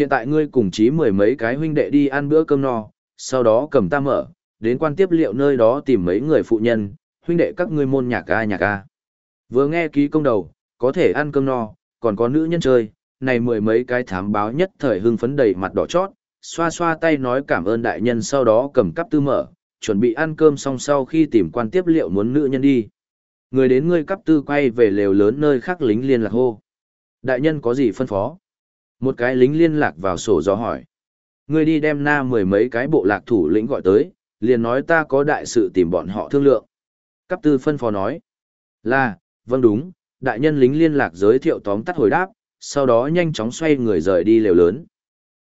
Hiện tại ngươi cùng chí mười mấy cái huynh đệ đi ăn bữa cơm no, sau đó cầm ta mở, đến quan tiếp liệu nơi đó tìm mấy người phụ nhân, huynh đệ các ngươi môn nhạc ca nhạc ca. Vừa nghe ký công đầu, có thể ăn cơm no, còn có nữ nhân chơi, này mười mấy cái thám báo nhất thời hưng phấn đầy mặt đỏ chót, xoa xoa tay nói cảm ơn đại nhân sau đó cầm cắp tư mở, chuẩn bị ăn cơm xong sau khi tìm quan tiếp liệu muốn nữ nhân đi. Người đến ngươi cắp tư quay về lều lớn nơi khác lính liên lạc hô. Đại nhân có gì phân phó? Một cái lính liên lạc vào sổ gió hỏi. Ngươi đi đem na mười mấy cái bộ lạc thủ lĩnh gọi tới, liền nói ta có đại sự tìm bọn họ thương lượng. cấp tư phân phó nói. Là, vâng đúng, đại nhân lính liên lạc giới thiệu tóm tắt hồi đáp, sau đó nhanh chóng xoay người rời đi lều lớn.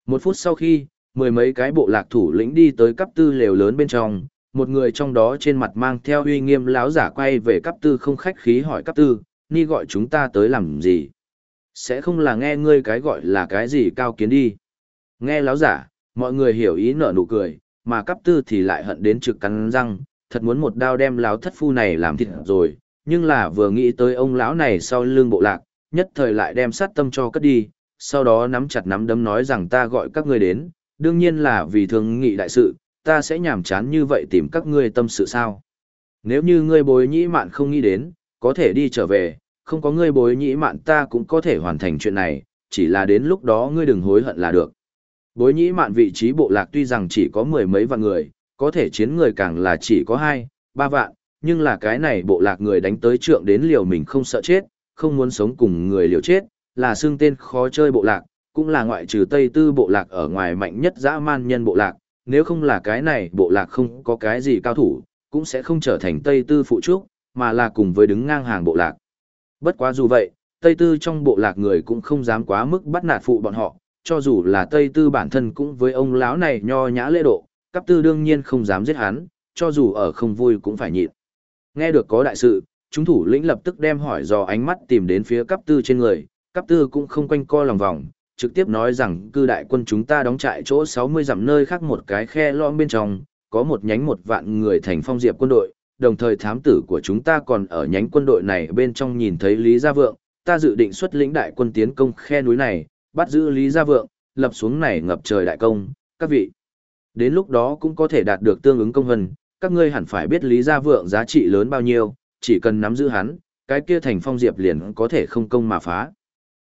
Một phút sau khi, mười mấy cái bộ lạc thủ lĩnh đi tới cấp tư lều lớn bên trong, một người trong đó trên mặt mang theo uy nghiêm láo giả quay về cấp tư không khách khí hỏi cấp tư, ni gọi chúng ta tới làm gì? Sẽ không là nghe ngươi cái gọi là cái gì cao kiến đi. Nghe láo giả, mọi người hiểu ý nở nụ cười, mà cấp tư thì lại hận đến trực cắn răng, thật muốn một đao đem láo thất phu này làm thịt rồi, nhưng là vừa nghĩ tới ông lão này sau lưng bộ lạc, nhất thời lại đem sát tâm cho cất đi, sau đó nắm chặt nắm đấm nói rằng ta gọi các ngươi đến, đương nhiên là vì thương nghị đại sự, ta sẽ nhảm chán như vậy tìm các ngươi tâm sự sao. Nếu như ngươi bối nhĩ mạn không nghĩ đến, có thể đi trở về, không có ngươi bối nhĩ mạn ta cũng có thể hoàn thành chuyện này, chỉ là đến lúc đó ngươi đừng hối hận là được. Bối nhĩ mạn vị trí bộ lạc tuy rằng chỉ có mười mấy vạn người, có thể chiến người càng là chỉ có hai, ba vạn, nhưng là cái này bộ lạc người đánh tới trượng đến liều mình không sợ chết, không muốn sống cùng người liều chết, là xương tên khó chơi bộ lạc, cũng là ngoại trừ Tây Tư bộ lạc ở ngoài mạnh nhất dã man nhân bộ lạc, nếu không là cái này bộ lạc không có cái gì cao thủ, cũng sẽ không trở thành Tây Tư phụ trúc, mà là cùng với đứng ngang hàng bộ lạc. Bất quá dù vậy, Tây Tư trong bộ lạc người cũng không dám quá mức bắt nạt phụ bọn họ, cho dù là Tây Tư bản thân cũng với ông lão này nho nhã lễ độ, cấp tư đương nhiên không dám giết hắn, cho dù ở không vui cũng phải nhịn. Nghe được có đại sự, chúng thủ lĩnh lập tức đem hỏi dò ánh mắt tìm đến phía cấp tư trên người, cấp tư cũng không quanh co lòng vòng, trực tiếp nói rằng cư đại quân chúng ta đóng trại chỗ 60 dặm nơi khác một cái khe lõm bên trong, có một nhánh một vạn người thành phong diệp quân đội, đồng thời thám tử của chúng ta còn ở nhánh quân đội này bên trong nhìn thấy Lý Gia Vượng, ta dự định xuất lĩnh đại quân tiến công khe núi này, bắt giữ Lý Gia Vượng, lập xuống này ngập trời đại công, các vị. Đến lúc đó cũng có thể đạt được tương ứng công hân, các ngươi hẳn phải biết Lý Gia Vượng giá trị lớn bao nhiêu, chỉ cần nắm giữ hắn, cái kia thành phong diệp liền có thể không công mà phá.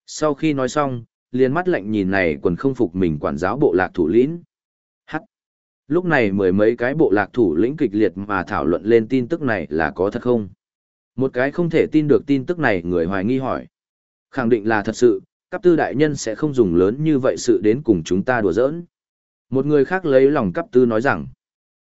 Sau khi nói xong, liền mắt lạnh nhìn này quần không phục mình quản giáo bộ lạc thủ lĩnh. Lúc này mười mấy cái bộ lạc thủ lĩnh kịch liệt mà thảo luận lên tin tức này là có thật không? Một cái không thể tin được tin tức này người hoài nghi hỏi. Khẳng định là thật sự, cấp tư đại nhân sẽ không dùng lớn như vậy sự đến cùng chúng ta đùa giỡn. Một người khác lấy lòng cấp tư nói rằng,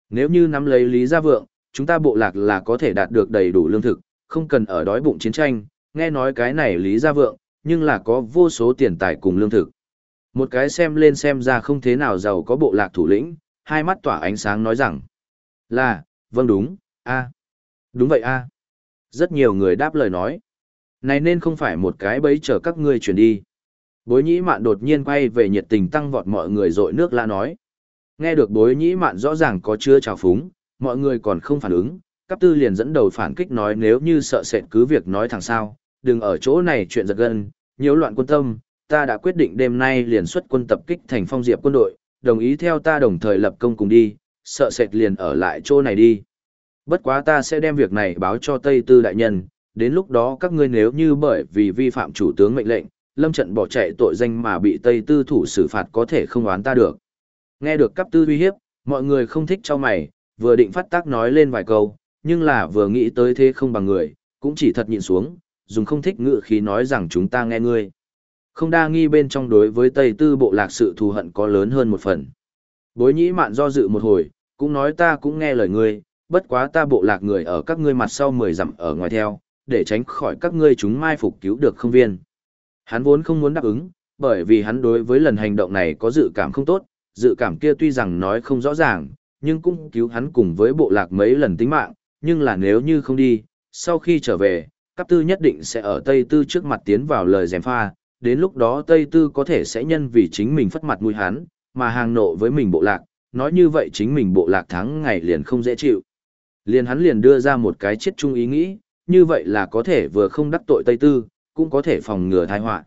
nếu như nắm lấy Lý Gia Vượng, chúng ta bộ lạc là có thể đạt được đầy đủ lương thực, không cần ở đói bụng chiến tranh, nghe nói cái này Lý Gia Vượng, nhưng là có vô số tiền tài cùng lương thực. Một cái xem lên xem ra không thế nào giàu có bộ lạc thủ lĩnh, hai mắt tỏa ánh sáng nói rằng, là, vâng đúng, a Đúng vậy a Rất nhiều người đáp lời nói. Này nên không phải một cái bẫy chờ các ngươi chuyển đi. Bối nhĩ mạn đột nhiên quay về nhiệt tình tăng vọt mọi người dội nước la nói. Nghe được bối nhĩ mạn rõ ràng có chưa trào phúng, mọi người còn không phản ứng, cấp tư liền dẫn đầu phản kích nói nếu như sợ sệt cứ việc nói thẳng sao, đừng ở chỗ này chuyện giật gân, nhiễu loạn quân tâm, ta đã quyết định đêm nay liền xuất quân tập kích thành phong diệp quân đội, đồng ý theo ta đồng thời lập công cùng đi, sợ sệt liền ở lại chỗ này đi. Bất quá ta sẽ đem việc này báo cho Tây Tư đại nhân, đến lúc đó các ngươi nếu như bởi vì vi phạm chủ tướng mệnh lệnh, lâm trận bỏ chạy tội danh mà bị Tây Tư thủ xử phạt có thể không oán ta được. Nghe được cấp tư uy hiếp, mọi người không thích cho mày, vừa định phát tác nói lên vài câu, nhưng là vừa nghĩ tới thế không bằng người, cũng chỉ thật nhịn xuống, dùng không thích ngựa khí nói rằng chúng ta nghe ngươi. Không đa nghi bên trong đối với Tây Tư bộ lạc sự thù hận có lớn hơn một phần. Bối nhĩ mạn do dự một hồi, cũng nói ta cũng nghe lời ngươi, bất quá ta bộ lạc người ở các ngươi mặt sau mười dặm ở ngoài theo, để tránh khỏi các ngươi chúng mai phục cứu được không viên. Hắn vốn không muốn đáp ứng, bởi vì hắn đối với lần hành động này có dự cảm không tốt, dự cảm kia tuy rằng nói không rõ ràng, nhưng cũng cứu hắn cùng với bộ lạc mấy lần tính mạng, nhưng là nếu như không đi, sau khi trở về, cấp tư nhất định sẽ ở Tây Tư trước mặt tiến vào lời dèm pha, đến lúc đó Tây Tư có thể sẽ nhân vì chính mình phất mặt mũi hắn, mà hàng nộ với mình bộ lạc, nói như vậy chính mình bộ lạc thắng ngày liền không dễ chịu. Liền hắn liền đưa ra một cái chết chung ý nghĩ, như vậy là có thể vừa không đắc tội Tây Tư, cũng có thể phòng ngừa tai họa.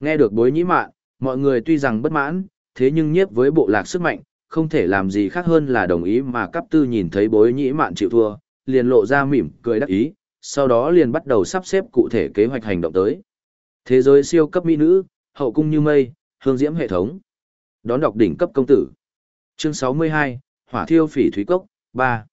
Nghe được bối nhĩ mạn, Mọi người tuy rằng bất mãn, thế nhưng nhiếp với bộ lạc sức mạnh, không thể làm gì khác hơn là đồng ý mà cấp tư nhìn thấy bối nhĩ mạn chịu thua, liền lộ ra mỉm cười đắc ý, sau đó liền bắt đầu sắp xếp cụ thể kế hoạch hành động tới. Thế giới siêu cấp mỹ nữ, hậu cung như mây, hương diễm hệ thống. Đón đọc đỉnh cấp công tử. Chương 62, Hỏa thiêu phỉ thúy cốc, 3.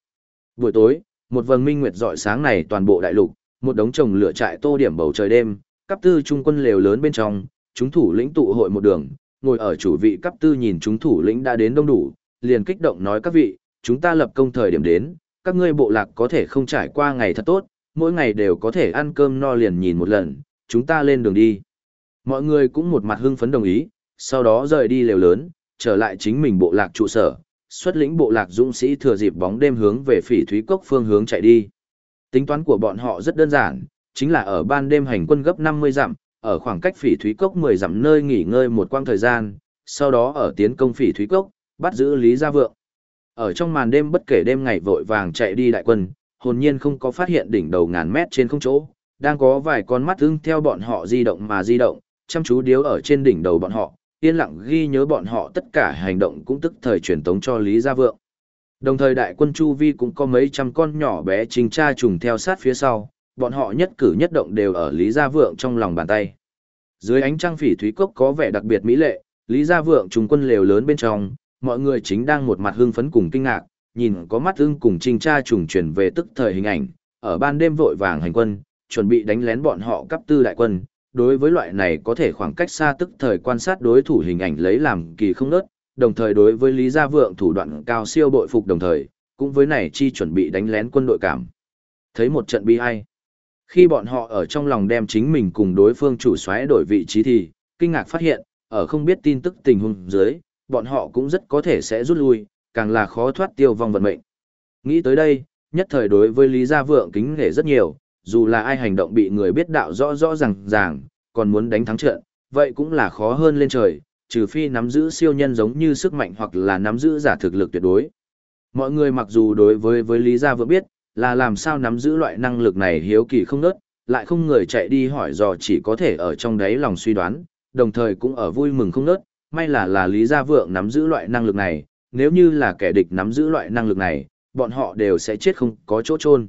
Buổi tối, một vầng minh nguyệt rọi sáng này toàn bộ đại lục, một đống trồng lửa trại tô điểm bầu trời đêm, cấp tư trung quân lều lớn bên trong, chúng thủ lĩnh tụ hội một đường, ngồi ở chủ vị cấp tư nhìn chúng thủ lĩnh đã đến đông đủ, liền kích động nói các vị, chúng ta lập công thời điểm đến, các ngươi bộ lạc có thể không trải qua ngày thật tốt, mỗi ngày đều có thể ăn cơm no liền nhìn một lần, chúng ta lên đường đi. Mọi người cũng một mặt hưng phấn đồng ý, sau đó rời đi lều lớn, trở lại chính mình bộ lạc trụ sở, xuất lĩnh bộ lạc dũng sĩ thừa dịp bóng đêm hướng về phỉ thúy cốc phương hướng chạy đi. Tính toán của bọn họ rất đơn giản, chính là ở ban đêm hành quân gấp 50 dặm, ở khoảng cách phỉ thúy cốc 10 dặm nơi nghỉ ngơi một quãng thời gian, sau đó ở tiến công phỉ thúy cốc, bắt giữ Lý Gia Vượng. Ở trong màn đêm bất kể đêm ngày vội vàng chạy đi đại quân, hồn nhiên không có phát hiện đỉnh đầu ngàn mét trên không chỗ, đang có vài con mắt ưng theo bọn họ di động mà di động, chăm chú điếu ở trên đỉnh đầu bọn họ, yên lặng ghi nhớ bọn họ tất cả hành động cũng tức thời truyền tống cho Lý Gia Vượng. Đồng thời đại quân Chu Vi cũng có mấy trăm con nhỏ bé trình tra trùng theo sát phía sau, bọn họ nhất cử nhất động đều ở Lý Gia Vượng trong lòng bàn tay. Dưới ánh trăng phỉ thúy cốc có vẻ đặc biệt mỹ lệ, Lý Gia Vượng trùng quân lều lớn bên trong, mọi người chính đang một mặt hưng phấn cùng kinh ngạc, nhìn có mắt ưng cùng trình tra trùng chuyển về tức thời hình ảnh, ở ban đêm vội vàng hành quân, chuẩn bị đánh lén bọn họ cấp tư đại quân. Đối với loại này có thể khoảng cách xa tức thời quan sát đối thủ hình ảnh lấy làm kỳ không nớt, đồng thời đối với Lý Gia Vượng thủ đoạn cao siêu bội phục đồng thời, cũng với này chi chuẩn bị đánh lén quân đội cảm. Thấy một trận bi ai. Khi bọn họ ở trong lòng đem chính mình cùng đối phương chủ xoáy đổi vị trí thì, kinh ngạc phát hiện, ở không biết tin tức tình huống dưới, bọn họ cũng rất có thể sẽ rút lui, càng là khó thoát tiêu vong vận mệnh. Nghĩ tới đây, nhất thời đối với Lý Gia Vượng kính nể rất nhiều, dù là ai hành động bị người biết đạo rõ rõ ràng ràng, còn muốn đánh thắng trận, vậy cũng là khó hơn lên trời, trừ phi nắm giữ siêu nhân giống như sức mạnh hoặc là nắm giữ giả thực lực tuyệt đối. Mọi người mặc dù đối với với Lý Gia Vượng biết, là làm sao nắm giữ loại năng lực này hiếu kỳ không nớt, lại không người chạy đi hỏi dò chỉ có thể ở trong đáy lòng suy đoán, đồng thời cũng ở vui mừng không nớt, may là là Lý Gia Vượng nắm giữ loại năng lực này, nếu như là kẻ địch nắm giữ loại năng lực này, bọn họ đều sẽ chết không có chỗ chôn.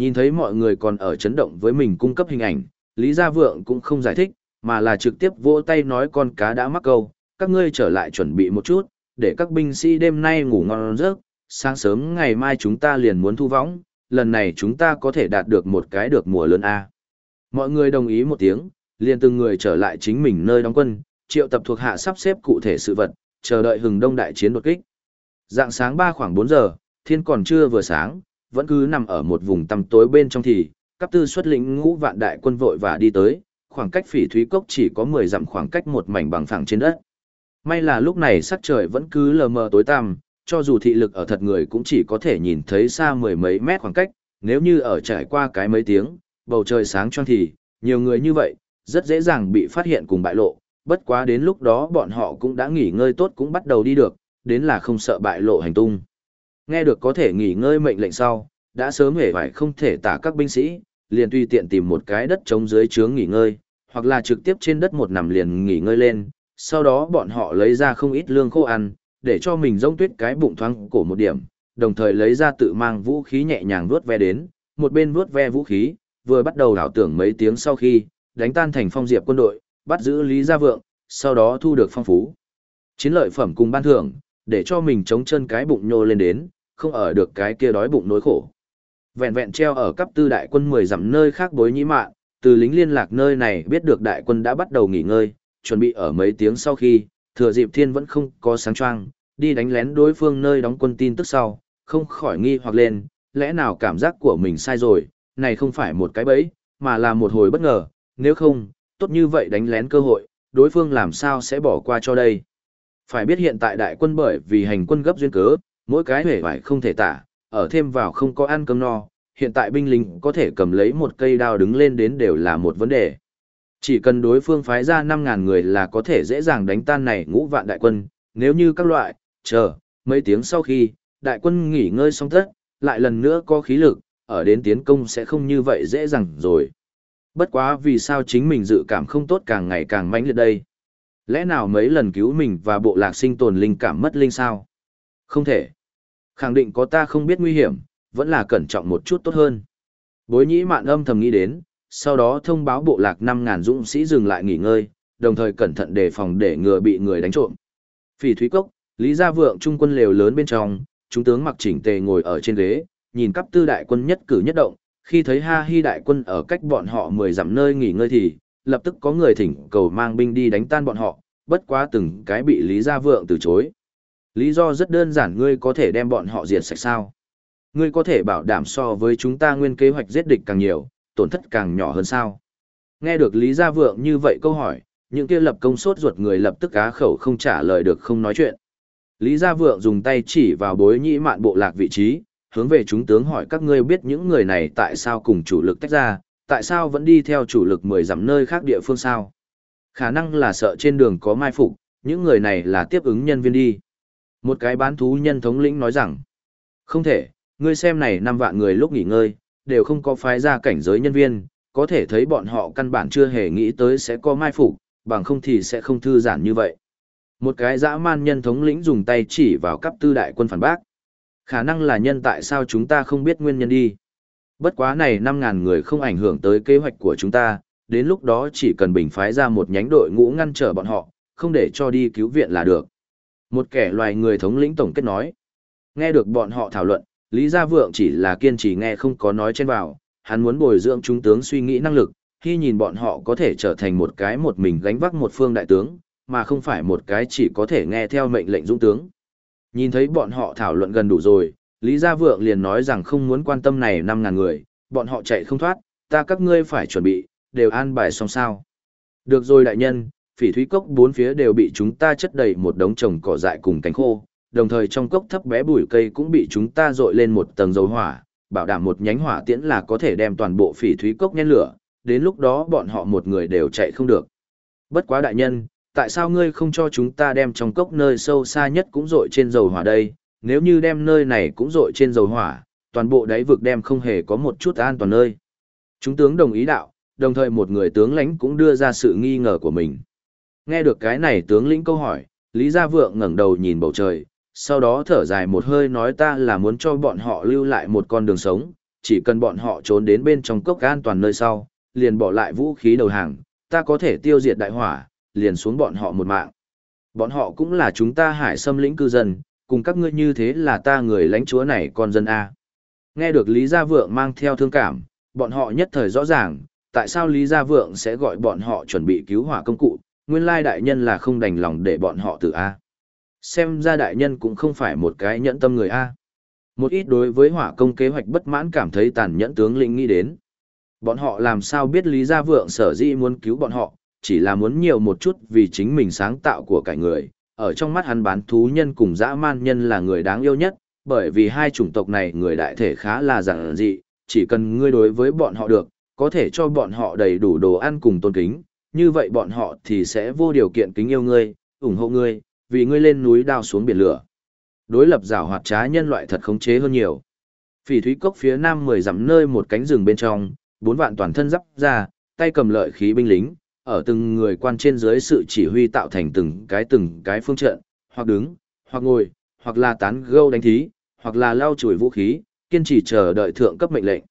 Nhìn thấy mọi người còn ở chấn động với mình cung cấp hình ảnh, Lý Gia Vượng cũng không giải thích, mà là trực tiếp vỗ tay nói con cá đã mắc câu, các ngươi trở lại chuẩn bị một chút, để các binh sĩ đêm nay ngủ ngon giấc, sáng sớm ngày mai chúng ta liền muốn thu võng, lần này chúng ta có thể đạt được một cái được mùa lớn A. Mọi người đồng ý một tiếng, liền từng người trở lại chính mình nơi đóng quân, triệu tập thuộc hạ sắp xếp cụ thể sự vật, chờ đợi hừng đông đại chiến đột kích. Dạng sáng 3 khoảng 4 giờ, thiên còn chưa vừa sáng, vẫn cứ nằm ở một vùng tăm tối bên trong thì, cấp tư xuất lĩnh ngũ vạn đại quân vội và đi tới, khoảng cách phỉ thúy cốc chỉ có 10 dặm khoảng cách một mảnh bằng phẳng trên đất. May là lúc này sắc trời vẫn cứ lờ mờ tối tăm, cho dù thị lực ở thật người cũng chỉ có thể nhìn thấy xa mười mấy mét khoảng cách, nếu như ở trải qua cái mấy tiếng, bầu trời sáng choang thì, nhiều người như vậy, rất dễ dàng bị phát hiện cùng bại lộ, bất quá đến lúc đó bọn họ cũng đã nghỉ ngơi tốt cũng bắt đầu đi được, đến là không sợ bại lộ hành tung. Nghe được có thể nghỉ ngơi mệnh lệnh sau, đã sớm hề phải không thể tả các binh sĩ, liền tùy tiện tìm một cái đất trống dưới trướng nghỉ ngơi, hoặc là trực tiếp trên đất một nằm liền nghỉ ngơi lên, sau đó bọn họ lấy ra không ít lương khô ăn, để cho mình rông tuyết cái bụng thoáng cổ một điểm, đồng thời lấy ra tự mang vũ khí nhẹ nhàng vuốt ve đến, một bên vuốt ve vũ khí, vừa bắt đầu đảo tưởng mấy tiếng sau khi, đánh tan thành phong diệp quân đội, bắt giữ Lý Gia Vượng, sau đó thu được phong phú. Chiến lợi phẩm cùng ban thưởng, để cho mình chống chân cái bụng nhô lên đến, không ở được cái kia đói bụng nỗi khổ. Vẹn vẹn treo ở cấp tư đại quân 10 dặm nơi khác bối nhĩ mạn, từ lính liên lạc nơi này biết được đại quân đã bắt đầu nghỉ ngơi, chuẩn bị ở mấy tiếng sau khi, thừa dịp thiên vẫn không có sáng choang, đi đánh lén đối phương nơi đóng quân tin tức sau, không khỏi nghi hoặc lên, lẽ nào cảm giác của mình sai rồi, này không phải một cái bẫy, mà là một hồi bất ngờ, nếu không, tốt như vậy đánh lén cơ hội, đối phương làm sao sẽ bỏ qua cho đây. Phải biết hiện tại đại quân bởi vì hành quân gấp duyên cớ, mỗi cái hể phải không thể tả, ở thêm vào không có ăn cơm no, hiện tại binh lính có thể cầm lấy một cây đao đứng lên đến đều là một vấn đề. Chỉ cần đối phương phái ra 5.000 người là có thể dễ dàng đánh tan này ngũ vạn đại quân, nếu như các loại, chờ, mấy tiếng sau khi, đại quân nghỉ ngơi xong tất, lại lần nữa có khí lực, ở đến tiến công sẽ không như vậy dễ dàng rồi. Bất quá vì sao chính mình dự cảm không tốt càng ngày càng mãnh liệt đây. Lẽ nào mấy lần cứu mình và bộ lạc sinh tồn linh cảm mất linh sao? Không thể. Khẳng định có ta không biết nguy hiểm, vẫn là cẩn trọng một chút tốt hơn. Bối nhĩ mạn âm thầm nghĩ đến, sau đó thông báo bộ lạc 5.000 dũng sĩ dừng lại nghỉ ngơi, đồng thời cẩn thận đề phòng để ngừa bị người đánh trộm. Phỉ Thúy Cốc, Lý Gia Vượng trung quân lều lớn bên trong, chúng tướng mặc chỉnh tề ngồi ở trên ghế, nhìn cấp tư đại quân nhất cử nhất động, khi thấy Ha Hi đại quân ở cách bọn họ 10 dặm nơi nghỉ ngơi thì, lập tức có người thỉnh cầu mang binh đi đánh tan bọn họ, bất quá từng cái bị Lý Gia Vượng từ chối. Lý do rất đơn giản ngươi có thể đem bọn họ diệt sạch sao. Ngươi có thể bảo đảm so với chúng ta nguyên kế hoạch giết địch càng nhiều, tổn thất càng nhỏ hơn sao. Nghe được Lý Gia Vượng như vậy câu hỏi, những kia lập công sốt ruột người lập tức cá khẩu không trả lời được không nói chuyện. Lý Gia Vượng dùng tay chỉ vào bối nhĩ mạn bộ lạc vị trí, hướng về chúng tướng hỏi các ngươi biết những người này tại sao cùng chủ lực tách ra, tại sao vẫn đi theo chủ lực mười dặm nơi khác địa phương sao? Khả năng là sợ trên đường có mai phục, những người này là tiếp ứng nhân viên đi. Một cái bán thú nhân thống lĩnh nói rằng, không thể, ngươi xem này năm vạn người lúc nghỉ ngơi, đều không có phái ra cảnh giới nhân viên, có thể thấy bọn họ căn bản chưa hề nghĩ tới sẽ có mai phục, bằng không thì sẽ không thư giãn như vậy. Một cái dã man nhân thống lĩnh dùng tay chỉ vào cấp tư đại quân phản bác. Khả năng là nhân tại sao chúng ta không biết nguyên nhân đi. Bất quá này 5.000 người không ảnh hưởng tới kế hoạch của chúng ta, đến lúc đó chỉ cần bình phái ra một nhánh đội ngũ ngăn trở bọn họ, không để cho đi cứu viện là được. Một kẻ loài người thống lĩnh tổng kết nói. Nghe được bọn họ thảo luận, Lý Gia Vượng chỉ là kiên trì nghe không có nói trên vào, hắn muốn bồi dưỡng trung tướng suy nghĩ năng lực, khi nhìn bọn họ có thể trở thành một cái một mình gánh vác một phương đại tướng, mà không phải một cái chỉ có thể nghe theo mệnh lệnh dũng tướng. Nhìn thấy bọn họ thảo luận gần đủ rồi, Lý Gia Vượng liền nói rằng không muốn quan tâm này 5.000 người, bọn họ chạy không thoát, ta các ngươi phải chuẩn bị, đều an bài xong sao. Được rồi đại nhân, phỉ thúy cốc bốn phía đều bị chúng ta chất đầy một đống trồng cỏ dại cùng cánh khô, đồng thời trong cốc thấp bé bụi cây cũng bị chúng ta dội lên một tầng dầu hỏa, bảo đảm một nhánh hỏa tiễn là có thể đem toàn bộ phỉ thúy cốc nhen lửa, đến lúc đó bọn họ một người đều chạy không được. Bất quá đại nhân, tại sao ngươi không cho chúng ta đem trong cốc nơi sâu xa nhất cũng dội trên dầu hỏa đây, nếu như đem nơi này cũng dội trên dầu hỏa, toàn bộ đáy vực đem không hề có một chút an toàn nơi. Chúng tướng đồng ý đạo, đồng thời một người tướng lãnh cũng đưa ra sự nghi ngờ của mình. Nghe được cái này tướng lĩnh câu hỏi, Lý Gia Vượng ngẩng đầu nhìn bầu trời, sau đó thở dài một hơi nói ta là muốn cho bọn họ lưu lại một con đường sống, chỉ cần bọn họ trốn đến bên trong cốc an toàn nơi sau, liền bỏ lại vũ khí đầu hàng, ta có thể tiêu diệt đại hỏa, liền xuống bọn họ một mạng. Bọn họ cũng là chúng ta hải xâm lĩnh cư dân, cùng các ngươi như thế là ta người lãnh chúa này con dân A. Nghe được Lý Gia Vượng mang theo thương cảm, bọn họ nhất thời rõ ràng, tại sao Lý Gia Vượng sẽ gọi bọn họ chuẩn bị cứu hỏa công cụ, nguyên lai đại nhân là không đành lòng để bọn họ tự A. Xem ra đại nhân cũng không phải một cái nhẫn tâm người A. Một ít đối với hỏa công kế hoạch bất mãn cảm thấy tàn nhẫn tướng lĩnh nghĩ đến. Bọn họ làm sao biết Lý Gia Vượng sở dĩ muốn cứu bọn họ, chỉ là muốn nhiều một chút vì chính mình sáng tạo của cải người. Ở trong mắt hắn bán thú nhân cùng dã man nhân là người đáng yêu nhất, bởi vì hai chủng tộc này người đại thể khá là giản dị, chỉ cần ngươi đối với bọn họ được, có thể cho bọn họ đầy đủ đồ ăn cùng tôn kính, như vậy bọn họ thì sẽ vô điều kiện kính yêu ngươi, ủng hộ ngươi, vì ngươi lên núi đao xuống biển lửa. Đối lập giảo hoạt trá nhân loại thật khống chế hơn nhiều. Phỉ thúy cốc phía nam mười dặm nơi một cánh rừng bên trong, bốn vạn toàn thân giáp ra, tay cầm lợi khí binh lính, ở từng người quan trên dưới sự chỉ huy tạo thành từng cái từng cái phương trận, hoặc đứng, hoặc ngồi, hoặc là tán gâu đánh thí, hoặc là lao chùi vũ khí, kiên trì chờ đợi thượng cấp mệnh lệnh.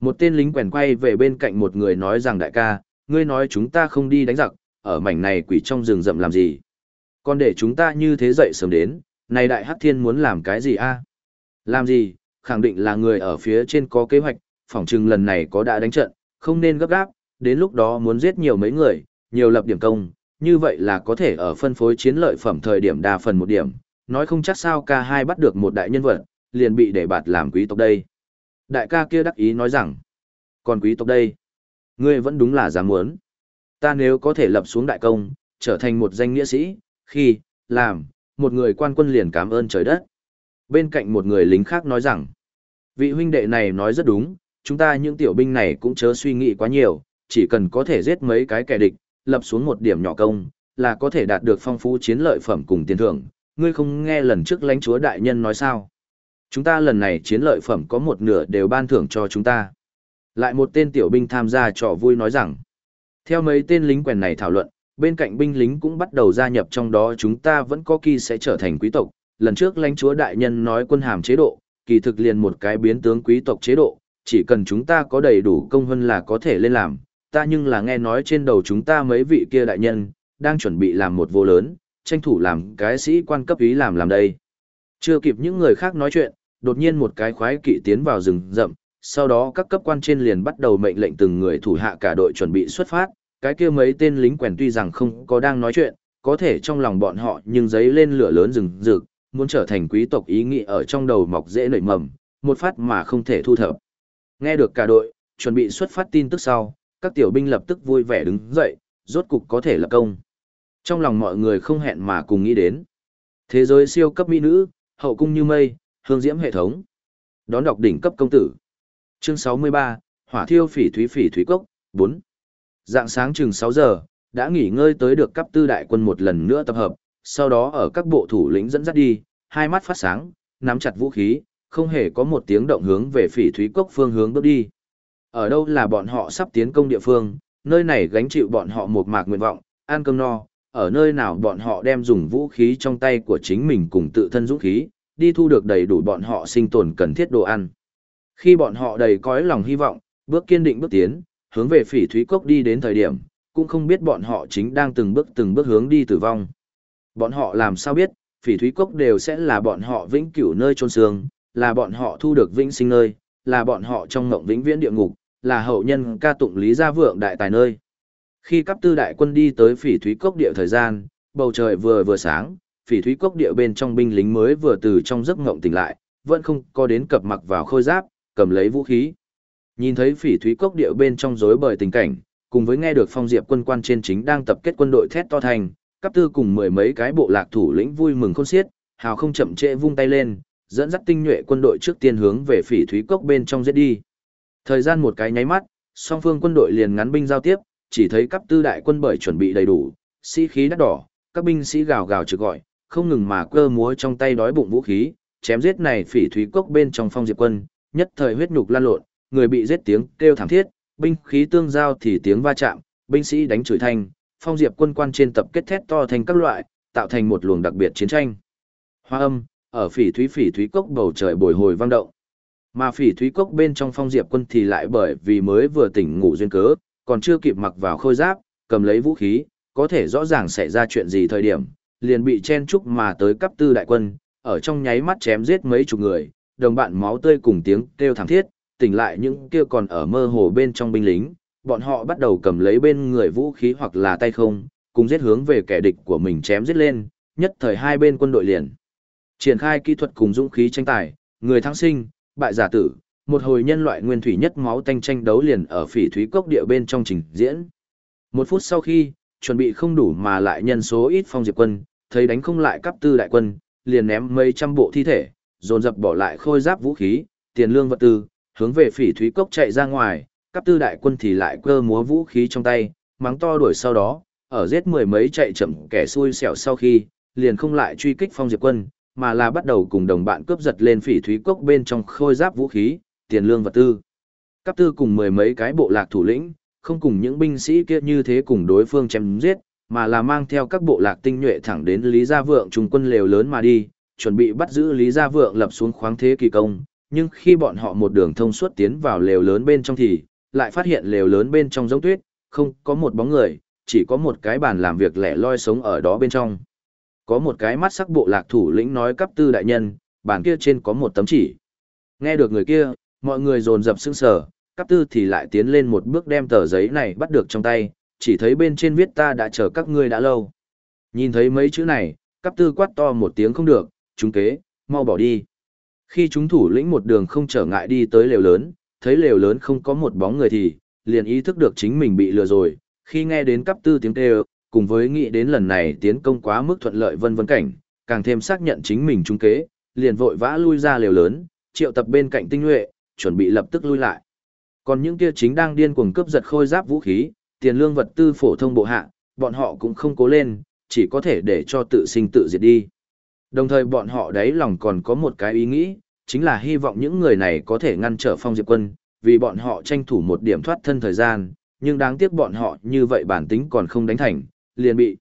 Một tên lính quèn quay về bên cạnh một người nói rằng đại ca, ngươi nói chúng ta không đi đánh giặc, ở mảnh này quỷ trong rừng rậm làm gì? Còn để chúng ta như thế dậy sớm đến, này đại hắc thiên muốn làm cái gì a? Làm gì? Khẳng định là người ở phía trên có kế hoạch, phỏng chừng lần này có đã đánh trận, không nên gấp gáp, đến lúc đó muốn giết nhiều mấy người, nhiều lập điểm công, như vậy là có thể ở phân phối chiến lợi phẩm thời điểm đa phần một điểm, nói không chắc sao ca hai bắt được một đại nhân vật, liền bị để bạt làm quý tộc đây. Đại ca kia đắc ý nói rằng, còn quý tộc đây, ngươi vẫn đúng là dám muốn. Ta nếu có thể lập xuống đại công, trở thành một danh nghĩa sĩ, khi, làm, một người quan quân liền cảm ơn trời đất. Bên cạnh một người lính khác nói rằng, vị huynh đệ này nói rất đúng, chúng ta những tiểu binh này cũng chớ suy nghĩ quá nhiều, chỉ cần có thể giết mấy cái kẻ địch, lập xuống một điểm nhỏ công, là có thể đạt được phong phú chiến lợi phẩm cùng tiền thưởng. Ngươi không nghe lần trước lãnh chúa đại nhân nói sao? Chúng ta lần này chiến lợi phẩm có một nửa đều ban thưởng cho chúng ta. Lại một tên tiểu binh tham gia trò vui nói rằng, theo mấy tên lính quèn này thảo luận, bên cạnh binh lính cũng bắt đầu gia nhập trong đó chúng ta vẫn có kỳ sẽ trở thành quý tộc. Lần trước lãnh chúa đại nhân nói quân hàm chế độ, kỳ thực liền một cái biến tướng quý tộc chế độ, chỉ cần chúng ta có đầy đủ công hơn là có thể lên làm. Ta nhưng là nghe nói trên đầu chúng ta mấy vị kia đại nhân, đang chuẩn bị làm một vô lớn, tranh thủ làm cái sĩ quan cấp ý làm làm đây. Chưa kịp những người khác nói chuyện, đột nhiên một cái khoái kỵ tiến vào rừng rậm, sau đó các cấp quan trên liền bắt đầu mệnh lệnh từng người thủ hạ cả đội chuẩn bị xuất phát, cái kia mấy tên lính quèn tuy rằng không có đang nói chuyện, có thể trong lòng bọn họ nhưng giấy lên lửa lớn rừng rực, muốn trở thành quý tộc ý nghĩ ở trong đầu mọc dễ nảy mầm, một phát mà không thể thu thập. Nghe được cả đội, chuẩn bị xuất phát tin tức sau, các tiểu binh lập tức vui vẻ đứng dậy, rốt cục có thể lập công. Trong lòng mọi người không hẹn mà cùng nghĩ đến. Thế giới siêu cấp mỹ nữ, hậu cung như mây, hương diễm hệ thống. Đón đọc đỉnh cấp công tử. Chương 63, Hỏa thiêu phỉ thúy phỉ thúy cốc, 4. Dạng sáng chừng 6 giờ, đã nghỉ ngơi tới được cấp tư đại quân một lần nữa tập hợp, sau đó ở các bộ thủ lĩnh dẫn dắt đi, hai mắt phát sáng, nắm chặt vũ khí, không hề có một tiếng động hướng về phỉ thúy cốc phương hướng bước đi. Ở đâu là bọn họ sắp tiến công địa phương, nơi này gánh chịu bọn họ một mạc nguyện vọng, ăn cơm no, ở nơi nào bọn họ đem dùng vũ khí trong tay của chính mình cùng tự thân dũng khí, đi thu được đầy đủ bọn họ sinh tồn cần thiết đồ ăn. Khi bọn họ đầy cõi lòng hy vọng, bước kiên định bước tiến, hướng về phỉ thúy cốc đi đến thời điểm, cũng không biết bọn họ chính đang từng bước từng bước hướng đi tử vong. Bọn họ làm sao biết, phỉ thúy cốc đều sẽ là bọn họ vĩnh cửu nơi trôn xương, là bọn họ thu được vĩnh sinh nơi, là bọn họ trong ngộng vĩnh viễn địa ngục, là hậu nhân ca tụng lý gia vượng đại tài nơi. Khi cấp tư đại quân đi tới phỉ thúy cốc địa thời gian, bầu trời vừa vừa sáng, phỉ thúy cốc địa bên trong binh lính mới vừa từ trong giấc ngộng tỉnh lại, vẫn không có đến cập mặc vào khôi giáp, cầm lấy vũ khí. Nhìn thấy phỉ thúy cốc địa bên trong rối bời tình cảnh, cùng với nghe được phong diệp quân quan trên chính đang tập kết quân đội thét to thành, cấp tư cùng mười mấy cái bộ lạc thủ lĩnh vui mừng khôn xiết, hào không chậm trễ vung tay lên, dẫn dắt tinh nhuệ quân đội trước tiên hướng về phỉ thúy cốc bên trong giết đi. Thời gian một cái nháy mắt, song phương quân đội liền ngắn binh giao tiếp, chỉ thấy cấp tư đại quân bởi chuẩn bị đầy đủ, sĩ khí đắt đỏ, các binh sĩ gào gào trực gọi, không ngừng mà cơ múa trong tay đói bụng vũ khí, chém giết này phỉ thúy cốc bên trong phong diệp quân, nhất thời huyết nhục lan lộn, người bị giết tiếng kêu thảm thiết, binh khí tương giao thì tiếng va chạm, binh sĩ đánh chửi thanh, phong diệp quân quan trên tập kết thét to thành các loại, tạo thành một luồng đặc biệt chiến tranh. Hoa âm, ở phỉ thúy phỉ thúy cốc bầu trời bồi hồi vang động. Mà phỉ thúy cốc bên trong phong diệp quân thì lại bởi vì mới vừa tỉnh ngủ duyên cớ, còn chưa kịp mặc vào khôi giáp, cầm lấy vũ khí, có thể rõ ràng xảy ra chuyện gì thời điểm, liền bị chen chúc mà tới cấp tư đại quân, ở trong nháy mắt chém giết mấy chục người, đồng bạn máu tươi cùng tiếng kêu thảm thiết, tỉnh lại những kia còn ở mơ hồ bên trong binh lính, bọn họ bắt đầu cầm lấy bên người vũ khí hoặc là tay không, cùng giết hướng về kẻ địch của mình chém giết lên, nhất thời hai bên quân đội liền. Triển khai kỹ thuật cùng dũng khí tranh tài, người thắng sinh, bại giả tử, một hồi nhân loại nguyên thủy nhất máu tanh tranh đấu liền ở phỉ thúy cốc địa bên trong trình diễn. Một phút sau khi, chuẩn bị không đủ mà lại nhân số ít phong diệp quân, thấy đánh không lại cấp tư đại quân, liền ném mấy trăm bộ thi thể, dồn dập bỏ lại khôi giáp vũ khí, tiền lương vật tư, hướng về phỉ thúy cốc chạy ra ngoài, cấp tư đại quân thì lại cơ múa vũ khí trong tay, mắng to đuổi sau đó, ở giết mười mấy chạy chậm kẻ xui xẻo sau khi, liền không lại truy kích phong diệp quân, mà là bắt đầu cùng đồng bạn cướp giật lên phỉ thúy cốc bên trong khôi giáp vũ khí, tiền lương vật tư. Cấp tư cùng mười mấy cái bộ lạc thủ lĩnh, không cùng những binh sĩ kia như thế cùng đối phương chém giết, mà là mang theo các bộ lạc tinh nhuệ thẳng đến Lý Gia Vượng trung quân lều lớn mà đi, chuẩn bị bắt giữ Lý Gia Vượng lập xuống khoáng thế kỳ công, nhưng khi bọn họ một đường thông suốt tiến vào lều lớn bên trong thì, lại phát hiện lều lớn bên trong giống tuyết, không có một bóng người, chỉ có một cái bàn làm việc lẻ loi sống ở đó bên trong. Có một cái mắt sắc bộ lạc thủ lĩnh nói cấp tư đại nhân, bàn kia trên có một tấm chỉ. Nghe được người kia, mọi người dồn dập sững sờ, cấp tư thì lại tiến lên một bước đem tờ giấy này bắt được trong tay, chỉ thấy bên trên viết ta đã chờ các ngươi đã lâu. Nhìn thấy mấy chữ này, cấp tư quát to một tiếng không được, chúng kế, mau bỏ đi. Khi chúng thủ lĩnh một đường không trở ngại đi tới lều lớn, thấy lều lớn không có một bóng người thì, liền ý thức được chính mình bị lừa rồi, khi nghe đến cấp tư tiếng kêu, cùng với nghĩ đến lần này tiến công quá mức thuận lợi vân vân cảnh, càng thêm xác nhận chính mình trúng kế, liền vội vã lui ra lều lớn, triệu tập bên cạnh tinh nhuệ, chuẩn bị lập tức lui lại. Còn những kia chính đang điên cuồng cướp giật khôi giáp vũ khí, tiền lương vật tư phổ thông bộ hạ, bọn họ cũng không cố lên, chỉ có thể để cho tự sinh tự diệt đi. Đồng thời bọn họ đấy lòng còn có một cái ý nghĩ, chính là hy vọng những người này có thể ngăn trở phong diệp quân, vì bọn họ tranh thủ một điểm thoát thân thời gian, nhưng đáng tiếc bọn họ như vậy bản tính còn không đánh thành, liền bị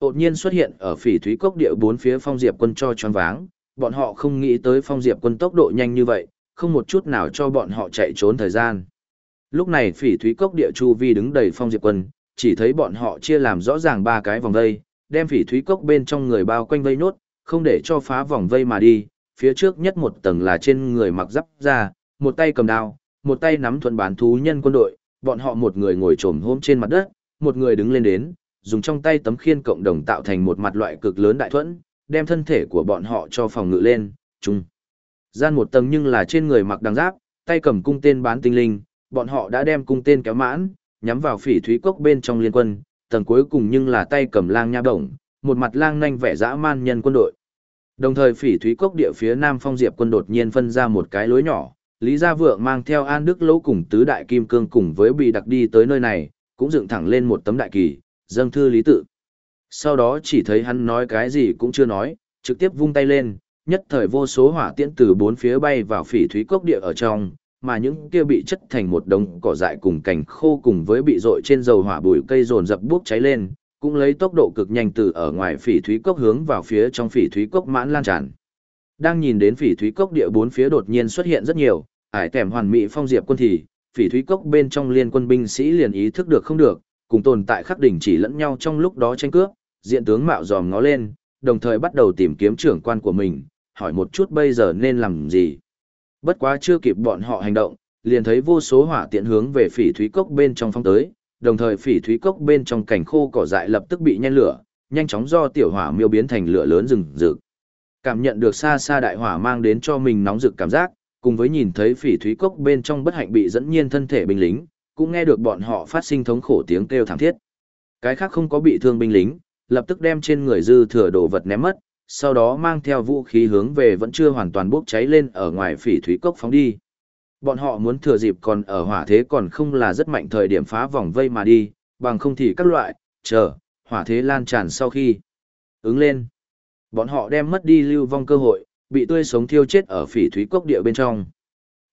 đột nhiên xuất hiện ở phỉ thúy cốc địa bốn phía phong diệp quân cho choáng váng, bọn họ không nghĩ tới phong diệp quân tốc độ nhanh như vậy, không một chút nào cho bọn họ chạy trốn thời gian. Lúc này phỉ thúy cốc địa chu vi đứng đầy phong diệp quân, chỉ thấy bọn họ chia làm rõ ràng ba cái vòng vây, đem phỉ thúy cốc bên trong người bao quanh vây nốt, không để cho phá vòng vây mà đi, phía trước nhất một tầng là trên người mặc giáp ra, một tay cầm đao, một tay nắm thuận bán thú nhân quân đội, bọn họ một người ngồi trồm hôm trên mặt đất, một người đứng lên đến, dùng trong tay tấm khiên cộng đồng tạo thành một mặt loại cực lớn đại thuẫn, đem thân thể của bọn họ cho phòng ngự lên, chung. Gian một tầng nhưng là trên người mặc đằng giáp, tay cầm cung tên bán tinh linh, bọn họ đã đem cung tên kéo mãn, nhắm vào phỉ thúy cốc bên trong liên quân, tầng cuối cùng nhưng là tay cầm lang nha động một mặt lang nanh vẻ dã man nhân quân đội. Đồng thời phỉ thúy cốc địa phía nam phong diệp quân đột nhiên phân ra một cái lối nhỏ, Lý Gia Vượng mang theo An Đức Lỗ cùng tứ đại kim cương cùng với bị đặc đi tới nơi này, cũng dựng thẳng lên một tấm đại kỳ, dâng thư lý tự. Sau đó chỉ thấy hắn nói cái gì cũng chưa nói, trực tiếp vung tay lên, nhất thời vô số hỏa tiễn từ bốn phía bay vào phỉ thúy cốc địa ở trong, mà những kia bị chất thành một đống cỏ dại cùng cành khô cùng với bị rội trên dầu hỏa bụi cây rồn dập bốc cháy lên, cũng lấy tốc độ cực nhanh từ ở ngoài phỉ thúy cốc hướng vào phía trong phỉ thúy cốc mãn lan tràn. Đang nhìn đến phỉ thúy cốc địa bốn phía đột nhiên xuất hiện rất nhiều, ải tèm hoàn mỹ phong diệp quân thì, phỉ thúy cốc bên trong liên quân binh sĩ liền ý thức được không được, cùng tồn tại khắc đỉnh chỉ lẫn nhau trong lúc đó tranh cướp, diện tướng mạo dòm ngó lên, đồng thời bắt đầu tìm kiếm trưởng quan của mình, hỏi một chút bây giờ nên làm gì. Bất quá chưa kịp bọn họ hành động, liền thấy vô số hỏa tiện hướng về phỉ thúy cốc bên trong phong tới, đồng thời phỉ thúy cốc bên trong cảnh khô cỏ dại lập tức bị nhen lửa, nhanh chóng do tiểu hỏa miêu biến thành lửa lớn rừng rực. Cảm nhận được xa xa đại hỏa mang đến cho mình nóng rực cảm giác, cùng với nhìn thấy phỉ thúy cốc bên trong bất hạnh bị dẫn nhiên thân thể binh lính, cũng nghe được bọn họ phát sinh thống khổ tiếng kêu thảm thiết. Cái khác không có bị thương binh lính, lập tức đem trên người dư thừa đồ vật ném mất, sau đó mang theo vũ khí hướng về vẫn chưa hoàn toàn bốc cháy lên ở ngoài phỉ thúy cốc phóng đi. Bọn họ muốn thừa dịp còn ở hỏa thế còn không là rất mạnh thời điểm phá vòng vây mà đi, bằng không thì các loại, chờ, hỏa thế lan tràn sau khi ứng lên. Bọn họ đem mất đi lưu vong cơ hội, bị tươi sống thiêu chết ở phỉ thúy cốc địa bên trong.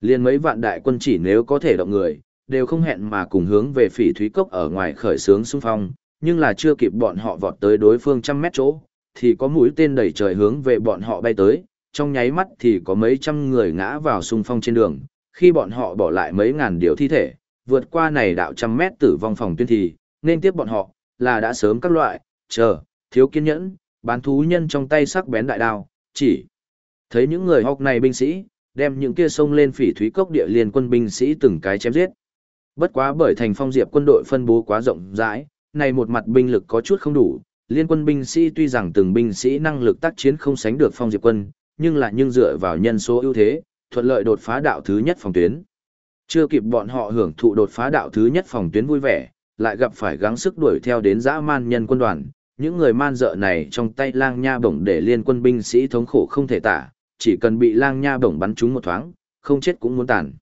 Liên mấy vạn đại quân chỉ nếu có thể động người, đều không hẹn mà cùng hướng về phỉ thúy cốc ở ngoài khởi sướng xung phong, nhưng là chưa kịp bọn họ vọt tới đối phương trăm mét chỗ, thì có mũi tên đẩy trời hướng về bọn họ bay tới, trong nháy mắt thì có mấy trăm người ngã vào xung phong trên đường, khi bọn họ bỏ lại mấy ngàn điều thi thể, vượt qua này đạo trăm mét tử vong phòng tuyên thì, nên tiếp bọn họ, là đã sớm các loại, chờ, thiếu kiên nhẫn, bán thú nhân trong tay sắc bén đại đao, chỉ thấy những người học này binh sĩ, đem những kia sông lên phỉ thúy cốc địa liên quân binh sĩ từng cái chém giết. Bất quá bởi thành phong diệp quân đội phân bố quá rộng rãi, này một mặt binh lực có chút không đủ, liên quân binh sĩ tuy rằng từng binh sĩ năng lực tác chiến không sánh được phong diệp quân, nhưng là nhưng dựa vào nhân số ưu thế, thuận lợi đột phá đạo thứ nhất phòng tuyến. Chưa kịp bọn họ hưởng thụ đột phá đạo thứ nhất phòng tuyến vui vẻ, lại gặp phải gắng sức đuổi theo đến dã man nhân quân đoàn. Những người man dợ này trong tay lang nha bổng để liên quân binh sĩ thống khổ không thể tả, chỉ cần bị lang nha bổng bắn trúng một thoáng, không chết cũng muốn tàn.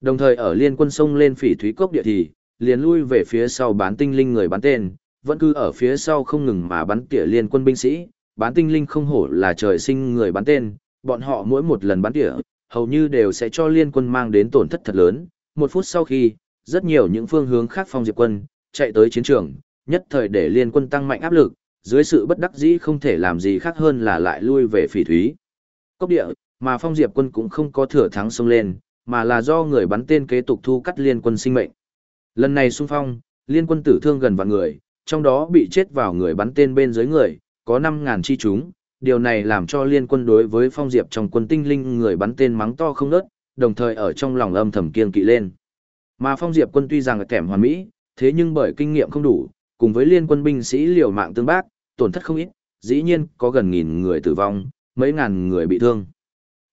Đồng thời ở liên quân sông lên phỉ thúy cốc địa thì, liền lui về phía sau bán tinh linh người bán tên, vẫn cứ ở phía sau không ngừng mà bắn tỉa liên quân binh sĩ, bán tinh linh không hổ là trời sinh người bán tên, bọn họ mỗi một lần bắn tỉa, hầu như đều sẽ cho liên quân mang đến tổn thất thật lớn. Một phút sau khi, rất nhiều những phương hướng khác phong diệp quân, chạy tới chiến trường, nhất thời để liên quân tăng mạnh áp lực, dưới sự bất đắc dĩ không thể làm gì khác hơn là lại lui về phỉ thúy. Cốc địa, mà phong diệp quân cũng không có thừa thắng xông lên, mà là do người bắn tên kế tục thu cắt liên quân sinh mệnh. Lần này xung phong, liên quân tử thương gần vạn người, trong đó bị chết vào người bắn tên bên dưới người, có 5.000 chi chúng, điều này làm cho liên quân đối với phong diệp trong quân tinh linh người bắn tên mắng to không nớt, đồng thời ở trong lòng âm thầm kiên kỵ lên. Mà phong diệp quân tuy rằng kẻm hoàn mỹ, thế nhưng bởi kinh nghiệm không đủ, cùng với liên quân binh sĩ liều mạng tương bác, tổn thất không ít, dĩ nhiên có gần nghìn người tử vong, mấy ngàn người bị thương.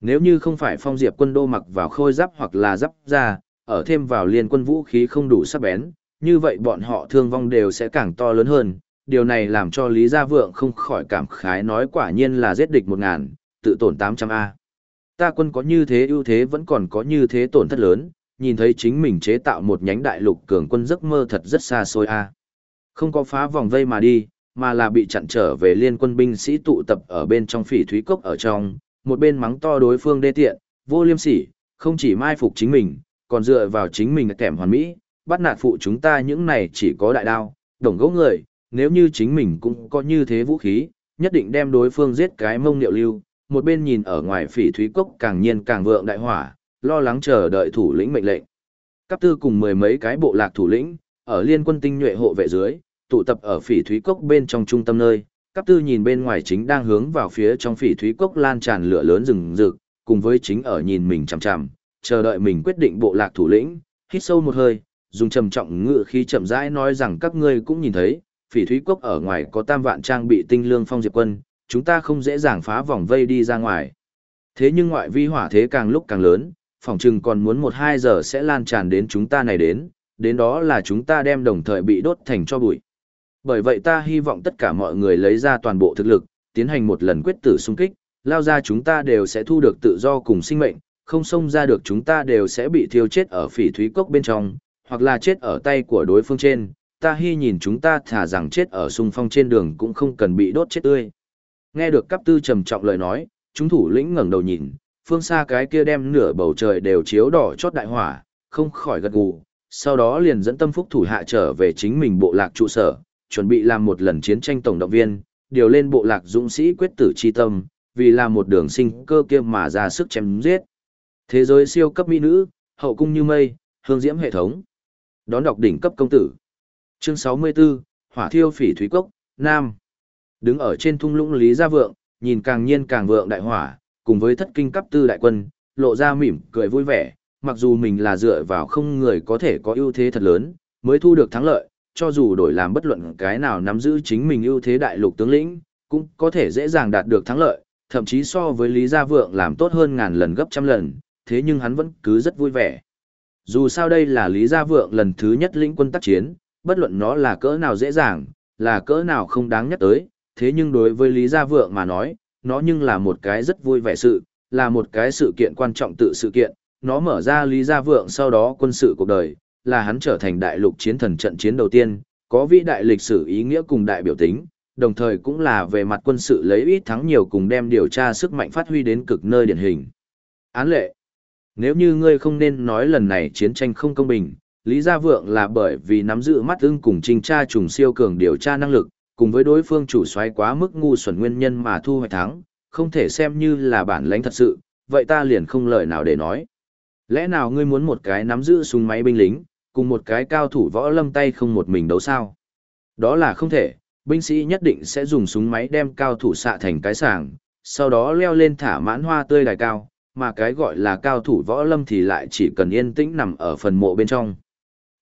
Nếu như không phải phong diệp quân đô mặc vào khôi giáp hoặc là giáp ra, ở thêm vào liên quân vũ khí không đủ sắc bén, như vậy bọn họ thương vong đều sẽ càng to lớn hơn. Điều này làm cho Lý Gia Vượng không khỏi cảm khái nói quả nhiên là giết địch một ngàn, tự tổn 800A. Ta quân có như thế ưu thế vẫn còn có như thế tổn thất lớn, nhìn thấy chính mình chế tạo một nhánh đại lục cường quân giấc mơ thật rất xa xôi A. Không có phá vòng vây mà đi, mà là bị chặn trở về liên quân binh sĩ tụ tập ở bên trong phỉ thúy cốc ở trong, một bên mắng to đối phương đê tiện, vô liêm sỉ, không chỉ mai phục chính mình, còn dựa vào chính mình kẻm hoàn mỹ, bắt nạt phụ chúng ta những này chỉ có đại đao, đồng gỗ người, nếu như chính mình cũng có như thế vũ khí, nhất định đem đối phương giết cái mông niệu lưu, một bên nhìn ở ngoài phỉ thúy cốc càng nhiên càng vượng đại hỏa, lo lắng chờ đợi thủ lĩnh mệnh lệnh. Cấp tư cùng mười mấy cái bộ lạc thủ lĩnh, ở liên quân tinh nhuệ hộ vệ dưới, tụ tập ở phỉ thúy cốc bên trong trung tâm nơi. Cấp tư nhìn bên ngoài chính đang hướng vào phía trong phỉ thúy cốc lan tràn lửa lớn rừng rực, cùng với chính ở nhìn mình chằm chằm, chờ đợi mình quyết định bộ lạc thủ lĩnh, hít sâu một hơi, dùng trầm trọng ngựa khí chậm rãi nói rằng các ngươi cũng nhìn thấy, phỉ thúy cốc ở ngoài có tam vạn trang bị tinh lương phong diệp quân, chúng ta không dễ dàng phá vòng vây đi ra ngoài. Thế nhưng ngoại vi hỏa thế càng lúc càng lớn, phòng trừng còn muốn một hai giờ sẽ lan tràn đến chúng ta này đến, đến đó là chúng ta đem đồng thời bị đốt thành cho bụi. Bởi vậy ta hy vọng tất cả mọi người lấy ra toàn bộ thực lực, tiến hành một lần quyết tử xung kích, lao ra chúng ta đều sẽ thu được tự do cùng sinh mệnh, không xông ra được chúng ta đều sẽ bị thiêu chết ở phỉ thúy cốc bên trong, hoặc là chết ở tay của đối phương trên, ta hy nhìn chúng ta thả rằng chết ở xung phong trên đường cũng không cần bị đốt chết tươi. Nghe được cấp tư trầm trọng lời nói, chúng thủ lĩnh ngẩng đầu nhìn, phương xa cái kia đem nửa bầu trời đều chiếu đỏ chót đại hỏa, không khỏi gật gù, sau đó liền dẫn tâm phúc thủ hạ trở về chính mình bộ lạc trụ sở, chuẩn bị làm một lần chiến tranh tổng động viên, điều lên bộ lạc dũng sĩ quyết tử chi tâm, vì là một đường sinh cơ kia mà ra sức chém giết. Thế giới siêu cấp mỹ nữ, hậu cung như mây, hương diễm hệ thống. Đón đọc đỉnh cấp công tử. Chương 64, Hỏa thiêu phỉ thúy cốc, Nam. Đứng ở trên thung lũng Lý Gia Vượng, nhìn càng nhiên càng vượng đại hỏa, cùng với thất kinh cấp tư đại quân, lộ ra mỉm cười vui vẻ, mặc dù mình là dựa vào không người có thể có ưu thế thật lớn, mới thu được thắng lợi, cho dù đổi làm bất luận cái nào nắm giữ chính mình ưu thế đại lục tướng lĩnh, cũng có thể dễ dàng đạt được thắng lợi, thậm chí so với Lý Gia Vượng làm tốt hơn ngàn lần gấp trăm lần, thế nhưng hắn vẫn cứ rất vui vẻ. Dù sao đây là Lý Gia Vượng lần thứ nhất lĩnh quân tác chiến, bất luận nó là cỡ nào dễ dàng, là cỡ nào không đáng nhắc tới, thế nhưng đối với Lý Gia Vượng mà nói, nó nhưng là một cái rất vui vẻ sự, là một cái sự kiện quan trọng tự sự kiện, nó mở ra Lý Gia Vượng sau đó quân sự cuộc đời, là hắn trở thành đại lục chiến thần trận chiến đầu tiên, có vĩ đại lịch sử ý nghĩa cùng đại biểu tính, đồng thời cũng là về mặt quân sự lấy ít thắng nhiều cùng đem điều tra sức mạnh phát huy đến cực nơi điển hình. Án lệ Nếu như ngươi không nên nói lần này chiến tranh không công bình, Lý Gia Vượng là bởi vì nắm giữ mắt ưng cùng trinh tra trùng siêu cường điều tra năng lực, cùng với đối phương chủ xoáy quá mức ngu xuẩn nguyên nhân mà thu hoạch thắng, không thể xem như là bản lãnh thật sự, vậy ta liền không lời nào để nói. Lẽ nào ngươi muốn một cái nắm giữ súng máy binh lính, cùng một cái cao thủ võ lâm tay không một mình đấu sao? Đó là không thể, binh sĩ nhất định sẽ dùng súng máy đem cao thủ xạ thành cái sàng, sau đó leo lên thả mãn hoa tươi đài cao, mà cái gọi là cao thủ võ lâm thì lại chỉ cần yên tĩnh nằm ở phần mộ bên trong.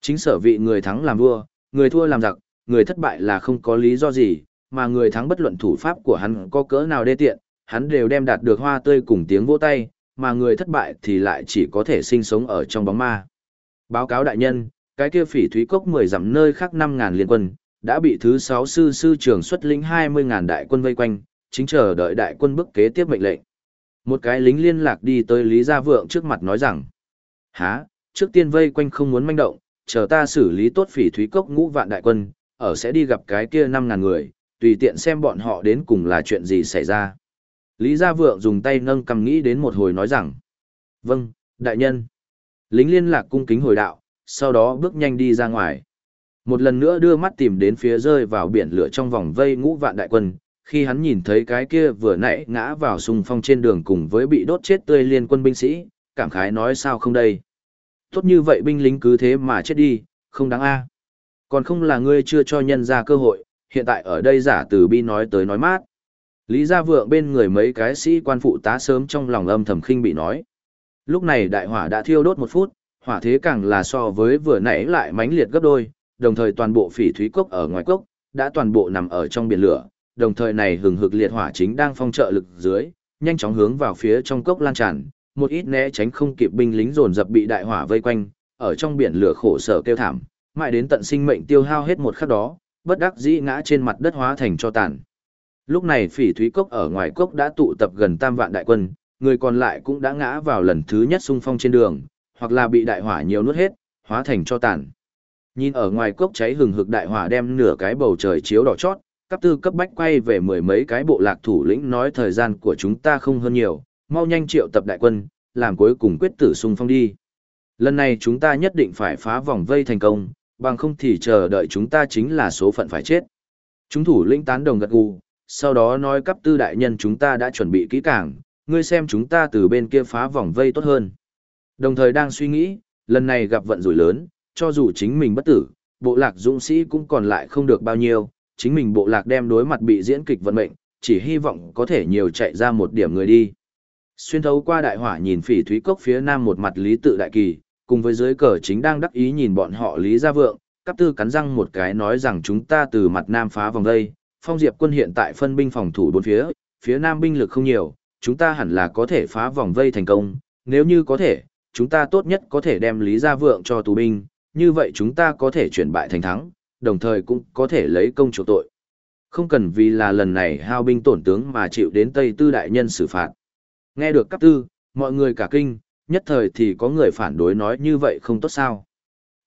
Chính sở vị người thắng làm vua, người thua làm giặc, người thất bại là không có lý do gì, mà người thắng bất luận thủ pháp của hắn có cỡ nào đê tiện, hắn đều đem đạt được hoa tươi cùng tiếng vỗ tay, mà người thất bại thì lại chỉ có thể sinh sống ở trong bóng ma. Báo cáo đại nhân, cái kia phỉ thúy cốc 10 dặm nơi khác 5.000 liên quân, đã bị thứ 6 sư sư trưởng xuất lĩnh 20.000 đại quân vây quanh, chính chờ đợi đại quân bức kế tiếp mệnh lệnh. Một cái lính liên lạc đi tới Lý Gia Vượng trước mặt nói rằng, há, trước tiên vây quanh không muốn manh động, chờ ta xử lý tốt phỉ thúy cốc ngũ vạn đại quân, ở sẽ đi gặp cái kia 5.000 người, tùy tiện xem bọn họ đến cùng là chuyện gì xảy ra. Lý Gia Vượng dùng tay nâng cầm nghĩ đến một hồi nói rằng, vâng, đại nhân. Lính liên lạc cung kính hồi đạo, sau đó bước nhanh đi ra ngoài. Một lần nữa đưa mắt tìm đến phía rơi vào biển lửa trong vòng vây ngũ vạn đại quân, khi hắn nhìn thấy cái kia vừa nãy ngã vào sùng phong trên đường cùng với bị đốt chết tươi liên quân binh sĩ, cảm khái nói sao không đây. Tốt như vậy binh lính cứ thế mà chết đi, không đáng a. Còn không là ngươi chưa cho nhân ra cơ hội, hiện tại ở đây giả từ bi nói tới nói mát. Lý Gia Vượng bên người mấy cái sĩ quan phụ tá sớm trong lòng âm thầm khinh bị nói. Lúc này đại hỏa đã thiêu đốt một phút, hỏa thế càng là so với vừa nãy lại mãnh liệt gấp đôi, đồng thời toàn bộ phỉ thúy cốc ở ngoài cốc, đã toàn bộ nằm ở trong biển lửa, đồng thời này hừng hực liệt hỏa chính đang phong trợ lực dưới, nhanh chóng hướng vào phía trong cốc lan tràn, một ít né tránh không kịp binh lính dồn dập bị đại hỏa vây quanh, ở trong biển lửa khổ sở kêu thảm, mãi đến tận sinh mệnh tiêu hao hết một khắc đó, bất đắc dĩ ngã trên mặt đất hóa thành cho tàn. Lúc này phỉ thúy cốc ở ngoài cốc đã tụ tập gần tam vạn đại quân, người còn lại cũng đã ngã vào lần thứ nhất xung phong trên đường, hoặc là bị đại hỏa nhiều nuốt hết, hóa thành cho tàn. Nhìn ở ngoài cốc cháy hừng hực đại hỏa đem nửa cái bầu trời chiếu đỏ chót, cấp tư cấp bách quay về mười mấy cái bộ lạc thủ lĩnh nói thời gian của chúng ta không hơn nhiều, mau nhanh triệu tập đại quân, làm cuối cùng quyết tử xung phong đi. Lần này chúng ta nhất định phải phá vòng vây thành công, bằng không thì chờ đợi chúng ta chính là số phận phải chết. Chúng thủ lĩnh tán đồng gật gù, sau đó nói cấp tư đại nhân chúng ta đã chuẩn bị kỹ càng, ngươi xem chúng ta từ bên kia phá vòng vây tốt hơn. Đồng thời đang suy nghĩ, lần này gặp vận rủi lớn, cho dù chính mình bất tử, bộ lạc dũng sĩ cũng còn lại không được bao nhiêu, chính mình bộ lạc đem đối mặt bị diễn kịch vận mệnh, chỉ hy vọng có thể nhiều chạy ra một điểm người đi. Xuyên thấu qua đại hỏa nhìn phỉ thúy cốc phía nam một mặt lý tự đại kỳ, cùng với dưới cờ chính đang đắc ý nhìn bọn họ lý gia vượng, cấp tư cắn răng một cái nói rằng chúng ta từ mặt nam phá vòng đây, phong diệp quân hiện tại phân binh phòng thủ bốn phía, phía nam binh lực không nhiều, chúng ta hẳn là có thể phá vòng vây thành công, nếu như có thể, chúng ta tốt nhất có thể đem lý gia vượng cho tù binh, như vậy chúng ta có thể chuyển bại thành thắng, đồng thời cũng có thể lấy công chủ tội. Không cần vì là lần này hao binh tổn tướng mà chịu đến Tây Tư đại nhân xử phạt. Nghe được cấp tư, mọi người cả kinh, nhất thời thì có người phản đối nói như vậy không tốt sao.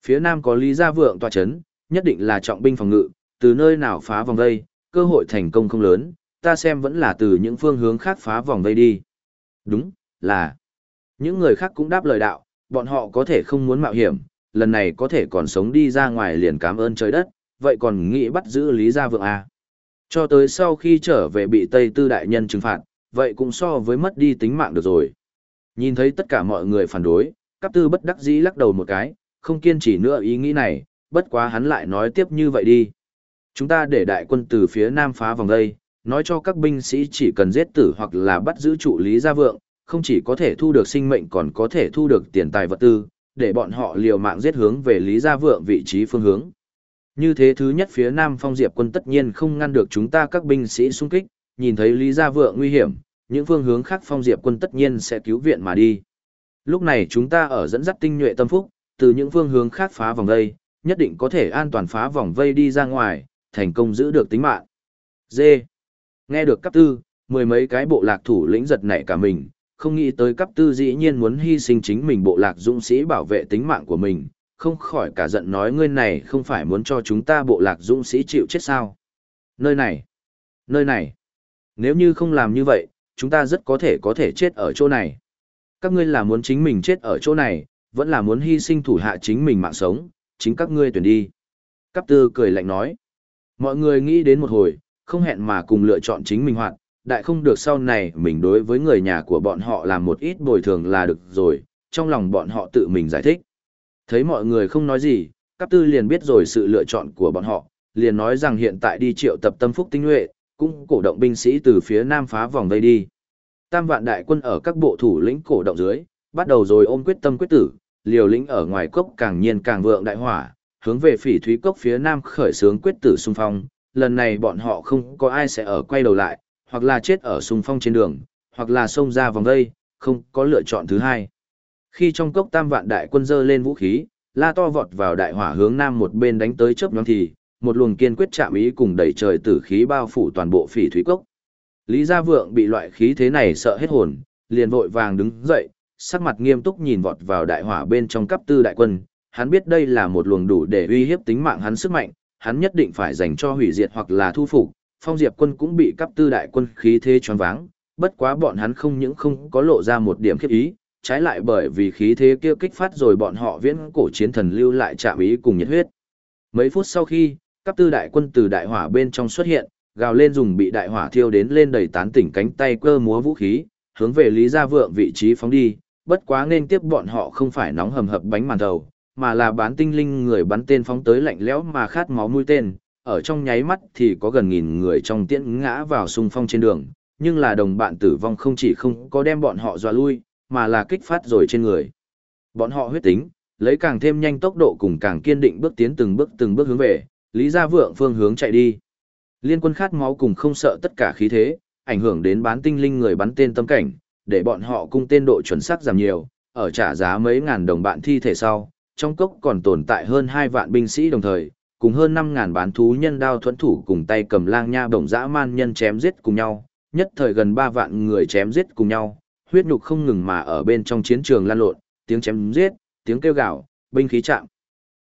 Phía nam có Lý Gia Vượng tòa chấn, nhất định là trọng binh phòng ngự, từ nơi nào phá vòng vây, cơ hội thành công không lớn, ta xem vẫn là từ những phương hướng khác phá vòng vây đi. Đúng, là. Những người khác cũng đáp lời đạo, bọn họ có thể không muốn mạo hiểm, lần này có thể còn sống đi ra ngoài liền cảm ơn trời đất, vậy còn nghĩ bắt giữ Lý Gia Vượng à. Cho tới sau khi trở về bị Tây Tư Đại Nhân trừng phạt, vậy cũng so với mất đi tính mạng được rồi. Nhìn thấy tất cả mọi người phản đối, cấp tư bất đắc dĩ lắc đầu một cái, không kiên trì nữa ý nghĩ này, bất quá hắn lại nói tiếp như vậy đi. Chúng ta để đại quân từ phía nam phá vòng đây, nói cho các binh sĩ chỉ cần giết tử hoặc là bắt giữ trụ lý gia vượng, không chỉ có thể thu được sinh mệnh còn có thể thu được tiền tài vật tư, để bọn họ liều mạng giết hướng về lý gia vượng vị trí phương hướng. Như thế thứ nhất phía nam phong diệp quân tất nhiên không ngăn được chúng ta các binh sĩ xung kích, nhìn thấy lý gia vượng nguy hiểm, những phương hướng khác phong diệp quân tất nhiên sẽ cứu viện mà đi. Lúc này chúng ta ở dẫn dắt tinh nhuệ tâm phúc, từ những phương hướng khác phá vòng vây, nhất định có thể an toàn phá vòng vây đi ra ngoài, thành công giữ được tính mạng. D. Nghe được cấp tư, mười mấy cái bộ lạc thủ lĩnh giật nảy cả mình, không nghĩ tới cấp tư dĩ nhiên muốn hy sinh chính mình bộ lạc dũng sĩ bảo vệ tính mạng của mình, không khỏi cả giận nói ngươi này không phải muốn cho chúng ta bộ lạc dũng sĩ chịu chết sao. Nơi này, nơi này, nếu như không làm như vậy, chúng ta rất có thể có thể chết ở chỗ này. Các ngươi là muốn chính mình chết ở chỗ này, vẫn là muốn hy sinh thủ hạ chính mình mạng sống, chính các ngươi tuyển đi. Cáp tư cười lạnh nói. Mọi người nghĩ đến một hồi, không hẹn mà cùng lựa chọn chính mình hoạt, đại không được sau này mình đối với người nhà của bọn họ làm một ít bồi thường là được rồi, trong lòng bọn họ tự mình giải thích. Thấy mọi người không nói gì, Cáp tư liền biết rồi sự lựa chọn của bọn họ, liền nói rằng hiện tại đi triệu tập tâm phúc tinh nhuệ, cũng cổ động binh sĩ từ phía nam phá vòng vây đi. Tam vạn đại quân ở các bộ thủ lĩnh cổ động dưới, bắt đầu rồi ôm quyết tâm quyết tử, liều lĩnh ở ngoài cốc càng nhiên càng vượng đại hỏa, hướng về phỉ thúy cốc phía nam khởi xướng quyết tử xung phong, lần này bọn họ không có ai sẽ ở quay đầu lại, hoặc là chết ở xung phong trên đường, hoặc là xông ra vòng đây, không có lựa chọn thứ hai. Khi trong cốc tam vạn đại quân dơ lên vũ khí, la to vọt vào đại hỏa hướng nam một bên đánh tới chớp nhóm thì, một luồng kiên quyết chạm ý cùng đẩy trời tử khí bao phủ toàn bộ phỉ thúy cốc. Lý Gia Vượng bị loại khí thế này sợ hết hồn, liền vội vàng đứng dậy, sắc mặt nghiêm túc nhìn vọt vào đại hỏa bên trong cấp tư đại quân, hắn biết đây là một luồng đủ để uy hiếp tính mạng hắn sức mạnh, hắn nhất định phải dành cho hủy diệt hoặc là thu phục. Phong Diệp quân cũng bị cấp tư đại quân khí thế choáng váng, bất quá bọn hắn không những không có lộ ra một điểm khiếp ý, trái lại bởi vì khí thế kia kích phát rồi bọn họ viễn cổ chiến thần lưu lại chạm ý cùng nhiệt huyết. Mấy phút sau khi, cấp tư đại quân từ đại hỏa bên trong xuất hiện, gào lên dùng bị đại hỏa thiêu đến lên đầy tán tỉnh cánh tay cơ múa vũ khí, hướng về Lý Gia Vượng vị trí phóng đi, bất quá nên tiếp bọn họ không phải nóng hầm hập bánh màn đầu mà là bán tinh linh người bắn tên phóng tới lạnh lẽo mà khát máu mũi tên, ở trong nháy mắt thì có gần nghìn người trong tiễn ngã vào xung phong trên đường, nhưng là đồng bạn tử vong không chỉ không có đem bọn họ dọa lui, mà là kích phát rồi trên người. Bọn họ huyết tính, lấy càng thêm nhanh tốc độ cùng càng kiên định bước tiến từng bước từng bước hướng về, Lý Gia Vượng phương hướng chạy đi. Liên quân khát máu cùng không sợ tất cả khí thế, ảnh hưởng đến bán tinh linh người bắn tên tâm cảnh, để bọn họ cung tên độ chuẩn xác giảm nhiều, ở trả giá mấy ngàn đồng bạn thi thể sau, trong cốc còn tồn tại hơn 2 vạn binh sĩ đồng thời, cùng hơn 5 ngàn bán thú nhân đao thuẫn thủ cùng tay cầm lang nha bổng dã man nhân chém giết cùng nhau, nhất thời gần 3 vạn người chém giết cùng nhau, huyết nhục không ngừng mà ở bên trong chiến trường lan lộn, tiếng chém giết, tiếng kêu gào, binh khí chạm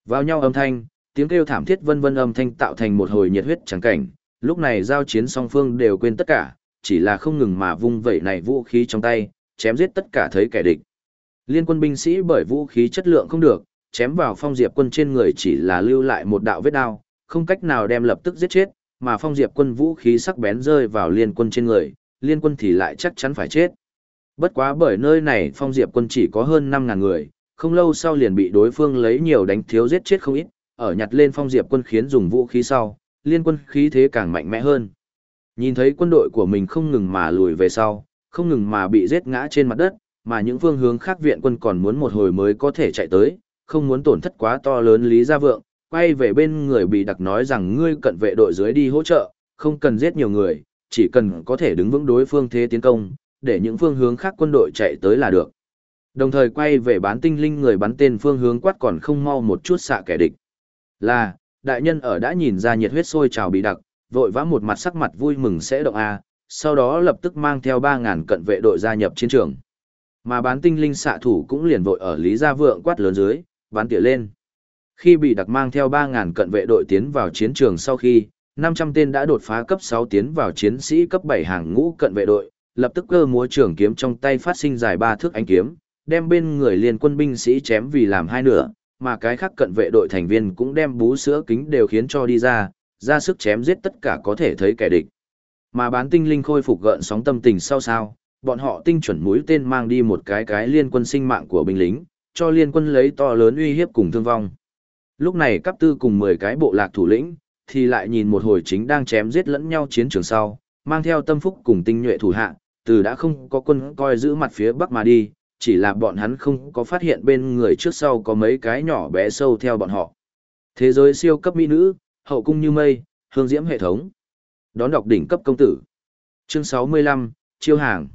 vào nhau âm thanh, tiếng kêu thảm thiết vân vân âm thanh tạo thành một hồi nhiệt huyết trắng cảnh, lúc này giao chiến song phương đều quên tất cả, chỉ là không ngừng mà vung vẩy này vũ khí trong tay, chém giết tất cả thấy kẻ địch. Liên quân binh sĩ bởi vũ khí chất lượng không được, chém vào phong diệp quân trên người chỉ là lưu lại một đạo vết đao, không cách nào đem lập tức giết chết, mà phong diệp quân vũ khí sắc bén rơi vào liên quân trên người, liên quân thì lại chắc chắn phải chết. Bất quá bởi nơi này phong diệp quân chỉ có hơn 5.000 người, không lâu sau liền bị đối phương lấy nhiều đánh thiếu giết chết không ít, ở nhặt lên phong diệp quân khiến dùng vũ khí sau, liên quân khí thế càng mạnh mẽ hơn. Nhìn thấy quân đội của mình không ngừng mà lùi về sau, không ngừng mà bị giết ngã trên mặt đất, mà những phương hướng khác viện quân còn muốn một hồi mới có thể chạy tới, không muốn tổn thất quá to lớn Lý Gia Vượng, quay về bên người bị đặc nói rằng ngươi cận vệ đội dưới đi hỗ trợ, không cần giết nhiều người, chỉ cần có thể đứng vững đối phương thế tiến công, để những phương hướng khác quân đội chạy tới là được. Đồng thời quay về bán tinh linh người bắn tên phương hướng quát còn không mau một chút xạ kẻ địch. Là, đại nhân ở đã nhìn ra nhiệt huyết sôi trào bị đặc, vội vã một mặt sắc mặt vui mừng sẽ động A, sau đó lập tức mang theo 3.000 cận vệ đội gia nhập chiến trường. Mà bán tinh linh xạ thủ cũng liền vội ở Lý Gia Vượng quát lớn dưới, bán tỉa lên. Khi bị đặc mang theo 3.000 cận vệ đội tiến vào chiến trường sau khi, 500 tên đã đột phá cấp 6 tiến vào chiến sĩ cấp 7 hàng ngũ cận vệ đội, lập tức cơ múa trường kiếm trong tay phát sinh dài ba thước ánh kiếm, đem bên người liên quân binh sĩ chém vì làm hai nửa, mà cái khác cận vệ đội thành viên cũng đem bú sữa kính đều khiến cho đi ra, ra sức chém giết tất cả có thể thấy kẻ địch. Mà bán tinh linh khôi phục gợn sóng tâm tình sau sao, bọn họ tinh chuẩn mũi tên mang đi một cái cái liên quân sinh mạng của binh lính, cho liên quân lấy to lớn uy hiếp cùng thương vong. Lúc này cấp tư cùng 10 cái bộ lạc thủ lĩnh, thì lại nhìn một hồi chính đang chém giết lẫn nhau chiến trường sau, mang theo tâm phúc cùng tinh nhuệ thủ hạ, từ đã không có quân coi giữ mặt phía bắc mà đi, chỉ là bọn hắn không có phát hiện bên người trước sau có mấy cái nhỏ bé sâu theo bọn họ. Thế giới siêu cấp mỹ nữ, hậu cung như mây, hương diễm hệ thống. Đón đọc đỉnh cấp công tử. Chương 65, chiêu hàng.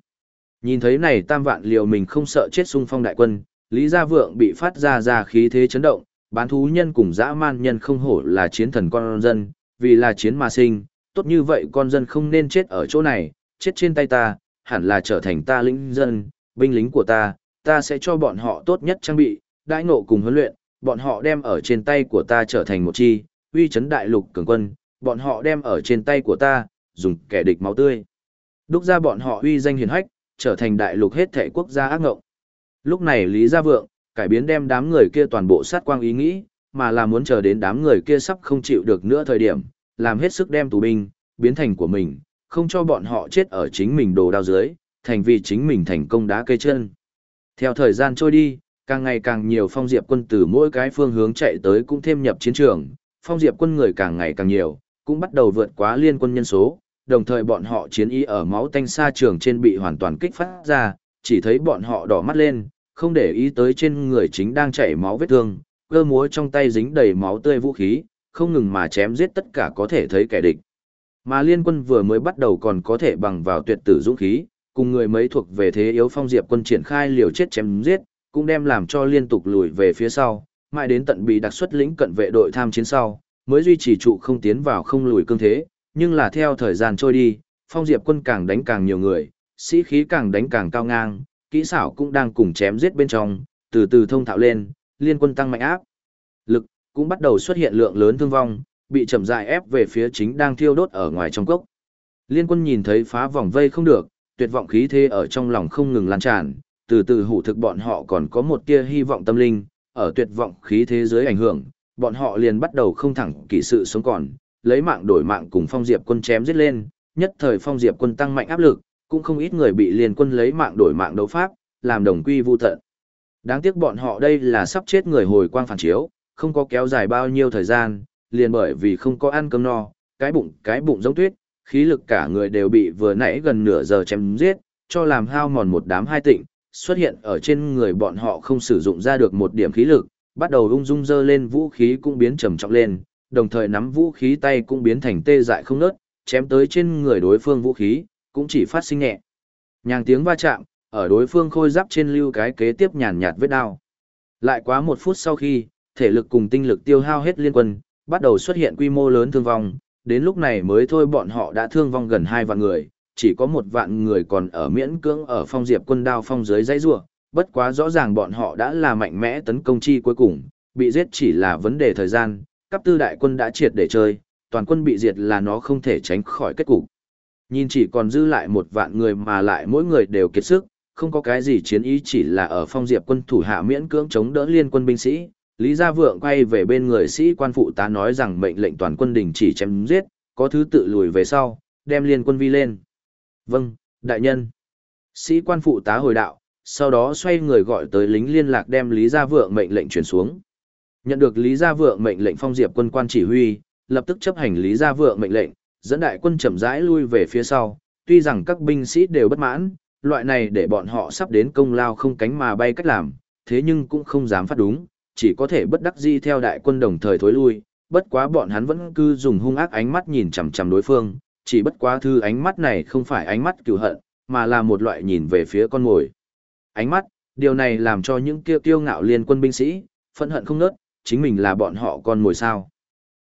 Nhìn thấy này tam vạn liều mình không sợ chết xung phong đại quân, Lý Gia Vượng bị phát ra ra khí thế chấn động, bán thú nhân cùng dã man nhân không hổ là chiến thần con dân, vì là chiến mà sinh, tốt như vậy con dân không nên chết ở chỗ này, chết trên tay ta, hẳn là trở thành ta lĩnh dân, binh lính của ta, ta sẽ cho bọn họ tốt nhất trang bị, đãi ngộ cùng huấn luyện, bọn họ đem ở trên tay của ta trở thành một chi, uy chấn đại lục cường quân, bọn họ đem ở trên tay của ta, dùng kẻ địch máu tươi. Đúc ra bọn họ uy danh hiền hách, trở thành đại lục hết thể quốc gia ác ngộng. Lúc này Lý Gia Vượng, cải biến đem đám người kia toàn bộ sát quang ý nghĩ, mà là muốn chờ đến đám người kia sắp không chịu được nữa thời điểm, làm hết sức đem tù binh, biến thành của mình, không cho bọn họ chết ở chính mình đồ đao dưới, thành vì chính mình thành công đá cây chân. Theo thời gian trôi đi, càng ngày càng nhiều phong diệp quân từ mỗi cái phương hướng chạy tới cũng thêm nhập chiến trường, phong diệp quân người càng ngày càng nhiều, cũng bắt đầu vượt quá liên quân nhân số, đồng thời bọn họ chiến ý ở máu tanh xa trường trên bị hoàn toàn kích phát ra, chỉ thấy bọn họ đỏ mắt lên, không để ý tới trên người chính đang chảy máu vết thương, cơ múa trong tay dính đầy máu tươi vũ khí, không ngừng mà chém giết tất cả có thể thấy kẻ địch. Mà liên quân vừa mới bắt đầu còn có thể bằng vào tuyệt tử dũng khí, cùng người mấy thuộc về thế yếu phong diệp quân triển khai liều chết chém giết, cũng đem làm cho liên tục lùi về phía sau, mãi đến tận bị đặc xuất lĩnh cận vệ đội tham chiến sau, mới duy trì trụ không tiến vào không lùi cương thế, nhưng là theo thời gian trôi đi, phong diệp quân càng đánh càng nhiều người, sĩ khí càng đánh càng cao ngang, kỹ xảo cũng đang cùng chém giết bên trong, từ từ thông thạo lên, liên quân tăng mạnh áp. Lực, cũng bắt đầu xuất hiện lượng lớn thương vong, bị chậm rãi ép về phía chính đang thiêu đốt ở ngoài trong cốc. Liên quân nhìn thấy phá vòng vây không được, tuyệt vọng khí thế ở trong lòng không ngừng lan tràn, từ từ hủ thực bọn họ còn có một tia hy vọng tâm linh, ở tuyệt vọng khí thế dưới ảnh hưởng, bọn họ liền bắt đầu không thẳng kỳ sự sống còn, lấy mạng đổi mạng cùng phong diệp quân chém giết lên, nhất thời phong diệp quân tăng mạnh áp lực, cũng không ít người bị liên quân lấy mạng đổi mạng đấu pháp, làm đồng quy vu tận. Đáng tiếc bọn họ đây là sắp chết người hồi quang phản chiếu, không có kéo dài bao nhiêu thời gian, liền bởi vì không có ăn cơm no, cái bụng cái bụng giống tuyết, khí lực cả người đều bị vừa nãy gần nửa giờ chém giết, cho làm hao mòn một đám hai tịnh, xuất hiện ở trên người bọn họ không sử dụng ra được một điểm khí lực, bắt đầu ung dung dơ lên vũ khí cũng biến trầm trọng lên, đồng thời nắm vũ khí tay cũng biến thành tê dại không nớt, chém tới trên người đối phương vũ khí, cũng chỉ phát sinh nhẹ. Nhàng tiếng va chạm, ở đối phương khôi giáp trên lưu cái kế tiếp nhàn nhạt vết đao. Lại quá một phút sau khi, thể lực cùng tinh lực tiêu hao hết liên quân, bắt đầu xuất hiện quy mô lớn thương vong, đến lúc này mới thôi bọn họ đã thương vong gần hai vạn người, chỉ có một vạn người còn ở miễn cưỡng ở phong diệp quân đao phong dưới dãy rua, bất quá rõ ràng bọn họ đã là mạnh mẽ tấn công chi cuối cùng, bị giết chỉ là vấn đề thời gian, cấp tư đại quân đã triệt để chơi, toàn quân bị diệt là nó không thể tránh khỏi kết cục. Nhìn chỉ còn dư lại một vạn người mà lại mỗi người đều kiệt sức, không có cái gì chiến ý chỉ là ở phong diệp quân thủ hạ miễn cưỡng chống đỡ liên quân binh sĩ. Lý Gia Vượng quay về bên người sĩ quan phụ tá nói rằng mệnh lệnh toàn quân đình chỉ chém giết, có thứ tự lùi về sau, đem liên quân vi lên. Vâng, đại nhân. Sĩ quan phụ tá hồi đạo, sau đó xoay người gọi tới lính liên lạc đem Lý Gia Vượng mệnh lệnh truyền xuống. Nhận được Lý Gia Vượng mệnh lệnh phong diệp quân quan chỉ huy, lập tức chấp hành Lý Gia Vượng mệnh lệnh, dẫn đại quân chậm rãi lui về phía sau, tuy rằng các binh sĩ đều bất mãn, loại này để bọn họ sắp đến công lao không cánh mà bay cách làm, thế nhưng cũng không dám phát đúng, chỉ có thể bất đắc di theo đại quân đồng thời thối lui, bất quá bọn hắn vẫn cứ dùng hung ác ánh mắt nhìn chằm chằm đối phương, chỉ bất quá thư ánh mắt này không phải ánh mắt cừu hận, mà là một loại nhìn về phía con mồi. Ánh mắt, điều này làm cho những kiêu kiêu ngạo liên quân binh sĩ, phẫn hận không nớt, chính mình là bọn họ con mồi sao.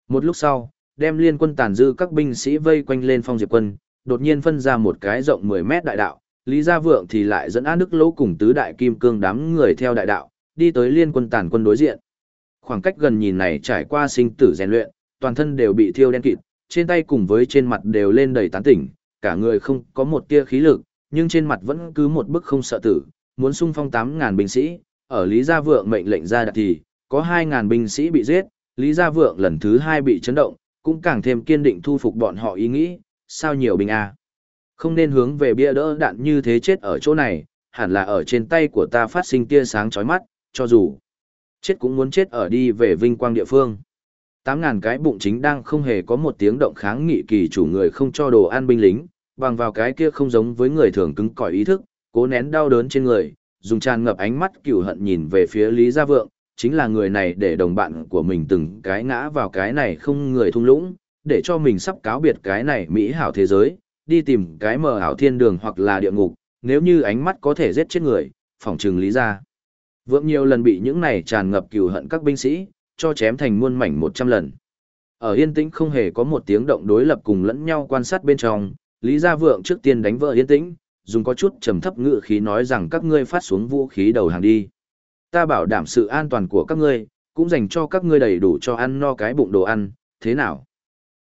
Một lúc sau, đem liên quân tàn dư các binh sĩ vây quanh lên phong diệp quân, đột nhiên phân ra một cái rộng 10 mét đại đạo, Lý Gia Vượng thì lại dẫn Á Đức Lỗ cùng tứ đại kim cương đám người theo đại đạo, đi tới liên quân tàn quân đối diện. Khoảng cách gần nhìn này trải qua sinh tử rèn luyện, toàn thân đều bị thiêu đen kịt, trên tay cùng với trên mặt đều lên đầy tán tỉnh, cả người không có một tia khí lực, nhưng trên mặt vẫn cứ một bức không sợ tử, muốn xung phong 8.000 binh sĩ, ở Lý Gia Vượng mệnh lệnh ra đặt thì, có 2.000 binh sĩ bị giết, Lý Gia Vượng lần thứ hai bị chấn động, cũng càng thêm kiên định thu phục bọn họ ý nghĩ, sao nhiều binh a. Không nên hướng về bia đỡ đạn như thế chết ở chỗ này, hẳn là ở trên tay của ta phát sinh tia sáng chói mắt, cho dù chết cũng muốn chết ở đi về vinh quang địa phương. Tám ngàn cái bụng chính đang không hề có một tiếng động kháng nghị kỳ chủ người không cho đồ ăn binh lính, bằng vào cái kia không giống với người thường cứng cỏi ý thức, cố nén đau đớn trên người, dùng tràn ngập ánh mắt cừu hận nhìn về phía Lý Gia Vượng, chính là người này để đồng bạn của mình từng cái ngã vào cái này không người thung lũng, để cho mình sắp cáo biệt cái này mỹ hảo thế giới, đi tìm cái mờ ảo thiên đường hoặc là địa ngục, nếu như ánh mắt có thể giết chết người, phỏng trừng Lý Gia. Vượng nhiều lần bị những này tràn ngập cừu hận các binh sĩ, cho chém thành muôn mảnh một trăm lần. Ở yên tĩnh không hề có một tiếng động đối lập cùng lẫn nhau quan sát bên trong, Lý Gia Vượng trước tiên đánh vỡ yên tĩnh, dùng có chút trầm thấp ngữ khí nói rằng các ngươi phát xuống vũ khí đầu hàng đi. Ta bảo đảm sự an toàn của các ngươi, cũng dành cho các ngươi đầy đủ cho ăn no cái bụng đồ ăn, thế nào?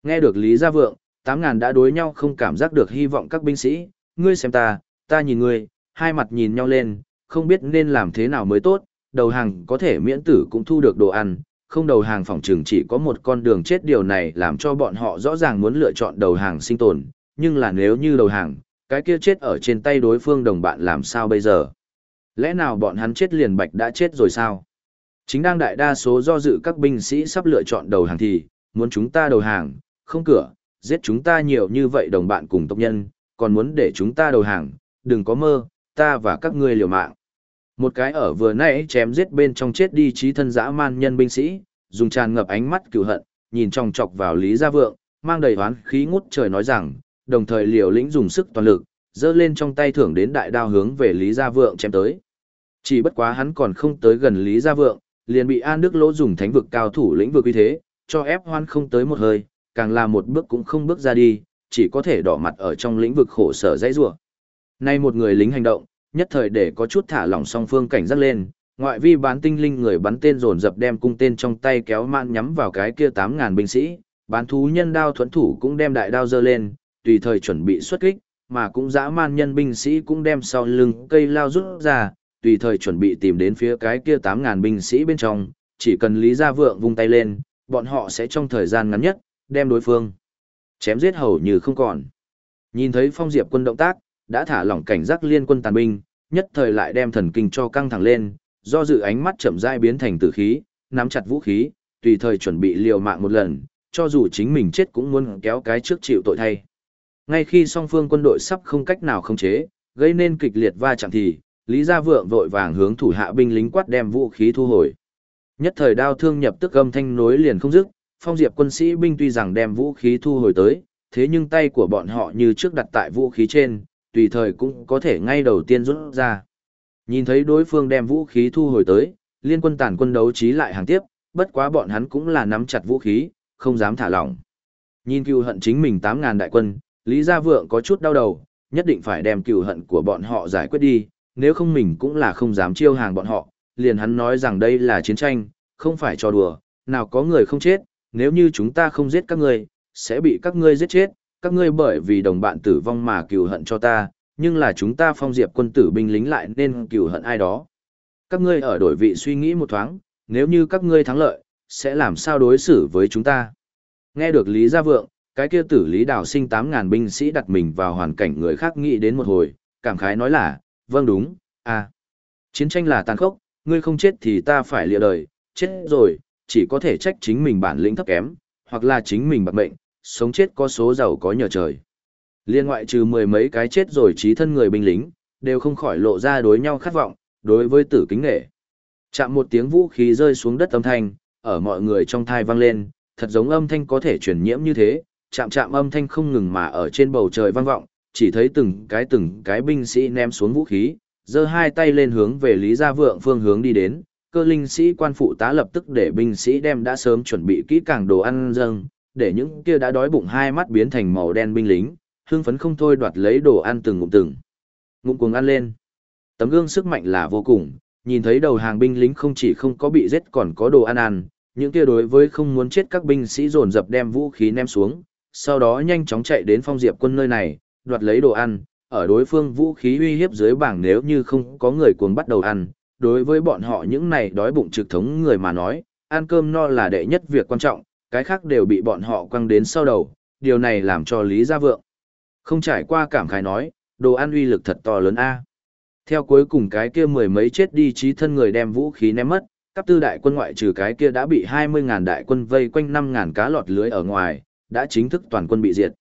Nghe được Lý Gia Vượng, tám ngàn đã đối nhau không cảm giác được hy vọng các binh sĩ, ngươi xem ta, ta nhìn ngươi, hai mặt nhìn nhau lên, không biết nên làm thế nào mới tốt, đầu hàng có thể miễn tử cũng thu được đồ ăn, không đầu hàng phòng trường chỉ có một con đường chết điều này làm cho bọn họ rõ ràng muốn lựa chọn đầu hàng sinh tồn, nhưng là nếu như đầu hàng, cái kia chết ở trên tay đối phương đồng bạn làm sao bây giờ? Lẽ nào bọn hắn chết liền bạch đã chết rồi sao? Chính đang đại đa số do dự các binh sĩ sắp lựa chọn đầu hàng thì, muốn chúng ta đầu hàng, không cửa, giết chúng ta nhiều như vậy đồng bạn cùng tộc nhân, còn muốn để chúng ta đầu hàng, đừng có mơ, ta và các ngươi liều mạng. Một cái ở vừa nãy chém giết bên trong chết đi trí thân dã man nhân binh sĩ, dùng tràn ngập ánh mắt cựu hận, nhìn trong chọc vào Lý Gia Vượng, mang đầy oán khí ngút trời nói rằng, đồng thời liều lĩnh dùng sức toàn lực, giơ lên trong tay thưởng đến đại đao hướng về Lý Gia Vượng chém tới. Chỉ bất quá hắn còn không tới gần Lý Gia Vượng, liền bị An Đức Lỗ dùng thánh vực cao thủ lĩnh vực uy thế, cho ép hoan không tới một hơi, càng là một bước cũng không bước ra đi, chỉ có thể đỏ mặt ở trong lĩnh vực khổ sở dãy rủa. Nay một người lính hành động, nhất thời để có chút thả lỏng song phương cảnh giác lên, ngoại vi bán tinh linh người bắn tên dồn dập đem cung tên trong tay kéo mạn nhắm vào cái kia 8000 binh sĩ, bán thú nhân đao thuẫn thủ cũng đem đại đao giơ lên, tùy thời chuẩn bị xuất kích, mà cũng dã man nhân binh sĩ cũng đem sau lưng cây lao rút ra, tùy thời chuẩn bị tìm đến phía cái kia tám ngàn binh sĩ bên trong, chỉ cần Lý Gia Vượng vung tay lên, bọn họ sẽ trong thời gian ngắn nhất, đem đối phương chém giết hầu như không còn. Nhìn thấy phong diệp quân động tác, đã thả lỏng cảnh giác liên quân tàn binh, nhất thời lại đem thần kinh cho căng thẳng lên, do dự ánh mắt chậm rãi biến thành tử khí, nắm chặt vũ khí, tùy thời chuẩn bị liều mạng một lần, cho dù chính mình chết cũng muốn kéo cái trước chịu tội thay. Ngay khi song phương quân đội sắp không cách nào khống chế, gây nên kịch liệt va chạm thì, Lý Gia Vượng vội vàng hướng thủ hạ binh lính quát đem vũ khí thu hồi. Nhất thời đao thương nhập tức âm thanh nối liền không dứt, phong diệp quân sĩ binh tuy rằng đem vũ khí thu hồi tới, thế nhưng tay của bọn họ như trước đặt tại vũ khí trên, tùy thời cũng có thể ngay đầu tiên rút ra. Nhìn thấy đối phương đem vũ khí thu hồi tới, liên quân tàn quân đấu trí lại hàng tiếp, bất quá bọn hắn cũng là nắm chặt vũ khí, không dám thả lỏng. Nhìn cựu hận chính mình 8.000 đại quân, Lý Gia Vượng có chút đau đầu, nhất định phải đem cựu hận của bọn họ giải quyết đi, nếu không mình cũng là không dám chiêu hàng bọn họ, liền hắn nói rằng đây là chiến tranh, không phải trò đùa, nào có người không chết, nếu như chúng ta không giết các ngươi, sẽ bị các ngươi giết chết, các ngươi bởi vì đồng bạn tử vong mà cừu hận cho ta, nhưng là chúng ta phong diệp quân tử binh lính lại nên cừu hận ai đó. Các ngươi ở đổi vị suy nghĩ một thoáng, nếu như các ngươi thắng lợi, sẽ làm sao đối xử với chúng ta. Nghe được Lý Gia Vượng, cái kia tử lý đào sinh 8.000 binh sĩ đặt mình vào hoàn cảnh người khác nghĩ đến một hồi, cảm khái nói là, vâng đúng, à. Chiến tranh là tàn khốc, ngươi không chết thì ta phải lịa đời, chết rồi, chỉ có thể trách chính mình bản lĩnh thấp kém, hoặc là chính mình bạc mệnh, sống chết có số giàu có nhờ trời. Liên ngoại trừ mười mấy cái chết rồi trí thân người binh lính, đều không khỏi lộ ra đối nhau khát vọng, đối với tử kính nghệ. Chạm một tiếng vũ khí rơi xuống đất âm thanh, ở mọi người trong thai vang lên, thật giống âm thanh có thể truyền nhiễm như thế, chạm chạm âm thanh không ngừng mà ở trên bầu trời vang vọng, chỉ thấy từng cái từng cái binh sĩ ném xuống vũ khí, giơ hai tay lên hướng về Lý Gia Vượng phương hướng đi đến, cơ linh sĩ quan phụ tá lập tức để binh sĩ đem đã sớm chuẩn bị kỹ càng đồ ăn dâng, để những kia đã đói bụng hai mắt biến thành màu đen binh lính, hưng phấn không thôi đoạt lấy đồ ăn từng ngụm từng. Ngụm cuồng ăn lên. Tấm gương sức mạnh là vô cùng, nhìn thấy đầu hàng binh lính không chỉ không có bị giết còn có đồ ăn ăn, những kia đối với không muốn chết các binh sĩ dồn dập đem vũ khí ném xuống, sau đó nhanh chóng chạy đến phong diệp quân nơi này, đoạt lấy đồ ăn, ở đối phương vũ khí uy hiếp dưới bảng nếu như không có người cuồng bắt đầu ăn, đối với bọn họ những này đói bụng trực thống người mà nói, ăn cơm no là đệ nhất việc quan trọng, cái khác đều bị bọn họ quăng đến sau đầu, điều này làm cho Lý Gia Vượng. Không trải qua cảm khái nói, đồ ăn uy lực thật to lớn a. Theo cuối cùng cái kia mười mấy chết đi trí thân người đem vũ khí ném mất, các tư đại quân ngoại trừ cái kia đã bị 20.000 đại quân vây quanh 5.000 cá lọt lưới ở ngoài, đã chính thức toàn quân bị diệt.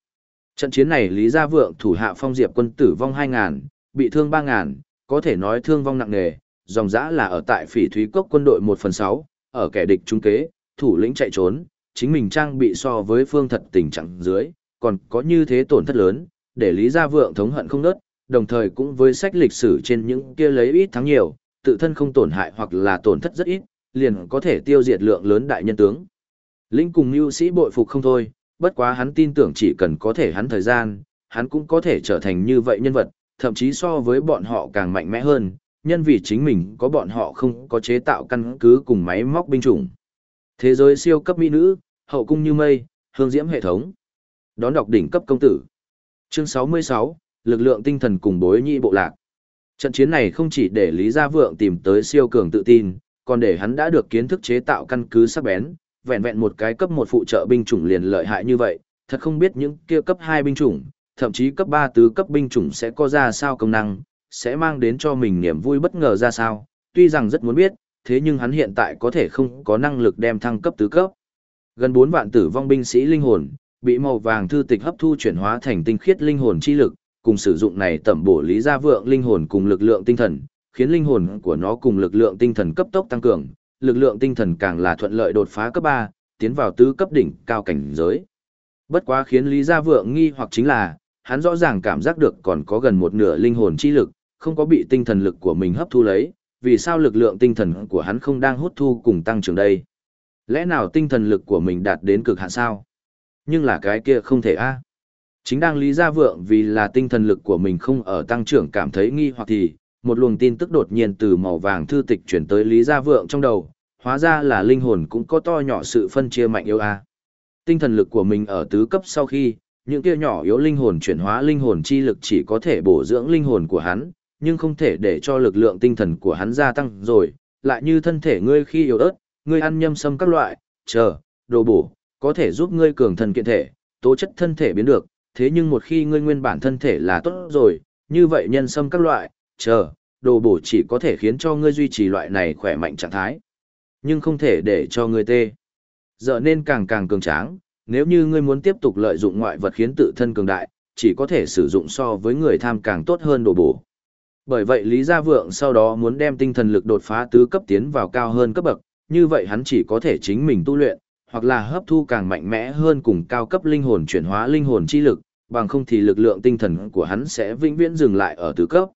Trận chiến này Lý Gia Vượng thủ hạ phong diệp quân tử vong 2.000, bị thương 3.000, có thể nói thương vong nặng nề, dòng dã là ở tại phỉ thúy cốc quân đội 1 phần 6, ở kẻ địch trung kế, thủ lĩnh chạy trốn, chính mình trang bị so với phương thật tình trạng dưới, còn có như thế tổn thất lớn, để Lý Gia Vượng thống hận không nớt, đồng thời cũng với sách lịch sử trên những kia lấy ít thắng nhiều, tự thân không tổn hại hoặc là tổn thất rất ít, liền có thể tiêu diệt lượng lớn đại nhân tướng. Linh cùng lưu sĩ bội phục không thôi, bất quá hắn tin tưởng chỉ cần có thể hắn thời gian, hắn cũng có thể trở thành như vậy nhân vật, thậm chí so với bọn họ càng mạnh mẽ hơn, nhân vì chính mình có bọn họ không có chế tạo căn cứ cùng máy móc binh chủng. Thế giới siêu cấp mỹ nữ, hậu cung như mây, hương diễm hệ thống. Đón đọc đỉnh cấp công tử. Chương 66, lực lượng tinh thần cùng bối nhị bộ lạc. Trận chiến này không chỉ để Lý Gia Vượng tìm tới siêu cường tự tin, còn để hắn đã được kiến thức chế tạo căn cứ sắc bén, vẹn vẹn một cái cấp một phụ trợ binh chủng liền lợi hại như vậy, thật không biết những kia cấp 2 binh chủng, thậm chí cấp 3 tứ cấp binh chủng sẽ có ra sao công năng, sẽ mang đến cho mình niềm vui bất ngờ ra sao, tuy rằng rất muốn biết, thế nhưng hắn hiện tại có thể không có năng lực đem thăng cấp tứ cấp. Gần 4 vạn tử vong binh sĩ linh hồn, bị màu vàng thư tịch hấp thu chuyển hóa thành tinh khiết linh hồn chi lực, cùng sử dụng này tẩm bổ lý gia vượng linh hồn cùng lực lượng tinh thần, khiến linh hồn của nó cùng lực lượng tinh thần cấp tốc tăng cường, lực lượng tinh thần càng là thuận lợi đột phá cấp 3, tiến vào tứ cấp đỉnh cao cảnh giới. Bất quá khiến Lý Gia Vượng nghi hoặc chính là, hắn rõ ràng cảm giác được còn có gần một nửa linh hồn chi lực, không có bị tinh thần lực của mình hấp thu lấy, vì sao lực lượng tinh thần của hắn không đang hút thu cùng tăng trưởng đây? Lẽ nào tinh thần lực của mình đạt đến cực hạn sao? Nhưng là cái kia không thể a. Chính đang Lý Gia Vượng vì là tinh thần lực của mình không ở tăng trưởng cảm thấy nghi hoặc thì, một luồng tin tức đột nhiên từ màu vàng thư tịch chuyển tới Lý Gia Vượng trong đầu, hóa ra là linh hồn cũng có to nhỏ sự phân chia mạnh yếu a. Tinh thần lực của mình ở tứ cấp sau khi, những kia nhỏ yếu linh hồn chuyển hóa linh hồn chi lực chỉ có thể bổ dưỡng linh hồn của hắn, nhưng không thể để cho lực lượng tinh thần của hắn gia tăng rồi, lại như thân thể ngươi khi yếu ớt, ngươi ăn nhâm sâm các loại, chờ, đồ bổ, có thể giúp ngươi cường thần kiện thể, tố chất thân thể biến được, thế nhưng một khi ngươi nguyên bản thân thể là tốt rồi, như vậy nhân sâm các loại, chờ, đồ bổ chỉ có thể khiến cho ngươi duy trì loại này khỏe mạnh trạng thái, nhưng không thể để cho ngươi tê. Giờ nên càng càng cường tráng, nếu như ngươi muốn tiếp tục lợi dụng ngoại vật khiến tự thân cường đại, chỉ có thể sử dụng so với người tham càng tốt hơn đồ bổ. Bởi vậy Lý Gia Vượng sau đó muốn đem tinh thần lực đột phá tứ cấp tiến vào cao hơn cấp bậc, như vậy hắn chỉ có thể chính mình tu luyện, hoặc là hấp thu càng mạnh mẽ hơn cùng cao cấp linh hồn chuyển hóa linh hồn chi lực, bằng không thì lực lượng tinh thần của hắn sẽ vĩnh viễn dừng lại ở tứ cấp.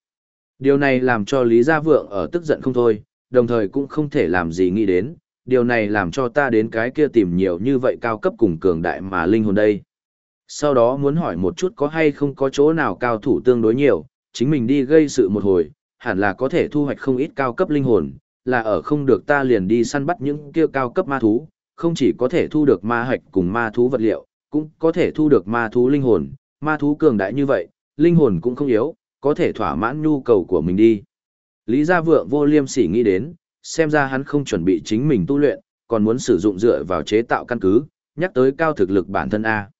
Điều này làm cho Lý Gia Vượng ở tức giận không thôi, đồng thời cũng không thể làm gì nghĩ đến, điều này làm cho ta đến cái kia tìm nhiều như vậy cao cấp cùng cường đại mà linh hồn đây. Sau đó muốn hỏi một chút có hay không có chỗ nào cao thủ tương đối nhiều, chính mình đi gây sự một hồi, hẳn là có thể thu hoạch không ít cao cấp linh hồn, là ở không được ta liền đi săn bắt những kia cao cấp ma thú, không chỉ có thể thu được ma hạch cùng ma thú vật liệu, cũng có thể thu được ma thú linh hồn, ma thú cường đại như vậy, linh hồn cũng không yếu, có thể thỏa mãn nhu cầu của mình đi. Lý Gia Vượng vô liêm sỉ nghĩ đến, xem ra hắn không chuẩn bị chính mình tu luyện, còn muốn sử dụng dựa vào chế tạo căn cứ, nhắc tới cao thực lực bản thân A.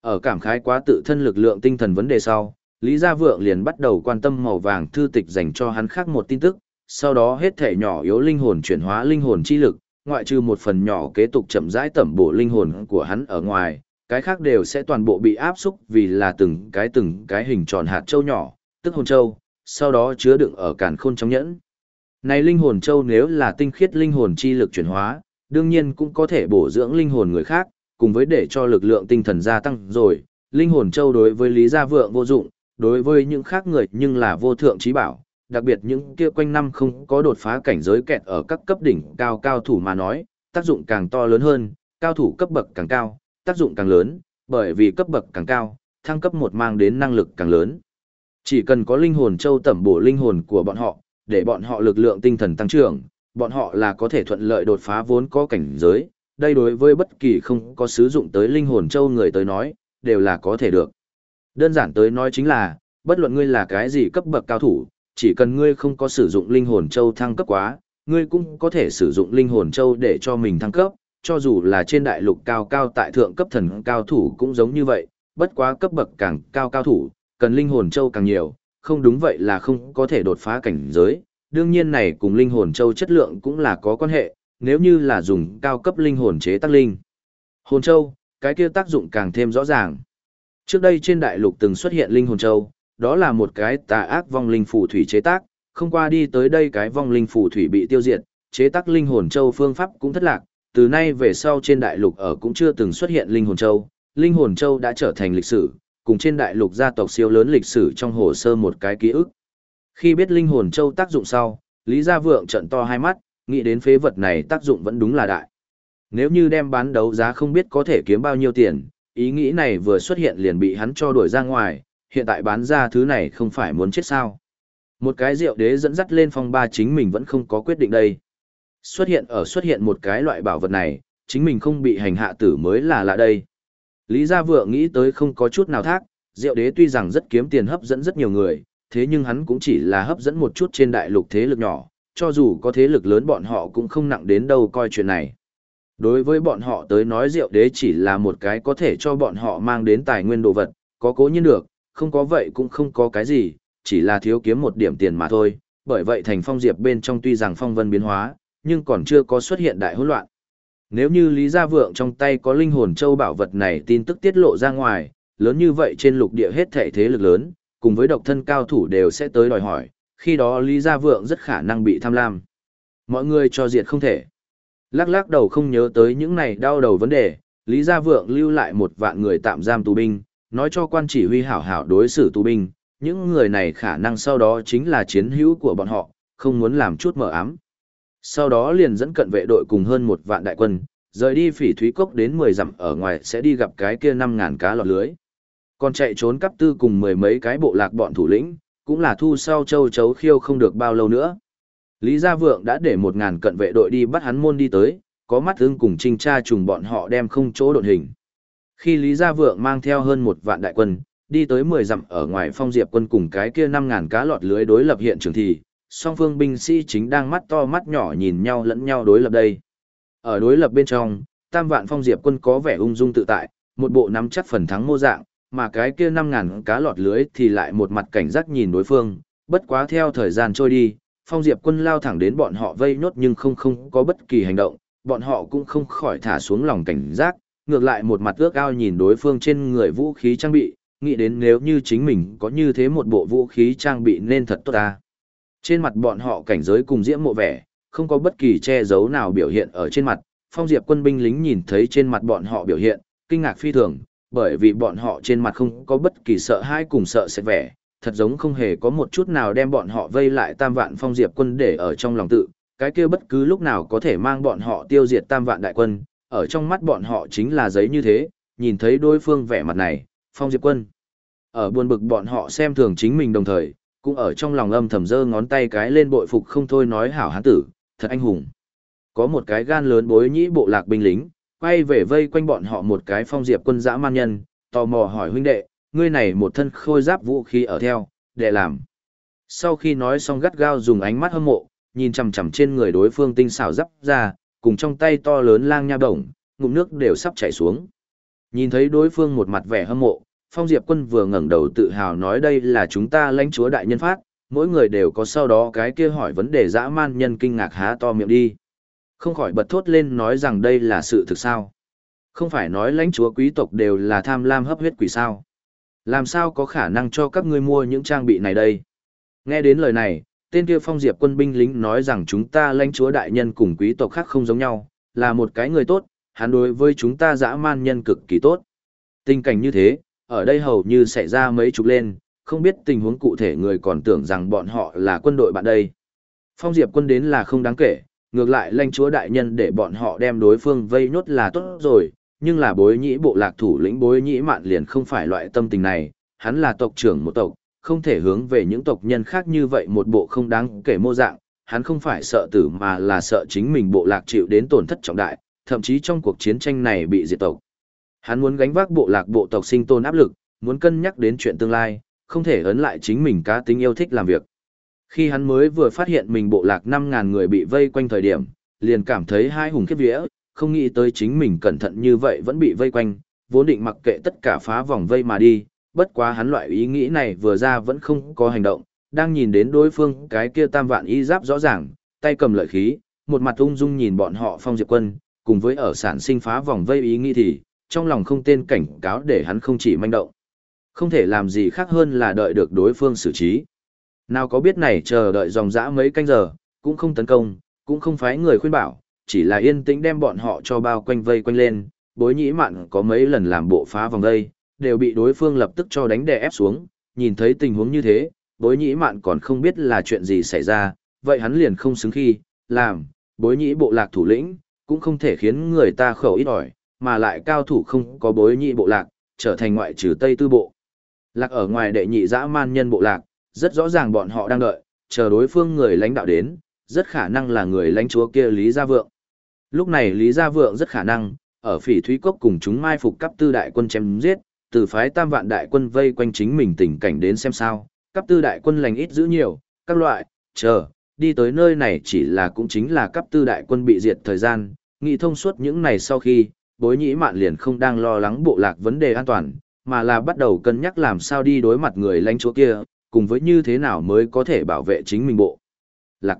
Ở cảm khái quá tự thân lực lượng tinh thần vấn đề sau, Lý Gia Vượng liền bắt đầu quan tâm màu vàng thư tịch dành cho hắn khác một tin tức, sau đó hết thể nhỏ yếu linh hồn chuyển hóa linh hồn chi lực, ngoại trừ một phần nhỏ kế tục chậm rãi tẩm bổ linh hồn của hắn ở ngoài, cái khác đều sẽ toàn bộ bị áp xúc vì là từng cái từng cái hình tròn hạt châu nhỏ, tức hồn châu, sau đó chứa đựng ở càn khôn trong nhẫn. Này linh hồn châu nếu là tinh khiết linh hồn chi lực chuyển hóa, đương nhiên cũng có thể bổ dưỡng linh hồn người khác, cùng với để cho lực lượng tinh thần gia tăng rồi, linh hồn châu đối với Lý Gia Vượng vô dụng, đối với những khác người nhưng là vô thượng trí bảo, đặc biệt những kia quanh năm không có đột phá cảnh giới kẹt ở các cấp đỉnh cao cao thủ mà nói, tác dụng càng to lớn hơn, cao thủ cấp bậc càng cao, tác dụng càng lớn, bởi vì cấp bậc càng cao, thăng cấp một mang đến năng lực càng lớn. Chỉ cần có linh hồn châu tẩm bổ linh hồn của bọn họ, để bọn họ lực lượng tinh thần tăng trưởng, bọn họ là có thể thuận lợi đột phá vốn có cảnh giới, đây đối với bất kỳ không có sử dụng tới linh hồn châu người tới nói, đều là có thể được. Đơn giản tới nói chính là, bất luận ngươi là cái gì cấp bậc cao thủ, chỉ cần ngươi không có sử dụng linh hồn châu thăng cấp quá, ngươi cũng có thể sử dụng linh hồn châu để cho mình thăng cấp, cho dù là trên đại lục cao cao tại thượng cấp thần cao thủ cũng giống như vậy, bất quá cấp bậc càng cao cao thủ, cần linh hồn châu càng nhiều, không đúng vậy là không có thể đột phá cảnh giới. Đương nhiên này cùng linh hồn châu chất lượng cũng là có quan hệ, nếu như là dùng cao cấp linh hồn chế tác linh. Hồn châu, cái kia tác dụng càng thêm rõ ràng. Trước đây trên đại lục từng xuất hiện linh hồn châu, đó là một cái tà ác vong linh phù thủy chế tác, không qua đi tới đây cái vong linh phù thủy bị tiêu diệt, chế tác linh hồn châu phương pháp cũng thất lạc, từ nay về sau trên đại lục ở cũng chưa từng xuất hiện linh hồn châu, linh hồn châu đã trở thành lịch sử, cùng trên đại lục gia tộc siêu lớn lịch sử trong hồ sơ một cái ký ức. Khi biết linh hồn châu tác dụng sau, Lý Gia Vượng trận to hai mắt, nghĩ đến phế vật này tác dụng vẫn đúng là đại. Nếu như đem bán đấu giá không biết có thể kiếm bao nhiêu tiền, ý nghĩ này vừa xuất hiện liền bị hắn cho đuổi ra ngoài, hiện tại bán ra thứ này không phải muốn chết sao. Một cái rượu đế dẫn dắt lên phong ba chính mình vẫn không có quyết định đây. Xuất hiện ở xuất hiện một cái loại bảo vật này, chính mình không bị hành hạ tử mới là lạ đây. Lý Gia Vượng nghĩ tới không có chút nào thác, rượu đế tuy rằng rất kiếm tiền hấp dẫn rất nhiều người, thế nhưng hắn cũng chỉ là hấp dẫn một chút trên đại lục thế lực nhỏ, cho dù có thế lực lớn bọn họ cũng không nặng đến đâu coi chuyện này. Đối với bọn họ tới nói rượu đế chỉ là một cái có thể cho bọn họ mang đến tài nguyên đồ vật, có cố nhiên được, không có vậy cũng không có cái gì, chỉ là thiếu kiếm một điểm tiền mà thôi. Bởi vậy thành phong diệp bên trong tuy rằng phong vân biến hóa, nhưng còn chưa có xuất hiện đại hỗn loạn. Nếu như Lý Gia Vượng trong tay có linh hồn châu bảo vật này tin tức tiết lộ ra ngoài, lớn như vậy trên lục địa hết thể thế lực lớn, cùng với độc thân cao thủ đều sẽ tới đòi hỏi, khi đó Lý Gia Vượng rất khả năng bị tham lam. Mọi người cho diệt không thể. Lắc lắc đầu không nhớ tới những này đau đầu vấn đề, Lý Gia Vượng lưu lại một vạn người tạm giam tù binh, nói cho quan chỉ huy hảo hảo đối xử tù binh, những người này khả năng sau đó chính là chiến hữu của bọn họ, không muốn làm chút mờ ám. Sau đó liền dẫn cận vệ đội cùng hơn một vạn đại quân, rời đi phỉ thúy cốc đến 10 dặm ở ngoài sẽ đi gặp cái kia 5.000 cá lọt lưới. Còn chạy trốn cấp tư cùng mười mấy cái bộ lạc bọn thủ lĩnh, cũng là thu sau châu chấu khiêu không được bao lâu nữa. Lý Gia Vượng đã để 1.000 cận vệ đội đi bắt hắn môn đi tới, có mắt ưng cùng trinh tra trùng bọn họ đem không chỗ đột hình. Khi Lý Gia Vượng mang theo hơn một vạn đại quân, đi tới 10 dặm ở ngoài phong diệp quân cùng cái kia 5.000 cá lọt lưới đối lập hiện trường thì, song phương binh sĩ chính đang mắt to mắt nhỏ nhìn nhau lẫn nhau đối lập đây. Ở đối lập bên trong, tam vạn phong diệp quân có vẻ ung dung tự tại, một bộ nắm chắc phần thắng mô dạng, mà cái kia 5.000 cá lọt lưới thì lại một mặt cảnh giác nhìn đối phương, bất quá theo thời gian trôi đi, phong diệp quân lao thẳng đến bọn họ vây nốt nhưng không không có bất kỳ hành động, bọn họ cũng không khỏi thả xuống lòng cảnh giác, ngược lại một mặt ước ao nhìn đối phương trên người vũ khí trang bị, nghĩ đến nếu như chính mình có như thế một bộ vũ khí trang bị nên thật tốt ta. Trên mặt bọn họ cảnh giới cùng diễm mộ vẻ, không có bất kỳ che giấu nào biểu hiện ở trên mặt, phong diệp quân binh lính nhìn thấy trên mặt bọn họ biểu hiện, kinh ngạc phi thường, bởi vì bọn họ trên mặt không có bất kỳ sợ hãi cùng sợ sệt vẻ, thật giống không hề có một chút nào đem bọn họ vây lại tam vạn phong diệp quân để ở trong lòng tự, cái kia bất cứ lúc nào có thể mang bọn họ tiêu diệt tam vạn đại quân, ở trong mắt bọn họ chính là giấy như thế, nhìn thấy đối phương vẻ mặt này, phong diệp quân. Ở buồn bực bọn họ xem thường chính mình đồng thời, cũng ở trong lòng âm thầm giơ ngón tay cái lên bội phục không thôi nói hảo hán tử, thật anh hùng. Có một cái gan lớn bối nhĩ bộ lạc binh lính, quay về vây quanh bọn họ một cái phong diệp quân dã man nhân, tò mò hỏi huynh đệ, ngươi này một thân khôi giáp vũ khí ở theo, để làm. Sau khi nói xong gắt gao dùng ánh mắt hâm mộ, nhìn chằm chằm trên người đối phương tinh xảo giáp ra, cùng trong tay to lớn lang nha bổng, ngụm nước đều sắp chảy xuống. Nhìn thấy đối phương một mặt vẻ hâm mộ, Phong Diệp Quân vừa ngẩng đầu tự hào nói đây là chúng ta lãnh chúa đại nhân phát, mỗi người đều có sau đó cái kia hỏi vấn đề dã man nhân kinh ngạc há to miệng đi. Không khỏi bật thốt lên nói rằng đây là sự thực sao. Không phải nói lãnh chúa quý tộc đều là tham lam hấp huyết quỷ sao. Làm sao có khả năng cho các ngươi mua những trang bị này đây? Nghe đến lời này, tên kia phong diệp quân binh lính nói rằng chúng ta lãnh chúa đại nhân cùng quý tộc khác không giống nhau, là một cái người tốt, hắn đối với chúng ta dã man nhân cực kỳ tốt. Tình cảnh như thế, ở đây hầu như xảy ra mấy chục lên, không biết tình huống cụ thể người còn tưởng rằng bọn họ là quân đội bạn đây. Phong diệp quân đến là không đáng kể, ngược lại lãnh chúa đại nhân để bọn họ đem đối phương vây nhốt là tốt rồi, nhưng là bối nhĩ bộ lạc thủ lĩnh bối nhĩ mạn liền không phải loại tâm tình này, hắn là tộc trưởng một tộc, không thể hướng về những tộc nhân khác như vậy một bộ không đáng kể mô dạng, hắn không phải sợ tử mà là sợ chính mình bộ lạc chịu đến tổn thất trọng đại, thậm chí trong cuộc chiến tranh này bị diệt tộc. Hắn muốn gánh vác bộ lạc bộ tộc sinh tồn áp lực, muốn cân nhắc đến chuyện tương lai, không thể ấn lại chính mình cá tính yêu thích làm việc. Khi hắn mới vừa phát hiện mình bộ lạc 5.000 người bị vây quanh thời điểm, liền cảm thấy hai hùng khiếp vía, không nghĩ tới chính mình cẩn thận như vậy vẫn bị vây quanh, vốn định mặc kệ tất cả phá vòng vây mà đi, bất quá hắn loại ý nghĩ này vừa ra vẫn không có hành động, đang nhìn đến đối phương cái kia tam vạn y giáp rõ ràng, tay cầm lợi khí, một mặt ung dung nhìn bọn họ phong diệp quân, cùng với ở sản sinh phá vòng vây ý nghĩ thì, trong lòng không tên cảnh cáo để hắn không chỉ manh động. Không thể làm gì khác hơn là đợi được đối phương xử trí. Nào có biết này chờ đợi dòng dã mấy canh giờ, cũng không tấn công, cũng không phái người khuyên bảo, chỉ là yên tĩnh đem bọn họ cho bao quanh vây quanh lên, bối nhĩ mạn có mấy lần làm bộ phá vòng vây, đều bị đối phương lập tức cho đánh đè ép xuống, nhìn thấy tình huống như thế, bối nhĩ mạn còn không biết là chuyện gì xảy ra, vậy hắn liền không xứng khi, làm, bối nhĩ bộ lạc thủ lĩnh, cũng không thể khiến người ta khẩu ít ỏi, mà lại cao thủ không có bối nhĩ bộ lạc, trở thành ngoại trừ Tây Tư Bộ. Lạc ở ngoài đệ nhị dã man nhân bộ lạc, rất rõ ràng bọn họ đang đợi, chờ đối phương người lãnh đạo đến, rất khả năng là người lãnh chúa kia Lý Gia Vượng. Lúc này Lý Gia Vượng rất khả năng, ở phỉ thúy cốc cùng chúng mai phục cấp tư đại quân chém giết, từ phái tam vạn đại quân vây quanh chính mình tình cảnh đến xem sao, cấp tư đại quân lành ít giữ nhiều, các loại, chờ, đi tới nơi này chỉ là cũng chính là cấp tư đại quân bị diệt thời gian, nghị thông suốt những này sau khi, bối nhĩ mạn liền không đang lo lắng bộ lạc vấn đề an toàn, mà là bắt đầu cân nhắc làm sao đi đối mặt người lãnh chúa kia, cùng với như thế nào mới có thể bảo vệ chính mình bộ. Lạc.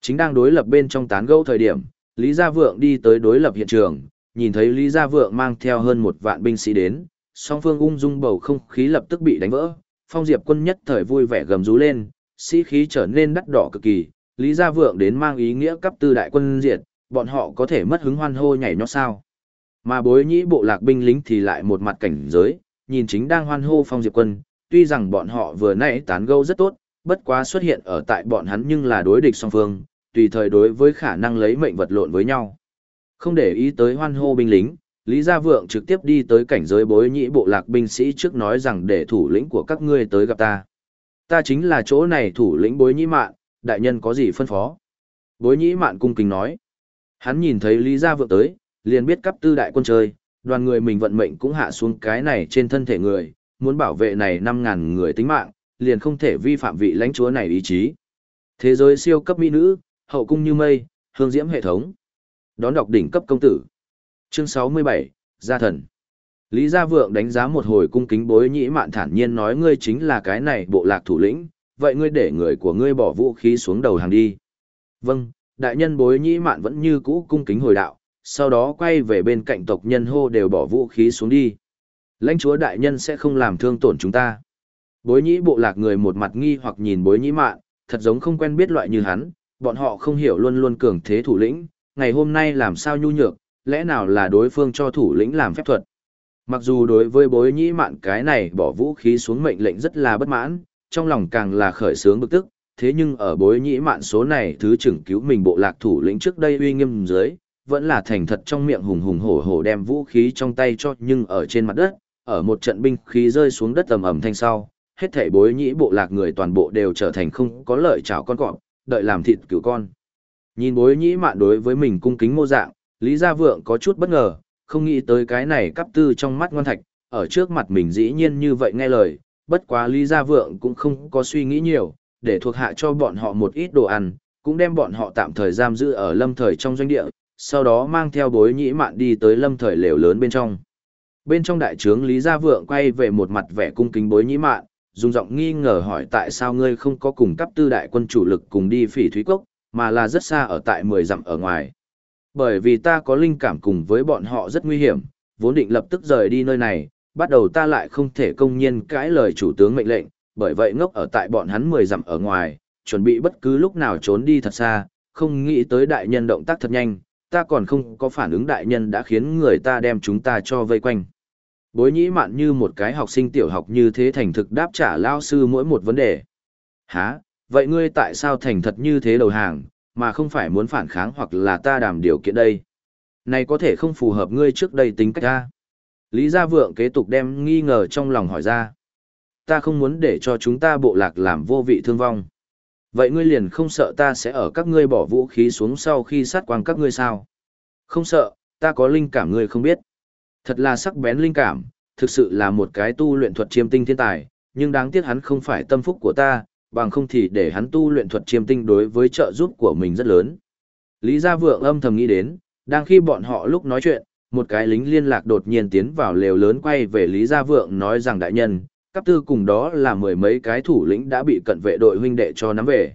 Chính đang đối lập bên trong tán gẫu thời điểm, Lý Gia Vượng đi tới đối lập hiện trường, nhìn thấy Lý Gia Vượng mang theo hơn một vạn binh sĩ đến, song phương ung dung bầu không khí lập tức bị đánh vỡ, phong diệp quân nhất thời vui vẻ gầm rú lên, sĩ khí trở nên đắt đỏ cực kỳ, Lý Gia Vượng đến mang ý nghĩa cấp tư đại quân diệt, bọn họ có thể mất hứng hoan hô nhảy nhót sao. Mà bối nhĩ bộ lạc binh lính thì lại một mặt cảnh giới, nhìn chính đang hoan hô phong diệp quân, tuy rằng bọn họ vừa nãy tán gẫu rất tốt, bất quá xuất hiện ở tại bọn hắn nhưng là đối địch song phương, tùy thời đối với khả năng lấy mệnh vật lộn với nhau. Không để ý tới hoan hô binh lính, Lý Gia Vượng trực tiếp đi tới cảnh giới bối nhĩ bộ lạc binh sĩ trước nói rằng để thủ lĩnh của các ngươi tới gặp ta. Ta chính là chỗ này thủ lĩnh bối nhĩ mạn, đại nhân có gì phân phó. Bối nhĩ mạn cung kính nói. Hắn nhìn thấy Lý Gia Vượng tới, liền biết cấp tư đại quân chơi, đoàn người mình vận mệnh cũng hạ xuống cái này trên thân thể người, muốn bảo vệ này 5.000 người tính mạng, liền không thể vi phạm vị lãnh chúa này ý chí. Thế giới siêu cấp mỹ nữ, hậu cung như mây, hương diễm hệ thống. Đón đọc đỉnh cấp công tử. Chương 67, Gia thần. Lý Gia Vượng đánh giá một hồi cung kính bối nhĩ mạn thản nhiên nói ngươi chính là cái này bộ lạc thủ lĩnh, vậy ngươi để người của ngươi bỏ vũ khí xuống đầu hàng đi. Vâng, đại nhân bối nhĩ mạn vẫn như cũ cung kính hồi đạo, sau đó quay về bên cạnh tộc nhân hô đều bỏ vũ khí xuống đi. Lãnh chúa đại nhân sẽ không làm thương tổn chúng ta. Bối nhĩ bộ lạc người một mặt nghi hoặc nhìn bối nhĩ mạn, thật giống không quen biết loại như hắn, bọn họ không hiểu luôn luôn cường thế thủ lĩnh, ngày hôm nay làm sao nhu nhược, lẽ nào là đối phương cho thủ lĩnh làm phép thuật. Mặc dù đối với bối nhĩ mạn cái này bỏ vũ khí xuống mệnh lệnh rất là bất mãn, trong lòng càng là khởi sướng bực tức, thế nhưng ở bối nhĩ mạn số này thứ trưởng cứu mình bộ lạc thủ lĩnh trước đây uy nghiêm dưới, vẫn là thành thật trong miệng hùng hùng hổ hổ đem vũ khí trong tay cho nhưng ở trên mặt đất, ở một trận binh khí rơi xuống đất ầm ầm thanh sau, hết thảy bối nhĩ bộ lạc người toàn bộ đều trở thành không có lợi chảo con cọp, đợi làm thịt cứu con. Nhìn bối nhĩ mạn đối với mình cung kính mô dạng, Lý Gia Vượng có chút bất ngờ, không nghĩ tới cái này cấp tư trong mắt ngoan thạch, ở trước mặt mình dĩ nhiên như vậy nghe lời, bất quá Lý Gia Vượng cũng không có suy nghĩ nhiều, để thuộc hạ cho bọn họ một ít đồ ăn, cũng đem bọn họ tạm thời giam giữ ở lâm thời trong doanh địa, sau đó mang theo bối nhĩ mạn đi tới lâm thời lều lớn bên trong. Bên trong đại trướng Lý Gia Vượng quay về một mặt vẻ cung kính bối nhĩ mạn, dùng giọng nghi ngờ hỏi tại sao ngươi không có cùng cấp tư đại quân chủ lực cùng đi phỉ thúy cốc, mà là rất xa ở tại 10 dặm ở ngoài. Bởi vì ta có linh cảm cùng với bọn họ rất nguy hiểm, vốn định lập tức rời đi nơi này, bắt đầu ta lại không thể công nhiên cãi lời chủ tướng mệnh lệnh, bởi vậy ngốc ở tại bọn hắn 10 dặm ở ngoài, chuẩn bị bất cứ lúc nào trốn đi thật xa, không nghĩ tới đại nhân động tác thật nhanh, ta còn không có phản ứng đại nhân đã khiến người ta đem chúng ta cho vây quanh. Bối nhĩ mạn như một cái học sinh tiểu học như thế thành thực đáp trả lao sư mỗi một vấn đề. Hả, vậy ngươi tại sao thành thật như thế đầu hàng, mà không phải muốn phản kháng hoặc là ta đàm điều kiện đây? Này có thể không phù hợp ngươi trước đây tính cách ta. Lý Gia Vượng kế tục đem nghi ngờ trong lòng hỏi ra. Ta không muốn để cho chúng ta bộ lạc làm vô vị thương vong. Vậy ngươi liền không sợ ta sẽ ở các ngươi bỏ vũ khí xuống sau khi sát quang các ngươi sao? Không sợ, ta có linh cảm ngươi không biết. Thật là sắc bén linh cảm, thực sự là một cái tu luyện thuật chiêm tinh thiên tài, nhưng đáng tiếc hắn không phải tâm phúc của ta, bằng không thì để hắn tu luyện thuật chiêm tinh đối với trợ giúp của mình rất lớn. Lý Gia Vượng âm thầm nghĩ đến, đang khi bọn họ lúc nói chuyện, một cái lính liên lạc đột nhiên tiến vào lều lớn quay về Lý Gia Vượng nói rằng đại nhân, cấp tư cùng đó là mười mấy cái thủ lĩnh đã bị cận vệ đội huynh đệ cho nắm về.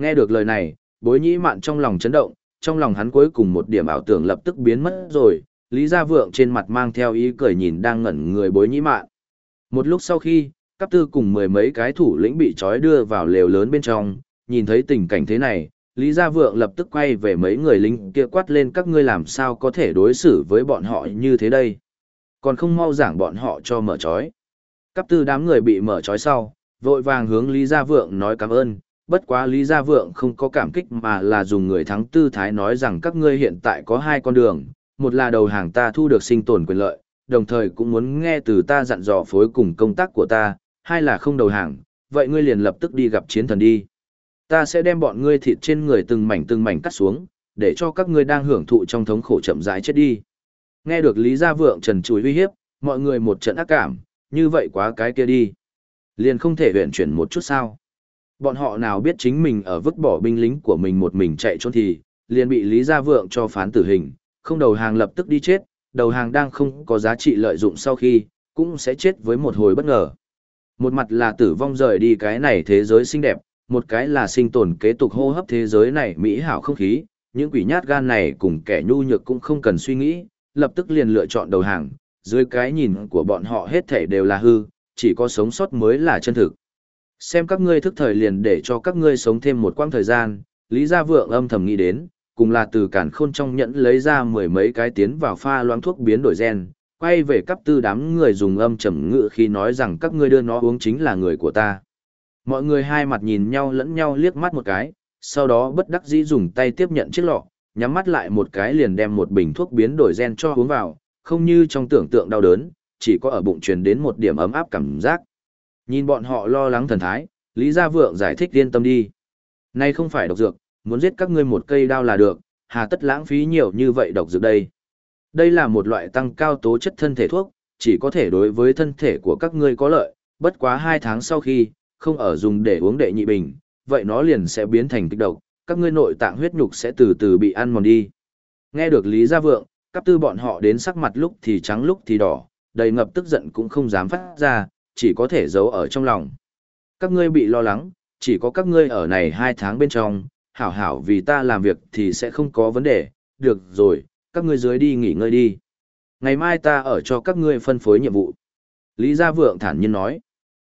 Nghe được lời này, bối nhĩ mạn trong lòng chấn động, trong lòng hắn cuối cùng một điểm ảo tưởng lập tức biến mất rồi, Lý Gia Vượng trên mặt mang theo ý cười nhìn đang ngẩn người bối nhĩ mạn. Một lúc sau khi, cấp tư cùng mười mấy cái thủ lĩnh bị trói đưa vào lều lớn bên trong, nhìn thấy tình cảnh thế này, Lý Gia Vượng lập tức quay về mấy người lính kia quát lên các ngươi làm sao có thể đối xử với bọn họ như thế đây. Còn không mau giảng bọn họ cho mở trói. Cấp tư đám người bị mở trói sau, vội vàng hướng Lý Gia Vượng nói cảm ơn, bất quá Lý Gia Vượng không có cảm kích mà là dùng người thắng tư thái nói rằng các ngươi hiện tại có hai con đường, một là đầu hàng ta thu được sinh tồn quyền lợi, đồng thời cũng muốn nghe từ ta dặn dò phối cùng công tác của ta, hai là không đầu hàng, vậy ngươi liền lập tức đi gặp chiến thần đi. Ta sẽ đem bọn ngươi thịt trên người từng mảnh từng mảnh cắt xuống, để cho các ngươi đang hưởng thụ trong thống khổ chậm rãi chết đi. Nghe được Lý Gia Vượng trần chùi uy hiếp, mọi người một trận ác cảm, như vậy quá cái kia đi. Liền không thể huyện chuyển một chút sao. Bọn họ nào biết chính mình ở vứt bỏ binh lính của mình một mình chạy trốn thì, liền bị Lý Gia Vượng cho phán tử hình, không đầu hàng lập tức đi chết, đầu hàng đang không có giá trị lợi dụng sau khi, cũng sẽ chết với một hồi bất ngờ. Một mặt là tử vong rời đi cái này thế giới xinh đẹp, một cái là sinh tồn kế tục hô hấp thế giới này mỹ hảo không khí, những quỷ nhát gan này cùng kẻ nhu nhược cũng không cần suy nghĩ, lập tức liền lựa chọn đầu hàng, dưới cái nhìn của bọn họ hết thể đều là hư, chỉ có sống sót mới là chân thực. Xem các ngươi thức thời liền để cho các ngươi sống thêm một quãng thời gian, Lý Gia Vượng âm thầm nghĩ đến, cùng là từ cản khôn trong nhẫn lấy ra mười mấy cái tiến vào pha loãng thuốc biến đổi gen, quay về cấp tư đám người dùng âm trầm ngữ khi nói rằng các ngươi đưa nó uống chính là người của ta. Mọi người hai mặt nhìn nhau lẫn nhau liếc mắt một cái, sau đó bất đắc dĩ dùng tay tiếp nhận chiếc lọ, nhắm mắt lại một cái liền đem một bình thuốc biến đổi gen cho uống vào, không như trong tưởng tượng đau đớn, chỉ có ở bụng truyền đến một điểm ấm áp cảm giác. Nhìn bọn họ lo lắng thần thái, Lý Gia Vượng giải thích yên tâm đi. Nay không phải độc dược, muốn giết các ngươi một cây đao là được, hà tất lãng phí nhiều như vậy độc dược đây. Đây là một loại tăng cao tố chất thân thể thuốc, chỉ có thể đối với thân thể của các ngươi có lợi, bất quá hai tháng sau khi, không ở dùng để uống đệ nhị bình, vậy nó liền sẽ biến thành kích độc, các ngươi nội tạng huyết nhục sẽ từ từ bị ăn mòn đi. Nghe được Lý Gia Vượng, các tư bọn họ đến sắc mặt lúc thì trắng lúc thì đỏ, đầy ngập tức giận cũng không dám phát ra, chỉ có thể giấu ở trong lòng. Các ngươi bị lo lắng, chỉ có các ngươi ở này hai tháng bên trong, hảo hảo vì ta làm việc thì sẽ không có vấn đề, được rồi, các ngươi dưới đi nghỉ ngơi đi. Ngày mai ta ở cho các ngươi phân phối nhiệm vụ. Lý Gia Vượng thản nhiên nói.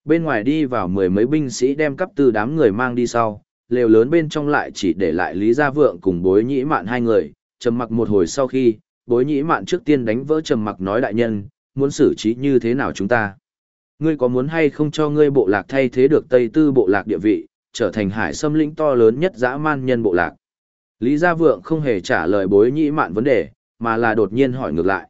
Bên ngoài đi vào mười mấy binh sĩ đem cấp từ đám người mang đi sau, lều lớn bên trong lại chỉ để lại Lý Gia Vượng cùng bối nhĩ mạn hai người, trầm mặc một hồi sau khi, bối nhĩ mạn trước tiên đánh vỡ trầm mặc nói đại nhân, muốn xử trí như thế nào chúng ta. Ngươi có muốn hay không cho ngươi bộ lạc thay thế được Tây Tư bộ lạc địa vị, trở thành hải xâm lĩnh to lớn nhất dã man nhân bộ lạc. Lý Gia Vượng không hề trả lời bối nhĩ mạn vấn đề, mà là đột nhiên hỏi ngược lại.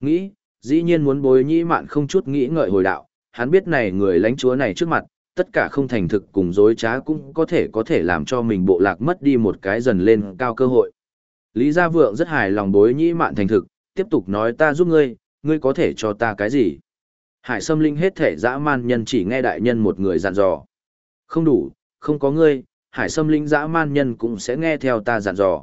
Nghĩ, dĩ nhiên muốn bối nhĩ mạn không chút nghĩ ngợi hồi đạo, hắn biết này người lãnh chúa này trước mặt, tất cả không thành thực cùng dối trá cũng có thể có thể làm cho mình bộ lạc mất đi một cái dần lên cao cơ hội. Lý Gia Vượng rất hài lòng bối nhĩ mạn thành thực, tiếp tục nói ta giúp ngươi, ngươi có thể cho ta cái gì? Hải xâm linh hết thể dã man nhân chỉ nghe đại nhân một người dặn dò. Không đủ, không có ngươi, hải sâm linh dã man nhân cũng sẽ nghe theo ta dặn dò.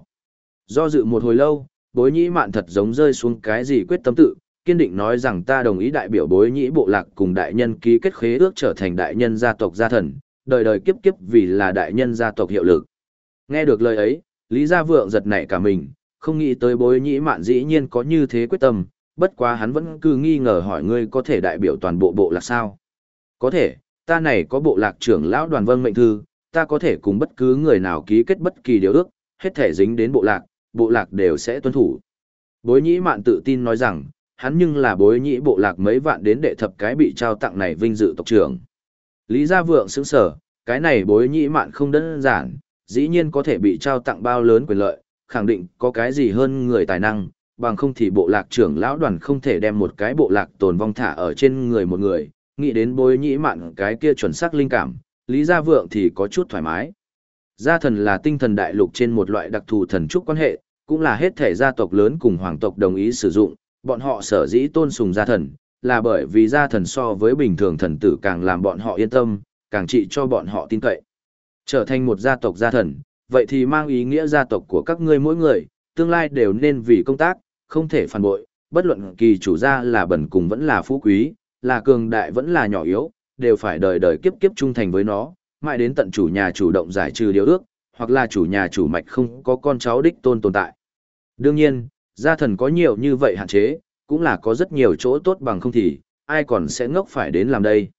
Do dự một hồi lâu, bối nhĩ mạn thật giống rơi xuống cái gì quyết tâm tự, kiên định nói rằng ta đồng ý đại biểu bối nhĩ bộ lạc cùng đại nhân ký kết khế ước trở thành đại nhân gia tộc gia thần, đời đời kiếp kiếp vì là đại nhân gia tộc hiệu lực. Nghe được lời ấy, Lý Gia Vượng giật nảy cả mình, không nghĩ tới bối nhĩ mạn dĩ nhiên có như thế quyết tâm, bất quá hắn vẫn cứ nghi ngờ hỏi ngươi có thể đại biểu toàn bộ bộ lạc sao. Có thể, ta này có bộ lạc trưởng lão đoàn vâng mệnh thư, ta có thể cùng bất cứ người nào ký kết bất kỳ điều ước, hết thể dính đến bộ lạc, bộ lạc đều sẽ tuân thủ. Bối nhĩ mạn tự tin nói rằng, hắn nhưng là bối nhĩ bộ lạc mấy vạn đến đệ thập cái bị trao tặng này vinh dự tộc trưởng. Lý Gia Vượng sững sở, cái này bối nhĩ mạn không đơn giản, dĩ nhiên có thể bị trao tặng bao lớn quyền lợi, khẳng định có cái gì hơn người tài năng, bằng không thì bộ lạc trưởng lão đoàn không thể đem một cái bộ lạc tồn vong thả ở trên người một người, nghĩ đến bối nhĩ mạn cái kia chuẩn xác linh cảm, Lý Gia Vượng thì có chút thoải mái. Gia thần là tinh thần đại lục trên một loại đặc thù thần trúc quan hệ, cũng là hết thể gia tộc lớn cùng hoàng tộc đồng ý sử dụng, bọn họ sở dĩ tôn sùng gia thần, là bởi vì gia thần so với bình thường thần tử càng làm bọn họ yên tâm, càng trị cho bọn họ tin cậy. Trở thành một gia tộc gia thần, vậy thì mang ý nghĩa gia tộc của các ngươi mỗi người, tương lai đều nên vì công tác, không thể phản bội, bất luận kỳ chủ gia là bẩn cùng vẫn là phú quý, là cường đại vẫn là nhỏ yếu, đều phải đời đời kiếp kiếp trung thành với nó, mãi đến tận chủ nhà chủ động giải trừ điều ước, hoặc là chủ nhà chủ mạch không có con cháu đích tôn tồn tại. Đương nhiên, gia thần có nhiều như vậy hạn chế, cũng là có rất nhiều chỗ tốt bằng không thì, ai còn sẽ ngốc phải đến làm đây.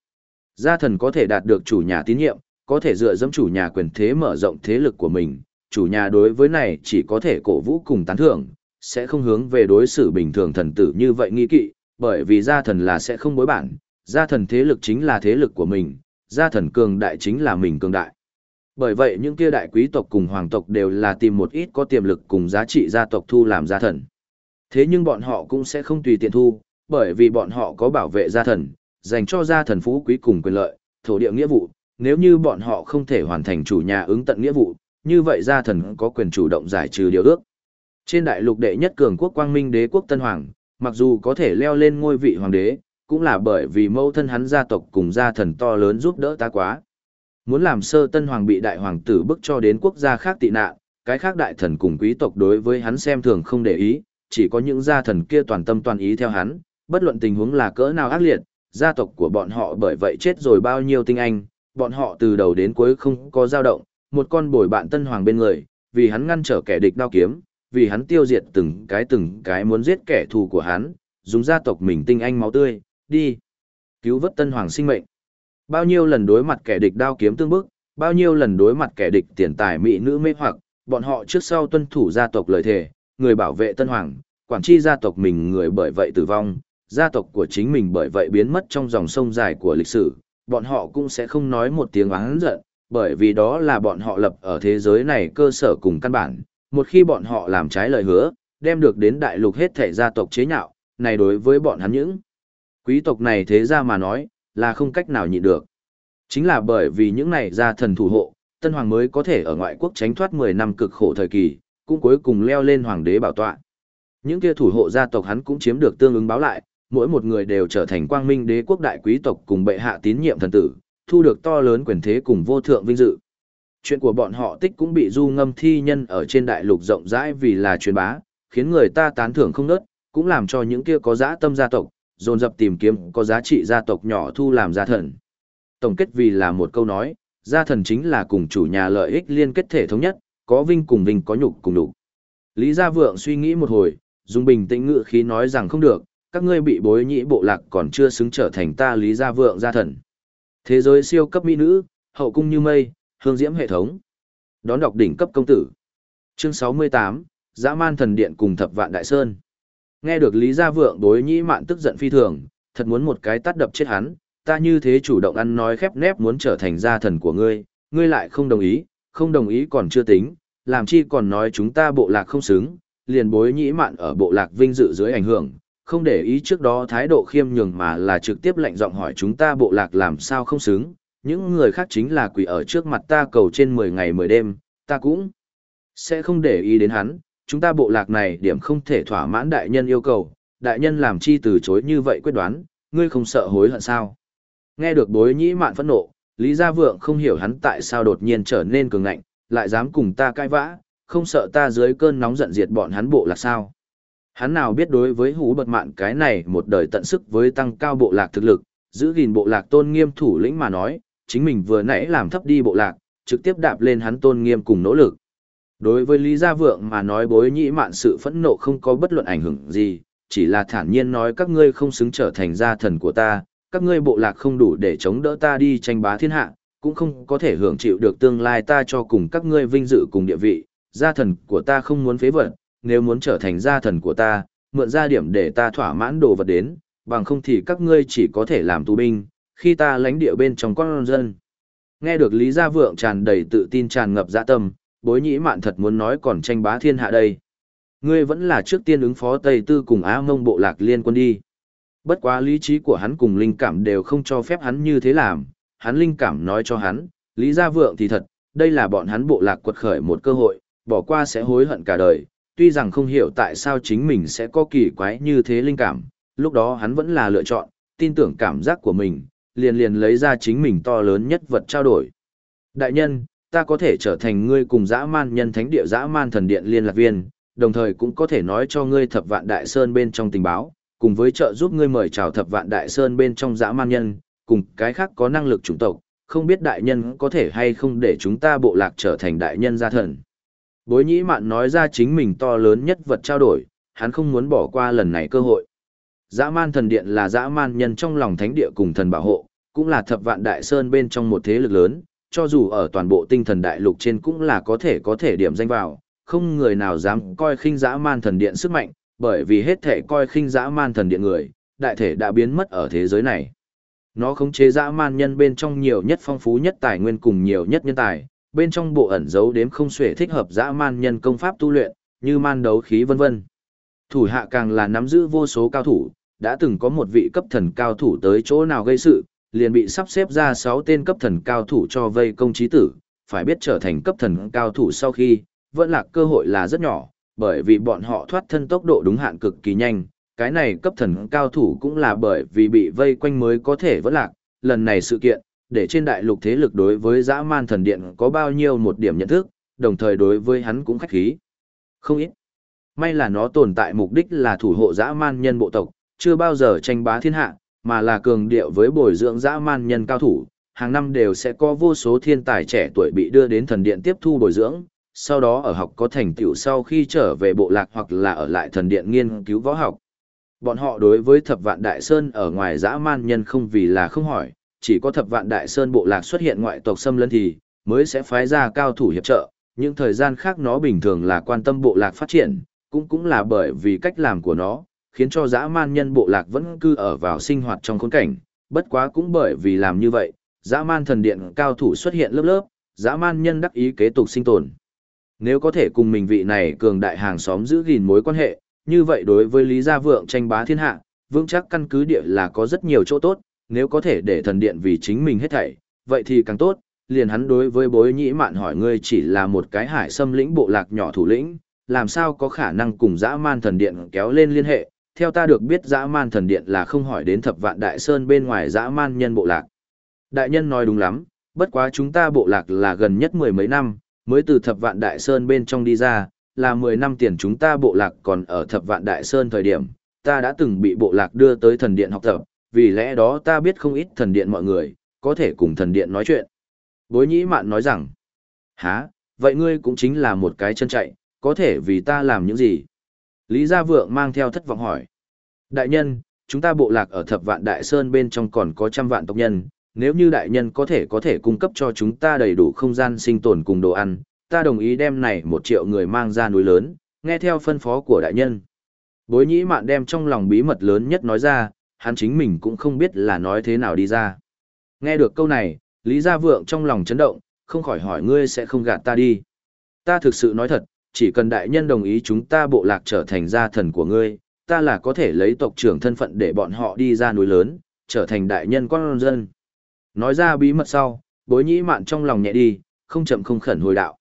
Gia thần có thể đạt được chủ nhà tín nhiệm, có thể dựa dẫm chủ nhà quyền thế mở rộng thế lực của mình, chủ nhà đối với này chỉ có thể cổ vũ cùng tán thưởng, sẽ không hướng về đối xử bình thường thần tử như vậy nghi kỵ, bởi vì gia thần là sẽ không bối bản, gia thần thế lực chính là thế lực của mình, gia thần cường đại chính là mình cường đại. Bởi vậy những kia đại quý tộc cùng hoàng tộc đều là tìm một ít có tiềm lực cùng giá trị gia tộc thu làm gia thần. Thế nhưng bọn họ cũng sẽ không tùy tiện thu, bởi vì bọn họ có bảo vệ gia thần, dành cho gia thần phú quý cùng quyền lợi, thổ địa nghĩa vụ, nếu như bọn họ không thể hoàn thành chủ nhà ứng tận nghĩa vụ, như vậy gia thần có quyền chủ động giải trừ điều ước. Trên đại lục đệ nhất cường quốc quang minh đế quốc Tân Hoàng, mặc dù có thể leo lên ngôi vị hoàng đế, cũng là bởi vì mâu thân hắn gia tộc cùng gia thần to lớn giúp đỡ ta quá. Muốn làm sơ Tân Hoàng bị đại hoàng tử bức cho đến quốc gia khác tị nạn, cái khác đại thần cùng quý tộc đối với hắn xem thường không để ý, chỉ có những gia thần kia toàn tâm toàn ý theo hắn, bất luận tình huống là cỡ nào ác liệt, gia tộc của bọn họ bởi vậy chết rồi bao nhiêu tinh anh, bọn họ từ đầu đến cuối không có dao động, một con bồi bạn tân hoàng bên người, vì hắn ngăn trở kẻ địch đao kiếm, vì hắn tiêu diệt từng cái từng cái muốn giết kẻ thù của hắn, dùng gia tộc mình tinh anh máu tươi, đi cứu vớt tân hoàng sinh mệnh. Bao nhiêu lần đối mặt kẻ địch đao kiếm tương bức, bao nhiêu lần đối mặt kẻ địch tiền tài mỹ nữ mê hoặc, bọn họ trước sau tuân thủ gia tộc lời thề, người bảo vệ tân hoàng, quản tri gia tộc mình người bởi vậy tử vong, gia tộc của chính mình bởi vậy biến mất trong dòng sông dài của lịch sử, bọn họ cũng sẽ không nói một tiếng oán giận, bởi vì đó là bọn họ lập ở thế giới này cơ sở cùng căn bản, một khi bọn họ làm trái lời hứa, đem được đến đại lục hết thể gia tộc chế nhạo, này đối với bọn hắn những quý tộc này thế ra mà nói, là không cách nào nhịn được. Chính là bởi vì những này gia thần thủ hộ, Tân Hoàng mới có thể ở ngoại quốc tránh thoát 10 năm cực khổ thời kỳ, cũng cuối cùng leo lên hoàng đế bảo tọa. Những kia thủ hộ gia tộc hắn cũng chiếm được tương ứng báo lại, mỗi một người đều trở thành quang minh đế quốc đại quý tộc cùng bệ hạ tín nhiệm thần tử, thu được to lớn quyền thế cùng vô thượng vinh dự. Chuyện của bọn họ tích cũng bị du ngâm thi nhân ở trên đại lục rộng rãi vì là truyền bá, khiến người ta tán thưởng không nớt, cũng làm cho những kia có dã tâm gia tộc, dồn dập tìm kiếm có giá trị gia tộc nhỏ thu làm gia thần. Tổng kết vì là một câu nói, gia thần chính là cùng chủ nhà lợi ích liên kết thể thống nhất, có vinh cùng vinh có nhục cùng nhục Lý Gia Vượng suy nghĩ một hồi, dùng bình tĩnh ngự khí nói rằng không được, các ngươi bị bối nhĩ bộ lạc còn chưa xứng trở thành ta Lý Gia Vượng gia thần. Thế giới siêu cấp mỹ nữ, hậu cung như mây, hương diễm hệ thống. Đón đọc đỉnh cấp công tử. Chương 68, Dã man thần điện cùng thập vạn đại sơn. Nghe được Lý Gia Vượng đối nhĩ mạn tức giận phi thường, thật muốn một cái tát đập chết hắn, ta như thế chủ động ăn nói khép nép muốn trở thành gia thần của ngươi, ngươi lại không đồng ý, không đồng ý còn chưa tính, làm chi còn nói chúng ta bộ lạc không xứng, liền bối nhĩ mạn ở bộ lạc vinh dự dưới ảnh hưởng, không để ý trước đó thái độ khiêm nhường mà là trực tiếp lệnh giọng hỏi chúng ta bộ lạc làm sao không xứng, những người khác chính là quỷ ở trước mặt ta cầu trên 10 ngày 10 đêm, ta cũng sẽ không để ý đến hắn, chúng ta bộ lạc này điểm không thể thỏa mãn đại nhân yêu cầu, đại nhân làm chi từ chối như vậy quyết đoán, ngươi không sợ hối hận sao. Nghe được bối nhĩ mạn phẫn nộ, Lý Gia Vượng không hiểu hắn tại sao đột nhiên trở nên cường ngạnh, lại dám cùng ta cãi vã, không sợ ta dưới cơn nóng giận diệt bọn hắn bộ lạc sao. Hắn nào biết đối với hú bật mạn cái này một đời tận sức với tăng cao bộ lạc thực lực, giữ gìn bộ lạc tôn nghiêm thủ lĩnh mà nói, chính mình vừa nãy làm thấp đi bộ lạc, trực tiếp đạp lên hắn tôn nghiêm cùng nỗ lực. Đối với Lý Gia Vượng mà nói bối nhĩ mạn sự phẫn nộ không có bất luận ảnh hưởng gì, chỉ là thản nhiên nói các ngươi không xứng trở thành gia thần của ta, các ngươi bộ lạc không đủ để chống đỡ ta đi tranh bá thiên hạ, cũng không có thể hưởng chịu được tương lai ta cho cùng các ngươi vinh dự cùng địa vị, gia thần của ta không muốn phế vật, nếu muốn trở thành gia thần của ta, mượn ra điểm để ta thỏa mãn đồ vật đến, bằng không thì các ngươi chỉ có thể làm tù binh, khi ta lãnh địa bên trong con dân. Nghe được Lý Gia Vượng tràn đầy tự tin tràn ngập dạ tâm, bối nhĩ mạn thật muốn nói còn tranh bá thiên hạ đây. Ngươi vẫn là trước tiên ứng phó Tây Tư cùng Á Mông bộ lạc liên quân đi. Bất quá lý trí của hắn cùng linh cảm đều không cho phép hắn như thế làm, hắn linh cảm nói cho hắn, Lý Gia Vượng thì thật, đây là bọn hắn bộ lạc quật khởi một cơ hội, bỏ qua sẽ hối hận cả đời, tuy rằng không hiểu tại sao chính mình sẽ có kỳ quái như thế linh cảm, lúc đó hắn vẫn là lựa chọn, tin tưởng cảm giác của mình, liền liền lấy ra chính mình to lớn nhất vật trao đổi. Đại nhân, ta có thể trở thành ngươi cùng dã man nhân thánh địa dã man thần điện liên lạc viên, đồng thời cũng có thể nói cho ngươi thập vạn đại sơn bên trong tình báo, cùng với trợ giúp ngươi mời chào thập vạn đại sơn bên trong dã man nhân, cùng cái khác có năng lực chủng tộc, không biết đại nhân có thể hay không để chúng ta bộ lạc trở thành đại nhân gia thần. Bối nhĩ mạn nói ra chính mình to lớn nhất vật trao đổi, hắn không muốn bỏ qua lần này cơ hội. Dã man thần điện là dã man nhân trong lòng thánh địa cùng thần bảo hộ, cũng là thập vạn đại sơn bên trong một thế lực lớn, cho dù ở toàn bộ tinh thần đại lục trên cũng là có thể có thể điểm danh vào, không người nào dám coi khinh dã man thần điện sức mạnh, bởi vì hết thể coi khinh dã man thần điện người, đại thể đã biến mất ở thế giới này. Nó khống chế dã man nhân bên trong nhiều nhất phong phú nhất tài nguyên cùng nhiều nhất nhân tài, bên trong bộ ẩn giấu đếm không xuể thích hợp dã man nhân công pháp tu luyện, như man đấu khí vân vân. Thủ hạ càng là nắm giữ vô số cao thủ, đã từng có một vị cấp thần cao thủ tới chỗ nào gây sự, liền bị sắp xếp ra 6 tên cấp thần cao thủ cho vây công trí tử, phải biết trở thành cấp thần cao thủ sau khi, vẫn là cơ hội là rất nhỏ, bởi vì bọn họ thoát thân tốc độ đúng hạn cực kỳ nhanh, cái này cấp thần cao thủ cũng là bởi vì bị vây quanh mới có thể vẫn lạc, lần này sự kiện, để trên đại lục thế lực đối với dã man thần điện có bao nhiêu một điểm nhận thức, đồng thời đối với hắn cũng khách khí. Không ít. May là nó tồn tại mục đích là thủ hộ dã man nhân bộ tộc, chưa bao giờ tranh bá thiên hạ, mà là cường điệu với bồi dưỡng dã man nhân cao thủ, hàng năm đều sẽ có vô số thiên tài trẻ tuổi bị đưa đến thần điện tiếp thu bồi dưỡng, sau đó ở học có thành tựu sau khi trở về bộ lạc hoặc là ở lại thần điện nghiên cứu võ học. Bọn họ đối với thập vạn đại sơn ở ngoài dã man nhân không vì là không hỏi, chỉ có thập vạn đại sơn bộ lạc xuất hiện ngoại tộc xâm lấn thì mới sẽ phái ra cao thủ hiệp trợ, những thời gian khác nó bình thường là quan tâm bộ lạc phát triển, cũng cũng là bởi vì cách làm của nó, khiến cho dã man nhân bộ lạc vẫn cư ở vào sinh hoạt trong khốn cảnh, bất quá cũng bởi vì làm như vậy, dã man thần điện cao thủ xuất hiện lớp lớp, dã man nhân đắc ý kế tục sinh tồn. Nếu có thể cùng mình vị này cường đại hàng xóm giữ gìn mối quan hệ, như vậy đối với Lý Gia Vượng tranh bá thiên hạ, vững chắc căn cứ địa là có rất nhiều chỗ tốt, nếu có thể để thần điện vì chính mình hết thảy, vậy thì càng tốt, liền hắn đối với bối nhĩ mạn hỏi ngươi chỉ là một cái hải xâm lĩnh bộ lạc nhỏ thủ lĩnh, làm sao có khả năng cùng dã man thần điện kéo lên liên hệ, theo ta được biết dã man thần điện là không hỏi đến thập vạn đại sơn bên ngoài dã man nhân bộ lạc. Đại nhân nói đúng lắm, bất quá chúng ta bộ lạc là gần nhất mười mấy năm, mới từ thập vạn đại sơn bên trong đi ra, là mười năm tiền chúng ta bộ lạc còn ở thập vạn đại sơn thời điểm, ta đã từng bị bộ lạc đưa tới thần điện học tập, vì lẽ đó ta biết không ít thần điện mọi người, có thể cùng thần điện nói chuyện. Bối nhĩ mạn nói rằng, há, vậy ngươi cũng chính là một cái chân chạy, có thể vì ta làm những gì? Lý Gia Vượng mang theo thất vọng hỏi. Đại nhân, chúng ta bộ lạc ở thập vạn đại sơn bên trong còn có trăm vạn tộc nhân, nếu như đại nhân có thể có thể cung cấp cho chúng ta đầy đủ không gian sinh tồn cùng đồ ăn, ta đồng ý đem này một triệu người mang ra núi lớn, nghe theo phân phó của đại nhân. Bối nhĩ mạn đem trong lòng bí mật lớn nhất nói ra, hắn chính mình cũng không biết là nói thế nào đi ra. Nghe được câu này, Lý Gia Vượng trong lòng chấn động, không khỏi hỏi ngươi sẽ không gạt ta đi. Ta thực sự nói thật, chỉ cần đại nhân đồng ý chúng ta bộ lạc trở thành gia thần của ngươi, ta là có thể lấy tộc trưởng thân phận để bọn họ đi ra núi lớn, trở thành đại nhân con dân. Nói ra bí mật sau, bối nhĩ mạn trong lòng nhẹ đi, không chậm không khẩn hồi đạo.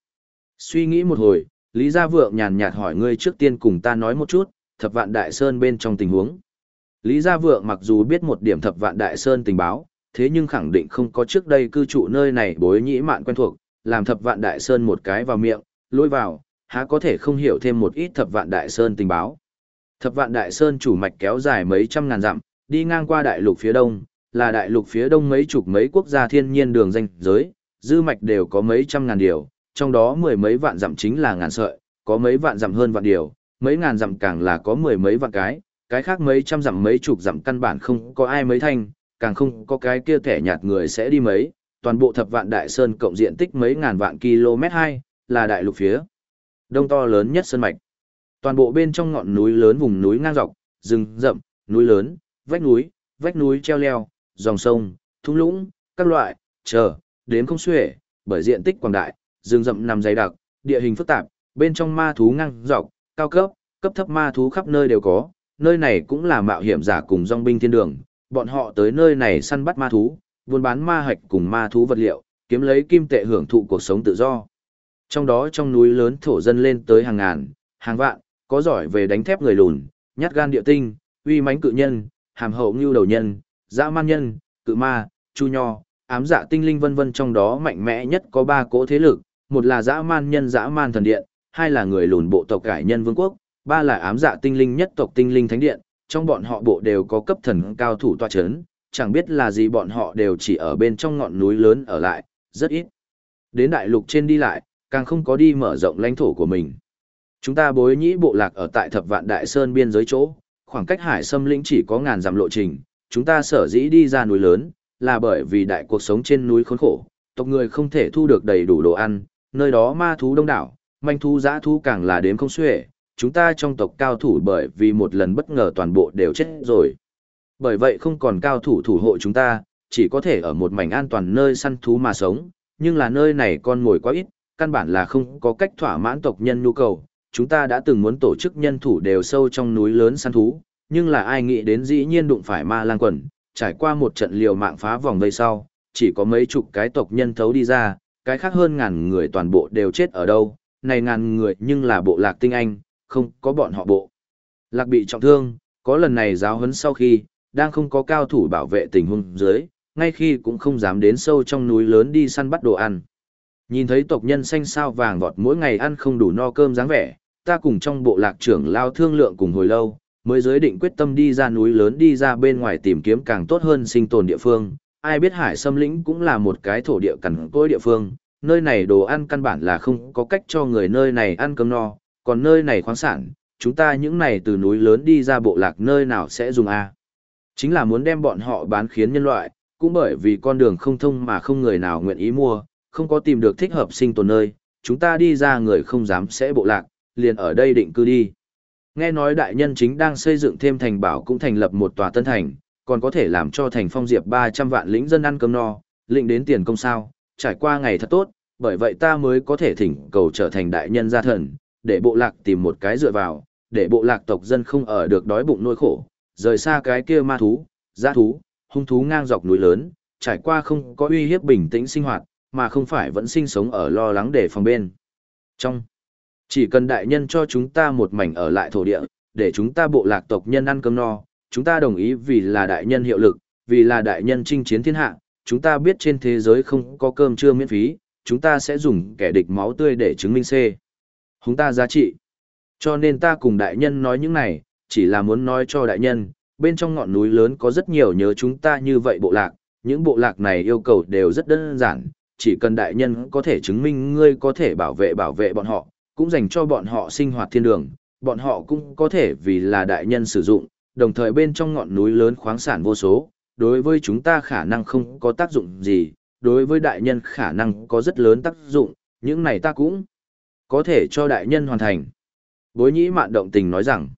Suy nghĩ một hồi, Lý Gia Vượng nhàn nhạt hỏi ngươi trước tiên cùng ta nói một chút, thập vạn đại sơn bên trong tình huống. Lý Gia Vượng mặc dù biết một điểm thập vạn đại sơn tình báo, thế nhưng khẳng định không có trước đây cư trụ nơi này bối nhĩ mạn quen thuộc, làm thập vạn đại sơn một cái vào miệng, lôi vào, há có thể không hiểu thêm một ít thập vạn đại sơn tình báo. Thập vạn đại sơn chủ mạch kéo dài mấy trăm ngàn dặm, đi ngang qua đại lục phía đông, là đại lục phía đông mấy chục mấy quốc gia thiên nhiên đường danh giới, dư mạch đều có mấy trăm ngàn điều, trong đó mười mấy vạn dặm chính là ngàn sợi, có mấy vạn dặm hơn vạn điều, mấy ngàn dặm càng là có mười mấy vạn cái, cái khác mấy trăm dặm mấy chục dặm căn bản không có ai mấy thanh, càng không có cái kia thẻ nhạt người sẽ đi mấy, toàn bộ thập vạn đại sơn cộng diện tích mấy ngàn vạn km 2, là đại lục phía đông to lớn nhất sơn mạch. Toàn bộ bên trong ngọn núi lớn vùng núi ngang dọc, rừng rậm, núi lớn, vách núi, vách núi treo leo, dòng sông, thung lũng, các loại, chờ, đến không xuể, bởi diện tích quảng đại, rừng rậm nằm dày đặc, địa hình phức tạp, bên trong ma thú ngang dọc, cao cấp, cấp thấp ma thú khắp nơi đều có, nơi này cũng là mạo hiểm giả cùng dòng binh thiên đường, bọn họ tới nơi này săn bắt ma thú, buôn bán ma hạch cùng ma thú vật liệu, kiếm lấy kim tệ hưởng thụ cuộc sống tự do. Trong đó trong núi lớn thổ dân lên tới hàng ngàn, hàng vạn, có giỏi về đánh thép người lùn, nhát gan địa tinh, uy mãnh cự nhân, hàm hậu ngưu đầu nhân, dã man nhân, cự ma, chu nho, ám dạ tinh linh vân vân trong đó mạnh mẽ nhất có ba cỗ thế lực, một là dã man nhân dã man thần điện, hai là người lùn bộ tộc cải nhân vương quốc, ba là ám dạ tinh linh nhất tộc tinh linh thánh điện, trong bọn họ bộ đều có cấp thần cao thủ tọa chấn, chẳng biết là gì bọn họ đều chỉ ở bên trong ngọn núi lớn ở lại, rất ít. Đến đại lục trên đi lại, càng không có đi mở rộng lãnh thổ của mình. Chúng ta bối nhĩ bộ lạc ở tại thập vạn đại sơn biên giới chỗ, khoảng cách hải xâm lĩnh chỉ có ngàn dặm lộ trình, chúng ta sở dĩ đi ra núi lớn, là bởi vì đại cuộc sống trên núi khốn khổ, tộc người không thể thu được đầy đủ đồ ăn, nơi đó ma thú đông đảo, manh thú giã thú càng là đếm không xuể, chúng ta trong tộc cao thủ bởi vì một lần bất ngờ toàn bộ đều chết rồi. Bởi vậy không còn cao thủ thủ hộ chúng ta, chỉ có thể ở một mảnh an toàn nơi săn thú mà sống, nhưng là nơi này con mồi quá ít, căn bản là không có cách thỏa mãn tộc nhân nhu cầu. Chúng ta đã từng muốn tổ chức nhân thủ đều sâu trong núi lớn săn thú, nhưng là ai nghĩ đến dĩ nhiên đụng phải ma lang quần, trải qua một trận liều mạng phá vòng vây sau, chỉ có mấy chục cái tộc nhân thấu đi ra, cái khác hơn ngàn người toàn bộ đều chết ở đâu, này ngàn người nhưng là bộ lạc tinh anh, không có bọn họ bộ. Lạc bị trọng thương, có lần này giáo huấn sau khi, đang không có cao thủ bảo vệ tình huống dưới, ngay khi cũng không dám đến sâu trong núi lớn đi săn bắt đồ ăn. Nhìn thấy tộc nhân xanh sao vàng vọt mỗi ngày ăn không đủ no cơm dáng vẻ, ta cùng trong bộ lạc trưởng lao thương lượng cùng hồi lâu, mới giới định quyết tâm đi ra núi lớn đi ra bên ngoài tìm kiếm càng tốt hơn sinh tồn địa phương. Ai biết hải xâm lĩnh cũng là một cái thổ địa cằn cỗi địa phương, nơi này đồ ăn căn bản là không có cách cho người nơi này ăn cơm no, còn nơi này khoáng sản, chúng ta những này từ núi lớn đi ra bộ lạc nơi nào sẽ dùng A. Chính là muốn đem bọn họ bán khiến nhân loại, cũng bởi vì con đường không thông mà không người nào nguyện ý mua, không có tìm được thích hợp sinh tồn nơi, chúng ta đi ra người không dám sẽ bộ lạc, liền ở đây định cư đi. Nghe nói đại nhân chính đang xây dựng thêm thành bảo cũng thành lập một tòa tân thành, còn có thể làm cho thành phong diệp 300 vạn lính dân ăn cơm no, lĩnh đến tiền công sao, trải qua ngày thật tốt, bởi vậy ta mới có thể thỉnh cầu trở thành đại nhân gia thần, để bộ lạc tìm một cái dựa vào, để bộ lạc tộc dân không ở được đói bụng nỗi khổ, rời xa cái kia ma thú, giã thú, hung thú ngang dọc núi lớn, trải qua không có uy hiếp bình tĩnh sinh hoạt, mà không phải vẫn sinh sống ở lo lắng để phòng bên. Trong, chỉ cần đại nhân cho chúng ta một mảnh ở lại thổ địa, để chúng ta bộ lạc tộc nhân ăn cơm no, chúng ta đồng ý vì là đại nhân hiệu lực, vì là đại nhân chinh chiến thiên hạ, chúng ta biết trên thế giới không có cơm trưa miễn phí, chúng ta sẽ dùng kẻ địch máu tươi để chứng minh C. Chúng ta giá trị. Cho nên ta cùng đại nhân nói những này, chỉ là muốn nói cho đại nhân, bên trong ngọn núi lớn có rất nhiều nhớ chúng ta như vậy bộ lạc, những bộ lạc này yêu cầu đều rất đơn giản, chỉ cần đại nhân có thể chứng minh ngươi có thể bảo vệ bảo vệ bọn họ, cũng dành cho bọn họ sinh hoạt thiên đường, bọn họ cũng có thể vì là đại nhân sử dụng, đồng thời bên trong ngọn núi lớn khoáng sản vô số, đối với chúng ta khả năng không có tác dụng gì, đối với đại nhân khả năng có rất lớn tác dụng, những này ta cũng có thể cho đại nhân hoàn thành. Bối nhĩ mạn động tình nói rằng,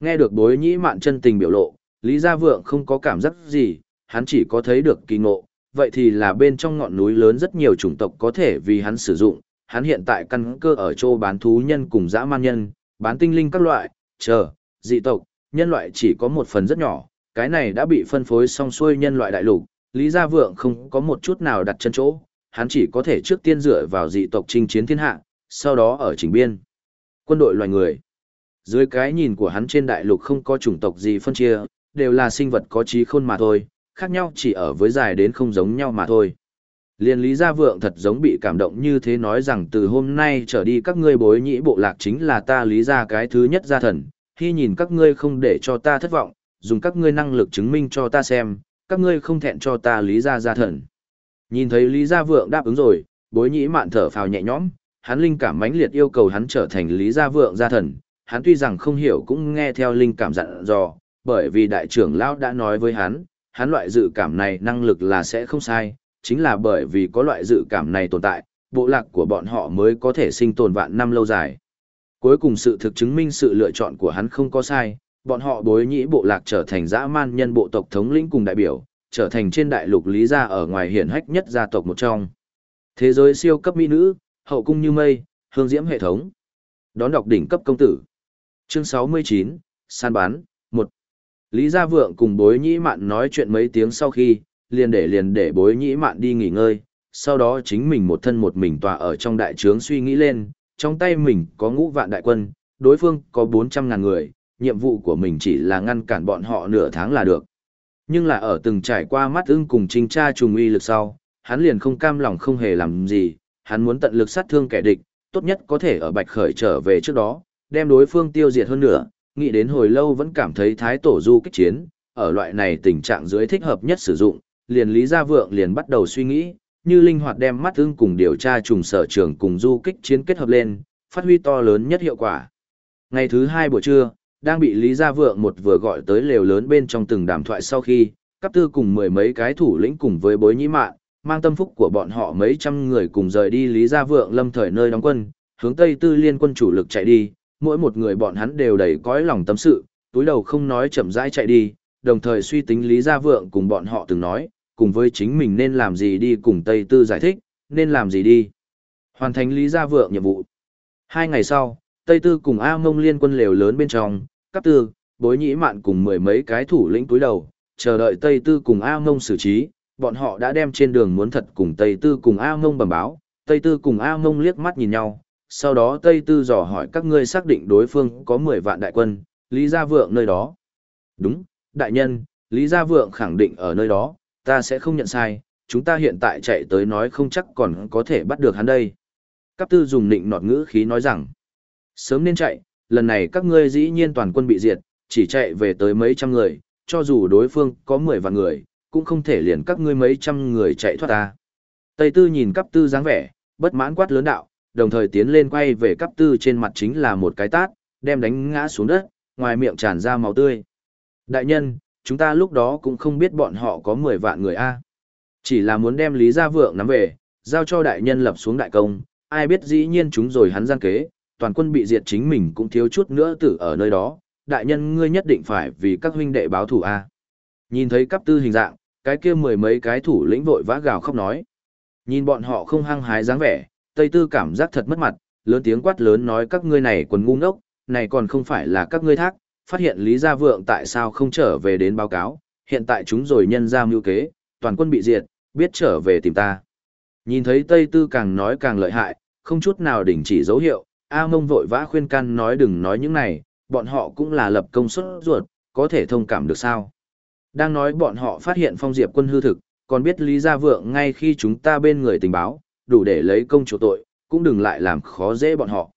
nghe được bối nhĩ mạn chân tình biểu lộ, Lý Gia Vượng không có cảm giác gì, hắn chỉ có thấy được kỳ ngộ, vậy thì là bên trong ngọn núi lớn rất nhiều chủng tộc có thể vì hắn sử dụng, hắn hiện tại căn cơ ở chỗ bán thú nhân cùng dã man nhân, bán tinh linh các loại, chờ, dị tộc, nhân loại chỉ có một phần rất nhỏ, cái này đã bị phân phối xong xuôi nhân loại đại lục, Lý Gia Vượng không có một chút nào đặt chân chỗ, hắn chỉ có thể trước tiên dựa vào dị tộc chinh chiến thiên hạ, sau đó ở chỉnh biên. Quân đội loài người. Dưới cái nhìn của hắn trên đại lục không có chủng tộc gì phân chia, đều là sinh vật có trí khôn mà thôi, khác nhau chỉ ở với dài đến không giống nhau mà thôi. Liên Lý Gia Vượng thật giống bị cảm động như thế nói rằng từ hôm nay trở đi các ngươi bối nhĩ bộ lạc chính là ta Lý Gia cái thứ nhất gia thần, khi nhìn các ngươi không để cho ta thất vọng, dùng các ngươi năng lực chứng minh cho ta xem, các ngươi không thẹn cho ta lý gia gia thần. Nhìn thấy Lý Gia Vượng đáp ứng rồi, bối nhĩ mạn thở phào nhẹ nhõm, hắn linh cảm mãnh liệt yêu cầu hắn trở thành Lý Gia Vượng gia thần, hắn tuy rằng không hiểu cũng nghe theo linh cảm dặn dò, bởi vì đại trưởng lão đã nói với hắn, hắn loại dự cảm này năng lực là sẽ không sai, chính là bởi vì có loại dự cảm này tồn tại, bộ lạc của bọn họ mới có thể sinh tồn vạn năm lâu dài. Cuối cùng sự thực chứng minh sự lựa chọn của hắn không có sai, bọn họ bối nhĩ bộ lạc trở thành dã man nhân bộ tộc thống lĩnh cùng đại biểu, trở thành trên đại lục lý gia ở ngoài hiển hách nhất gia tộc một trong. Thế giới siêu cấp mỹ nữ, hậu cung như mây, hương diễm hệ thống. Đón đọc đỉnh cấp công tử. Chương 69, San bán, Lý Gia Vượng cùng bối nhĩ mạn nói chuyện mấy tiếng sau khi, liền để liền để bối nhĩ mạn đi nghỉ ngơi, sau đó chính mình một thân một mình tòa ở trong đại trướng suy nghĩ lên, trong tay mình có ngũ vạn đại quân, đối phương có 400 ngàn người, nhiệm vụ của mình chỉ là ngăn cản bọn họ nửa tháng là được. Nhưng là ở từng trải qua mắt ưng cùng trinh tra trùng uy lực sau, hắn liền không cam lòng không hề làm gì, hắn muốn tận lực sát thương kẻ địch, tốt nhất có thể ở bạch khởi trở về trước đó, đem đối phương tiêu diệt hơn nữa, nghĩ đến hồi lâu vẫn cảm thấy thái tổ du kích chiến, ở loại này tình trạng dưới thích hợp nhất sử dụng, liền Lý Gia Vượng liền bắt đầu suy nghĩ, như linh hoạt đem mắt ưng cùng điều tra trùng sở trường cùng du kích chiến kết hợp lên, phát huy to lớn nhất hiệu quả. Ngày thứ hai buổi trưa, đang bị Lý Gia Vượng một vừa gọi tới lều lớn bên trong từng đàm thoại sau khi, cấp tư cùng mười mấy cái thủ lĩnh cùng với bối nhĩ mạn, mang tâm phúc của bọn họ mấy trăm người cùng rời đi Lý Gia Vượng lâm thời nơi đóng quân, hướng Tây Tư liên quân chủ lực chạy đi, mỗi một người bọn hắn đều đầy cõi lòng tâm sự, túi đầu không nói chậm rãi chạy đi, đồng thời suy tính Lý Gia Vượng cùng bọn họ từng nói, cùng với chính mình nên làm gì đi cùng Tây Tư giải thích, nên làm gì đi. Hoàn thành Lý Gia Vượng nhiệm vụ. Hai ngày sau, Tây Tư cùng A Mông liên quân lều lớn bên trong, cấp tư, bối nhĩ mạn cùng mười mấy cái thủ lĩnh túi đầu, chờ đợi Tây Tư cùng A Mông xử trí, bọn họ đã đem trên đường muốn thật cùng Tây Tư cùng A Mông bẩm báo, Tây Tư cùng A Mông liếc mắt nhìn nhau, sau đó Tây Tư dò hỏi các ngươi xác định đối phương có 10 vạn đại quân, Lý Gia Vượng nơi đó. Đúng, đại nhân, Lý Gia Vượng khẳng định ở nơi đó, ta sẽ không nhận sai, chúng ta hiện tại chạy tới nói không chắc còn có thể bắt được hắn đây. Cáp tư dùng nịnh nọt ngữ khí nói rằng, sớm nên chạy, lần này các ngươi dĩ nhiên toàn quân bị diệt, chỉ chạy về tới mấy trăm người, cho dù đối phương có 10 vạn người, cũng không thể liền các ngươi mấy trăm người chạy thoát ta. Tây tư nhìn cáp tư dáng vẻ, bất mãn quát lớn đạo, đồng thời tiến lên quay về cấp tư trên mặt chính là một cái tát, đem đánh ngã xuống đất, ngoài miệng tràn ra máu tươi. Đại nhân, chúng ta lúc đó cũng không biết bọn họ có 10 vạn người A. Chỉ là muốn đem Lý Gia Vượng nắm về, giao cho đại nhân lập xuống đại công, ai biết dĩ nhiên chúng rồi hắn gian kế, toàn quân bị diệt chính mình cũng thiếu chút nữa tử ở nơi đó, đại nhân ngươi nhất định phải vì các huynh đệ báo thủ A. Nhìn thấy cấp tư hình dạng, cái kia mười mấy cái thủ lĩnh vội vã gào khóc nói. Nhìn bọn họ không hăng hái dáng vẻ, Tây Tư cảm giác thật mất mặt, lớn tiếng quát lớn nói các ngươi này quần ngu ngốc, này còn không phải là các ngươi thác, phát hiện Lý Gia Vượng tại sao không trở về đến báo cáo, hiện tại chúng rồi nhân ra mưu kế, toàn quân bị diệt, biết trở về tìm ta. Nhìn thấy Tây Tư càng nói càng lợi hại, không chút nào đình chỉ dấu hiệu, A Mông vội vã khuyên can nói đừng nói những này, bọn họ cũng là lập công suất ruột, có thể thông cảm được sao. Đang nói bọn họ phát hiện phong diệp quân hư thực, còn biết Lý Gia Vượng ngay khi chúng ta bên người tình báo, đủ để lấy công chủ tội, cũng đừng lại làm khó dễ bọn họ.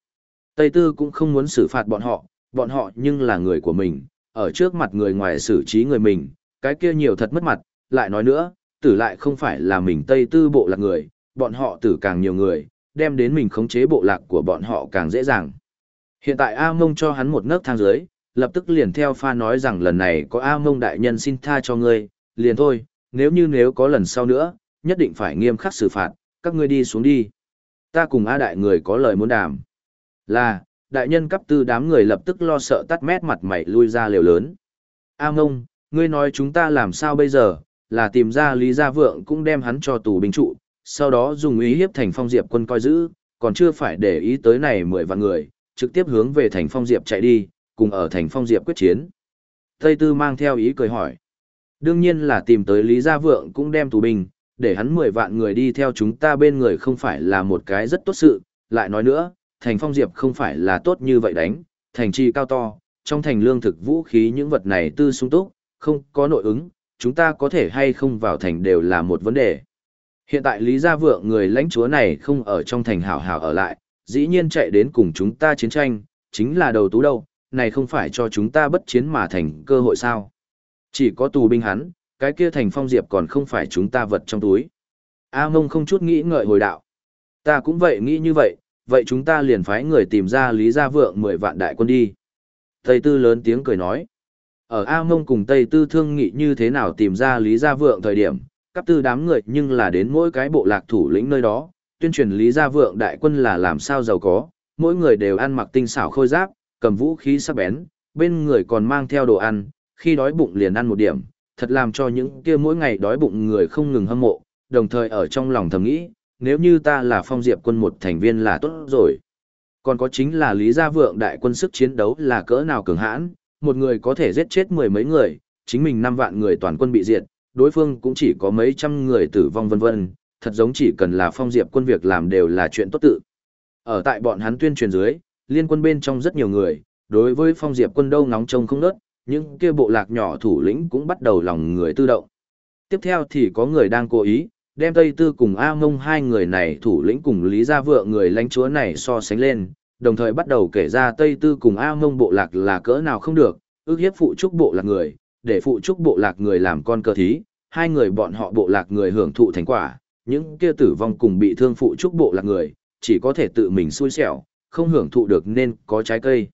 Tây Tư cũng không muốn xử phạt bọn họ, bọn họ nhưng là người của mình, ở trước mặt người ngoài xử trí người mình, cái kia nhiều thật mất mặt, lại nói nữa, tử lại không phải là mình Tây Tư bộ lạc người, bọn họ tử càng nhiều người, đem đến mình khống chế bộ lạc của bọn họ càng dễ dàng. Hiện tại A Mông cho hắn một nấc thang dưới, lập tức liền theo pha nói rằng lần này có A Mông đại nhân xin tha cho ngươi, liền thôi, nếu như nếu có lần sau nữa, nhất định phải nghiêm khắc xử phạt, các ngươi đi xuống đi. Ta cùng A đại người có lời muốn đàm. Là, đại nhân cấp tư đám người lập tức lo sợ tắt mét mặt mày lui ra liều lớn. A Mông, ngươi nói chúng ta làm sao bây giờ, là tìm ra Lý Gia Vượng cũng đem hắn cho tù binh trụ, sau đó dùng ý hiếp thành phong diệp quân coi giữ, còn chưa phải để ý tới này mười vạn người, trực tiếp hướng về thành phong diệp chạy đi, cùng ở thành phong diệp quyết chiến. Tây Tư mang theo ý cười hỏi. Đương nhiên là tìm tới Lý Gia Vượng cũng đem tù binh, để hắn mười vạn người đi theo chúng ta bên người không phải là một cái rất tốt sự, lại nói nữa, thành phong diệp không phải là tốt như vậy đánh, thành trì cao to, trong thành lương thực vũ khí những vật này tư sung túc, không có nội ứng, chúng ta có thể hay không vào thành đều là một vấn đề. Hiện tại Lý Gia Vượng người lãnh chúa này không ở trong thành hảo hảo ở lại, dĩ nhiên chạy đến cùng chúng ta chiến tranh, chính là đầu tú đâu, này không phải cho chúng ta bất chiến mà thành cơ hội sao? Chỉ có tù binh hắn, cái kia thành phong diệp còn không phải chúng ta vật trong túi. A mông không chút nghĩ ngợi hồi đạo. Ta cũng vậy nghĩ như vậy, vậy chúng ta liền phái người tìm ra Lý Gia Vượng 10 vạn đại quân đi. Tây Tư lớn tiếng cười nói. Ở A Mông cùng Tây Tư thương nghị như thế nào tìm ra Lý Gia Vượng thời điểm, cấp tư đám người nhưng là đến mỗi cái bộ lạc thủ lĩnh nơi đó, tuyên truyền Lý Gia Vượng đại quân là làm sao giàu có, mỗi người đều ăn mặc tinh xảo khôi giáp, cầm vũ khí sắc bén, bên người còn mang theo đồ ăn, khi đói bụng liền ăn một điểm, thật làm cho những kia mỗi ngày đói bụng người không ngừng hâm mộ, đồng thời ở trong lòng thầm nghĩ, nếu như ta là phong diệp quân một thành viên là tốt rồi. Còn có chính là Lý Gia Vượng đại quân sức chiến đấu là cỡ nào cường hãn, một người có thể giết chết mười mấy người, chính mình năm vạn người toàn quân bị diệt, đối phương cũng chỉ có mấy trăm người tử vong vân vân, thật giống chỉ cần là phong diệp quân việc làm đều là chuyện tốt tự. Ở tại bọn hắn tuyên truyền dưới, liên quân bên trong rất nhiều người, đối với phong diệp quân đâu ngóng trông không nớt, những kia bộ lạc nhỏ thủ lĩnh cũng bắt đầu lòng người tư động. Tiếp theo thì có người đang cố ý, đem Tây Tư cùng A Mông hai người này thủ lĩnh cùng Lý Gia Vượng người lãnh chúa này so sánh lên, đồng thời bắt đầu kể ra Tây Tư cùng A Mông bộ lạc là cỡ nào không được, ước hiếp phụ trúc bộ lạc người, để phụ trúc bộ lạc người làm con cơ thí, hai người bọn họ bộ lạc người hưởng thụ thành quả, những kia tử vong cùng bị thương phụ trúc bộ lạc người, chỉ có thể tự mình xui xẻo, không hưởng thụ được nên có trái cây.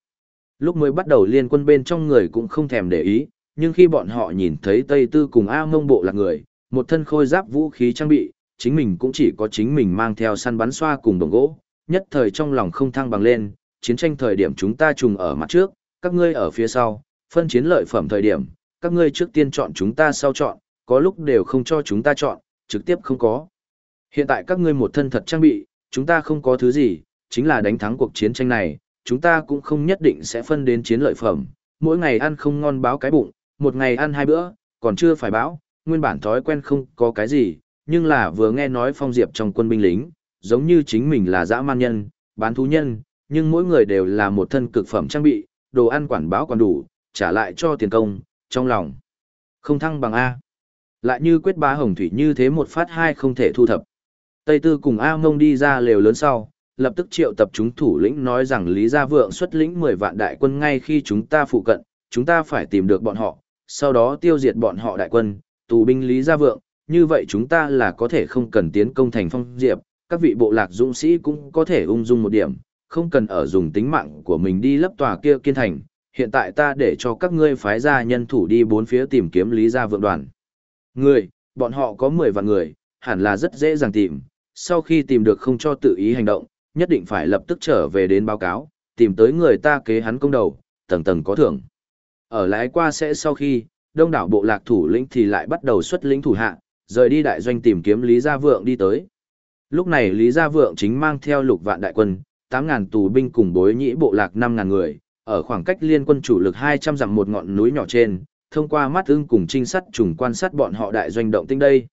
Lúc mới bắt đầu liên quân bên trong người cũng không thèm để ý, nhưng khi bọn họ nhìn thấy Tây Tư cùng A Mông bộ là người, một thân khôi giáp vũ khí trang bị, chính mình cũng chỉ có chính mình mang theo săn bắn xoa cùng đồng gỗ, nhất thời trong lòng không thăng bằng lên, chiến tranh thời điểm chúng ta trùng ở mặt trước, các ngươi ở phía sau, phân chiến lợi phẩm thời điểm, các ngươi trước tiên chọn chúng ta sau chọn, có lúc đều không cho chúng ta chọn, trực tiếp không có. Hiện tại các ngươi một thân thật trang bị, chúng ta không có thứ gì, chính là đánh thắng cuộc chiến tranh này, chúng ta cũng không nhất định sẽ phân đến chiến lợi phẩm, mỗi ngày ăn không ngon báo cái bụng, một ngày ăn hai bữa, còn chưa phải báo, nguyên bản thói quen không có cái gì, nhưng là vừa nghe nói phong diệp trong quân binh lính, giống như chính mình là dã man nhân, bán thú nhân, nhưng mỗi người đều là một thân cực phẩm trang bị, đồ ăn quản báo còn đủ, trả lại cho tiền công, trong lòng. Không thăng bằng A. Lại như quyết bá hồng thủy như thế một phát hai không thể thu thập. Tây Tư cùng A mông đi ra lều lớn sau, lập tức triệu tập chúng thủ lĩnh nói rằng Lý Gia Vượng xuất lĩnh 10 vạn đại quân ngay khi chúng ta phụ cận, chúng ta phải tìm được bọn họ, sau đó tiêu diệt bọn họ đại quân, tù binh Lý Gia Vượng, như vậy chúng ta là có thể không cần tiến công thành phong diệp, các vị bộ lạc dũng sĩ cũng có thể ung dung một điểm, không cần ở dùng tính mạng của mình đi lấp tòa kia kiên thành. Hiện tại ta để cho các ngươi phái ra nhân thủ đi bốn phía tìm kiếm Lý Gia Vượng đoàn. Người, bọn họ có 10 vạn người, hẳn là rất dễ dàng tìm, sau khi tìm được không cho tự ý hành động, nhất định phải lập tức trở về đến báo cáo, tìm tới người ta kế hắn công đầu, tầng tầng có thưởng. Ở lái qua sẽ sau khi, đông đảo bộ lạc thủ lĩnh thì lại bắt đầu xuất lĩnh thủ hạ, rời đi đại doanh tìm kiếm Lý Gia Vượng đi tới. Lúc này Lý Gia Vượng chính mang theo lục vạn đại quân, 8.000 tù binh cùng bối nhĩ bộ lạc 5.000 người, ở khoảng cách liên quân chủ lực 200 dặm một ngọn núi nhỏ trên, thông qua mắt ưng cùng trinh sát trùng quan sát bọn họ đại doanh động tinh đây.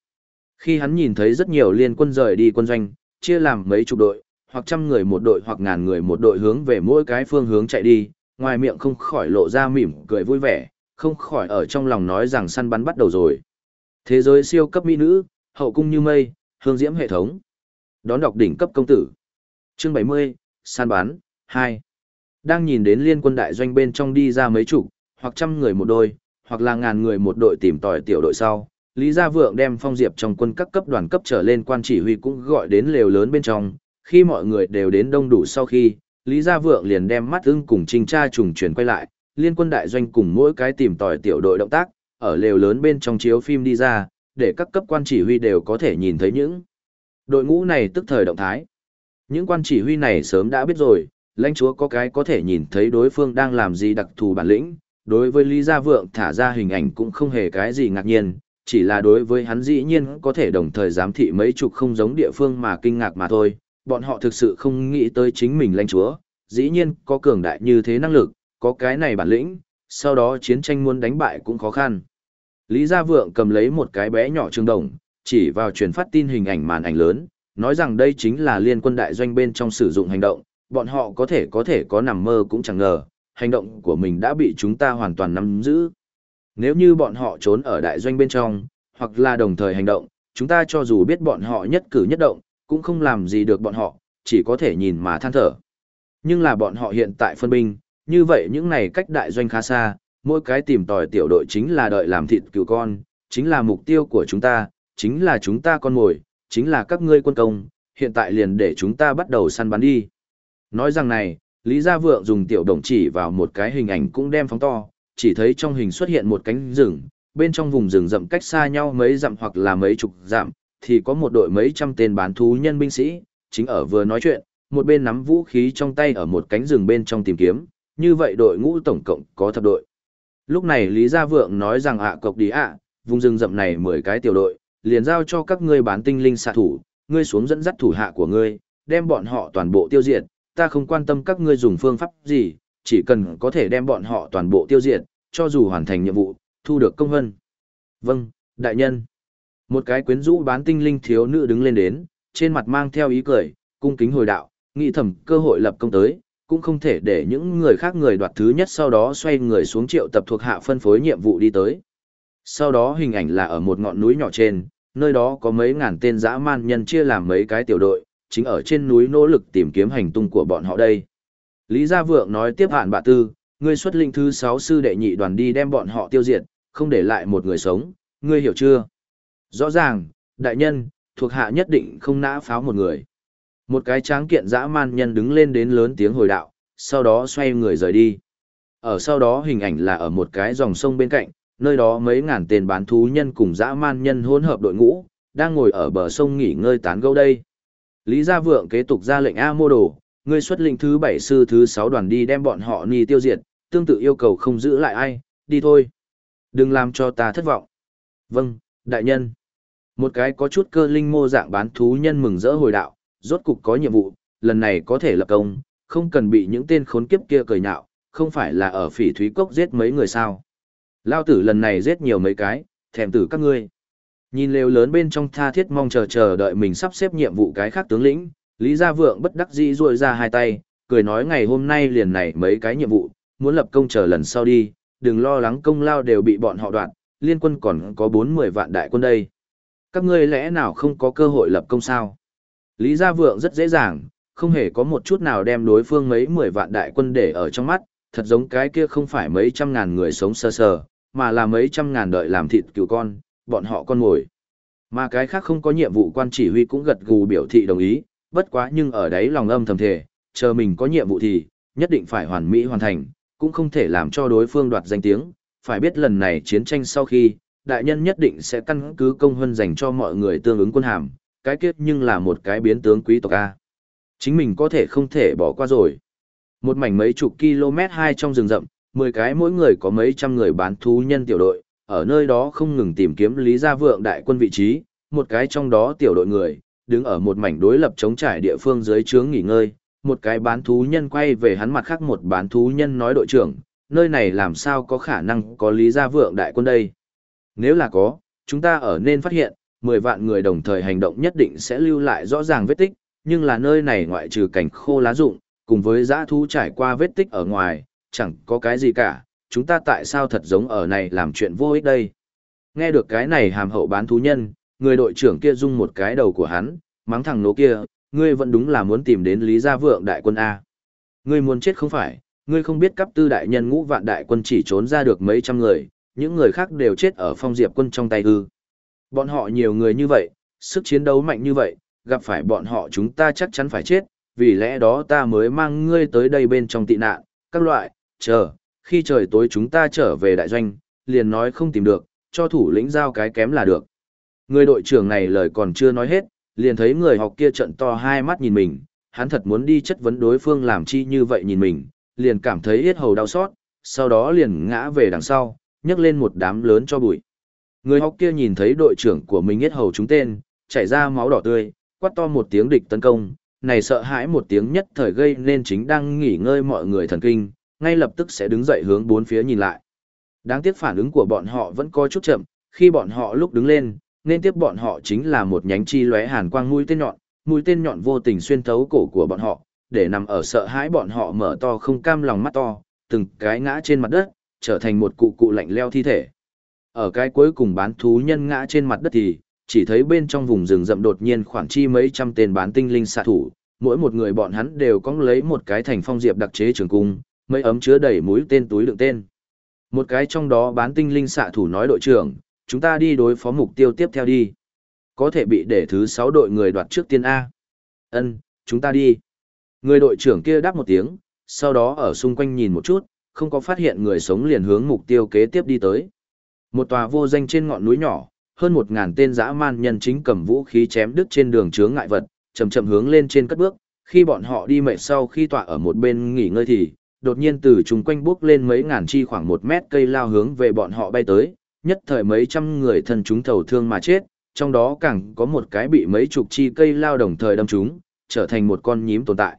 Khi hắn nhìn thấy rất nhiều liên quân rời đi quân doanh, chia làm mấy chục đội, hoặc trăm người một đội hoặc ngàn người một đội hướng về mỗi cái phương hướng chạy đi, ngoài miệng không khỏi lộ ra mỉm cười vui vẻ, không khỏi ở trong lòng nói rằng săn bắn bắt đầu rồi. Thế giới siêu cấp mỹ nữ, hậu cung như mây, hương diễm hệ thống. Đón đọc đỉnh cấp công tử. Chương 70, săn bắn, 2. Đang nhìn đến liên quân đại doanh bên trong đi ra mấy chục, hoặc trăm người một đôi, hoặc là ngàn người một đội tìm tòi tiểu đội sau. Lý Gia Vượng đem phong diệp trong quân các cấp đoàn cấp trở lên quan chỉ huy cũng gọi đến lều lớn bên trong, khi mọi người đều đến đông đủ sau khi, Lý Gia Vượng liền đem mắt ưng cùng trinh tra trùng chuyển quay lại, liên quân đại doanh cùng mỗi cái tìm tòi tiểu đội động tác, ở lều lớn bên trong chiếu phim đi ra, để các cấp quan chỉ huy đều có thể nhìn thấy những đội ngũ này tức thời động thái. Những quan chỉ huy này sớm đã biết rồi, lãnh chúa có cái có thể nhìn thấy đối phương đang làm gì đặc thù bản lĩnh, đối với Lý Gia Vượng thả ra hình ảnh cũng không hề cái gì ngạc nhiên, chỉ là đối với hắn dĩ nhiên có thể đồng thời giám thị mấy chục không giống địa phương mà kinh ngạc mà thôi, bọn họ thực sự không nghĩ tới chính mình lãnh chúa, dĩ nhiên có cường đại như thế năng lực, có cái này bản lĩnh, sau đó chiến tranh muốn đánh bại cũng khó khăn. Lý Gia Vượng cầm lấy một cái bé nhỏ trường đồng, chỉ vào truyền phát tin hình ảnh màn ảnh lớn, nói rằng đây chính là liên quân đại doanh bên trong sử dụng hành động, bọn họ có thể có thể có nằm mơ cũng chẳng ngờ, hành động của mình đã bị chúng ta hoàn toàn nắm giữ. Nếu như bọn họ trốn ở đại doanh bên trong, hoặc là đồng thời hành động, chúng ta cho dù biết bọn họ nhất cử nhất động, cũng không làm gì được bọn họ, chỉ có thể nhìn mà than thở. Nhưng là bọn họ hiện tại phân binh, như vậy những này cách đại doanh khá xa, mỗi cái tìm tòi tiểu đội chính là đợi làm thịt cừu con, chính là mục tiêu của chúng ta, chính là chúng ta con mồi, chính là các ngươi quân công, hiện tại liền để chúng ta bắt đầu săn bắn đi. Nói rằng này, Lý Gia Vượng dùng tiểu đồng chỉ vào một cái hình ảnh cũng đem phóng to, chỉ thấy trong hình xuất hiện một cánh rừng, bên trong vùng rừng rậm cách xa nhau mấy dặm hoặc là mấy chục dặm, thì có một đội mấy trăm tên bán thú nhân binh sĩ, chính ở vừa nói chuyện, một bên nắm vũ khí trong tay ở một cánh rừng bên trong tìm kiếm, như vậy đội ngũ tổng cộng có thập đội. Lúc này Lý Gia Vượng nói rằng ạ cộc đi ạ, vùng rừng rậm này 10 cái tiểu đội, liền giao cho các ngươi bán tinh linh xạ thủ, ngươi xuống dẫn dắt thủ hạ của ngươi, đem bọn họ toàn bộ tiêu diệt, ta không quan tâm các ngươi dùng phương pháp gì, chỉ cần có thể đem bọn họ toàn bộ tiêu diệt, cho dù hoàn thành nhiệm vụ, thu được công hân. Vâng, đại nhân. Một cái quyến rũ bán tinh linh thiếu nữ đứng lên đến, trên mặt mang theo ý cười, cung kính hồi đạo, nghĩ thầm cơ hội lập công tới, cũng không thể để những người khác người đoạt thứ nhất sau đó xoay người xuống triệu tập thuộc hạ phân phối nhiệm vụ đi tới. Sau đó hình ảnh là ở một ngọn núi nhỏ trên, nơi đó có mấy ngàn tên dã man nhân chia làm mấy cái tiểu đội, chính ở trên núi nỗ lực tìm kiếm hành tung của bọn họ đây. Lý Gia Vượng nói tiếp hạn bạ tư, ngươi xuất linh thứ 6 sư đệ nhị đoàn đi đem bọn họ tiêu diệt, không để lại một người sống, ngươi hiểu chưa? Rõ ràng, đại nhân, thuộc hạ nhất định không nã pháo một người. Một cái tráng kiện dã man nhân đứng lên đến lớn tiếng hồi đạo, sau đó xoay người rời đi. Ở sau đó hình ảnh là ở một cái dòng sông bên cạnh, nơi đó mấy ngàn tên bán thú nhân cùng dã man nhân hỗn hợp đội ngũ, đang ngồi ở bờ sông nghỉ ngơi tán gẫu đây. Lý Gia Vượng kế tục ra lệnh A Mô Đồ, ngươi xuất lệnh thứ bảy sư thứ sáu đoàn đi đem bọn họ ni tiêu diệt, tương tự yêu cầu không giữ lại ai, đi thôi. Đừng làm cho ta thất vọng. Vâng, đại nhân. Một cái có chút cơ linh mô dạng bán thú nhân mừng rỡ hồi đạo, rốt cục có nhiệm vụ, lần này có thể lập công, không cần bị những tên khốn kiếp kia cười nhạo, không phải là ở phỉ thúy cốc giết mấy người sao. Lao tử lần này giết nhiều mấy cái, thèm tử các ngươi. Nhìn lều lớn bên trong tha thiết mong chờ chờ đợi mình sắp xếp nhiệm vụ cái khác tướng lĩnh, Lý Gia Vượng bất đắc dĩ ruôi ra hai tay, cười nói ngày hôm nay liền này mấy cái nhiệm vụ, muốn lập công chờ lần sau đi, đừng lo lắng công lao đều bị bọn họ đoạt, liên quân còn có 40 vạn đại quân đây. Các ngươi lẽ nào không có cơ hội lập công sao? Lý Gia Vượng rất dễ dàng, không hề có một chút nào đem đối phương mấy mười vạn đại quân để ở trong mắt, thật giống cái kia không phải mấy trăm ngàn người sống sơ sờ, sờ, mà là mấy trăm ngàn đợi làm thịt cừu con, bọn họ con ngồi. Mà cái khác không có nhiệm vụ quan chỉ huy cũng gật gù biểu thị đồng ý, bất quá nhưng ở đấy lòng âm thầm thể, chờ mình có nhiệm vụ thì, nhất định phải hoàn mỹ hoàn thành, cũng không thể làm cho đối phương đoạt danh tiếng, phải biết lần này chiến tranh sau khi, đại nhân nhất định sẽ căn cứ công huân dành cho mọi người tương ứng quân hàm, cái kết nhưng là một cái biến tướng quý tộc A. Chính mình có thể không thể bỏ qua rồi. Một mảnh mấy chục km hai trong rừng rậm, 10 cái mỗi người có mấy trăm người bán thú nhân tiểu đội, ở nơi đó không ngừng tìm kiếm Lý Gia Vượng đại quân vị trí, một cái trong đó tiểu đội người, đứng ở một mảnh đối lập chống trải địa phương dưới trướng nghỉ ngơi, một cái bán thú nhân quay về hắn mặt khác một bán thú nhân nói đội trưởng, nơi này làm sao có khả năng có Lý Gia Vượng đại quân đây. Nếu là có, chúng ta ở nên phát hiện, 10 vạn người đồng thời hành động nhất định sẽ lưu lại rõ ràng vết tích, nhưng là nơi này ngoại trừ cảnh khô lá rụng, cùng với dã thú trải qua vết tích ở ngoài, chẳng có cái gì cả, chúng ta tại sao thật giống ở này làm chuyện vô ích đây. Nghe được cái này hàm hậu bán thú nhân, người đội trưởng kia rung một cái đầu của hắn, mắng thằng nố kia, ngươi vẫn đúng là muốn tìm đến Lý Gia Vượng đại quân A. Ngươi muốn chết không phải, ngươi không biết cấp tư đại nhân ngũ vạn đại quân chỉ trốn ra được mấy trăm người, những người khác đều chết ở phong diệp quân trong tay ư. Bọn họ nhiều người như vậy, sức chiến đấu mạnh như vậy, gặp phải bọn họ chúng ta chắc chắn phải chết, vì lẽ đó ta mới mang ngươi tới đây bên trong tị nạn, các loại, chờ, khi trời tối chúng ta trở về đại doanh, liền nói không tìm được, cho thủ lĩnh giao cái kém là được. Người đội trưởng này lời còn chưa nói hết, liền thấy người học kia trận to hai mắt nhìn mình, hắn thật muốn đi chất vấn đối phương làm chi như vậy nhìn mình, liền cảm thấy yết hầu đau xót, sau đó liền ngã về đằng sau, nhấc lên một đám lớn cho bụi. Người học kia nhìn thấy đội trưởng của mình yết hầu chúng tên, chảy ra máu đỏ tươi, quát to một tiếng địch tấn công, này sợ hãi một tiếng nhất thời gây nên chính đang nghỉ ngơi mọi người thần kinh, ngay lập tức sẽ đứng dậy hướng bốn phía nhìn lại. Đáng tiếc phản ứng của bọn họ vẫn có chút chậm, khi bọn họ lúc đứng lên, nên tiếp bọn họ chính là một nhánh chi lóe hàn quang mũi tên nhọn, mũi tên nhọn vô tình xuyên thấu cổ của bọn họ, để nằm ở sợ hãi bọn họ mở to không cam lòng mắt to, từng cái ngã trên mặt đất, trở thành một cụ cụ lạnh leo thi thể. Ở cái cuối cùng bán thú nhân ngã trên mặt đất thì, chỉ thấy bên trong vùng rừng rậm đột nhiên khoảng chi mấy trăm tên bán tinh linh xạ thủ, mỗi một người bọn hắn đều có lấy một cái thành phong diệp đặc chế trường cung, mấy ấm chứa đầy mũi tên túi đựng tên. Một cái trong đó bán tinh linh xạ thủ nói đội trưởng, chúng ta đi đối phó mục tiêu tiếp theo đi. Có thể bị để thứ 6 đội người đoạt trước tiên A. Ân, chúng ta đi. Người đội trưởng kia đáp một tiếng, sau đó ở xung quanh nhìn một chút, không có phát hiện người sống liền hướng mục tiêu kế tiếp đi tới. Một tòa vô danh trên ngọn núi nhỏ, hơn một ngàn tên dã man nhân chính cầm vũ khí chém đứt trên đường chướng ngại vật, chậm chậm hướng lên trên cất bước, khi bọn họ đi mệt sau khi tọa ở một bên nghỉ ngơi thì, đột nhiên từ chung quanh bước lên mấy ngàn chi khoảng một mét cây lao hướng về bọn họ bay tới, nhất thời mấy trăm người thân chúng thầu thương mà chết, trong đó càng có một cái bị mấy chục chi cây lao đồng thời đâm chúng, trở thành một con nhím tồn tại.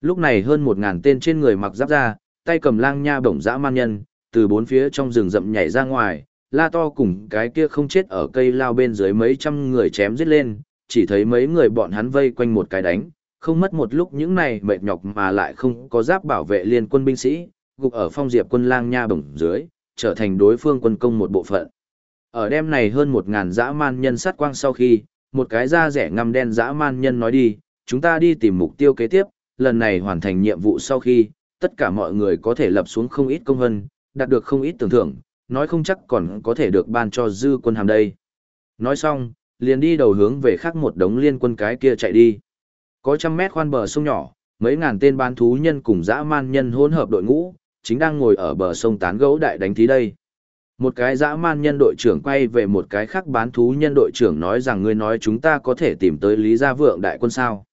Lúc này hơn một ngàn tên trên người mặc giáp da tay cầm lang nha bổng dã man nhân, từ bốn phía trong rừng rậm nhảy ra ngoài, la to cùng cái kia không chết ở cây lao bên dưới mấy trăm người chém giết lên, chỉ thấy mấy người bọn hắn vây quanh một cái đánh, không mất một lúc những này mệt nhọc mà lại không có giáp bảo vệ liên quân binh sĩ, gục ở phong diệp quân lang nha bổng dưới, trở thành đối phương quân công một bộ phận. Ở đêm này hơn một ngàn dã man nhân sát quang sau khi, một cái da rẻ ngăm đen dã man nhân nói đi, chúng ta đi tìm mục tiêu kế tiếp, lần này hoàn thành nhiệm vụ sau khi, tất cả mọi người có thể lập xuống không ít công hân, đạt được không ít tưởng thưởng, nói không chắc còn có thể được ban cho dư quân hàm đây. Nói xong, liền đi đầu hướng về khác một đống liên quân cái kia chạy đi. Có trăm mét khoan bờ sông nhỏ, mấy ngàn tên bán thú nhân cùng dã man nhân hỗn hợp đội ngũ, chính đang ngồi ở bờ sông tán gấu đại đánh thí đây. Một cái dã man nhân đội trưởng quay về một cái khác bán thú nhân đội trưởng nói rằng ngươi nói chúng ta có thể tìm tới Lý Gia Vượng đại quân sao.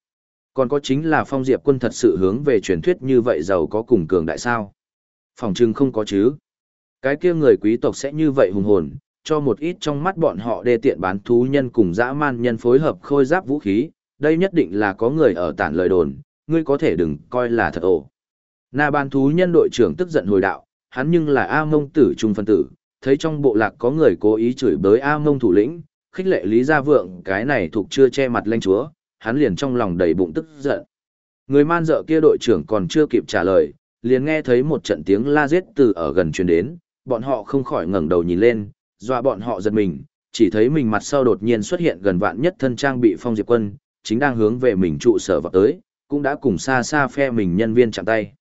Còn có chính là phong diệp quân thật sự hướng về truyền thuyết như vậy giàu có cùng cường đại sao. Phòng trưng không có chứ. Cái kia người quý tộc sẽ như vậy hùng hồn, cho một ít trong mắt bọn họ đê tiện bán thú nhân cùng dã man nhân phối hợp khôi giáp vũ khí, đây nhất định là có người ở tản lời đồn, ngươi có thể đừng coi là thật ổ. Na bán thú nhân đội trưởng tức giận hồi đạo, hắn nhưng là A mông tử trung phân tử, thấy trong bộ lạc có người cố ý chửi bới A mông thủ lĩnh, khích lệ Lý Gia Vượng cái này thuộc chưa che mặt lanh chúa, hắn liền trong lòng đầy bụng tức giận. Người man dợ kia đội trưởng còn chưa kịp trả lời, liền nghe thấy một trận tiếng la giết từ ở gần truyền đến, bọn họ không khỏi ngẩng đầu nhìn lên, dọa bọn họ giật mình, chỉ thấy mình mặt sau đột nhiên xuất hiện gần vạn nhất thân trang bị phong diệp quân, chính đang hướng về mình trụ sở vào tới, cũng đã cùng xa xa phe mình nhân viên chạm tay.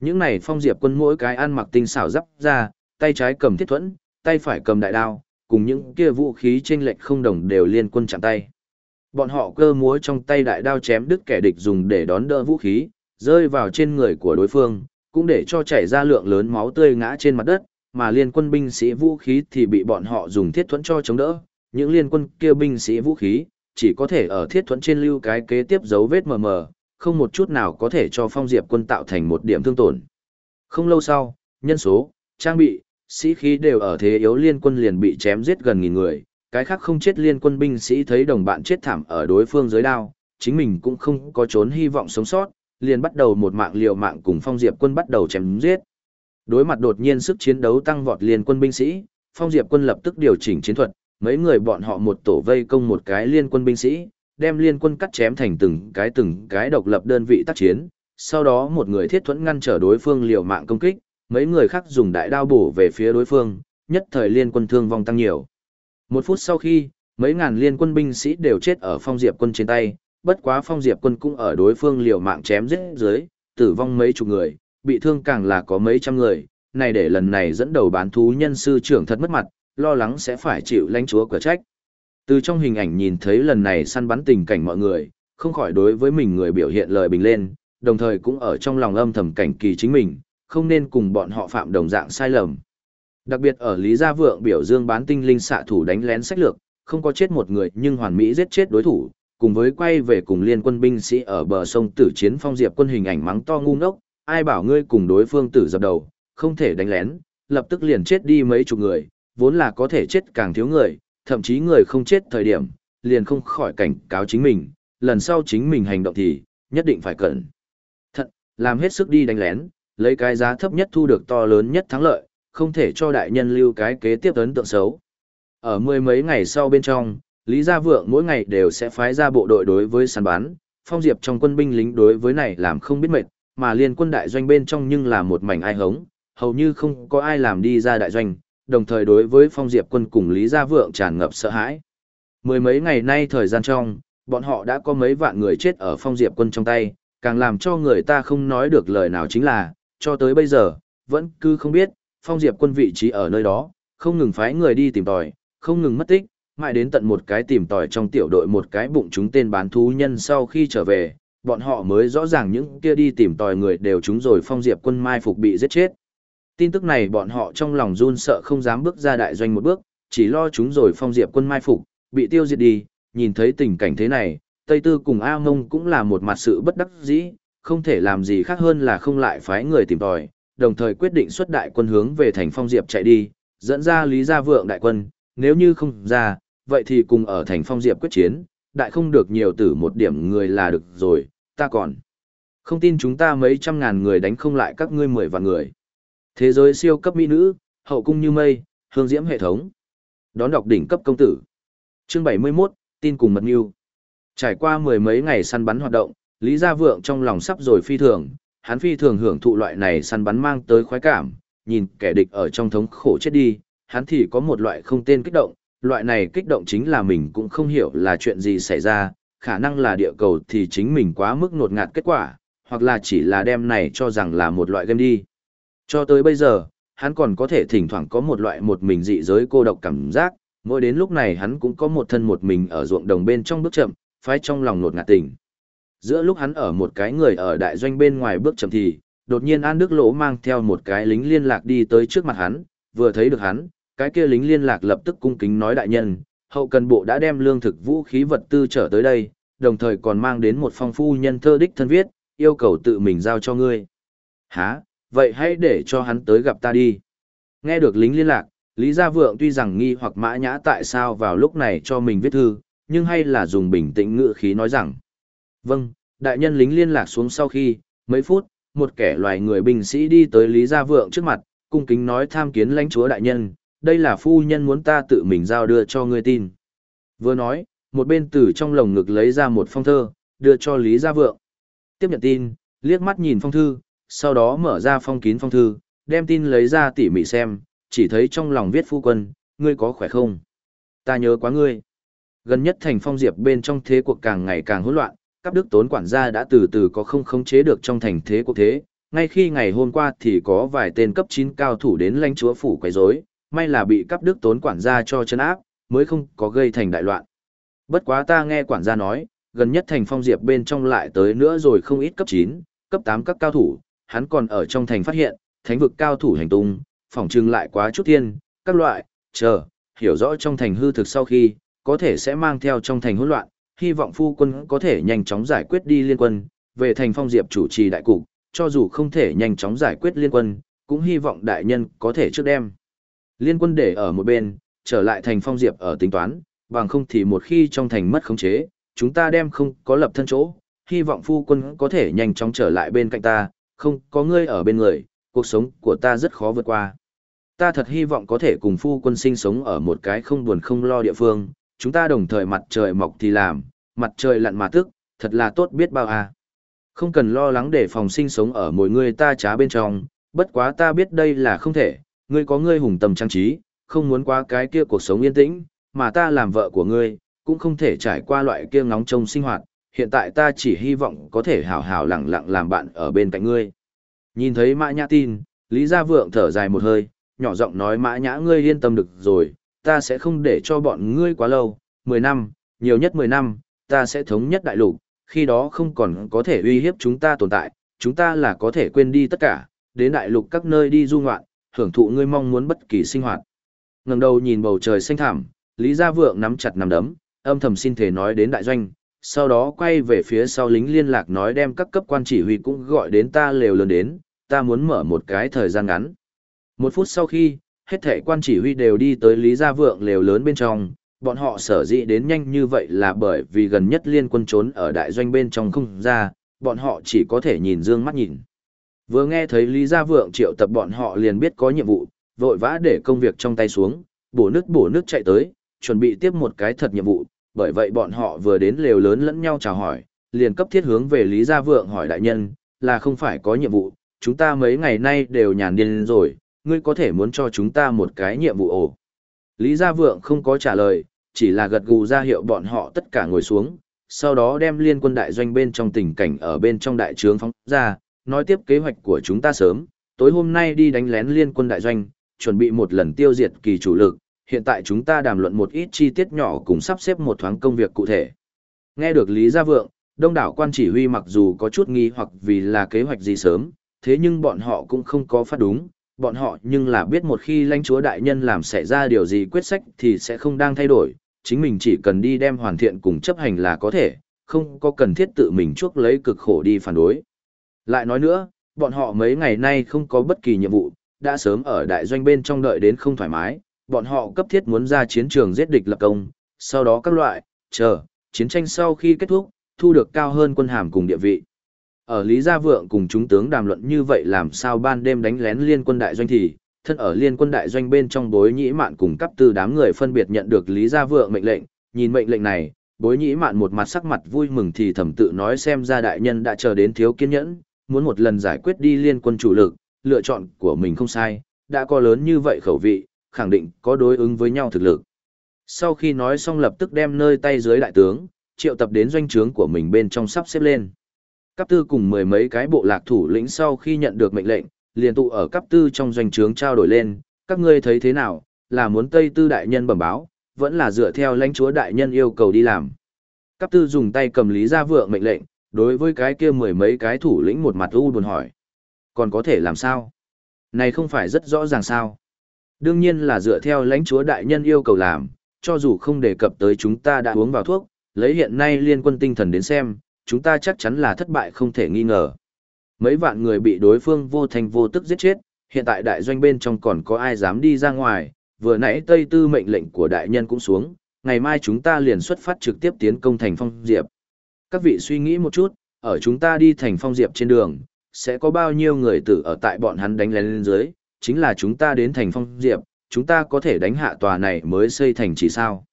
Những này phong diệp quân mỗi cái ăn mặc tinh xảo dắp ra, tay trái cầm thiết thuẫn, tay phải cầm đại đao, cùng những kia vũ khí chênh lệch không đồng đều liên quân chạm tay. Bọn họ cơ múa trong tay đại đao chém đứt kẻ địch dùng để đón đỡ vũ khí, rơi vào trên người của đối phương, cũng để cho chảy ra lượng lớn máu tươi ngã trên mặt đất, mà liên quân binh sĩ vũ khí thì bị bọn họ dùng thiết thuẫn cho chống đỡ. Những liên quân kia binh sĩ vũ khí, chỉ có thể ở thiết thuẫn trên lưu cái kế tiếp dấu vết mờ mờ, không một chút nào có thể cho phong diệp quân tạo thành một điểm thương tổn. Không lâu sau, nhân số, trang bị, sĩ khí đều ở thế yếu liên quân liền bị chém giết gần nghìn người, cái khác không chết liên quân binh sĩ thấy đồng bạn chết thảm ở đối phương dưới đao, chính mình cũng không có trốn hy vọng sống sót, liền bắt đầu một mạng liều mạng cùng phong diệp quân bắt đầu chém giết. Đối mặt đột nhiên sức chiến đấu tăng vọt liên quân binh sĩ, phong diệp quân lập tức điều chỉnh chiến thuật, mấy người bọn họ một tổ vây công một cái liên quân binh sĩ, đem liên quân cắt chém thành từng cái từng cái độc lập đơn vị tác chiến, sau đó một người thiết thuẫn ngăn trở đối phương liều mạng công kích, mấy người khác dùng đại đao bổ về phía đối phương, nhất thời liên quân thương vong tăng nhiều. Một phút sau khi, mấy ngàn liên quân binh sĩ đều chết ở phong diệp quân trên tay, bất quá phong diệp quân cũng ở đối phương liều mạng chém giết dưới, tử vong mấy chục người, bị thương càng là có mấy trăm người, này để lần này dẫn đầu bán thú nhân sư trưởng thật mất mặt, lo lắng sẽ phải chịu lãnh chúa cửa trách. Từ trong hình ảnh nhìn thấy lần này săn bắn tình cảnh mọi người, không khỏi đối với mình người biểu hiện lời bình lên, đồng thời cũng ở trong lòng âm thầm cảnh kỳ chính mình, không nên cùng bọn họ phạm đồng dạng sai lầm. Đặc biệt ở Lý Gia Vượng biểu dương bán tinh linh xạ thủ đánh lén sách lược, không có chết một người nhưng hoàn mỹ giết chết đối thủ, cùng với quay về cùng liên quân binh sĩ ở bờ sông tử chiến phong diệp quân hình ảnh mắng to ngu ngốc, ai bảo ngươi cùng đối phương tử dập đầu, không thể đánh lén, lập tức liền chết đi mấy chục người, vốn là có thể chết càng thiếu người, thậm chí người không chết thời điểm, liền không khỏi cảnh cáo chính mình, lần sau chính mình hành động thì, nhất định phải cẩn thận, làm hết sức đi đánh lén, lấy cái giá thấp nhất thu được to lớn nhất thắng lợi, không thể cho đại nhân lưu cái kế tiếp ấn tượng xấu. Ở mười mấy ngày sau bên trong, Lý Gia Vượng mỗi ngày đều sẽ phái ra bộ đội đối với săn bắn, phong diệp trong quân binh lính đối với này làm không biết mệt, mà liên quân đại doanh bên trong nhưng là một mảnh ai hống, hầu như không có ai làm đi ra đại doanh, đồng thời đối với phong diệp quân cùng Lý Gia Vượng tràn ngập sợ hãi. Mười mấy ngày nay thời gian trong, bọn họ đã có mấy vạn người chết ở phong diệp quân trong tay, càng làm cho người ta không nói được lời nào chính là, cho tới bây giờ, vẫn cứ không biết, phong diệp quân vị trí ở nơi đó, không ngừng phái người đi tìm tòi, không ngừng mất tích, mãi đến tận một cái tìm tòi trong tiểu đội một cái bụng chúng tên bán thú nhân sau khi trở về, bọn họ mới rõ ràng những kia đi tìm tòi người đều chúng rồi phong diệp quân mai phục bị giết chết. Tin tức này bọn họ trong lòng run sợ không dám bước ra đại doanh một bước, chỉ lo chúng rồi phong diệp quân mai phục, bị tiêu diệt đi, nhìn thấy tình cảnh thế này, Tây Tư cùng A Mông cũng là một mặt sự bất đắc dĩ, không thể làm gì khác hơn là không lại phái người tìm tòi, đồng thời quyết định xuất đại quân hướng về thành phong diệp chạy đi, dẫn ra Lý Gia Vượng đại quân, nếu như không ra, vậy thì cùng ở thành phong diệp quyết chiến, đại không được nhiều tử một điểm người là được rồi, ta còn. Không tin chúng ta mấy trăm ngàn người đánh không lại các ngươi mười vạn người. Thế giới siêu cấp mỹ nữ, hậu cung như mây, hương diễm hệ thống. Đón đọc đỉnh cấp công tử. Chương 71, tin cùng mật mưu. Trải qua mười mấy ngày săn bắn hoạt động, Lý Gia Vượng trong lòng sắp rồi phi thường, hắn phi thường hưởng thụ loại này săn bắn mang tới khoái cảm, nhìn kẻ địch ở trong thống khổ chết đi, hắn thì có một loại không tên kích động, loại này kích động chính là mình cũng không hiểu là chuyện gì xảy ra, khả năng là địa cầu thì chính mình quá mức nột ngạt kết quả, hoặc là chỉ là đem này cho rằng là một loại game đi. Cho tới bây giờ, hắn còn có thể thỉnh thoảng có một loại một mình dị giới cô độc cảm giác, mỗi đến lúc này hắn cũng có một thân một mình ở ruộng đồng bên trong bước chậm, phái trong lòng nột ngạt tình. Giữa lúc hắn ở một cái người ở đại doanh bên ngoài bước chậm thì, đột nhiên An Đức Lỗ mang theo một cái lính liên lạc đi tới trước mặt hắn, vừa thấy được hắn, cái kia lính liên lạc lập tức cung kính nói đại nhân, hậu cần bộ đã đem lương thực vũ khí vật tư trở tới đây, đồng thời còn mang đến một phong phu nhân thơ đích thân viết, yêu cầu tự mình giao cho ngươi. Hả, vậy hãy để cho hắn tới gặp ta đi. Nghe được lính liên lạc, Lý Gia Vượng tuy rằng nghi hoặc mã nhã tại sao vào lúc này cho mình viết thư, nhưng hay là dùng bình tĩnh ngữ khí nói rằng. Vâng, đại nhân lính liên lạc xuống sau khi, mấy phút, một kẻ loài người binh sĩ đi tới Lý Gia Vượng trước mặt, cung kính nói tham kiến lãnh chúa đại nhân, đây là phu nhân muốn ta tự mình giao đưa cho ngươi tin. Vừa nói, một bên từ trong lồng ngực lấy ra một phong thơ, đưa cho Lý Gia Vượng. Tiếp nhận tin, liếc mắt nhìn phong thư, sau đó mở ra phong kín phong thư, đem tin lấy ra tỉ mỉ xem, chỉ thấy trong lòng viết phu quân, ngươi có khỏe không? Ta nhớ quá ngươi. Gần nhất thành phong diệp bên trong thế cuộc càng ngày càng hỗn loạn, các đức tốn quản gia đã từ từ có không khống chế được trong thành thế quốc thế. Ngay khi ngày hôm qua thì có vài tên cấp 9 cao thủ đến lãnh chúa phủ quấy rối, may là bị cấp đức tốn quản gia cho chân áp, mới không có gây thành đại loạn. Bất quá ta nghe quản gia nói, gần nhất thành phong diệp bên trong lại tới nữa rồi không ít cấp 9, cấp 8 các cao thủ, hắn còn ở trong thành phát hiện, thánh vực cao thủ hành tung, phỏng trưng lại quá chút thiên, các loại, chờ, hiểu rõ trong thành hư thực sau khi, có thể sẽ mang theo trong thành hỗn loạn, hy vọng phu quân có thể nhanh chóng giải quyết đi liên quân, về thành phong diệp chủ trì đại cục, cho dù không thể nhanh chóng giải quyết liên quân, cũng hy vọng đại nhân có thể trước đem. Liên quân để ở một bên, trở lại thành phong diệp ở tính toán, bằng không thì một khi trong thành mất khống chế, chúng ta đem không có lập thân chỗ, hy vọng phu quân có thể nhanh chóng trở lại bên cạnh ta, không có ngươi ở bên người, cuộc sống của ta rất khó vượt qua. Ta thật hy vọng có thể cùng phu quân sinh sống ở một cái không buồn không lo địa phương, chúng ta đồng thời mặt trời mọc thì làm, mặt trời lặn mà tức, thật là tốt biết bao à. Không cần lo lắng để phòng sinh sống ở mỗi người ta trá bên trong, bất quá ta biết đây là không thể, ngươi có ngươi hùng tầm trang trí, không muốn qua cái kia cuộc sống yên tĩnh, mà ta làm vợ của ngươi, cũng không thể trải qua loại kia ngóng trông sinh hoạt, hiện tại ta chỉ hy vọng có thể hào hào lặng lặng làm bạn ở bên cạnh ngươi. Nhìn thấy Mã Nhã tin, Lý Gia Vượng thở dài một hơi, nhỏ giọng nói Mã Nhã ngươi yên tâm được rồi, ta sẽ không để cho bọn ngươi quá lâu, 10 năm, nhiều nhất 10 năm, ta sẽ thống nhất đại lục, khi đó không còn có thể uy hiếp chúng ta tồn tại, chúng ta là có thể quên đi tất cả, đến đại lục các nơi đi du ngoạn, hưởng thụ ngươi mong muốn bất kỳ sinh hoạt. Ngẩng đầu nhìn bầu trời xanh thẳm, Lý Gia Vượng nắm chặt nắm đấm, âm thầm xin thể nói đến đại doanh, sau đó quay về phía sau lính liên lạc nói đem các cấp quan chỉ huy cũng gọi đến ta lều lớn đến, ta muốn mở một cái thời gian ngắn. Một phút sau khi, hết thể quan chỉ huy đều đi tới Lý Gia Vượng lều lớn bên trong, bọn họ sở dĩ đến nhanh như vậy là bởi vì gần nhất liên quân trốn ở đại doanh bên trong không ra, bọn họ chỉ có thể nhìn dương mắt nhìn. Vừa nghe thấy Lý Gia Vượng triệu tập bọn họ liền biết có nhiệm vụ, vội vã để công việc trong tay xuống, bổ nước bổ nước chạy tới, chuẩn bị tiếp một cái thật nhiệm vụ, bởi vậy bọn họ vừa đến lều lớn lẫn nhau chào hỏi, liền cấp thiết hướng về Lý Gia Vượng hỏi đại nhân, là không phải có nhiệm vụ, chúng ta mấy ngày nay đều nhàn điên rồi, ngươi có thể muốn cho chúng ta một cái nhiệm vụ ổ. Lý Gia Vượng không có trả lời, chỉ là gật gù ra hiệu bọn họ tất cả ngồi xuống, sau đó đem liên quân đại doanh bên trong tình cảnh ở bên trong đại trướng phóng ra, nói tiếp kế hoạch của chúng ta sớm, tối hôm nay đi đánh lén liên quân đại doanh, chuẩn bị một lần tiêu diệt kỳ chủ lực, hiện tại chúng ta đàm luận một ít chi tiết nhỏ cùng sắp xếp một thoáng công việc cụ thể. Nghe được Lý Gia Vượng, đông đảo quan chỉ huy mặc dù có chút nghi hoặc vì là kế hoạch gì sớm, thế nhưng bọn họ cũng không có phát đúng, bọn họ nhưng là biết một khi lãnh chúa đại nhân làm xảy ra điều gì quyết sách thì sẽ không đang thay đổi, chính mình chỉ cần đi đem hoàn thiện cùng chấp hành là có thể, không có cần thiết tự mình chuốc lấy cực khổ đi phản đối. Lại nói nữa, bọn họ mấy ngày nay không có bất kỳ nhiệm vụ, đã sớm ở đại doanh bên trong đợi đến không thoải mái, bọn họ cấp thiết muốn ra chiến trường giết địch lập công, sau đó các loại, chờ, chiến tranh sau khi kết thúc, thu được cao hơn quân hàm cùng địa vị. Ở Lý Gia Vượng cùng chúng tướng đàm luận như vậy làm sao ban đêm đánh lén liên quân đại doanh thì, thân ở liên quân đại doanh bên trong bối nhĩ mạn cùng cấp từ đám người phân biệt nhận được Lý Gia Vượng mệnh lệnh, nhìn mệnh lệnh này, bối nhĩ mạn một mặt sắc mặt vui mừng thì thầm tự nói xem ra đại nhân đã chờ đến thiếu kiên nhẫn, muốn một lần giải quyết đi liên quân chủ lực, lựa chọn của mình không sai, đã có lớn như vậy khẩu vị, khẳng định có đối ứng với nhau thực lực. Sau khi nói xong lập tức đem nơi tay dưới đại tướng, triệu tập đến doanh trướng của mình bên trong sắp xếp lên. Cấp tư cùng mười mấy cái bộ lạc thủ lĩnh sau khi nhận được mệnh lệnh, liền tụ ở cấp tư trong doanh trướng trao đổi lên, các ngươi thấy thế nào, là muốn Tây Tư đại nhân bẩm báo, vẫn là dựa theo lãnh chúa đại nhân yêu cầu đi làm. Cấp tư dùng tay cầm lý gia vượng mệnh lệnh, đối với cái kia mười mấy cái thủ lĩnh một mặt u buồn hỏi. Còn có thể làm sao? Này không phải rất rõ ràng sao? Đương nhiên là dựa theo lãnh chúa đại nhân yêu cầu làm, cho dù không đề cập tới chúng ta đã uống vào thuốc, lấy hiện nay liên quân tinh thần đến xem, chúng ta chắc chắn là thất bại không thể nghi ngờ. Mấy vạn người bị đối phương vô thành vô tức giết chết, hiện tại đại doanh bên trong còn có ai dám đi ra ngoài, vừa nãy Tây Tư mệnh lệnh của đại nhân cũng xuống, ngày mai chúng ta liền xuất phát trực tiếp tiến công thành phong diệp. Các vị suy nghĩ một chút, ở chúng ta đi thành phong diệp trên đường, sẽ có bao nhiêu người tử ở tại bọn hắn đánh lên dưới, chính là chúng ta đến thành phong diệp, chúng ta có thể đánh hạ tòa này mới xây thành trì sao.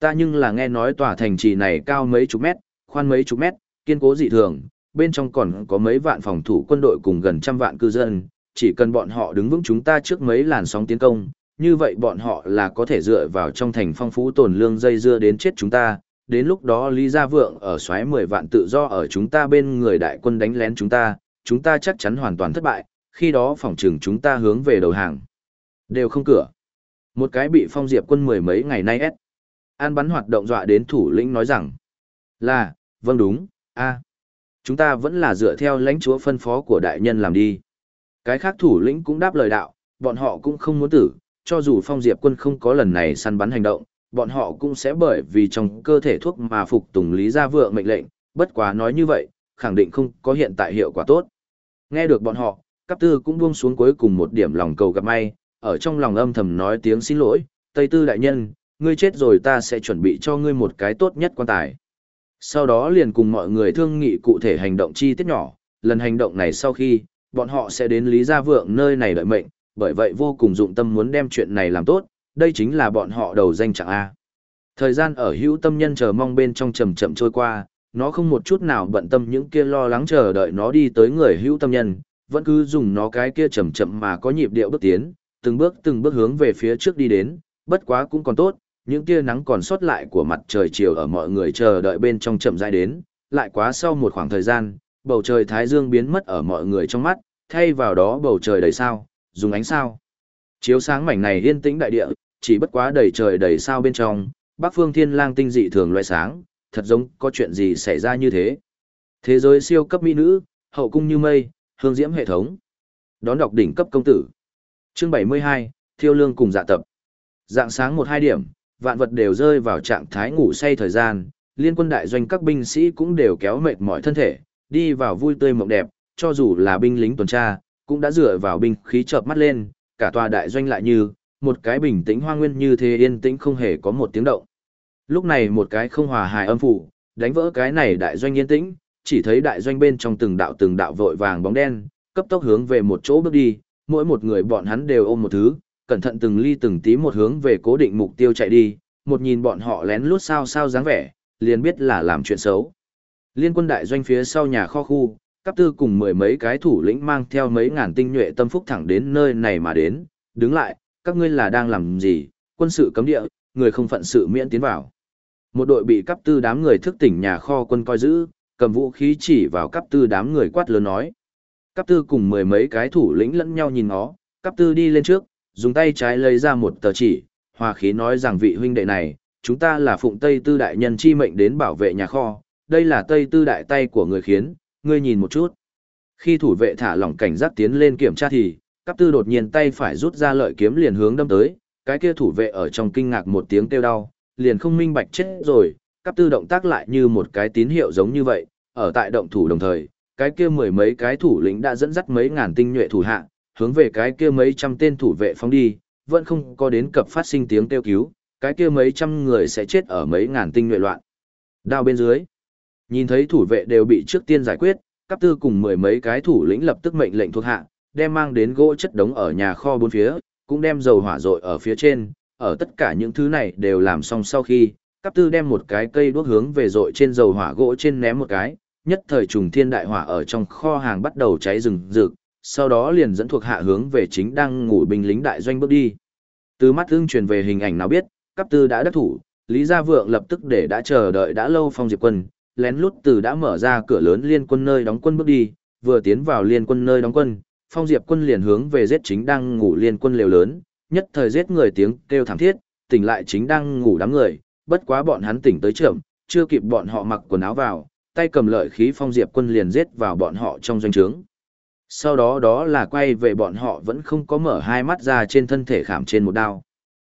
Ta nhưng là nghe nói tòa thành trì này cao mấy chục mét, khoan mấy chục mét, kiên cố dị thường, bên trong còn có mấy vạn phòng thủ quân đội cùng gần trăm vạn cư dân, chỉ cần bọn họ đứng vững chúng ta trước mấy làn sóng tiến công, như vậy bọn họ là có thể dựa vào trong thành phong phú tồn lương dây dưa đến chết chúng ta, đến lúc đó Lý Gia Vượng ở xoáy 10 vạn tự do ở chúng ta bên người đại quân đánh lén chúng ta, chúng ta chắc chắn hoàn toàn thất bại, khi đó phòng trường chúng ta hướng về đầu hàng. Đều không cửa. Một cái bị phong diệp quân mười mấy ngày nay ép. An bắn hoạt động dọa đến thủ lĩnh nói rằng. Là, vâng đúng, a Chúng ta vẫn là dựa theo lãnh chúa phân phó của đại nhân làm đi. Cái khác thủ lĩnh cũng đáp lời đạo, bọn họ cũng không muốn tử, cho dù phong diệp quân không có lần này săn bắn hành động, bọn họ cũng sẽ bởi vì trong cơ thể thuốc mà phục tùng lý gia vượng mệnh lệnh, bất quá nói như vậy, khẳng định không có hiện tại hiệu quả tốt. Nghe được bọn họ, cấp tư cũng buông xuống cuối cùng một điểm lòng cầu gặp may, ở trong lòng âm thầm nói tiếng xin lỗi, Tây Tư đại nhân, ngươi chết rồi ta sẽ chuẩn bị cho ngươi một cái tốt nhất quan tài. Sau đó liền cùng mọi người thương nghị cụ thể hành động chi tiết nhỏ, lần hành động này sau khi, bọn họ sẽ đến Lý Gia Vượng nơi này đợi mệnh, bởi vậy vô cùng dụng tâm muốn đem chuyện này làm tốt, đây chính là bọn họ đầu danh trạng A. Thời gian ở hữu tâm nhân chờ mong bên trong chậm chậm trôi qua, nó không một chút nào bận tâm những kia lo lắng chờ đợi nó đi tới người hữu tâm nhân, vẫn cứ dùng nó cái kia chậm chậm mà có nhịp điệu bước tiến, từng bước từng bước hướng về phía trước đi đến, bất quá cũng còn tốt, những tia nắng còn sót lại của mặt trời chiều ở mọi người chờ đợi bên trong chậm rãi đến, lại quá sau một khoảng thời gian, bầu trời thái dương biến mất ở mọi người trong mắt, thay vào đó bầu trời đầy sao, dùng ánh sao. Chiếu sáng mảnh này yên tĩnh đại địa, chỉ bất quá đầy trời đầy sao bên trong, Bắc Phương Thiên Lang tinh dị thường loại sáng, thật giống có chuyện gì xảy ra như thế. Thế giới siêu cấp mỹ nữ, hậu cung như mây, hương diễm hệ thống. Đón đọc đỉnh cấp công tử. Chương 72, Thiêu Lương cùng dạ tập. Dạng sáng một hai điểm, vạn vật đều rơi vào trạng thái ngủ say thời gian, liên quân đại doanh các binh sĩ cũng đều kéo mệt mỏi thân thể, đi vào vui tươi mộng đẹp, cho dù là binh lính tuần tra, cũng đã dựa vào binh khí chợp mắt lên, cả tòa đại doanh lại như một cái bình tĩnh hoang nguyên như thế yên tĩnh không hề có một tiếng động. Lúc này một cái không hòa hài âm phủ, đánh vỡ cái này đại doanh yên tĩnh, chỉ thấy đại doanh bên trong từng đạo từng đạo vội vàng bóng đen, cấp tốc hướng về một chỗ bước đi, mỗi một người bọn hắn đều ôm một thứ, cẩn thận từng ly từng tí một hướng về cố định mục tiêu chạy đi, một nhìn bọn họ lén lút sao sao dáng vẻ, liền biết là làm chuyện xấu. Liên quân đại doanh phía sau nhà kho khu, cấp tư cùng mười mấy cái thủ lĩnh mang theo mấy ngàn tinh nhuệ tâm phúc thẳng đến nơi này mà đến, đứng lại, các ngươi là đang làm gì, quân sự cấm địa, người không phận sự miễn tiến vào. Một đội bị cấp tư đám người thức tỉnh nhà kho quân coi giữ, cầm vũ khí chỉ vào cấp tư đám người quát lớn nói. cấp tư cùng mười mấy cái thủ lĩnh lẫn nhau nhìn nó, cấp tư đi lên trước, dùng tay trái lấy ra một tờ chỉ, hòa khí nói rằng vị huynh đệ này, chúng ta là phụng Tây Tư đại nhân chi mệnh đến bảo vệ nhà kho, đây là Tây Tư đại tay của người khiến, ngươi nhìn một chút. Khi thủ vệ thả lỏng cảnh giác tiến lên kiểm tra thì, cấp tư đột nhiên tay phải rút ra lợi kiếm liền hướng đâm tới, cái kia thủ vệ ở trong kinh ngạc một tiếng kêu đau, liền không minh bạch chết rồi, cấp tư động tác lại như một cái tín hiệu giống như vậy, ở tại động thủ đồng thời, cái kia mười mấy cái thủ lĩnh đã dẫn dắt mấy ngàn tinh nhuệ thủ hạ, hướng về cái kia mấy trăm tên thủ vệ phóng đi, vẫn không có đến cập phát sinh tiếng kêu cứu, cái kia mấy trăm người sẽ chết ở mấy ngàn tinh nhuệ loạn. Đao bên dưới, nhìn thấy thủ vệ đều bị trước tiên giải quyết, cấp tư cùng mười mấy cái thủ lĩnh lập tức mệnh lệnh thuộc hạ, đem mang đến gỗ chất đống ở nhà kho bốn phía, cũng đem dầu hỏa rội ở phía trên, ở tất cả những thứ này đều làm xong sau khi, cấp tư đem một cái cây đuốc hướng về rội trên dầu hỏa gỗ trên ném một cái, nhất thời trùng thiên đại hỏa ở trong kho hàng bắt đầu cháy rừng rực, sau đó liền dẫn thuộc hạ hướng về chính đang ngủ binh lính đại doanh bước đi. Từ mắt thương truyền về hình ảnh nào biết, cấp tư đã đắc thủ, Lý Gia Vượng lập tức để đã chờ đợi đã lâu phong diệp quân, lén lút từ đã mở ra cửa lớn liên quân nơi đóng quân bước đi, vừa tiến vào liên quân nơi đóng quân, phong diệp quân liền hướng về giết chính đang ngủ liên quân liều lớn, nhất thời giết người tiếng kêu thảm thiết, tỉnh lại chính đang ngủ đám người, bất quá bọn hắn tỉnh tới trưởng, chưa kịp bọn họ mặc quần áo vào, tay cầm lợi khí phong diệp quân liền giết vào bọn họ trong doanh trướng. Sau đó đó là quay về bọn họ vẫn không có mở hai mắt ra trên thân thể khảm trên một đao.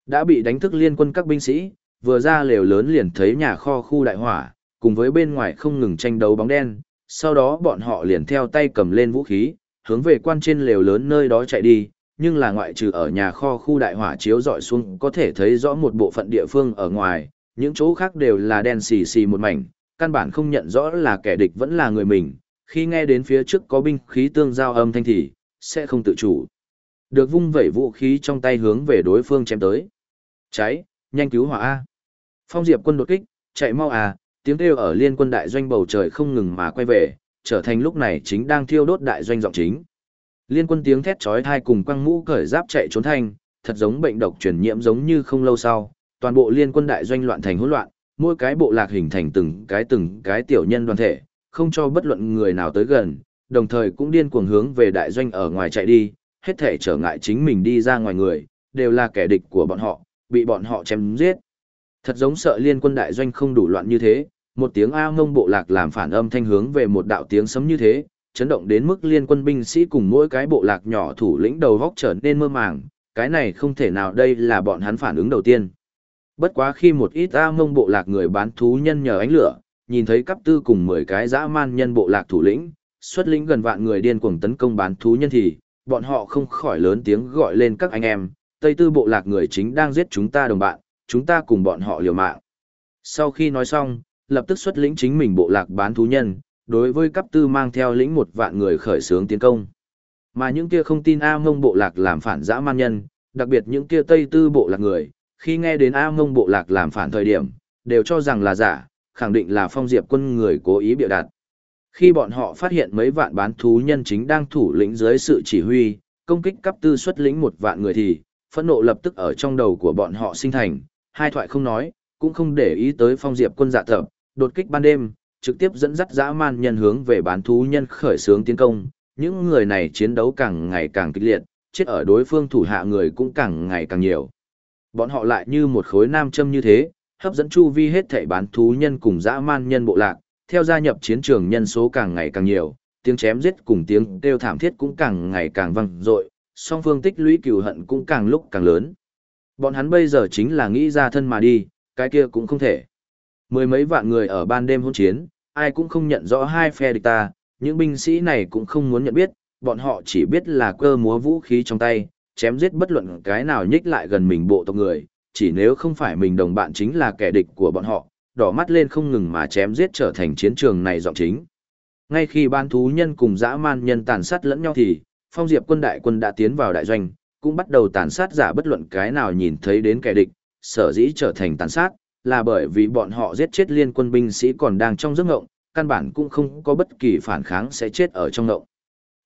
Đã bị đánh thức liên quân các binh sĩ, vừa ra lều lớn liền thấy nhà kho khu đại hỏa, cùng với bên ngoài không ngừng tranh đấu bóng đen, sau đó bọn họ liền theo tay cầm lên vũ khí, hướng về quan trên lều lớn nơi đó chạy đi, nhưng là ngoại trừ ở nhà kho khu đại hỏa chiếu dọi xuống có thể thấy rõ một bộ phận địa phương ở ngoài, những chỗ khác đều là đen xì xì một mảnh, căn bản không nhận rõ là kẻ địch vẫn là người mình, khi nghe đến phía trước có binh khí tương giao âm thanh thì, sẽ không tự chủ. Được vung vẩy vũ khí trong tay hướng về đối phương chém tới. Cháy, nhanh cứu hỏa A. Phong Diệp quân đột kích, chạy mau à, tiếng kêu ở liên quân đại doanh bầu trời không ngừng mà quay về, trở thành lúc này chính đang thiêu đốt đại doanh giọng chính. Liên quân tiếng thét chói tai cùng quăng mũ cởi giáp chạy trốn thanh, thật giống bệnh độc truyền nhiễm giống như không lâu sau, toàn bộ liên quân đại doanh loạn thành hỗn loạn, mỗi cái bộ lạc hình thành từng cái từng cái tiểu nhân đoàn thể, không cho bất luận người nào tới gần, đồng thời cũng điên cuồng hướng về đại doanh ở ngoài chạy đi, hết thể trở ngại chính mình đi ra ngoài người, đều là kẻ địch của bọn họ, bị bọn họ chém giết. Thật giống sợ liên quân đại doanh không đủ loạn như thế, một tiếng A ngông bộ lạc làm phản âm thanh hướng về một đạo tiếng sấm như thế, chấn động đến mức liên quân binh sĩ cùng mỗi cái bộ lạc nhỏ thủ lĩnh đầu vóc trở nên mơ màng, cái này không thể nào đây là bọn hắn phản ứng đầu tiên. Bất quá khi một ít A ngông bộ lạc người bán thú nhân nhờ ánh lửa, nhìn thấy cấp tư cùng 10 cái dã man nhân bộ lạc thủ lĩnh, xuất lĩnh gần vạn người điên cuồng tấn công bán thú nhân thì, bọn họ không khỏi lớn tiếng gọi lên các anh em, Tây Tư bộ lạc người chính đang giết chúng ta đồng bạn, chúng ta cùng bọn họ liều mạng. Sau khi nói xong, lập tức xuất lĩnh chính mình bộ lạc bán thú nhân, đối với cấp tư mang theo lĩnh một vạn người khởi xướng tiến công. Mà những kia không tin A Mông bộ lạc làm phản dã man nhân, đặc biệt những kia Tây Tư bộ lạc người, khi nghe đến A Mông bộ lạc làm phản thời điểm, đều cho rằng là giả, khẳng định là phong diệp quân người cố ý bịa đặt. Khi bọn họ phát hiện mấy vạn bán thú nhân chính đang thủ lĩnh dưới sự chỉ huy, công kích cấp tư xuất lĩnh một vạn người thì, phẫn nộ lập tức ở trong đầu của bọn họ sinh thành, hai thoại không nói, cũng không để ý tới phong diệp quân dạ tập, đột kích ban đêm, trực tiếp dẫn dắt dã man nhân hướng về bán thú nhân khởi xướng tiến công. Những người này chiến đấu càng ngày càng kịch liệt, chết ở đối phương thủ hạ người cũng càng ngày càng nhiều. Bọn họ lại như một khối nam châm như thế, hấp dẫn chu vi hết thảy bán thú nhân cùng dã man nhân bộ lạc, theo gia nhập chiến trường nhân số càng ngày càng nhiều, tiếng chém giết cùng tiếng kêu thảm thiết cũng càng ngày càng vang dội, song phương tích lũy cừu hận cũng càng lúc càng lớn. Bọn hắn bây giờ chính là nghĩ ra thân mà đi, cái kia cũng không thể. Mười mấy vạn người ở ban đêm hỗn chiến, ai cũng không nhận rõ hai phe địch ta, những binh sĩ này cũng không muốn nhận biết, bọn họ chỉ biết là cơ múa vũ khí trong tay, chém giết bất luận cái nào nhích lại gần mình bộ tộc người, chỉ nếu không phải mình đồng bạn chính là kẻ địch của bọn họ, đỏ mắt lên không ngừng mà chém giết trở thành chiến trường này giọng chính. Ngay khi ban thú nhân cùng dã man nhân tàn sát lẫn nhau thì, phong diệp quân đại quân đã tiến vào đại doanh, cũng bắt đầu tàn sát giả bất luận cái nào nhìn thấy đến kẻ địch, sở dĩ trở thành tàn sát, là bởi vì bọn họ giết chết liên quân binh sĩ còn đang trong giấc ngộng, căn bản cũng không có bất kỳ phản kháng sẽ chết ở trong ngộng.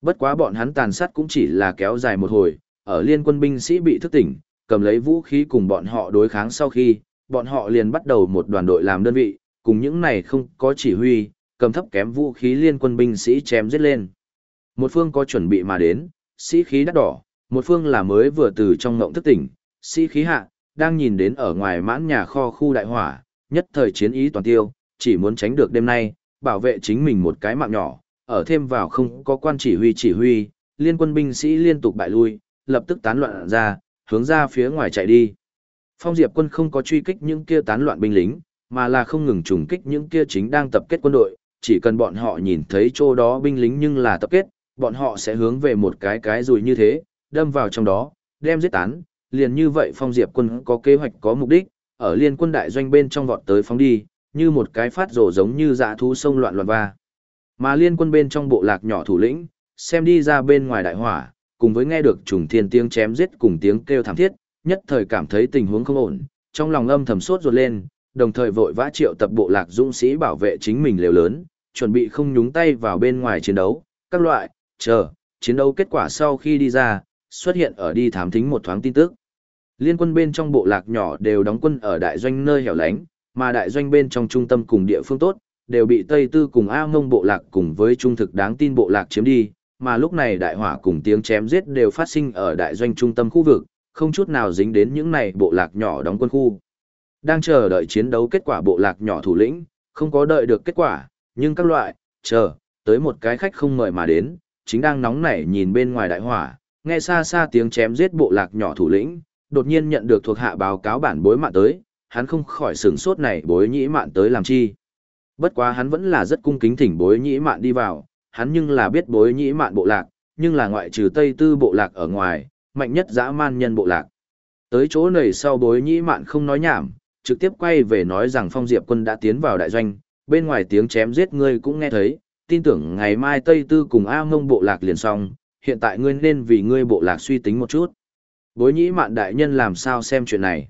Bất quá bọn hắn tàn sát cũng chỉ là kéo dài một hồi, ở liên quân binh sĩ bị thức tỉnh, cầm lấy vũ khí cùng bọn họ đối kháng sau khi, bọn họ liền bắt đầu một đoàn đội làm đơn vị, cùng những này không có chỉ huy, cầm thấp kém vũ khí liên quân binh sĩ chém giết lên. Một phương có chuẩn bị mà đến, sĩ khí đắt đỏ, một phương là mới vừa từ trong ngộng thức tỉnh, sĩ khí hạ, đang nhìn đến ở ngoài mãn nhà kho khu đại hỏa, nhất thời chiến ý toàn tiêu, chỉ muốn tránh được đêm nay, bảo vệ chính mình một cái mạng nhỏ, ở thêm vào không có quan chỉ huy chỉ huy, liên quân binh sĩ liên tục bại lui, lập tức tán loạn ra, hướng ra phía ngoài chạy đi. Phong Diệp quân không có truy kích những kia tán loạn binh lính, mà là không ngừng trùng kích những kia chính đang tập kết quân đội, chỉ cần bọn họ nhìn thấy chỗ đó binh lính nhưng là tập kết, bọn họ sẽ hướng về một cái cái rùi như thế, đâm vào trong đó, đem giết tán, liền như vậy Phong Diệp quân có kế hoạch có mục đích, ở liên quân đại doanh bên trong vọt tới phóng đi, như một cái phát rổ giống như dã thú sông loạn loạn va. Mà liên quân bên trong bộ lạc nhỏ thủ lĩnh, xem đi ra bên ngoài đại hỏa, cùng với nghe được trùng thiên tiếng chém giết cùng tiếng kêu thảm thiết, nhất thời cảm thấy tình huống không ổn, trong lòng âm thầm sốt ruột lên, đồng thời vội vã triệu tập bộ lạc dũng sĩ bảo vệ chính mình lều lớn, chuẩn bị không nhúng tay vào bên ngoài chiến đấu, các loại, chờ, chiến đấu kết quả sau khi đi ra, xuất hiện ở đi thám thính một thoáng tin tức. Liên quân bên trong bộ lạc nhỏ đều đóng quân ở đại doanh nơi hẻo lánh, mà đại doanh bên trong trung tâm cùng địa phương tốt, đều bị Tây Tư cùng A Mông bộ lạc cùng với trung thực đáng tin bộ lạc chiếm đi, mà lúc này đại hỏa cùng tiếng chém giết đều phát sinh ở đại doanh trung tâm khu vực, không chút nào dính đến những này bộ lạc nhỏ đóng quân khu. Đang chờ đợi chiến đấu kết quả bộ lạc nhỏ thủ lĩnh, không có đợi được kết quả, nhưng các loại, chờ, tới một cái khách không mời mà đến, chính đang nóng nảy nhìn bên ngoài đại hỏa, nghe xa xa tiếng chém giết bộ lạc nhỏ thủ lĩnh, đột nhiên nhận được thuộc hạ báo cáo bản bối mạn tới, hắn không khỏi sửng sốt này bối nhĩ mạn tới làm chi. Bất quá hắn vẫn là rất cung kính thỉnh bối nhĩ mạn đi vào, hắn nhưng là biết bối nhĩ mạn bộ lạc, nhưng là ngoại trừ Tây Tư bộ lạc ở ngoài, mạnh nhất dã man nhân bộ lạc. Tới chỗ này sau bối nhĩ mạn không nói nhảm, trực tiếp quay về nói rằng Phong Diệp quân đã tiến vào đại doanh, bên ngoài tiếng chém giết ngươi cũng nghe thấy, tin tưởng ngày mai Tây Tư cùng A Mông bộ lạc liền xong, hiện tại ngươi nên vì ngươi bộ lạc suy tính một chút. Bối nhĩ mạn đại nhân làm sao xem chuyện này.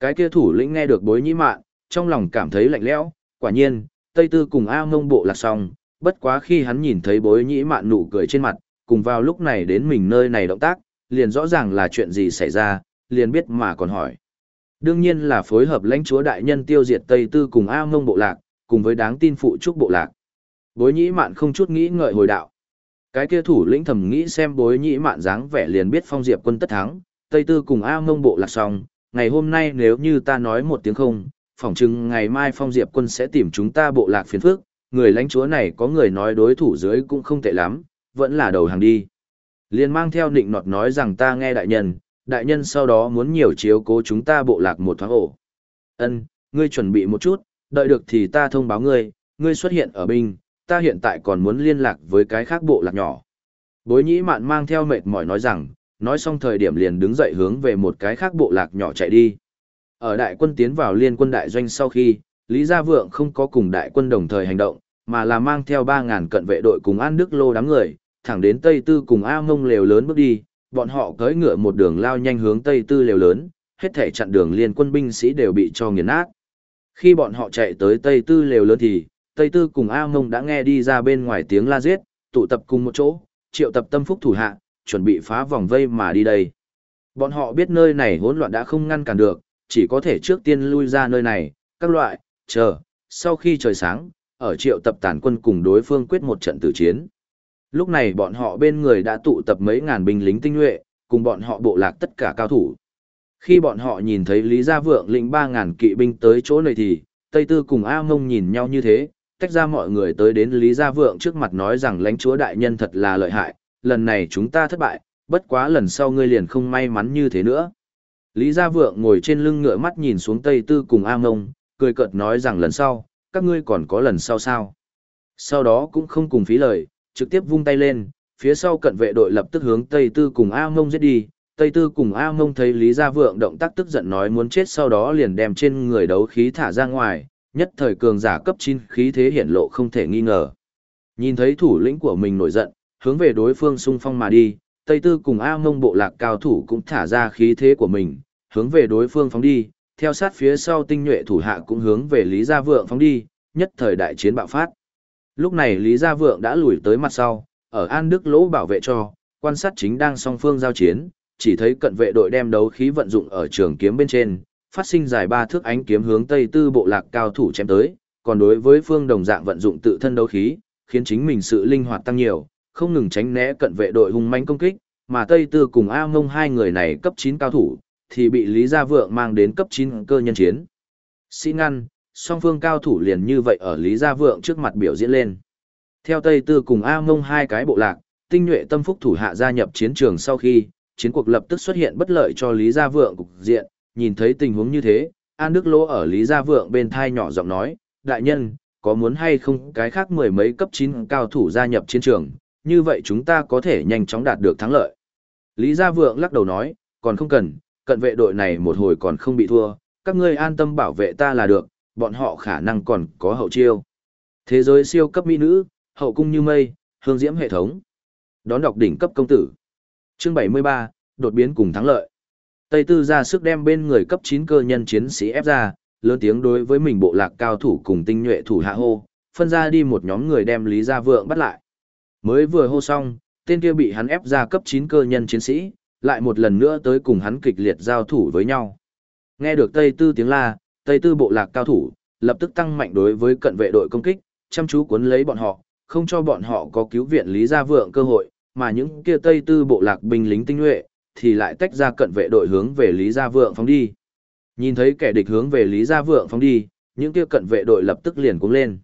Cái kia thủ lĩnh nghe được bối nhĩ mạn, trong lòng cảm thấy lạnh lẽo, quả nhiên, Tây Tư cùng A Mông bộ lạc xong, bất quá khi hắn nhìn thấy bối nhĩ mạn nụ cười trên mặt, cùng vào lúc này đến mình nơi này động tác, liền rõ ràng là chuyện gì xảy ra, liền biết mà còn hỏi. Đương nhiên là phối hợp lãnh chúa đại nhân tiêu diệt Tây Tư cùng A Mông bộ lạc, cùng với đáng tin phụ trúc bộ lạc. Bối nhĩ mạn không chút nghĩ ngợi hồi đạo. Cái kia thủ lĩnh thầm nghĩ xem bối nhĩ mạn dáng vẻ liền biết phong diệp quân tất thắng, Tây Tư cùng A Mông bộ lạc xong, ngày hôm nay nếu như ta nói một tiếng không, phỏng chừng ngày mai phong diệp quân sẽ tìm chúng ta bộ lạc phiền phước, người lãnh chúa này có người nói đối thủ dưới cũng không tệ lắm, vẫn là đầu hàng đi. Liền mang theo nịnh nọt nói rằng ta nghe đại nhân, đại nhân sau đó muốn nhiều chiếu cố chúng ta bộ lạc một thoáng ổ. Ân, ngươi chuẩn bị một chút, đợi được thì ta thông báo ngươi, ngươi xuất hiện ở binh, ta hiện tại còn muốn liên lạc với cái khác bộ lạc nhỏ. Bối nhĩ mạn mang theo mệt mỏi nói rằng, nói xong thời điểm liền đứng dậy hướng về một cái khác bộ lạc nhỏ chạy đi. Ở đại quân tiến vào liên quân đại doanh sau khi, Lý Gia Vượng không có cùng đại quân đồng thời hành động, mà là mang theo 3.000 cận vệ đội cùng An Đức Lô đám người, thẳng đến Tây Tư cùng A Mông lều lớn bước đi, bọn họ cưỡi ngựa một đường lao nhanh hướng Tây Tư lều lớn, hết thể chặn đường liên quân binh sĩ đều bị cho nghiền nát. Khi bọn họ chạy tới Tây Tư lều lớn thì, Tây Tư cùng A Mông đã nghe đi ra bên ngoài tiếng la giết, tụ tập cùng một chỗ, triệu tập tâm phúc thủ hạ, chuẩn bị phá vòng vây mà đi đây. Bọn họ biết nơi này hỗn loạn đã không ngăn cản được, chỉ có thể trước tiên lui ra nơi này, các loại, chờ, sau khi trời sáng, ở triệu tập tàn quân cùng đối phương quyết một trận tử chiến. Lúc này bọn họ bên người đã tụ tập mấy ngàn binh lính tinh nhuệ, cùng bọn họ bộ lạc tất cả cao thủ. Khi bọn họ nhìn thấy Lý Gia Vượng lĩnh 3.000 kỵ binh tới chỗ này thì, Tây Tư cùng A Mông nhìn nhau như thế, tách ra mọi người tới đến Lý Gia Vượng trước mặt nói rằng lãnh chúa đại nhân thật là lợi hại, lần này chúng ta thất bại, bất quá lần sau ngươi liền không may mắn như thế nữa. Lý Gia Vượng ngồi trên lưng ngựa mắt nhìn xuống Tây Tư cùng A Mông, cười cợt nói rằng lần sau, các ngươi còn có lần sau sao. Sau đó cũng không cùng phí lời, trực tiếp vung tay lên, phía sau cận vệ đội lập tức hướng Tây Tư cùng A Mông giết đi. Tây Tư cùng A Mông thấy Lý Gia Vượng động tác tức giận nói muốn chết sau đó liền đem trên người đấu khí thả ra ngoài, nhất thời cường giả cấp 9 khí thế hiển lộ không thể nghi ngờ. Nhìn thấy thủ lĩnh của mình nổi giận, hướng về đối phương xung phong mà đi, Tây Tư cùng A Mông bộ lạc cao thủ cũng thả ra khí thế của mình, hướng về đối phương phóng đi, theo sát phía sau tinh nhuệ thủ hạ cũng hướng về Lý Gia Vượng phóng đi, nhất thời đại chiến bạo phát. Lúc này Lý Gia Vượng đã lùi tới mặt sau, ở An Đức Lỗ bảo vệ cho, quan sát chính đang song phương giao chiến, chỉ thấy cận vệ đội đem đấu khí vận dụng ở trường kiếm bên trên, phát sinh dài ba thước ánh kiếm hướng Tây Tư bộ lạc cao thủ chém tới, còn đối với phương đồng dạng vận dụng tự thân đấu khí, khiến chính mình sự linh hoạt tăng nhiều, không ngừng tránh né cận vệ đội hung manh công kích, mà Tây Tư cùng A Mông hai người này cấp 9 cao thủ, thì bị Lý Gia Vượng mang đến cấp 9 cơ nhân chiến. Sĩ ngăn, song phương cao thủ liền như vậy ở Lý Gia Vượng trước mặt biểu diễn lên. Theo Tây Tư cùng A Mông hai cái bộ lạc, tinh nhuệ tâm phúc thủ hạ gia nhập chiến trường sau khi, chiến cuộc lập tức xuất hiện bất lợi cho Lý Gia Vượng cục diện, nhìn thấy tình huống như thế, An Đức Lỗ ở Lý Gia Vượng bên thai nhỏ giọng nói, đại nhân, có muốn hay không cái khác mười mấy cấp 9 cao thủ gia nhập chiến trường, như vậy chúng ta có thể nhanh chóng đạt được thắng lợi. Lý Gia Vượng lắc đầu nói, còn không cần, cận vệ đội này một hồi còn không bị thua, các ngươi an tâm bảo vệ ta là được, bọn họ khả năng còn có hậu chiêu. Thế giới siêu cấp mỹ nữ, hậu cung như mây, hương diễm hệ thống. Đón đọc đỉnh cấp công tử. Chương 73, đột biến cùng thắng lợi. Tây Tư ra sức đem bên người cấp 9 cơ nhân chiến sĩ ép ra, lớn tiếng đối với mình bộ lạc cao thủ cùng tinh nhuệ thủ hạ hô, phân ra đi một nhóm người đem Lý Gia Vượng bắt lại. Mới vừa hô xong, tên kia bị hắn ép ra cấp 9 cơ nhân chiến sĩ, lại một lần nữa tới cùng hắn kịch liệt giao thủ với nhau. Nghe được Tây Tư tiếng la, Tây Tư bộ lạc cao thủ, lập tức tăng mạnh đối với cận vệ đội công kích, chăm chú cuốn lấy bọn họ, không cho bọn họ có cứu viện Lý Gia Vượng cơ hội, mà những kia Tây Tư bộ lạc binh lính tinh nhuệ, thì lại tách ra cận vệ đội hướng về Lý Gia Vượng phóng đi. Nhìn thấy kẻ địch hướng về Lý Gia Vượng phóng đi, những kia cận vệ đội lập tức liền cuống lên.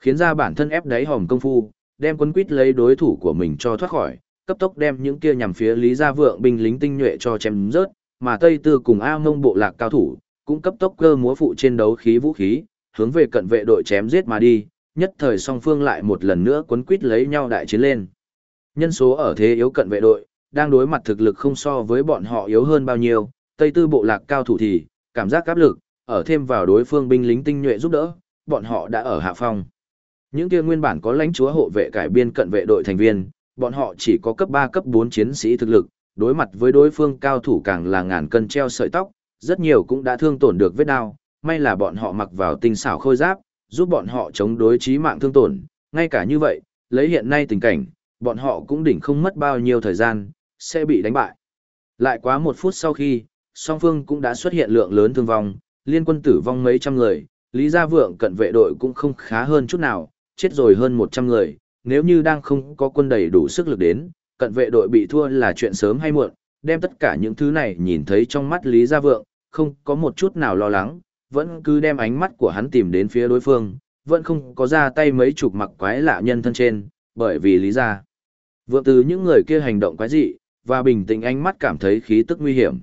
Khiến ra bản thân ép đáy hòm công phu, đem quân quýt lấy đối thủ của mình cho thoát khỏi, cấp tốc đem những kia nhằm phía Lý Gia Vượng binh lính tinh nhuệ cho chém rớt, mà Tây Tư cùng A Mông bộ lạc cao thủ, cũng cấp tốc cơ múa phụ trên đấu khí vũ khí, hướng về cận vệ đội chém giết mà đi, nhất thời song phương lại một lần nữa quấn quýt lấy nhau đại chiến lên. Nhân số ở thế yếu cận vệ đội, đang đối mặt thực lực không so với bọn họ yếu hơn bao nhiêu, Tây Tư bộ lạc cao thủ thì, cảm giác áp lực, ở thêm vào đối phương binh lính tinh nhuệ giúp đỡ, bọn họ đã ở hạ phong. Những kia nguyên bản có lãnh chúa hộ vệ cải biên cận vệ đội thành viên, bọn họ chỉ có cấp 3 cấp 4 chiến sĩ thực lực, đối mặt với đối phương cao thủ càng là ngàn cân treo sợi tóc, rất nhiều cũng đã thương tổn được vết đao, may là bọn họ mặc vào tinh xảo khôi giáp, giúp bọn họ chống đối chí mạng thương tổn, ngay cả như vậy, lấy hiện nay tình cảnh, bọn họ cũng đỉnh không mất bao nhiêu thời gian, sẽ bị đánh bại. Lại quá một phút sau khi, song phương cũng đã xuất hiện lượng lớn thương vong, liên quân tử vong mấy trăm người, Lý Gia Vượng cận vệ đội cũng không khá hơn chút nào, chết rồi hơn 100 người, nếu như đang không có quân đầy đủ sức lực đến, cận vệ đội bị thua là chuyện sớm hay muộn, đem tất cả những thứ này nhìn thấy trong mắt Lý Gia Vượng, không có một chút nào lo lắng, vẫn cứ đem ánh mắt của hắn tìm đến phía đối phương, vẫn không có ra tay mấy chục mặc quái lạ nhân thân trên, bởi vì Lý Gia Vượng từ những người kia hành động quái dị, và bình tĩnh ánh mắt cảm thấy khí tức nguy hiểm.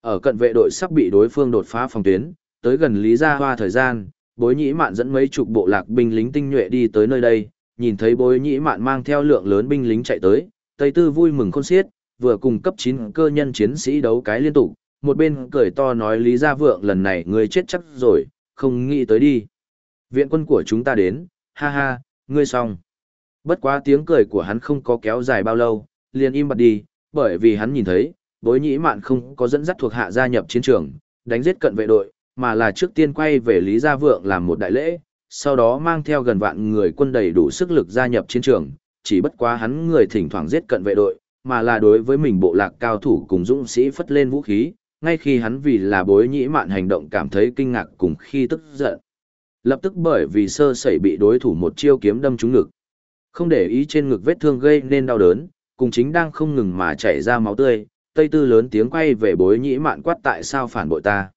Ở cận vệ đội sắp bị đối phương đột phá phòng tuyến, tới gần Lý Gia Hoa thời gian, bối nhĩ mạn dẫn mấy chục bộ lạc binh lính tinh nhuệ đi tới nơi đây, nhìn thấy bối nhĩ mạn mang theo lượng lớn binh lính chạy tới, Tây Tư vui mừng khôn xiết, vừa cùng cấp 9 cơ nhân chiến sĩ đấu cái liên tục, một bên cười to nói Lý Gia Vượng lần này ngươi chết chắc rồi, không nghĩ tới đi. Viện quân của chúng ta đến, ha ha, ngươi xong. Bất quá tiếng cười của hắn không có kéo dài bao lâu, liền im bặt đi, bởi vì hắn nhìn thấy, bối nhĩ mạn không có dẫn dắt thuộc hạ gia nhập chiến trường, đánh giết cận vệ đội, mà là trước tiên quay về Lý Gia Vượng làm một đại lễ, sau đó mang theo gần vạn người quân đầy đủ sức lực gia nhập chiến trường, chỉ bất quá hắn người thỉnh thoảng giết cận vệ đội, mà là đối với mình bộ lạc cao thủ cùng dũng sĩ phất lên vũ khí, ngay khi hắn vì là bối nhĩ mạn hành động cảm thấy kinh ngạc cùng khi tức giận. Lập tức bởi vì sơ sẩy bị đối thủ một chiêu kiếm đâm trúng ngực. Không để ý trên ngực vết thương gây nên đau đớn, cùng chính đang không ngừng mà chảy ra máu tươi, Tây Tư lớn tiếng quay về bối nhĩ mạn quát tại sao phản bội ta.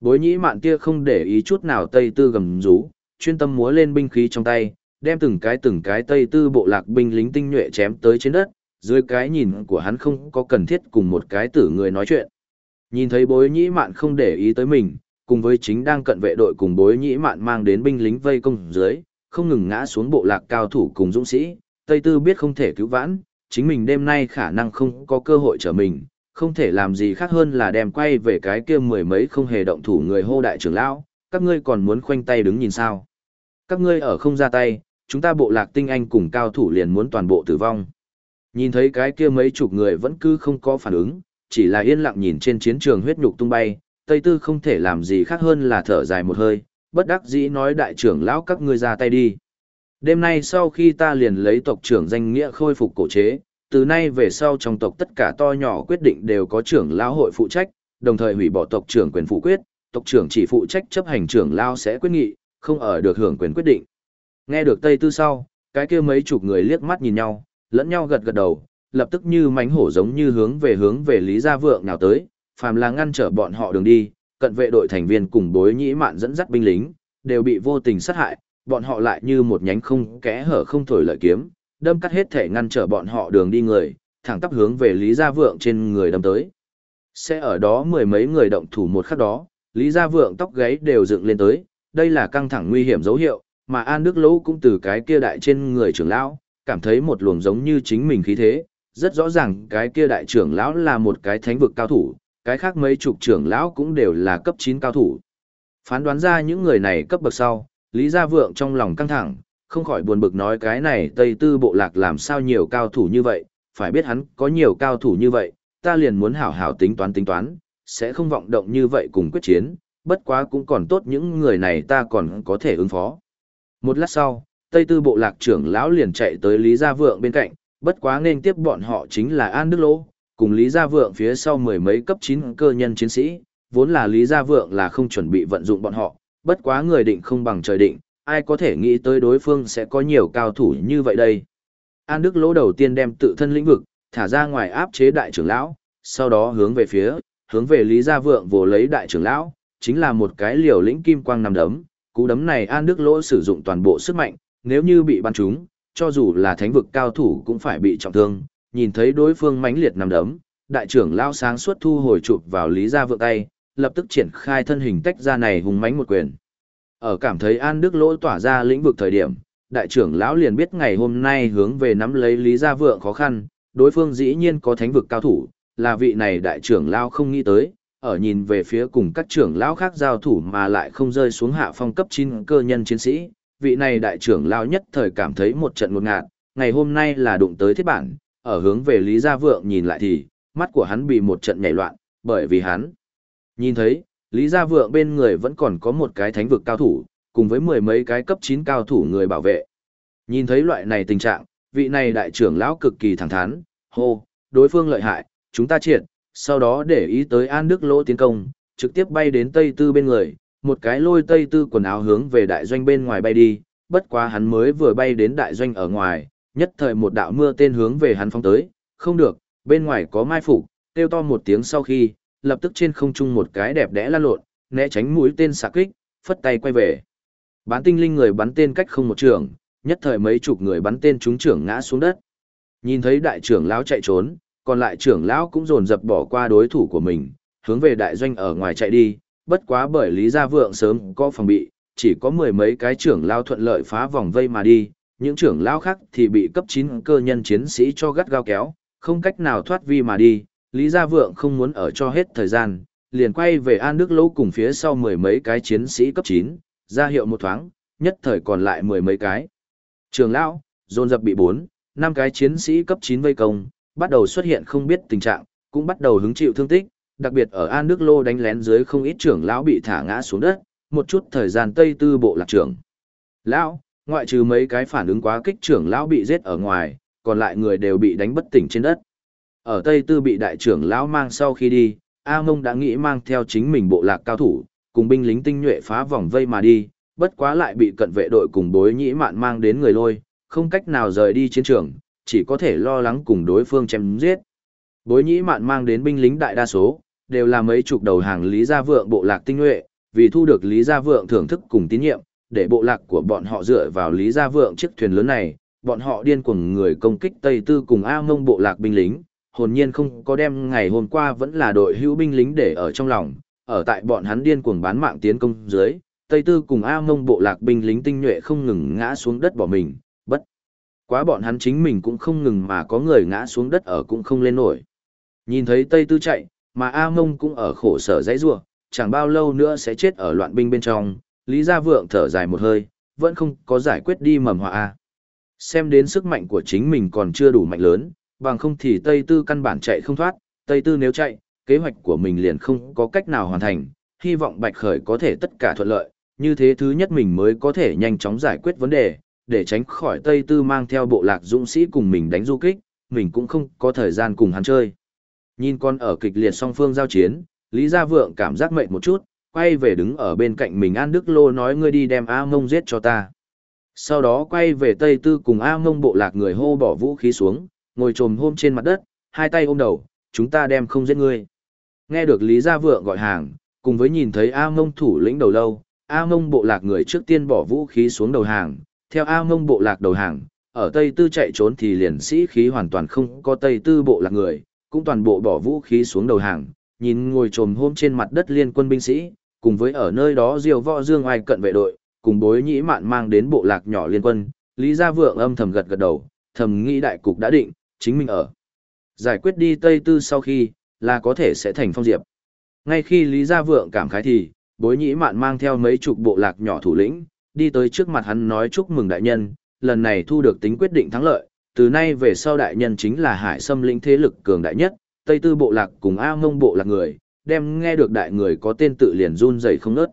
Bối nhĩ mạn kia không để ý chút nào Tây Tư gầm rú, chuyên tâm múa lên binh khí trong tay, đem từng cái từng cái Tây Tư bộ lạc binh lính tinh nhuệ chém tới trên đất, dưới cái nhìn của hắn không có cần thiết cùng một cái tử người nói chuyện. Nhìn thấy bối nhĩ mạn không để ý tới mình, cùng với chính đang cận vệ đội cùng bối nhĩ mạn mang đến binh lính vây công dưới, không ngừng ngã xuống bộ lạc cao thủ cùng dũng sĩ, Tây Tư biết không thể cứu vãn, chính mình đêm nay khả năng không có cơ hội trở mình, không thể làm gì khác hơn là đem quay về cái kia mười mấy không hề động thủ người hô đại trưởng lão, các ngươi còn muốn khoanh tay đứng nhìn sao. Các ngươi ở không ra tay, chúng ta bộ lạc tinh anh cùng cao thủ liền muốn toàn bộ tử vong. Nhìn thấy cái kia mấy chục người vẫn cứ không có phản ứng, chỉ là yên lặng nhìn trên chiến trường huyết nhục tung bay, Tây Tư không thể làm gì khác hơn là thở dài một hơi, bất đắc dĩ nói đại trưởng lão các ngươi ra tay đi. Đêm nay sau khi ta liền lấy tộc trưởng danh nghĩa khôi phục cổ chế, từ nay về sau trong tộc tất cả to nhỏ quyết định đều có trưởng lão hội phụ trách, đồng thời hủy bỏ tộc trưởng quyền phụ quyết, tộc trưởng chỉ phụ trách chấp hành trưởng lão sẽ quyết nghị, không ở được hưởng quyền quyết định. Nghe được Tây Tư sau, cái kia mấy chục người liếc mắt nhìn nhau, lẫn nhau gật gật đầu, lập tức như mánh hổ giống như hướng về hướng về Lý Gia Vượng nào tới, phàm là ngăn trở bọn họ đường đi, cận vệ đội thành viên cùng bối nhĩ mạn dẫn dắt binh lính, đều bị vô tình sát hại, bọn họ lại như một nhánh không kẽ hở không thổi lợi kiếm, đâm cắt hết thể ngăn trở bọn họ đường đi người, thẳng tắp hướng về Lý Gia Vượng trên người đâm tới. Sẽ ở đó mười mấy người động thủ một khắc đó, Lý Gia Vượng tóc gáy đều dựng lên tới, đây là căng thẳng nguy hiểm dấu hiệu, mà An Đức Lỗ cũng từ cái kia đại trên người trưởng lão, cảm thấy một luồng giống như chính mình khí thế, rất rõ ràng cái kia đại trưởng lão là một cái thánh vực cao thủ, cái khác mấy chục trưởng lão cũng đều là cấp 9 cao thủ. Phán đoán ra những người này cấp bậc sau, Lý Gia Vượng trong lòng căng thẳng, không khỏi buồn bực nói cái này Tây Tư bộ lạc làm sao nhiều cao thủ như vậy, phải biết hắn có nhiều cao thủ như vậy, ta liền muốn hảo hảo tính toán tính toán, sẽ không vọng động như vậy cùng quyết chiến, bất quá cũng còn tốt những người này ta còn có thể ứng phó. Một lát sau, Tây Tư bộ lạc trưởng lão liền chạy tới Lý Gia Vượng bên cạnh, bất quá nên tiếp bọn họ chính là An Đức Lô, cùng Lý Gia Vượng phía sau mười mấy cấp 9 cơ nhân chiến sĩ, vốn là Lý Gia Vượng là không chuẩn bị vận dụng bọn họ, bất quá người định không bằng trời định, ai có thể nghĩ tới đối phương sẽ có nhiều cao thủ như vậy đây. An Đức Lỗ đầu tiên đem tự thân lĩnh vực, thả ra ngoài áp chế đại trưởng lão, sau đó hướng về phía, hướng về Lý Gia Vượng vồ lấy đại trưởng lão, chính là một cái liều lĩnh kim quang nằm đấm, cú đấm này An Đức Lỗ sử dụng toàn bộ sức mạnh, nếu như bị bắn trúng, cho dù là thánh vực cao thủ cũng phải bị trọng thương, nhìn thấy đối phương mãnh liệt nằm đấm, đại trưởng lão sáng suốt thu hồi chụp vào Lý Gia Vượng tay, lập tức triển khai thân hình tách ra này hùng mãnh một quyền. Ở cảm thấy An Đức Lỗ tỏa ra lĩnh vực thời điểm, đại trưởng lão liền biết ngày hôm nay hướng về nắm lấy Lý Gia Vượng khó khăn, đối phương dĩ nhiên có thánh vực cao thủ, là vị này đại trưởng lão không nghĩ tới, ở nhìn về phía cùng các trưởng lão khác giao thủ mà lại không rơi xuống hạ phong cấp 9 cơ nhân chiến sĩ, vị này đại trưởng lão nhất thời cảm thấy một trận ngột ngạt, ngày hôm nay là đụng tới thiết bản, ở hướng về Lý Gia Vượng nhìn lại thì, mắt của hắn bị một trận nhảy loạn, bởi vì hắn nhìn thấy, Lý Gia Vượng bên người vẫn còn có một cái thánh vực cao thủ, cùng với mười mấy cái cấp 9 cao thủ người bảo vệ. Nhìn thấy loại này tình trạng, vị này đại trưởng lão cực kỳ thẳng thắn, hô, đối phương lợi hại, chúng ta triệt, sau đó để ý tới An Đức Lỗ tiến công, trực tiếp bay đến Tây Tư bên người, một cái lôi Tây Tư quần áo hướng về đại doanh bên ngoài bay đi, bất quá hắn mới vừa bay đến đại doanh ở ngoài, nhất thời một đạo mưa tên hướng về hắn phóng tới, không được, bên ngoài có mai phục, kêu to một tiếng sau khi, lập tức trên không trung một cái đẹp đẽ lan lộn, né tránh mũi tên xạ kích, phất tay quay về. Bán tinh linh người bắn tên cách không một trường, nhất thời mấy chục người bắn tên trúng trưởng ngã xuống đất. Nhìn thấy đại trưởng lão chạy trốn, còn lại trưởng lão cũng dồn dập bỏ qua đối thủ của mình, hướng về đại doanh ở ngoài chạy đi, bất quá bởi Lý Gia Vượng sớm có phòng bị, chỉ có mười mấy cái trưởng lão thuận lợi phá vòng vây mà đi, những trưởng lão khác thì bị cấp 9 cơ nhân chiến sĩ cho gắt gao kéo, không cách nào thoát vi mà đi, Lý Gia Vượng không muốn ở cho hết thời gian, liền quay về An Đức Lỗ cùng phía sau mười mấy cái chiến sĩ cấp 9, ra hiệu một thoáng, nhất thời còn lại mười mấy cái. Trường lão, dồn dập bị bốn, năm cái chiến sĩ cấp 9 vây công, bắt đầu xuất hiện không biết tình trạng, cũng bắt đầu hứng chịu thương tích, đặc biệt ở An Đức Lô đánh lén dưới không ít trưởng lão bị thả ngã xuống đất, một chút thời gian Tây Tư bộ lạc trưởng. Lão, ngoại trừ mấy cái phản ứng quá kích trưởng lão bị giết ở ngoài, còn lại người đều bị đánh bất tỉnh trên đất. Ở Tây Tư bị đại trưởng lão mang sau khi đi, A Mông đã nghĩ mang theo chính mình bộ lạc cao thủ, cùng binh lính tinh nhuệ phá vòng vây mà đi, bất quá lại bị cận vệ đội cùng bối nhĩ mạn mang đến người lôi, không cách nào rời đi chiến trường, chỉ có thể lo lắng cùng đối phương chém giết. Bối nhĩ mạn mang đến binh lính đại đa số, đều là mấy chục đầu hàng Lý Gia Vượng bộ lạc tinh nhuệ, vì thu được Lý Gia Vượng thưởng thức cùng tín nhiệm, để bộ lạc của bọn họ dựa vào Lý Gia Vượng chiếc thuyền lớn này, bọn họ điên cuồng người công kích Tây Tư cùng A Mông bộ lạc binh lính, hồn nhiên không có đem ngày hôm qua vẫn là đội hữu binh lính để ở trong lòng, ở tại bọn hắn điên cuồng bán mạng tiến công dưới, Tây Tư cùng A Mông bộ lạc binh lính tinh nhuệ không ngừng ngã xuống đất bỏ mình, quá bọn hắn chính mình cũng không ngừng mà có người ngã xuống đất ở cũng không lên nổi. Nhìn thấy Tây Tư chạy, mà A Mông cũng ở khổ sở dãy rủa, chẳng bao lâu nữa sẽ chết ở loạn binh bên trong, Lý Gia Vượng thở dài một hơi, vẫn không có giải quyết đi mầm họa A. Xem đến sức mạnh của chính mình còn chưa đủ mạnh lớn, bằng không thì Tây Tư căn bản chạy không thoát, Tây Tư nếu chạy, kế hoạch của mình liền không có cách nào hoàn thành, hy vọng Bạch Khởi có thể tất cả thuận lợi, như thế thứ nhất mình mới có thể nhanh chóng giải quyết vấn đề, để tránh khỏi Tây Tư mang theo bộ lạc dũng sĩ cùng mình đánh du kích, mình cũng không có thời gian cùng hắn chơi. Nhìn con ở kịch liệt song phương giao chiến, Lý Gia Vượng cảm giác mệt một chút, quay về đứng ở bên cạnh mình An Đức Lô nói ngươi đi đem A Mông giết cho ta. Sau đó quay về Tây Tư cùng A Mông bộ lạc người hô bỏ vũ khí xuống, ngồi trồm hôm trên mặt đất, hai tay ôm đầu, chúng ta đem không giết ngươi. Nghe được Lý Gia Vượng gọi hàng, cùng với nhìn thấy A Mông thủ lĩnh đầu lâu, A Mông bộ lạc người trước tiên bỏ vũ khí xuống đầu hàng, theo A Mông bộ lạc đầu hàng, ở Tây Tư chạy trốn thì liền sĩ khí hoàn toàn không có Tây Tư bộ lạc người, cũng toàn bộ bỏ vũ khí xuống đầu hàng, nhìn ngồi trồm hôm trên mặt đất liên quân binh sĩ, cùng với ở nơi đó diều võ dương ai cận vệ đội, cùng bối nhĩ mạn mang đến bộ lạc nhỏ liên quân, Lý Gia Vượng âm thầm gật gật đầu, thầm nghĩ đại cục đã định, chính mình ở. Giải quyết đi Tây Tư sau khi, là có thể sẽ thành phong diệp. Ngay khi Lý Gia Vượng cảm khái thì, bối nhĩ mạn mang theo mấy chục bộ lạc nhỏ thủ lĩnh, đi tới trước mặt hắn nói chúc mừng đại nhân, lần này thu được tính quyết định thắng lợi, từ nay về sau đại nhân chính là hải xâm lĩnh thế lực cường đại nhất, Tây Tư bộ lạc cùng A Mông bộ lạc người, đem nghe được đại người có tên tự liền run rẩy không ngớt.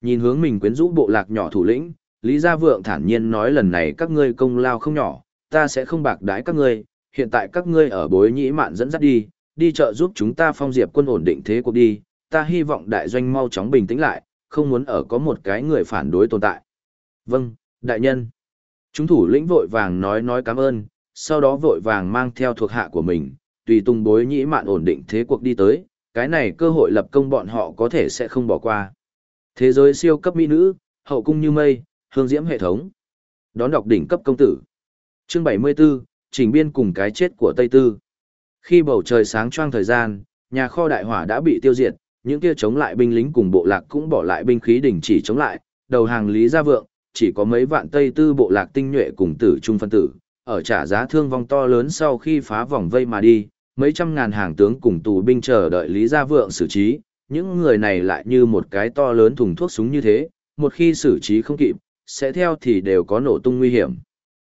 Nhìn hướng mình quyến rũ bộ lạc nhỏ thủ lĩnh, Lý Gia Vượng thản nhiên nói lần này các ngươi công lao không nhỏ, ta sẽ không bạc đái các ngươi, hiện tại các ngươi ở bối nhĩ mạn dẫn dắt đi, đi chợ giúp chúng ta phong diệp quân ổn định thế cuộc đi, ta hy vọng đại doanh mau chóng bình tĩnh lại, không muốn ở có một cái người phản đối tồn tại. Vâng, đại nhân. Chúng thủ lĩnh vội vàng nói nói cảm ơn, sau đó vội vàng mang theo thuộc hạ của mình, tùy tung bối nhĩ mạn ổn định thế cuộc đi tới, cái này cơ hội lập công bọn họ có thể sẽ không bỏ qua. Thế giới siêu cấp mỹ nữ, hậu cung như mây, hương diễm hệ thống. Đón đọc đỉnh cấp công tử. Chương 74, trình biên cùng cái chết của Tây Tư. Khi bầu trời sáng choang thời gian, nhà kho đại hỏa đã bị tiêu diệt, những kia chống lại binh lính cùng bộ lạc cũng bỏ lại binh khí đình chỉ chống lại, đầu hàng Lý Gia Vượng, chỉ có mấy vạn Tây Tư bộ lạc tinh nhuệ cùng tử trung phân tử, ở trả giá thương vong to lớn sau khi phá vòng vây mà đi, mấy trăm ngàn hàng tướng cùng tù binh chờ đợi Lý Gia Vượng xử trí, những người này lại như một cái to lớn thùng thuốc súng như thế, một khi xử trí không kịp, sẽ theo thì đều có nổ tung nguy hiểm.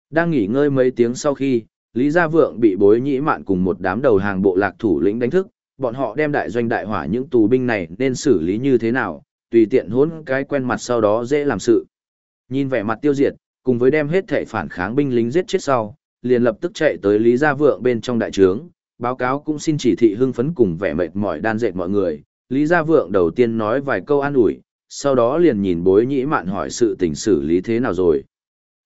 Đang nghỉ ngơi mấy tiếng sau khi, Lý Gia Vượng bị bối nhĩ mạn cùng một đám đầu hàng bộ lạc thủ lĩnh đánh thức, bọn họ đem đại doanh đại hỏa những tù binh này nên xử lý như thế nào, tùy tiện hốn cái quen mặt sau đó dễ làm sự. Nhìn vẻ mặt tiêu diệt, cùng với đem hết thể phản kháng binh lính giết chết sau, liền lập tức chạy tới Lý Gia Vượng bên trong đại trướng, báo cáo cũng xin chỉ thị hưng phấn cùng vẻ mệt mỏi đan dệt mọi người. Lý Gia Vượng đầu tiên nói vài câu an ủi, sau đó liền nhìn bối nhĩ mạn hỏi sự tình xử lý thế nào rồi.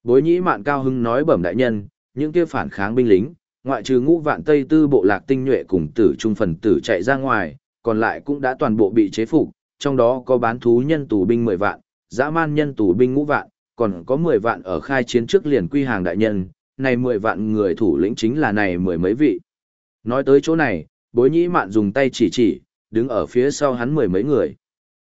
Bối nhĩ mạn cao hưng nói bẩm đại nhân, những kia phản kháng binh lính, ngoại trừ ngũ vạn tây tư bộ lạc tinh nhuệ cùng tử trung phần tử chạy ra ngoài, còn lại cũng đã toàn bộ bị chế phục, trong đó có bán thú nhân tù binh 10 vạn, dã man nhân tù binh ngũ vạn, còn có 10 vạn ở khai chiến trước liền quy hàng đại nhân, này 10 vạn người thủ lĩnh chính là này mười mấy vị. Nói tới chỗ này, bối nhĩ mạn dùng tay chỉ chỉ, đứng ở phía sau hắn mười mấy người.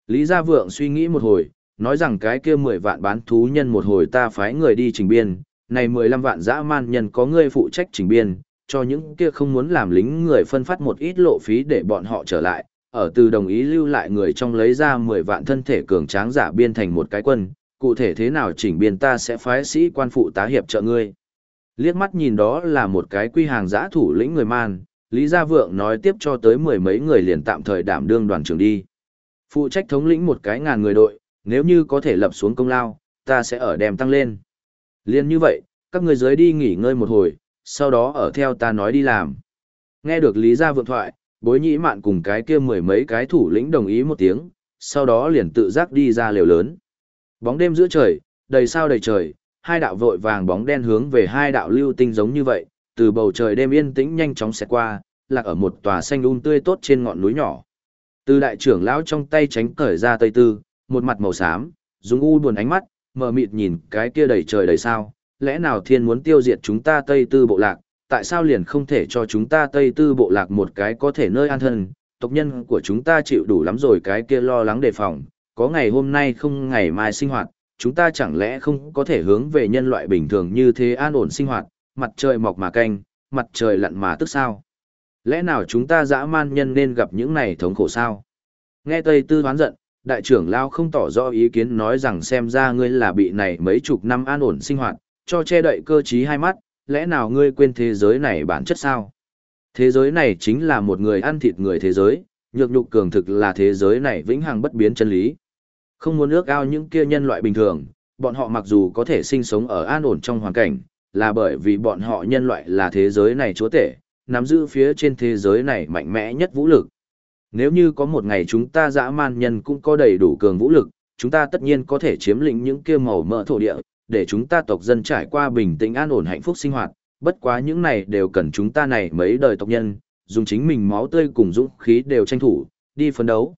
Lý Gia Vượng suy nghĩ một hồi, nói rằng cái kia 10 vạn bán thú nhân một hồi ta phái người đi trình biên, này 15 vạn dã man nhân có người phụ trách trình biên, cho những kia không muốn làm lính người phân phát một ít lộ phí để bọn họ trở lại, ở từ đồng ý lưu lại người trong lấy ra 10 vạn thân thể cường tráng giả biên thành một cái quân, cụ thể thế nào chỉnh biên ta sẽ phái sĩ quan phụ tá hiệp trợ ngươi. Liếc mắt nhìn đó là một cái quy hàng giã thủ lĩnh người man, Lý Gia Vượng nói tiếp cho tới mười mấy người liền tạm thời đảm đương đoàn trưởng đi. Phụ trách thống lĩnh một cái ngàn người đội, nếu như có thể lập xuống công lao, ta sẽ ở đem tăng lên. Liên như vậy, các người dưới đi nghỉ ngơi một hồi, sau đó ở theo ta nói đi làm. Nghe được Lý Gia Vượng thoại, bối nhĩ mạn cùng cái kia mười mấy cái thủ lĩnh đồng ý một tiếng, sau đó liền tự giác đi ra lều lớn. Bóng đêm giữa trời, đầy sao đầy trời, hai đạo vội vàng bóng đen hướng về hai đạo lưu tinh giống như vậy, từ bầu trời đêm yên tĩnh nhanh chóng xẹt qua, lạc ở một tòa xanh um tươi tốt trên ngọn núi nhỏ. Từ đại trưởng lão trong tay tránh cởi ra tây tư, một mặt màu xám, dùng u buồn ánh mắt, mờ mịt nhìn cái kia đầy trời đầy sao, lẽ nào thiên muốn tiêu diệt chúng ta tây tư bộ lạc, tại sao liền không thể cho chúng ta tây tư bộ lạc một cái có thể nơi an thân, tộc nhân của chúng ta chịu đủ lắm rồi cái kia lo lắng đề phòng, có ngày hôm nay không ngày mai sinh hoạt, chúng ta chẳng lẽ không có thể hướng về nhân loại bình thường như thế an ổn sinh hoạt, mặt trời mọc mà canh, mặt trời lặn mà tức sao? Lẽ nào chúng ta dã man nhân nên gặp những này thống khổ sao? Nghe Tây Tư hoán giận, đại trưởng Lao không tỏ rõ ý kiến nói rằng xem ra ngươi là bị này mấy chục năm an ổn sinh hoạt, cho che đậy cơ trí hai mắt, lẽ nào ngươi quên thế giới này bản chất sao? Thế giới này chính là một người ăn thịt người thế giới, nhược nhục cường thực là thế giới này vĩnh hằng bất biến chân lý. Không muốn ước ao những kia nhân loại bình thường, bọn họ mặc dù có thể sinh sống ở an ổn trong hoàn cảnh, là bởi vì bọn họ nhân loại là thế giới này chúa tể, nắm giữ phía trên thế giới này mạnh mẽ nhất vũ lực. Nếu như có một ngày chúng ta dã man nhân cũng có đầy đủ cường vũ lực, chúng ta tất nhiên có thể chiếm lĩnh những kia màu mỡ thổ địa, để chúng ta tộc dân trải qua bình tĩnh an ổn hạnh phúc sinh hoạt, bất quá những này đều cần chúng ta này mấy đời tộc nhân, dùng chính mình máu tươi cùng dũng khí đều tranh thủ, đi phấn đấu.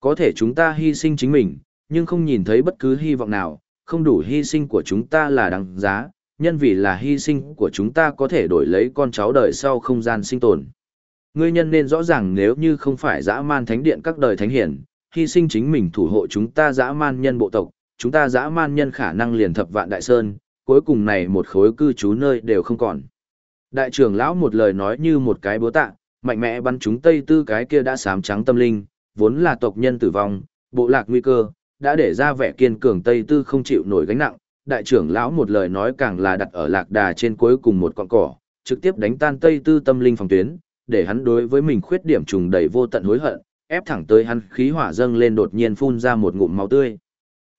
Có thể chúng ta hy sinh chính mình, nhưng không nhìn thấy bất cứ hy vọng nào, không đủ hy sinh của chúng ta là đáng giá, nhân vì là hy sinh của chúng ta có thể đổi lấy con cháu đời sau không gian sinh tồn. Ngươi nhân nên rõ ràng nếu như không phải dã man thánh điện các đời thánh hiển, hy sinh chính mình thủ hộ chúng ta dã man nhân bộ tộc, chúng ta dã man nhân khả năng liền thập vạn đại sơn, cuối cùng này một khối cư trú nơi đều không còn. Đại trưởng lão một lời nói như một cái búa tạ, mạnh mẽ bắn chúng tây tư cái kia đã sám trắng tâm linh, vốn là tộc nhân tử vong, bộ lạc nguy cơ, đã để ra vẻ kiên cường tây tư không chịu nổi gánh nặng. Đại trưởng lão một lời nói càng là đặt ở lạc đà trên cuối cùng một con cỏ, trực tiếp đánh tan tây tư tâm linh phòng tuyến, để hắn đối với mình khuyết điểm trùng đầy vô tận hối hận, ép thẳng tới hắn khí hỏa dâng lên đột nhiên phun ra một ngụm máu tươi.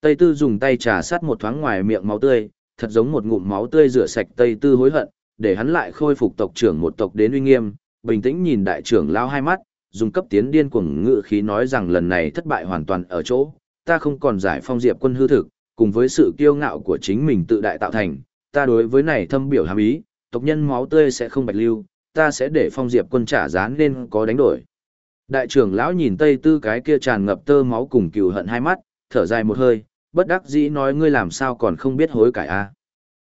Tây Tư dùng tay trà sát một thoáng ngoài miệng máu tươi, thật giống một ngụm máu tươi rửa sạch Tây Tư hối hận, để hắn lại khôi phục tộc trưởng một tộc đến uy nghiêm, bình tĩnh nhìn đại trưởng lão hai mắt, dùng cấp tiến điên cuồng ngự khí nói rằng lần này thất bại hoàn toàn ở chỗ, ta không còn giải phong diệp quân hư thực, cùng với sự kiêu ngạo của chính mình tự đại tạo thành, ta đối với này thâm biểu hàm ý, tộc nhân máu tươi sẽ không bạch lưu, ta sẽ để phong diệp quân trả giá nên có đánh đổi. Đại trưởng lão nhìn Tây Tư cái kia tràn ngập tơ máu cùng cừu hận hai mắt, thở dài một hơi, bất đắc dĩ nói ngươi làm sao còn không biết hối cải a? À?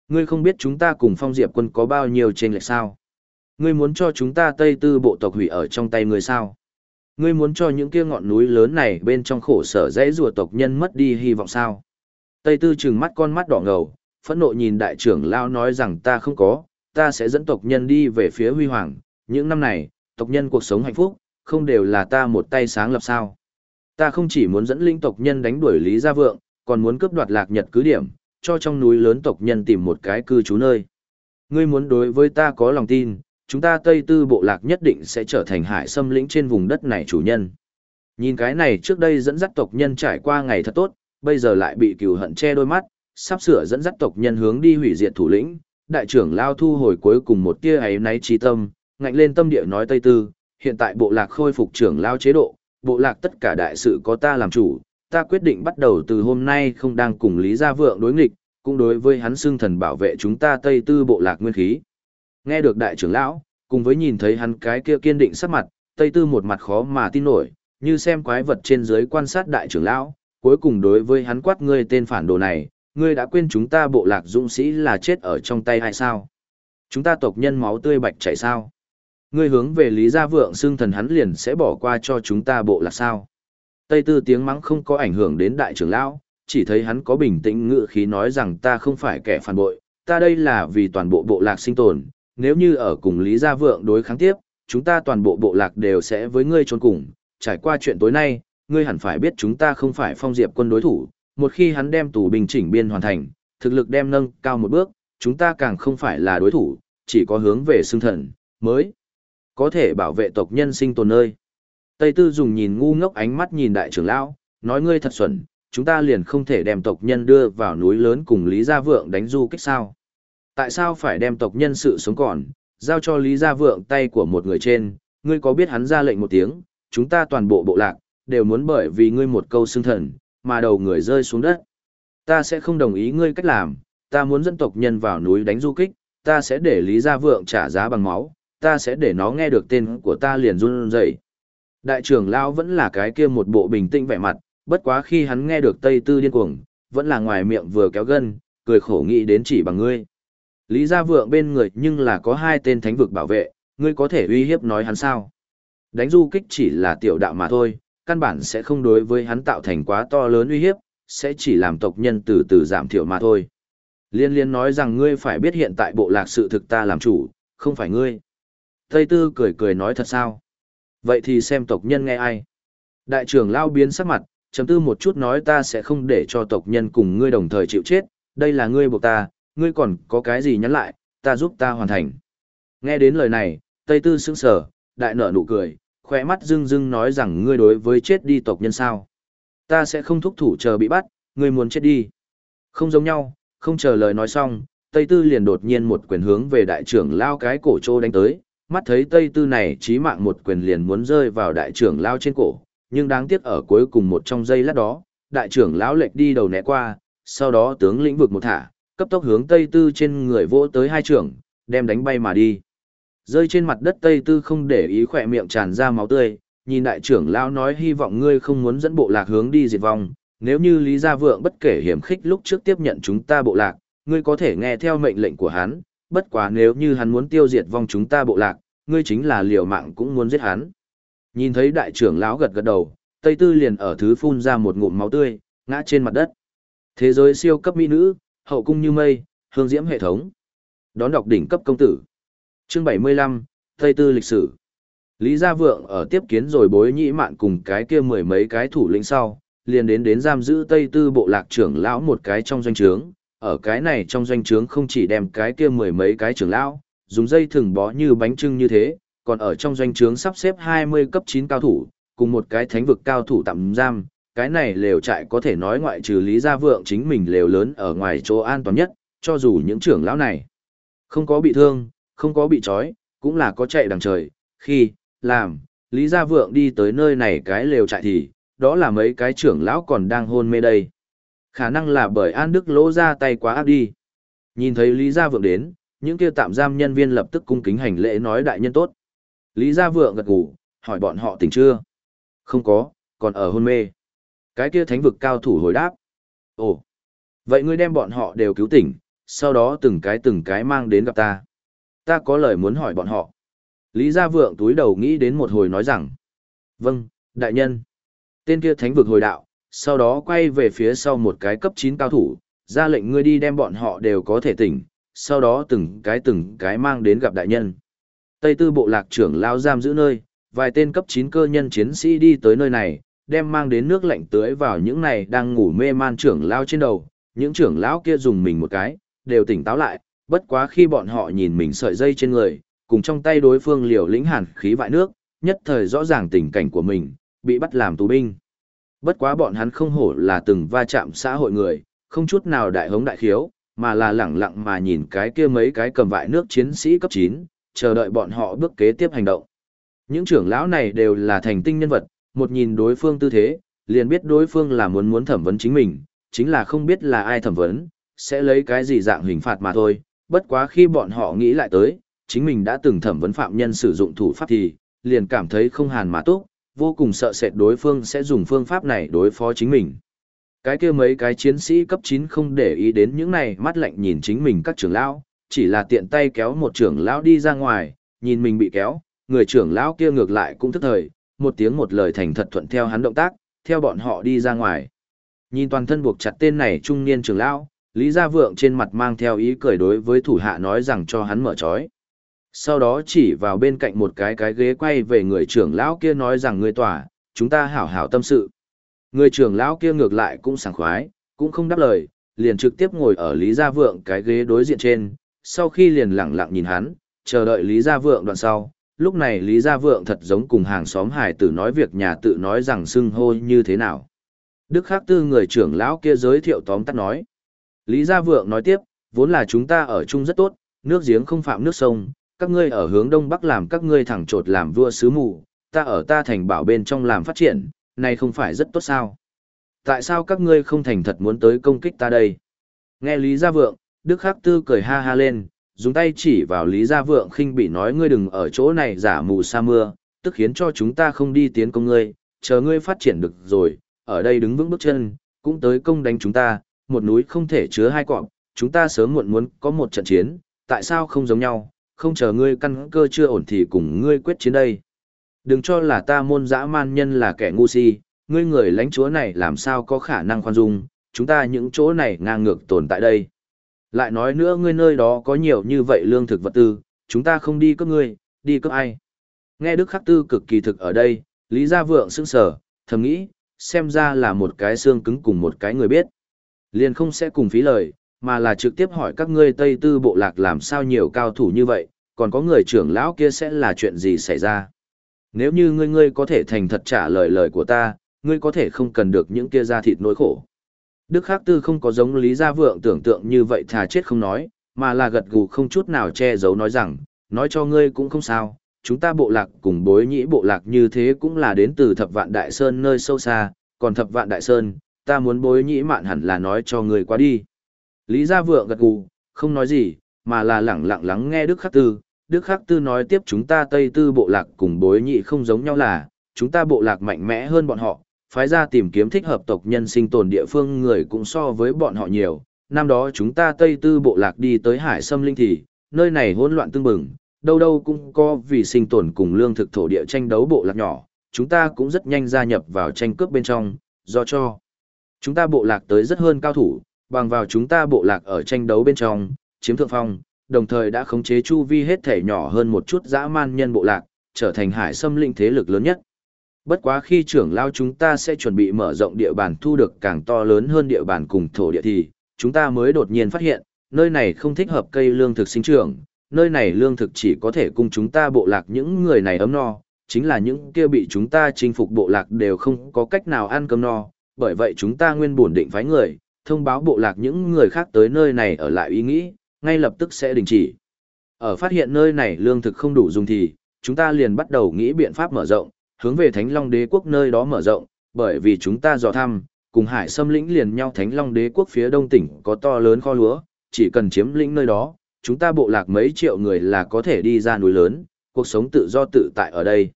Ngươi không biết chúng ta cùng Phong Diệp quân có bao nhiêu trên lệch sao? Ngươi muốn cho chúng ta Tây Tư bộ tộc hủy ở trong tay ngươi sao? Ngươi muốn cho những kia ngọn núi lớn này bên trong khổ sở dãy rùa tộc nhân mất đi hy vọng sao? Tây Tư trừng mắt con mắt đỏ ngầu, phẫn nộ nhìn đại trưởng lao nói rằng ta không có, ta sẽ dẫn tộc nhân đi về phía huy hoàng, những năm này, tộc nhân cuộc sống hạnh phúc, không đều là ta một tay sáng lập sao. Ta không chỉ muốn dẫn linh tộc nhân đánh đuổi Lý Gia Vượng, còn muốn cướp đoạt lạc nhật cứ điểm, cho trong núi lớn tộc nhân tìm một cái cư trú nơi. Ngươi muốn đối với ta có lòng tin, chúng ta Tây Tư bộ lạc nhất định sẽ trở thành hải xâm lĩnh trên vùng đất này chủ nhân. Nhìn cái này trước đây dẫn dắt tộc nhân trải qua ngày thật tốt, bây giờ lại bị cừu hận che đôi mắt, sắp sửa dẫn dắt tộc nhân hướng đi hủy diệt thủ lĩnh. Đại trưởng Lao thu hồi cuối cùng một tia ấy náy trí tâm, ngạnh lên tâm địa nói Tây Tư, hiện tại bộ lạc khôi phục trưởng Lao chế độ, bộ lạc tất cả đại sự có ta làm chủ, ta quyết định bắt đầu từ hôm nay không đang cùng Lý Gia Vượng đối nghịch, cũng đối với hắn xương thần bảo vệ chúng ta Tây Tư bộ lạc nguyên khí. Nghe được đại trưởng lão, cùng với nhìn thấy hắn cái kia kiên định sắc mặt, Tây Tư một mặt khó mà tin nổi, như xem quái vật trên dưới quan sát đại trưởng lão, cuối cùng đối với hắn quát ngươi tên phản đồ này, ngươi đã quên chúng ta bộ lạc dũng sĩ là chết ở trong tay hay sao? Chúng ta tộc nhân máu tươi bạch chảy sao? Ngươi hướng về Lý Gia Vượng xương thần hắn liền sẽ bỏ qua cho chúng ta bộ lạc sao? Tây Tư tiếng mắng không có ảnh hưởng đến đại trưởng lão, chỉ thấy hắn có bình tĩnh ngự khí nói rằng ta không phải kẻ phản bội, ta đây là vì toàn bộ bộ lạc sinh tồn, nếu như ở cùng Lý Gia Vượng đối kháng tiếp, chúng ta toàn bộ bộ lạc đều sẽ với ngươi trốn cùng, trải qua chuyện tối nay, ngươi hẳn phải biết chúng ta không phải phong diệp quân đối thủ, một khi hắn đem tù binh chỉnh biên hoàn thành, thực lực đem nâng cao một bước, chúng ta càng không phải là đối thủ, chỉ có hướng về xương thần, mới có thể bảo vệ tộc nhân sinh tồn nơi. Tây Tư dùng nhìn ngu ngốc ánh mắt nhìn đại trưởng lão, nói ngươi thật xuẩn, chúng ta liền không thể đem tộc nhân đưa vào núi lớn cùng Lý Gia Vượng đánh du kích sao. Tại sao phải đem tộc nhân sự sống còn, giao cho Lý Gia Vượng tay của một người trên, ngươi có biết hắn ra lệnh một tiếng, chúng ta toàn bộ bộ lạc, đều muốn bởi vì ngươi một câu xưng thần, mà đầu người rơi xuống đất. Ta sẽ không đồng ý ngươi cách làm, ta muốn dẫn tộc nhân vào núi đánh du kích, ta sẽ để Lý Gia Vượng trả giá bằng máu, ta sẽ để nó nghe được tên của ta liền run rẩy. Đại trưởng lão vẫn là cái kia một bộ bình tĩnh vẻ mặt, bất quá khi hắn nghe được Tây Tư điên cuồng, vẫn là ngoài miệng vừa kéo gân, cười khổ nghĩ đến chỉ bằng ngươi. Lý Gia Vượng bên người nhưng là có hai tên thánh vực bảo vệ, ngươi có thể uy hiếp nói hắn sao? Đánh du kích chỉ là tiểu đạo mà thôi, căn bản sẽ không đối với hắn tạo thành quá to lớn uy hiếp, sẽ chỉ làm tộc nhân từ từ giảm thiểu mà thôi. Liên liên nói rằng ngươi phải biết hiện tại bộ lạc sự thực ta làm chủ, không phải ngươi. Tây Tư cười cười nói thật sao? Vậy thì xem tộc nhân nghe ai. Đại trưởng lao biến sắc mặt, chấm tư một chút nói ta sẽ không để cho tộc nhân cùng ngươi đồng thời chịu chết, đây là ngươi buộc ta, ngươi còn có cái gì nhắn lại, ta giúp ta hoàn thành. Nghe đến lời này, Tây Tư sững sờ, đại nở nụ cười, khỏe mắt rưng rưng nói rằng ngươi đối với chết đi tộc nhân sao. Ta sẽ không thúc thủ chờ bị bắt, ngươi muốn chết đi. Không giống nhau, không chờ lời nói xong, Tây Tư liền đột nhiên một quyền hướng về đại trưởng lao cái cổ trô đánh tới, mắt thấy Tây Tư này chí mạng một quyền liền muốn rơi vào đại trưởng lao trên cổ, nhưng đáng tiếc ở cuối cùng một trong giây lát đó, đại trưởng lão lệch đi đầu né qua, sau đó tướng lĩnh vực một thả, cấp tốc hướng Tây Tư trên người vỗ tới hai trưởng, đem đánh bay mà đi. Rơi trên mặt đất Tây Tư không để ý khỏe miệng tràn ra máu tươi, nhìn đại trưởng lão nói hy vọng ngươi không muốn dẫn bộ lạc hướng đi diệt vong, nếu như Lý Gia Vượng bất kể hiểm khích lúc trước tiếp nhận chúng ta bộ lạc, ngươi có thể nghe theo mệnh lệnh của hắn, bất quá nếu như hắn muốn tiêu diệt vong chúng ta bộ lạc, ngươi chính là liều mạng cũng muốn giết hắn. Nhìn thấy đại trưởng lão gật gật đầu, Tây Tư liền ở thứ phun ra một ngụm máu tươi, ngã trên mặt đất. Thế giới siêu cấp mỹ nữ, hậu cung như mây, hương diễm hệ thống. Đón đọc đỉnh cấp công tử. Chương 75, Tây Tư lịch sử. Lý Gia Vượng ở tiếp kiến rồi bối nhĩ mạn cùng cái kia mười mấy cái thủ lĩnh sau, liền đến đến giam giữ Tây Tư bộ lạc trưởng lão một cái trong doanh trướng. Ở cái này trong doanh trướng không chỉ đem cái kia mười mấy cái trưởng lão, dùng dây thừng bó như bánh trưng như thế, còn ở trong doanh trướng sắp xếp 20 cấp 9 cao thủ, cùng một cái thánh vực cao thủ tạm giam. Cái này lều trại có thể nói ngoại trừ Lý Gia Vượng chính mình lều lớn ở ngoài chỗ an toàn nhất, cho dù những trưởng lão này không có bị thương, không có bị trói, cũng là có chạy đằng trời. Khi, làm, Lý Gia Vượng đi tới nơi này cái lều trại thì, đó là mấy cái trưởng lão còn đang hôn mê đây. Khả năng là bởi An Đức lỗ ra tay quá áp đi. Nhìn thấy Lý Gia Vượng đến, những kia tạm giam nhân viên lập tức cung kính hành lễ nói đại nhân tốt. Lý Gia Vượng gật gù, hỏi bọn họ tỉnh chưa? Không có, còn ở hôn mê. Cái kia thánh vực cao thủ hồi đáp. Ồ, vậy ngươi đem bọn họ đều cứu tỉnh, sau đó từng cái từng cái mang đến gặp ta. Ta có lời muốn hỏi bọn họ. Lý Gia Vượng túi đầu nghĩ đến một hồi nói rằng. Vâng, đại nhân. Tên kia thánh vực hồi đạo, sau đó quay về phía sau một cái cấp 9 cao thủ, ra lệnh ngươi đi đem bọn họ đều có thể tỉnh, sau đó từng cái từng cái mang đến gặp đại nhân. Tây tư bộ lạc trưởng lao giam giữ nơi, vài tên cấp 9 cơ nhân chiến sĩ đi tới nơi này, đem mang đến nước lạnh tưới vào những này đang ngủ mê man trưởng lao trên đầu, những trưởng lão kia dùng mình một cái, đều tỉnh táo lại, bất quá khi bọn họ nhìn mình sợi dây trên người, cùng trong tay đối phương liều lĩnh hàn khí vại nước, nhất thời rõ ràng tình cảnh của mình, bị bắt làm tù binh. Bất quá bọn hắn không hổ là từng va chạm xã hội người, không chút nào đại hống đại khiếu, mà là lẳng lặng mà nhìn cái kia mấy cái cầm vại nước chiến sĩ cấp 9, chờ đợi bọn họ bước kế tiếp hành động. Những trưởng lão này đều là thành tinh nhân vật, một nhìn đối phương tư thế, liền biết đối phương là muốn muốn thẩm vấn chính mình, chính là không biết là ai thẩm vấn, sẽ lấy cái gì dạng hình phạt mà thôi. Bất quá khi bọn họ nghĩ lại tới, chính mình đã từng thẩm vấn phạm nhân sử dụng thủ pháp thì, liền cảm thấy không hàn mà tốt, vô cùng sợ sệt đối phương sẽ dùng phương pháp này đối phó chính mình. Cái kia mấy cái chiến sĩ cấp 9 không để ý đến những này mắt lạnh nhìn chính mình các trưởng lão, chỉ là tiện tay kéo một trưởng lão đi ra ngoài, nhìn mình bị kéo, người trưởng lão kia ngược lại cũng thức thời, một tiếng một lời thành thật thuận theo hắn động tác, theo bọn họ đi ra ngoài. Nhìn toàn thân buộc chặt tên này trung niên trưởng lão, Lý Gia Vượng trên mặt mang theo ý cười đối với thủ hạ nói rằng cho hắn mở trói. Sau đó chỉ vào bên cạnh một cái cái ghế quay về người trưởng lão kia nói rằng người tỏa, chúng ta hảo hảo tâm sự. Người trưởng lão kia ngược lại cũng sảng khoái, cũng không đáp lời, liền trực tiếp ngồi ở Lý Gia Vượng cái ghế đối diện trên, sau khi liền lặng lặng nhìn hắn, chờ đợi Lý Gia Vượng đoạn sau. Lúc này Lý Gia Vượng thật giống cùng hàng xóm hải tử nói việc nhà tự nói rằng xưng hô như thế nào. Đức Khắc Tư người trưởng lão kia giới thiệu tóm tắt nói. Lý Gia Vượng nói tiếp, vốn là chúng ta ở chung rất tốt, nước giếng không phạm nước sông, các ngươi ở hướng đông bắc làm các ngươi thẳng trột làm vua sứ mù, ta ở ta thành bảo bên trong làm phát triển, này không phải rất tốt sao? Tại sao các ngươi không thành thật muốn tới công kích ta đây? Nghe Lý Gia Vượng, Đức Khắc Tư cười ha ha lên, dùng tay chỉ vào Lý Gia Vượng khinh bị nói ngươi đừng ở chỗ này giả mù sa mưa, tức khiến cho chúng ta không đi tiến công ngươi, chờ ngươi phát triển được rồi, ở đây đứng vững bước chân, cũng tới công đánh chúng ta, một núi không thể chứa hai cọp, chúng ta sớm muộn muốn có một trận chiến, tại sao không giống nhau, không chờ ngươi căn cơ chưa ổn thì cùng ngươi quyết chiến đây. Đừng cho là ta môn dã man nhân là kẻ ngu si, ngươi người lãnh chúa này làm sao có khả năng khoan dung, chúng ta những chỗ này ngang ngược tồn tại đây. Lại nói nữa ngươi nơi đó có nhiều như vậy lương thực vật tư, chúng ta không đi cướp ngươi, đi cướp ai. Nghe Đức Khắc Tư cực kỳ thực ở đây, Lý Gia Vượng sững sở, thầm nghĩ, xem ra là một cái xương cứng cùng một cái người biết. Liền không sẽ cùng phí lời, mà là trực tiếp hỏi các ngươi Tây Tư bộ lạc làm sao nhiều cao thủ như vậy, còn có người trưởng lão kia sẽ là chuyện gì xảy ra. Nếu như ngươi ngươi có thể thành thật trả lời lời của ta, ngươi có thể không cần được những kia ra thịt nỗi khổ. Đức Khắc Tư không có giống Lý Gia Vượng tưởng tượng như vậy thà chết không nói, mà là gật gù không chút nào che giấu nói rằng, nói cho ngươi cũng không sao, chúng ta bộ lạc cùng bối nhĩ bộ lạc như thế cũng là đến từ thập vạn đại sơn nơi sâu xa, còn thập vạn đại sơn, ta muốn bối nhĩ mạn hẳn là nói cho ngươi quá đi. Lý Gia Vượng gật gù, không nói gì, mà là lẳng lặng lắng nghe Đức Khắc Tư. Đức Khắc Tư nói tiếp chúng ta Tây Tư bộ lạc cùng bối nhị không giống nhau là, chúng ta bộ lạc mạnh mẽ hơn bọn họ, phái ra tìm kiếm thích hợp tộc nhân sinh tồn địa phương người cũng so với bọn họ nhiều. Năm đó chúng ta Tây Tư bộ lạc đi tới Hải Sâm Linh thì, nơi này hỗn loạn tương bừng, đâu đâu cũng có vì sinh tồn cùng lương thực thổ địa tranh đấu bộ lạc nhỏ, chúng ta cũng rất nhanh gia nhập vào tranh cướp bên trong, do cho chúng ta bộ lạc tới rất hơn cao thủ, bằng vào chúng ta bộ lạc ở tranh đấu bên trong, chiếm thượng phong, đồng thời đã khống chế chu vi hết thể nhỏ hơn một chút dã man nhân bộ lạc, trở thành hải xâm linh thế lực lớn nhất. Bất quá khi trưởng lao chúng ta sẽ chuẩn bị mở rộng địa bàn thu được càng to lớn hơn địa bàn cùng thổ địa thì, chúng ta mới đột nhiên phát hiện, nơi này không thích hợp cây lương thực sinh trưởng, nơi này lương thực chỉ có thể cung chúng ta bộ lạc những người này ấm no, chính là những kia bị chúng ta chinh phục bộ lạc đều không có cách nào ăn cơm no, bởi vậy chúng ta nguyên bổn định phái người, thông báo bộ lạc những người khác tới nơi này ở lại ý nghĩ, ngay lập tức sẽ đình chỉ. Ở phát hiện nơi này lương thực không đủ dùng thì, chúng ta liền bắt đầu nghĩ biện pháp mở rộng, hướng về Thánh Long Đế quốc nơi đó mở rộng, bởi vì chúng ta dò thăm, cùng hải xâm lĩnh liền nhau Thánh Long Đế quốc phía đông tỉnh có to lớn kho lúa, chỉ cần chiếm lĩnh nơi đó, chúng ta bộ lạc mấy triệu người là có thể đi ra núi lớn, cuộc sống tự do tự tại ở đây.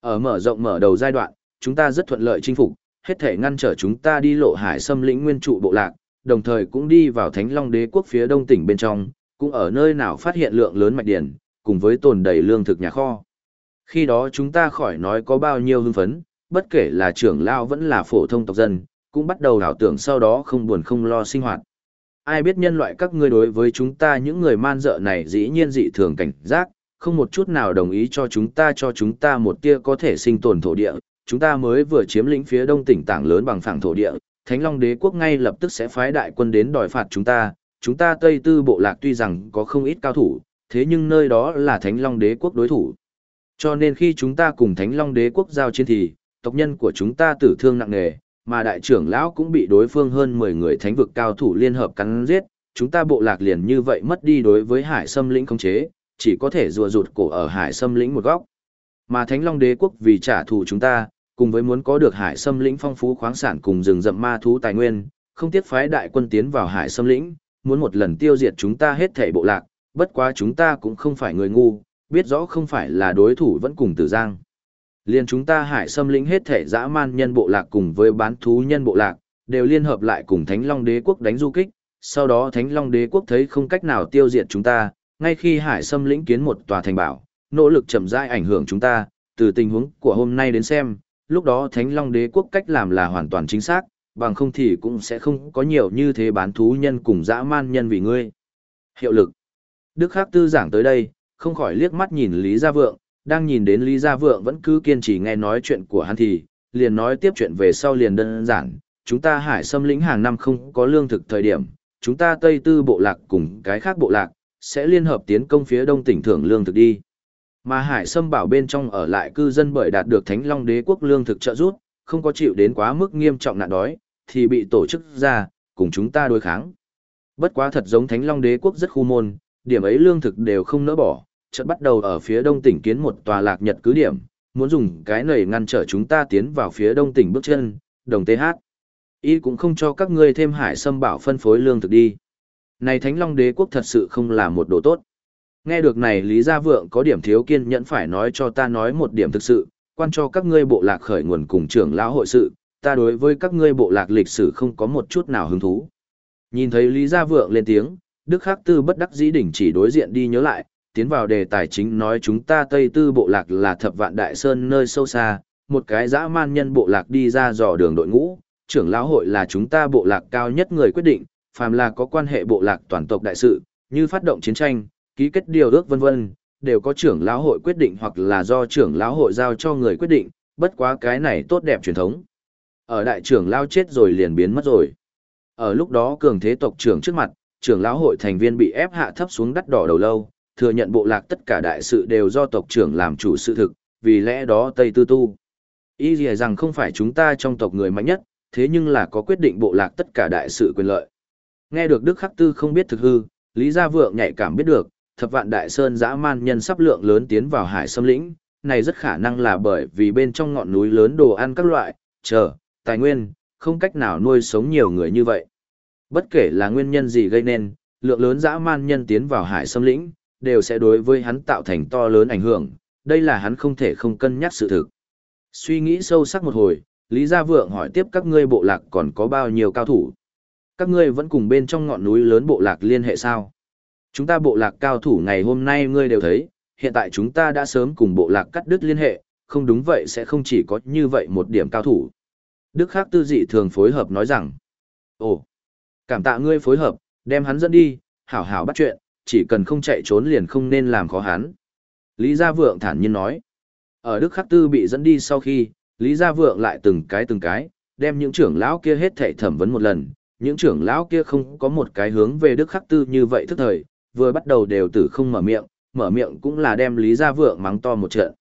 Ở mở rộng mở đầu giai đoạn, chúng ta rất thuận lợi chinh phục, hết thể ngăn trở chúng ta đi lộ hải xâm lĩnh nguyên trụ bộ lạc, đồng thời cũng đi vào Thánh Long Đế quốc phía đông tỉnh bên trong, cũng ở nơi nào phát hiện lượng lớn mạch điển, cùng với tồn đầy lương thực nhà kho. Khi đó chúng ta khỏi nói có bao nhiêu hưng phấn, bất kể là trưởng lao vẫn là phổ thông tộc dân, cũng bắt đầu đảo tưởng sau đó không buồn không lo sinh hoạt. Ai biết nhân loại các ngươi đối với chúng ta những người man dợ này dĩ nhiên dị thường cảnh giác, không một chút nào đồng ý cho chúng ta cho chúng ta một tia có thể sinh tồn thổ địa, chúng ta mới vừa chiếm lĩnh phía đông tỉnh tảng lớn bằng phẳng thổ địa, Thánh Long Đế quốc ngay lập tức sẽ phái đại quân đến đòi phạt chúng ta, chúng ta Tây Tư bộ lạc tuy rằng có không ít cao thủ, thế nhưng nơi đó là Thánh Long Đế quốc đối thủ. Cho nên khi chúng ta cùng Thánh Long Đế quốc giao chiến thì, tộc nhân của chúng ta tử thương nặng nề, mà đại trưởng lão cũng bị đối phương hơn 10 người thánh vực cao thủ liên hợp cắn giết, chúng ta bộ lạc liền như vậy mất đi đối với hải xâm lĩnh khống chế, chỉ có thể rùa rụt cổ ở hải xâm lĩnh một góc. Mà Thánh Long Đế quốc vì trả thù chúng ta, cùng với muốn có được hải xâm lĩnh phong phú khoáng sản cùng rừng rậm ma thú tài nguyên, không tiếc phái đại quân tiến vào hải xâm lĩnh, muốn một lần tiêu diệt chúng ta hết thảy bộ lạc, bất quá chúng ta cũng không phải người ngu, biết rõ không phải là đối thủ vẫn cùng tử giang. Liên chúng ta hải xâm lĩnh hết thể dã man nhân bộ lạc cùng với bán thú nhân bộ lạc, đều liên hợp lại cùng Thánh Long Đế quốc đánh du kích, sau đó Thánh Long Đế quốc thấy không cách nào tiêu diệt chúng ta, ngay khi hải xâm lĩnh kiến một tòa thành bảo, nỗ lực chậm rãi ảnh hưởng chúng ta, từ tình huống của hôm nay đến xem, lúc đó Thánh Long Đế quốc cách làm là hoàn toàn chính xác, bằng không thì cũng sẽ không có nhiều như thế bán thú nhân cùng dã man nhân vì ngươi. Hiệu lực. Đức Khắc Tư giảng tới đây, không khỏi liếc mắt nhìn Lý Gia Vượng, đang nhìn đến Lý Gia Vượng vẫn cứ kiên trì nghe nói chuyện của hắn thì, liền nói tiếp chuyện về sau liền đơn giản, chúng ta hải xâm lĩnh hàng năm không có lương thực thời điểm, chúng ta Tây Tư bộ lạc cùng cái khác bộ lạc, sẽ liên hợp tiến công phía đông tỉnh thưởng lương thực đi. Mà hải xâm bảo bên trong ở lại cư dân bởi đạt được Thánh Long đế quốc lương thực trợ giúp, không có chịu đến quá mức nghiêm trọng nạn đói, thì bị tổ chức ra, cùng chúng ta đối kháng. Bất quá thật giống Thánh Long đế quốc rất khu môn, điểm ấy lương thực đều không nỡ bỏ, chợt bắt đầu ở phía đông tỉnh kiến một tòa lạc nhật cứ điểm, muốn dùng cái này ngăn trở chúng ta tiến vào phía đông tỉnh bước chân, đồng TH. ý cũng không cho các ngươi thêm hải xâm bảo phân phối lương thực đi. Này Thánh Long đế quốc thật sự không là một đồ tốt. Nghe được này Lý Gia Vượng có điểm thiếu kiên nhẫn phải nói cho ta nói một điểm thực sự, quan cho các ngươi bộ lạc khởi nguồn cùng trưởng lão hội sự, ta đối với các ngươi bộ lạc lịch sử không có một chút nào hứng thú. Nhìn thấy Lý Gia Vượng lên tiếng, Đức Khắc Tư bất đắc dĩ đỉnh chỉ đối diện đi nhớ lại, tiến vào đề tài chính nói chúng ta Tây Tư bộ lạc là thập vạn đại sơn nơi sâu xa, một cái dã man nhân bộ lạc đi ra dò đường đội ngũ, trưởng lão hội là chúng ta bộ lạc cao nhất người quyết định, phàm là có quan hệ bộ lạc toàn tộc đại sự, như phát động chiến tranh, ký kết điều ước vân vân, đều có trưởng lão hội quyết định hoặc là do trưởng lão hội giao cho người quyết định, bất quá cái này tốt đẹp truyền thống. Ở đại trưởng lão chết rồi liền biến mất rồi. Ở lúc đó cường thế tộc trưởng trước mặt, trưởng lão hội thành viên bị ép hạ thấp xuống đắt đỏ đầu lâu, thừa nhận bộ lạc tất cả đại sự đều do tộc trưởng làm chủ sự thực, vì lẽ đó Tây Tư Tu. Ý gì rằng không phải chúng ta trong tộc người mạnh nhất, thế nhưng là có quyết định bộ lạc tất cả đại sự quyền lợi. Nghe được Đức Khắc Tư không biết thực hư, Lý Gia Vượng nhạy cảm biết được, thập vạn đại sơn dã man nhân sắp lượng lớn tiến vào hải xâm lĩnh, này rất khả năng là bởi vì bên trong ngọn núi lớn đồ ăn các loại, chờ, tài nguyên, không cách nào nuôi sống nhiều người như vậy. Bất kể là nguyên nhân gì gây nên, lượng lớn dã man nhân tiến vào hải xâm lĩnh, đều sẽ đối với hắn tạo thành to lớn ảnh hưởng, đây là hắn không thể không cân nhắc sự thực. Suy nghĩ sâu sắc một hồi, Lý Gia Vượng hỏi tiếp các ngươi bộ lạc còn có bao nhiêu cao thủ. Các ngươi vẫn cùng bên trong ngọn núi lớn bộ lạc liên hệ sao? Chúng ta bộ lạc cao thủ ngày hôm nay ngươi đều thấy, hiện tại chúng ta đã sớm cùng bộ lạc cắt đứt liên hệ, không đúng vậy sẽ không chỉ có như vậy một điểm cao thủ. Đức Khắc Tư dị thường phối hợp nói rằng, Ồ, cảm tạ ngươi phối hợp, đem hắn dẫn đi, hảo hảo bắt chuyện, chỉ cần không chạy trốn liền không nên làm khó hắn. Lý Gia Vượng thản nhiên nói, ở Đức Khắc Tư bị dẫn đi sau khi, Lý Gia Vượng lại từng cái từng cái, đem những trưởng lão kia hết thảy thẩm vấn một lần, những trưởng lão kia không có một cái hướng về Đức Khắc Tư như vậy thức thời, vừa bắt đầu đều tử không mở miệng, mở miệng cũng là đem Lý Gia Vượng mắng to một trận.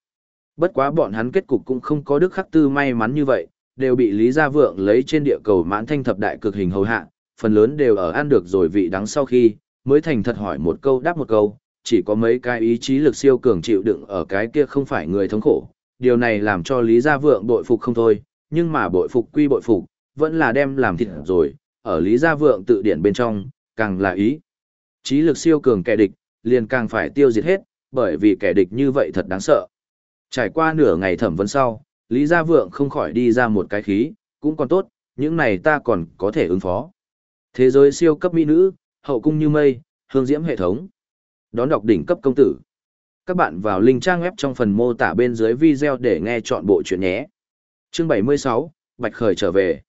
Bất quá bọn hắn kết cục cũng không có Đức Khắc Tư may mắn như vậy, đều bị Lý Gia Vượng lấy trên địa cầu mãn thanh thập đại cực hình hầu hạ, phần lớn đều ở ăn được rồi vị đắng sau khi, mới thành thật hỏi một câu đáp một câu, chỉ có mấy cái ý chí lực siêu cường chịu đựng ở cái kia không phải người thống khổ. Điều này làm cho Lý Gia Vượng bội phục không thôi, nhưng mà bội phục quy bội phục, vẫn là đem làm thịt rồi, ở Lý Gia Vượng tự điển bên trong, càng là ý. Chí lực siêu cường kẻ địch, liền càng phải tiêu diệt hết, bởi vì kẻ địch như vậy thật đáng sợ. Trải qua nửa ngày thẩm vấn sau, Lý Gia Vượng không khỏi đi ra một cái khí, cũng còn tốt, những này ta còn có thể ứng phó. Thế giới siêu cấp mỹ nữ, hậu cung như mây, hương diễm hệ thống. Đón đọc đỉnh cấp công tử. Các bạn vào link trang web trong phần mô tả bên dưới video để nghe chọn bộ chuyện nhé. Chương 76, Bạch Khởi trở về.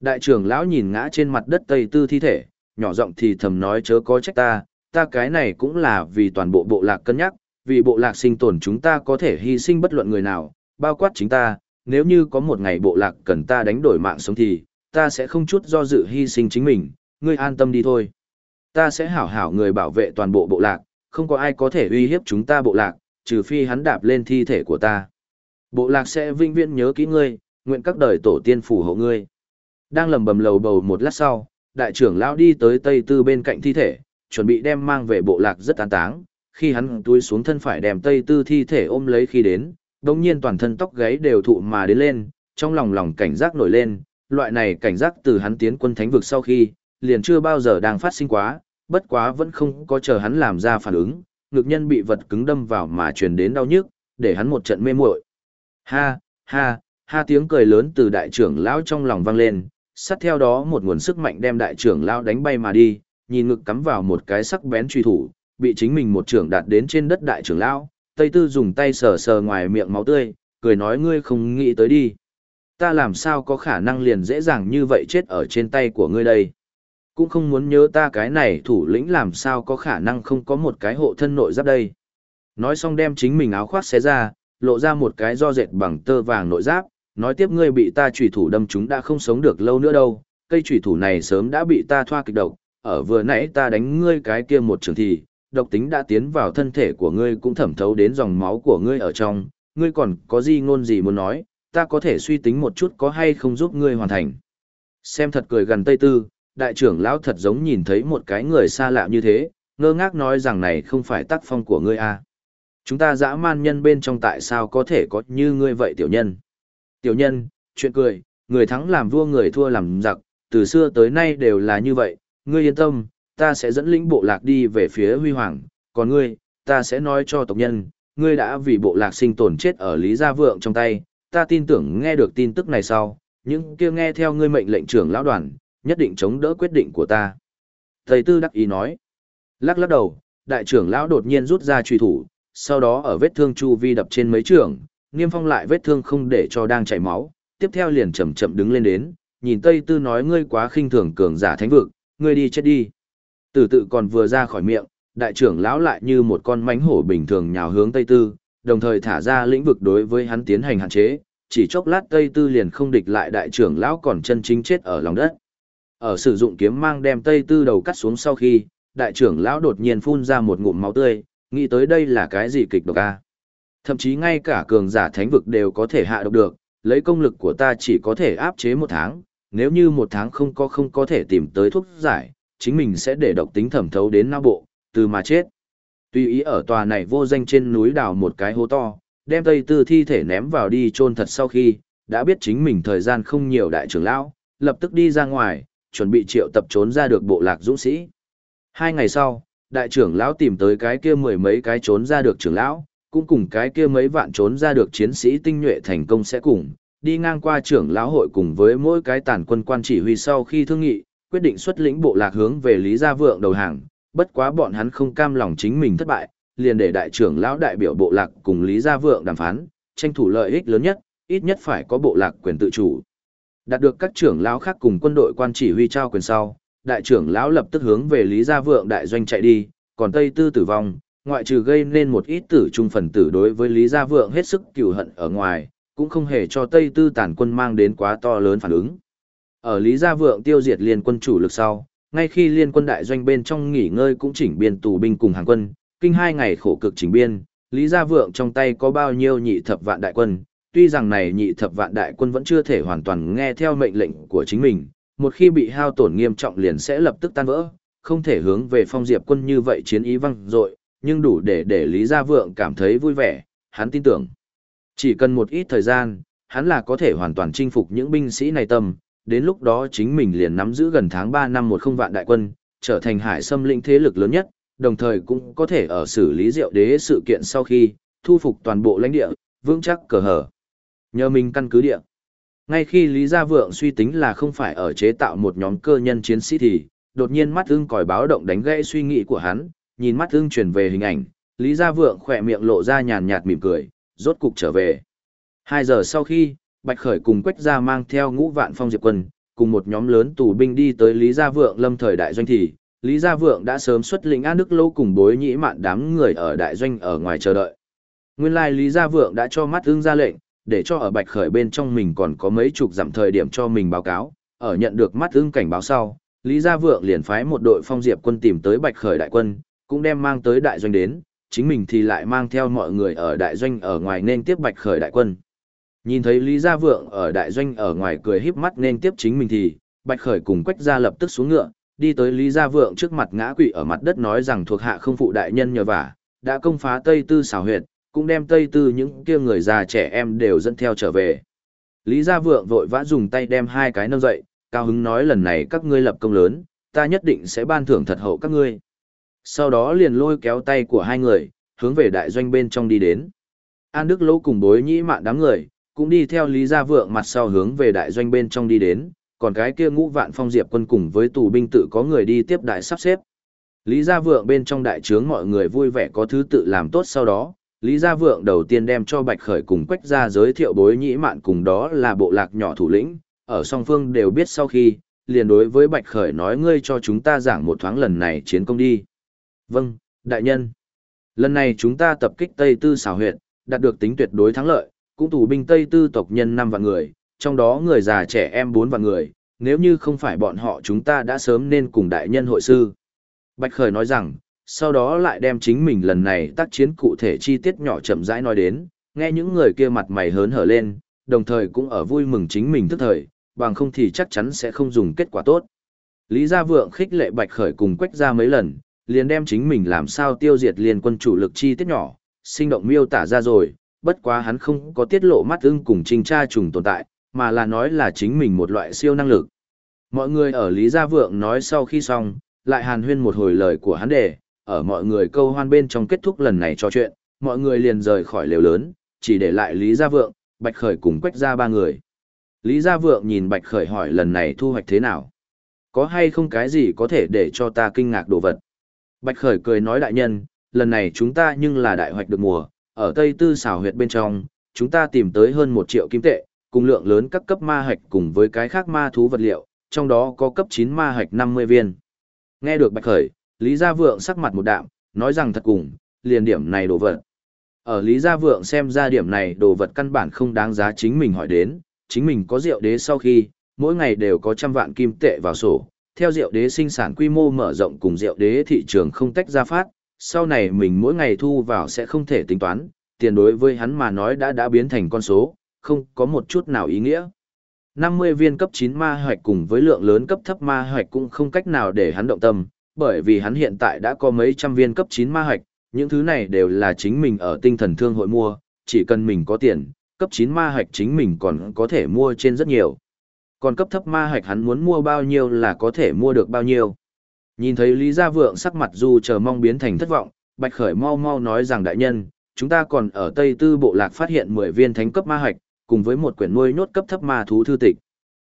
Đại trưởng lão nhìn ngã trên mặt đất Tây Tư thi thể, nhỏ giọng thì thầm nói chớ có trách ta, ta cái này cũng là vì toàn bộ bộ lạc cân nhắc, vì bộ lạc sinh tồn chúng ta có thể hy sinh bất luận người nào, bao quát chính ta, nếu như có một ngày bộ lạc cần ta đánh đổi mạng sống thì, ta sẽ không chút do dự hy sinh chính mình, ngươi an tâm đi thôi. Ta sẽ hảo hảo người bảo vệ toàn bộ bộ lạc, không có ai có thể uy hiếp chúng ta bộ lạc, trừ phi hắn đạp lên thi thể của ta. Bộ lạc sẽ vinh viễn nhớ kỹ ngươi, nguyện các đời tổ tiên phù hộ ngươi. Đang lầm bầm lầu bầu một lát sau, đại trưởng lão đi tới Tây Tư bên cạnh thi thể, chuẩn bị đem mang về bộ lạc rất an táng. Khi hắn túi xuống thân phải đem Tây Tư thi thể ôm lấy khi đến, đồng nhiên toàn thân tóc gáy đều thụ mà đến lên, trong lòng lòng cảnh giác nổi lên, loại này cảnh giác từ hắn tiến quân thánh vực sau khi, liền chưa bao giờ đang phát sinh quá, bất quá vẫn không có chờ hắn làm ra phản ứng, ngực nhân bị vật cứng đâm vào mà truyền đến đau nhức, để hắn một trận mê muội. Ha, ha, ha tiếng cười lớn từ đại trưởng lão trong lòng vang lên, sát theo đó một nguồn sức mạnh đem đại trưởng lão đánh bay mà đi, nhìn ngực cắm vào một cái sắc bén truy thủ, bị chính mình một trưởng đạt đến trên đất đại trưởng lão, Tây Tư dùng tay sờ sờ ngoài miệng máu tươi, cười nói ngươi không nghĩ tới đi. Ta làm sao có khả năng liền dễ dàng như vậy chết ở trên tay của ngươi đây. Cũng không muốn nhớ ta cái này thủ lĩnh làm sao có khả năng không có một cái hộ thân nội giáp đây. Nói xong đem chính mình áo khoác xé ra, lộ ra một cái do dệt bằng tơ vàng nội giáp, nói tiếp ngươi bị ta chủy thủ đâm chúng đã không sống được lâu nữa đâu, cây chủy thủ này sớm đã bị ta thoa kịch độc, ở vừa nãy ta đánh ngươi cái kia một trường thì, độc tính đã tiến vào thân thể của ngươi cũng thẩm thấu đến dòng máu của ngươi ở trong, ngươi còn có gì ngôn gì muốn nói, ta có thể suy tính một chút có hay không giúp ngươi hoàn thành. Xem thật cười gần Tây Tư, đại trưởng lão thật giống nhìn thấy một cái người xa lạ như thế, ngơ ngác nói rằng này không phải tác phong của ngươi à. Chúng ta dã man nhân bên trong tại sao có thể có như ngươi vậy tiểu nhân. Tiểu nhân, chuyện cười, người thắng làm vua người thua làm giặc, từ xưa tới nay đều là như vậy, ngươi yên tâm, ta sẽ dẫn lĩnh bộ lạc đi về phía huy hoàng, còn ngươi, ta sẽ nói cho tộc nhân, ngươi đã vì bộ lạc sinh tồn chết ở Lý Gia Vượng trong tay, ta tin tưởng nghe được tin tức này sau, những kia nghe theo ngươi mệnh lệnh trưởng lão đoàn, nhất định chống đỡ quyết định của ta. Thầy Tư đắc ý nói, lắc lắc đầu, đại trưởng lão đột nhiên rút ra truy thủ, sau đó ở vết thương chu vi đập trên mấy trường, niêm phong lại vết thương không để cho đang chảy máu, tiếp theo liền chậm chậm đứng lên đến, nhìn Tây Tư nói ngươi quá khinh thường cường giả thánh vực, ngươi đi chết đi. Tử tự còn vừa ra khỏi miệng, đại trưởng lão lại như một con mánh hổ bình thường nhào hướng Tây Tư, đồng thời thả ra lĩnh vực đối với hắn tiến hành hạn chế, chỉ chốc lát Tây Tư liền không địch lại đại trưởng lão còn chân chính chết ở lòng đất. Ở sử dụng kiếm mang đem Tây Tư đầu cắt xuống sau khi, đại trưởng lão đột nhiên phun ra một ngụm máu tươi, nghĩ tới đây là cái gì kịch độc a? Thậm chí ngay cả cường giả thánh vực đều có thể hạ độc được, lấy công lực của ta chỉ có thể áp chế một tháng, nếu như một tháng không có không có thể tìm tới thuốc giải, chính mình sẽ để độc tính thẩm thấu đến não bộ, từ mà chết. Tuy ý ở tòa này vô danh trên núi đào một cái hố to, đem Tây Tư thi thể ném vào đi chôn thật sau khi, đã biết chính mình thời gian không nhiều đại trưởng lão, lập tức đi ra ngoài, chuẩn bị triệu tập trốn ra được bộ lạc dũng sĩ. Hai ngày sau, đại trưởng lão tìm tới cái kia mười mấy cái trốn ra được trưởng lão, cũng cùng cái kia mấy vạn trốn ra được chiến sĩ tinh nhuệ thành công sẽ cùng, đi ngang qua trưởng lão hội cùng với mỗi cái tàn quân quan chỉ huy sau khi thương nghị, quyết định xuất lĩnh bộ lạc hướng về Lý Gia Vượng đầu hàng, bất quá bọn hắn không cam lòng chính mình thất bại, liền để đại trưởng lão đại biểu bộ lạc cùng Lý Gia Vượng đàm phán, tranh thủ lợi ích lớn nhất, ít nhất phải có bộ lạc quyền tự chủ. Đạt được các trưởng lão khác cùng quân đội quan chỉ huy trao quyền sau, đại trưởng lão lập tức hướng về Lý Gia Vượng đại doanh chạy đi, còn Tây Tư tử vong, ngoại trừ gây nên một ít tử trung phần tử đối với Lý Gia Vượng hết sức cừu hận ở ngoài, cũng không hề cho Tây Tư tản quân mang đến quá to lớn phản ứng. Ở Lý Gia Vượng tiêu diệt liên quân chủ lực sau, ngay khi liên quân đại doanh bên trong nghỉ ngơi cũng chỉnh biên tù binh cùng hàng quân, kinh hai ngày khổ cực chỉnh biên, Lý Gia Vượng trong tay có bao nhiêu nhị thập vạn đại quân, tuy rằng này nhị thập vạn đại quân vẫn chưa thể hoàn toàn nghe theo mệnh lệnh của chính mình, một khi bị hao tổn nghiêm trọng liền sẽ lập tức tan vỡ, không thể hướng về phong diệp quân như vậy chiến ý văng dội, nhưng đủ để để Lý Gia Vượng cảm thấy vui vẻ, hắn tin tưởng. Chỉ cần một ít thời gian, hắn là có thể hoàn toàn chinh phục những binh sĩ này tâm, đến lúc đó chính mình liền nắm giữ gần tháng 3 năm một không vạn đại quân, trở thành hải xâm lĩnh thế lực lớn nhất, đồng thời cũng có thể ở xử lý diệu đế sự kiện sau khi, thu phục toàn bộ lãnh địa, vững chắc cờ hở. Nhờ mình căn cứ địa. Ngay khi Lý Gia Vượng suy tính là không phải ở chế tạo một nhóm cơ nhân chiến sĩ thì, đột nhiên mắt ưng còi báo động đánh gãy suy nghĩ của hắn, nhìn mắt ưng truyền về hình ảnh, Lý Gia Vượng khỏe miệng lộ ra nhàn nhạt mỉm cười, rốt cục trở về. Hai giờ sau khi, Bạch Khởi cùng Quách Gia mang theo ngũ vạn phong diệp quân, cùng một nhóm lớn tù binh đi tới Lý Gia Vượng lâm thời đại doanh thì, Lý Gia Vượng đã sớm xuất lĩnh An Đức Lâu cùng bối nhĩ mạn đám người ở đại doanh ở ngoài chờ đợi. Nguyên lai Lý Gia Vượng đã cho mắt ưng ra lệnh, để cho ở Bạch Khởi bên trong mình còn có mấy chục dặm thời điểm cho mình báo cáo, ở nhận được mắt ưng cảnh báo sau, Lý Gia Vượng liền phái một đội phong diệp quân tìm tới Bạch Khởi đại quân, cũng đem mang tới đại doanh đến, chính mình thì lại mang theo mọi người ở đại doanh ở ngoài nên tiếp Bạch Khởi đại quân. Nhìn thấy Lý Gia Vượng ở đại doanh ở ngoài cười híp mắt nên tiếp chính mình thì, Bạch Khởi cùng Quách Gia lập tức xuống ngựa, đi tới Lý Gia Vượng trước mặt ngã quỵ ở mặt đất nói rằng thuộc hạ không phụ đại nhân nhờ vả, đã công phá Tây Tư xảo huyệt, cũng đem Tây Tư những kia người già trẻ em đều dẫn theo trở về. Lý Gia Vượng vội vã dùng tay đem hai cái nâng dậy, cao hứng nói lần này các ngươi lập công lớn, ta nhất định sẽ ban thưởng thật hậu các ngươi. Sau đó liền lôi kéo tay của hai người, hướng về đại doanh bên trong đi đến. An Đức Lỗ cùng bối nhĩ mạn đám người, cũng đi theo Lý Gia Vượng mặt sau hướng về đại doanh bên trong đi đến, còn cái kia ngũ vạn phong diệp quân cùng với tù binh tự có người đi tiếp đại sắp xếp. Lý Gia Vượng bên trong đại trướng mọi người vui vẻ có thứ tự làm tốt sau đó, Lý Gia Vượng đầu tiên đem cho Bạch Khởi cùng Quách Gia giới thiệu bối nhĩ mạn cùng đó là bộ lạc nhỏ thủ lĩnh, ở song phương đều biết sau khi, liền đối với Bạch Khởi nói ngươi cho chúng ta giảng một thoáng lần này chiến công đi. Vâng, đại nhân. Lần này chúng ta tập kích Tây Tư xảo huyệt, đạt được tính tuyệt đối thắng lợi, cũng tù binh Tây Tư tộc nhân 5 vạn người, trong đó người già trẻ em 4 vạn người, nếu như không phải bọn họ chúng ta đã sớm nên cùng đại nhân hội sư. Bạch Khởi nói rằng, sau đó lại đem chính mình lần này tác chiến cụ thể chi tiết nhỏ chậm rãi nói đến, nghe những người kia mặt mày hớn hở lên, đồng thời cũng ở vui mừng chính mình tức thời, bằng không thì chắc chắn sẽ không dùng kết quả tốt. Lý Gia Vượng khích lệ Bạch Khởi cùng quách ra mấy lần, liền đem chính mình làm sao tiêu diệt liên quân chủ lực chi tiết nhỏ, sinh động miêu tả ra rồi, bất quá hắn không có tiết lộ mắt ưng cùng trinh tra trùng tồn tại, mà là nói là chính mình một loại siêu năng lực. Mọi người ở Lý Gia Vượng nói sau khi xong, lại hàn huyên một hồi lời của hắn để, ở mọi người câu hoan bên trong kết thúc lần này trò chuyện, mọi người liền rời khỏi lều lớn, chỉ để lại Lý Gia Vượng, Bạch Khởi cùng Quách Gia ba người. Lý Gia Vượng nhìn Bạch Khởi hỏi lần này thu hoạch thế nào? Có hay không cái gì có thể để cho ta kinh ngạc đồ vật? Bạch Khởi cười nói đại nhân, lần này chúng ta nhưng là đại hoạch được mùa, ở Tây Tư xảo huyệt bên trong, chúng ta tìm tới hơn một triệu kim tệ, cùng lượng lớn các cấp ma hạch cùng với cái khác ma thú vật liệu, trong đó có cấp 9 ma hạch 50 viên. Nghe được Bạch Khởi, Lý Gia Vượng sắc mặt một đạm, nói rằng thật cùng, liền điểm này đồ vật. Ở Lý Gia Vượng xem ra điểm này đồ vật căn bản không đáng giá chính mình hỏi đến, chính mình có rượu đế sau khi, mỗi ngày đều có trăm vạn kim tệ vào sổ, theo rượu đế sinh sản quy mô mở rộng cùng rượu đế thị trường không tách ra phát, sau này mình mỗi ngày thu vào sẽ không thể tính toán, tiền đối với hắn mà nói đã đã biến thành con số, không có một chút nào ý nghĩa. 50 viên cấp 9 ma hoạch cùng với lượng lớn cấp thấp ma hoạch cũng không cách nào để hắn động tâm, bởi vì hắn hiện tại đã có mấy trăm viên cấp 9 ma hạch những thứ này đều là chính mình ở tinh thần thương hội mua, chỉ cần mình có tiền, cấp 9 ma hạch chính mình còn có thể mua trên rất nhiều. còn cấp thấp ma hạch hắn muốn mua bao nhiêu là có thể mua được bao nhiêu. Nhìn thấy Lý Gia Vượng sắc mặt dù chờ mong biến thành thất vọng, Bạch Khởi mau mau nói rằng đại nhân, chúng ta còn ở Tây Tư Bộ Lạc phát hiện 10 viên thánh cấp ma hạch, cùng với một quyển nuôi nốt cấp thấp ma thú thư tịch.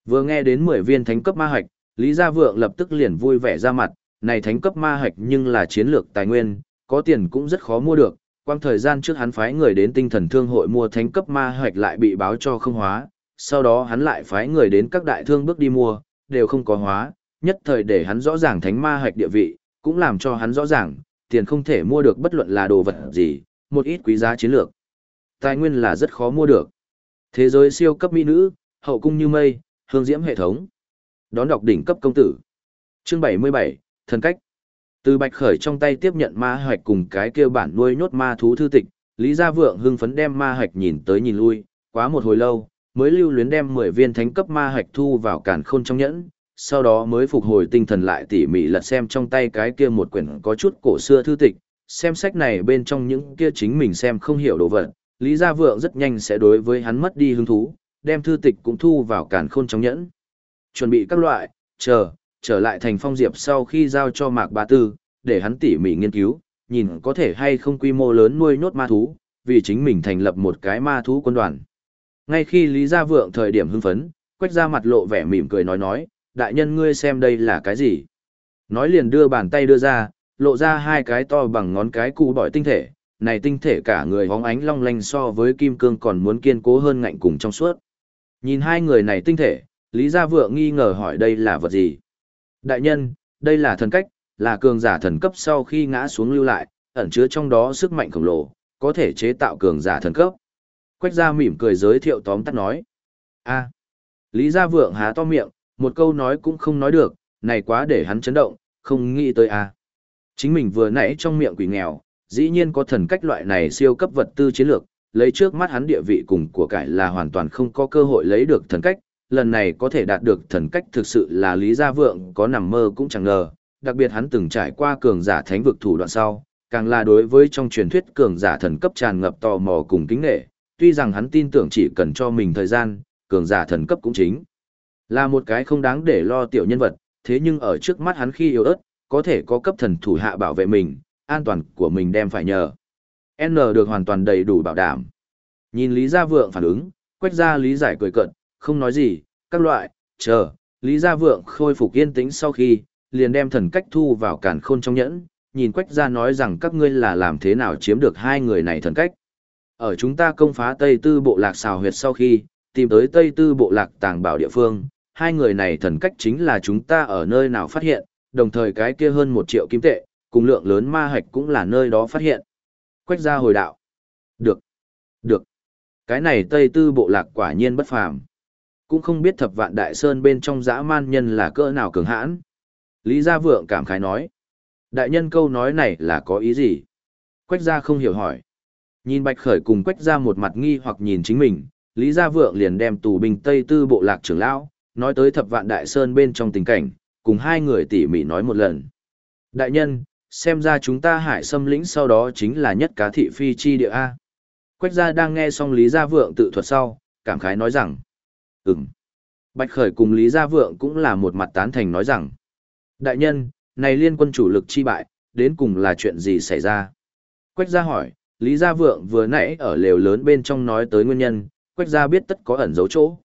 Vừa nghe đến 10 viên thánh cấp ma hạch, Lý Gia Vượng lập tức liền vui vẻ ra mặt, này thánh cấp ma hạch nhưng là chiến lược tài nguyên, có tiền cũng rất khó mua được. Quang thời gian trước hắn phái người đến tinh thần thương hội mua thánh cấp ma hạch lại bị báo cho không hóa, sau đó hắn lại phái người đến các đại thương bước đi mua, đều không có hóa, nhất thời để hắn rõ ràng thánh ma hạch địa vị, cũng làm cho hắn rõ ràng, tiền không thể mua được bất luận là đồ vật gì, một ít quý giá chiến lược. Tài nguyên là rất khó mua được. Thế giới siêu cấp mỹ nữ, hậu cung như mây, hương diễm hệ thống. Đón đọc đỉnh cấp công tử. Chương 77, thần cách. Từ Bạch Khởi trong tay tiếp nhận ma hạch cùng cái kia bản nuôi nhốt ma thú thư tịch, Lý Gia Vượng hưng phấn đem ma hạch nhìn tới nhìn lui, quá một hồi lâu, mới lưu luyến đem 10 viên thánh cấp ma hạch thu vào càn khôn trong nhẫn, sau đó mới phục hồi tinh thần lại tỉ mỉ lật xem trong tay cái kia một quyển có chút cổ xưa thư tịch, xem sách này bên trong những kia chính mình xem không hiểu đồ vật, Lý Gia Vượng rất nhanh sẽ đối với hắn mất đi hứng thú, đem thư tịch cũng thu vào càn khôn trong nhẫn. Chuẩn bị các loại, chờ, trở lại thành phong diệp sau khi giao cho Mạc ba Tư, để hắn tỉ mỉ nghiên cứu, nhìn có thể hay không quy mô lớn nuôi nhốt ma thú, vì chính mình thành lập một cái ma thú quân đoàn. Ngay khi Lý Gia Vượng thời điểm hưng phấn, quách ra mặt lộ vẻ mỉm cười nói nói, đại nhân ngươi xem đây là cái gì? Nói liền đưa bàn tay đưa ra, lộ ra hai cái to bằng ngón cái cụ bỏi tinh thể, này tinh thể cả người hóng ánh long lanh so với kim cương còn muốn kiên cố hơn ngạnh cùng trong suốt. Nhìn hai người này tinh thể, Lý Gia Vượng nghi ngờ hỏi đây là vật gì? Đại nhân, đây là thần cách, là cường giả thần cấp sau khi ngã xuống lưu lại, ẩn chứa trong đó sức mạnh khổng lồ, có thể chế tạo cường giả thần cấp. Quách gia mỉm cười giới thiệu tóm tắt nói. a Lý Gia Vượng há to miệng, một câu nói cũng không nói được, này quá để hắn chấn động, không nghĩ tới a Chính mình vừa nãy trong miệng quỷ nghèo, dĩ nhiên có thần cách loại này siêu cấp vật tư chiến lược, lấy trước mắt hắn địa vị cùng của cải là hoàn toàn không có cơ hội lấy được thần cách, lần này có thể đạt được thần cách thực sự là Lý Gia Vượng có nằm mơ cũng chẳng ngờ, đặc biệt hắn từng trải qua cường giả thánh vực thủ đoạn sau, càng là đối với trong truyền thuyết cường giả thần cấp tràn ngập tò mò cùng kính nghệ, tuy rằng hắn tin tưởng chỉ cần cho mình thời gian, cường giả thần cấp cũng chính là một cái không đáng để lo tiểu nhân vật, thế nhưng ở trước mắt hắn khi yếu ớt, có thể có cấp thần thủ hạ bảo vệ mình, an toàn của mình đem phải nhờ. N được hoàn toàn đầy đủ bảo đảm. Nhìn Lý Gia Vượng phản ứng, quách ra Lý giải cười cận, không nói gì, các loại, chờ, Lý Gia Vượng khôi phục yên tĩnh sau khi, liền đem thần cách thu vào càn khôn trong nhẫn, nhìn quách Gia nói rằng các ngươi là làm thế nào chiếm được hai người này thần cách. Ở chúng ta công phá Tây Tư Bộ Lạc xào huyệt sau khi, tìm tới Tây Tư Bộ Lạc tàng bảo địa phương, hai người này thần cách chính là chúng ta ở nơi nào phát hiện, đồng thời cái kia hơn một triệu kim tệ, cùng lượng lớn ma hạch cũng là nơi đó phát hiện. Quách Gia hồi đạo. Được. Được. Cái này Tây Tư Bộ Lạc quả nhiên bất phàm. Cũng không biết thập vạn đại sơn bên trong dã man nhân là cỡ nào cường hãn. Lý Gia Vượng cảm khái nói. Đại nhân câu nói này là có ý gì? Quách gia không hiểu hỏi. Nhìn Bạch Khởi cùng Quách gia một mặt nghi hoặc nhìn chính mình, Lý Gia Vượng liền đem tù binh Tây Tư bộ lạc trưởng lão, nói tới thập vạn đại sơn bên trong tình cảnh, cùng hai người tỉ mỉ nói một lần. Đại nhân, xem ra chúng ta hải xâm lĩnh sau đó chính là nhất cá thị phi chi địa A. Quách gia đang nghe xong Lý Gia Vượng tự thuật sau, cảm khái nói rằng, ừm. Bạch Khởi cùng Lý Gia Vượng cũng là một mặt tán thành nói rằng, đại nhân, này liên quân chủ lực chi bại, đến cùng là chuyện gì xảy ra? Quách gia hỏi, Lý Gia Vượng vừa nãy ở lều lớn bên trong nói tới nguyên nhân, Quách gia biết tất có ẩn dấu chỗ.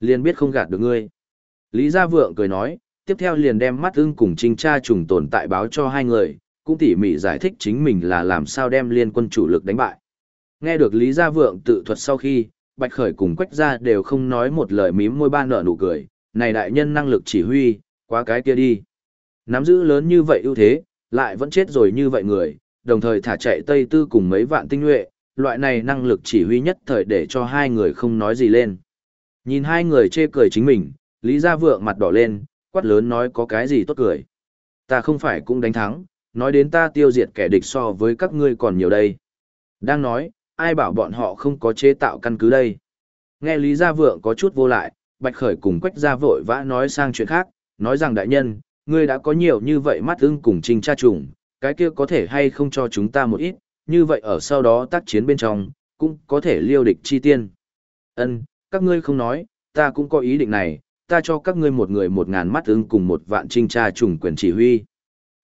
Liền biết không gạt được ngươi. Lý Gia Vượng cười nói, tiếp theo liền đem mắt ưng cùng trinh tra trùng tồn tại báo cho hai người, cũng tỉ mỉ giải thích chính mình là làm sao đem liên quân chủ lực đánh bại. Nghe được Lý Gia Vượng tự thuật sau khi, Bạch Khởi cùng Quách Gia đều không nói một lời mím môi ba nở nụ cười, này đại nhân năng lực chỉ huy, quá cái kia đi. Nắm giữ lớn như vậy ưu thế, lại vẫn chết rồi như vậy người, đồng thời thả chạy Tây Tư cùng mấy vạn tinh nhuệ, loại này năng lực chỉ huy nhất thời để cho hai người không nói gì lên. Nhìn hai người chê cười chính mình, Lý Gia Vượng mặt đỏ lên, quát lớn nói có cái gì tốt cười. Ta không phải cũng đánh thắng, nói đến ta tiêu diệt kẻ địch so với các ngươi còn nhiều đây. Đang nói, ai bảo bọn họ không có chế tạo căn cứ đây. Nghe Lý Gia Vượng có chút vô lại, Bạch Khởi cùng Quách Gia vội vã nói sang chuyện khác, nói rằng đại nhân, ngươi đã có nhiều như vậy mắt ưng cùng trình tra trùng, cái kia có thể hay không cho chúng ta một ít, như vậy ở sau đó tác chiến bên trong, cũng có thể liêu địch chi tiên. Ân, các ngươi không nói, ta cũng có ý định này, ta cho các ngươi một người một ngàn mắt ưng cùng một vạn trinh tra trùng quyền chỉ huy.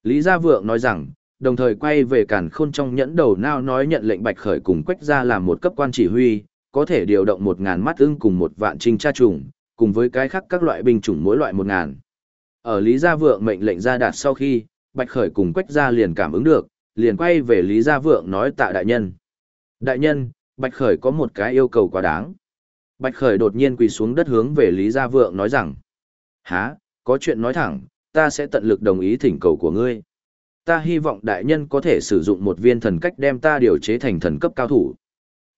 Lý Gia Vượng nói rằng, đồng thời quay về cản khôn trong nhẫn đầu nao nói nhận lệnh bạch khởi cùng quách ra làm một cấp quan chỉ huy, có thể điều động một ngàn mắt ưng cùng một vạn trinh tra trùng, cùng với cái khác các loại binh chủng mỗi loại một ngàn. Ở Lý Gia Vượng mệnh lệnh ra đạt sau khi, Bạch Khởi cùng Quách Gia liền cảm ứng được, liền quay về Lý Gia Vượng nói tạ đại nhân. Đại nhân, Bạch Khởi có một cái yêu cầu quá đáng. Bạch Khởi đột nhiên quỳ xuống đất hướng về Lý Gia Vượng nói rằng, Há, có chuyện nói thẳng, ta sẽ tận lực đồng ý thỉnh cầu của ngươi. Ta hy vọng đại nhân có thể sử dụng một viên thần cách đem ta điều chế thành thần cấp cao thủ.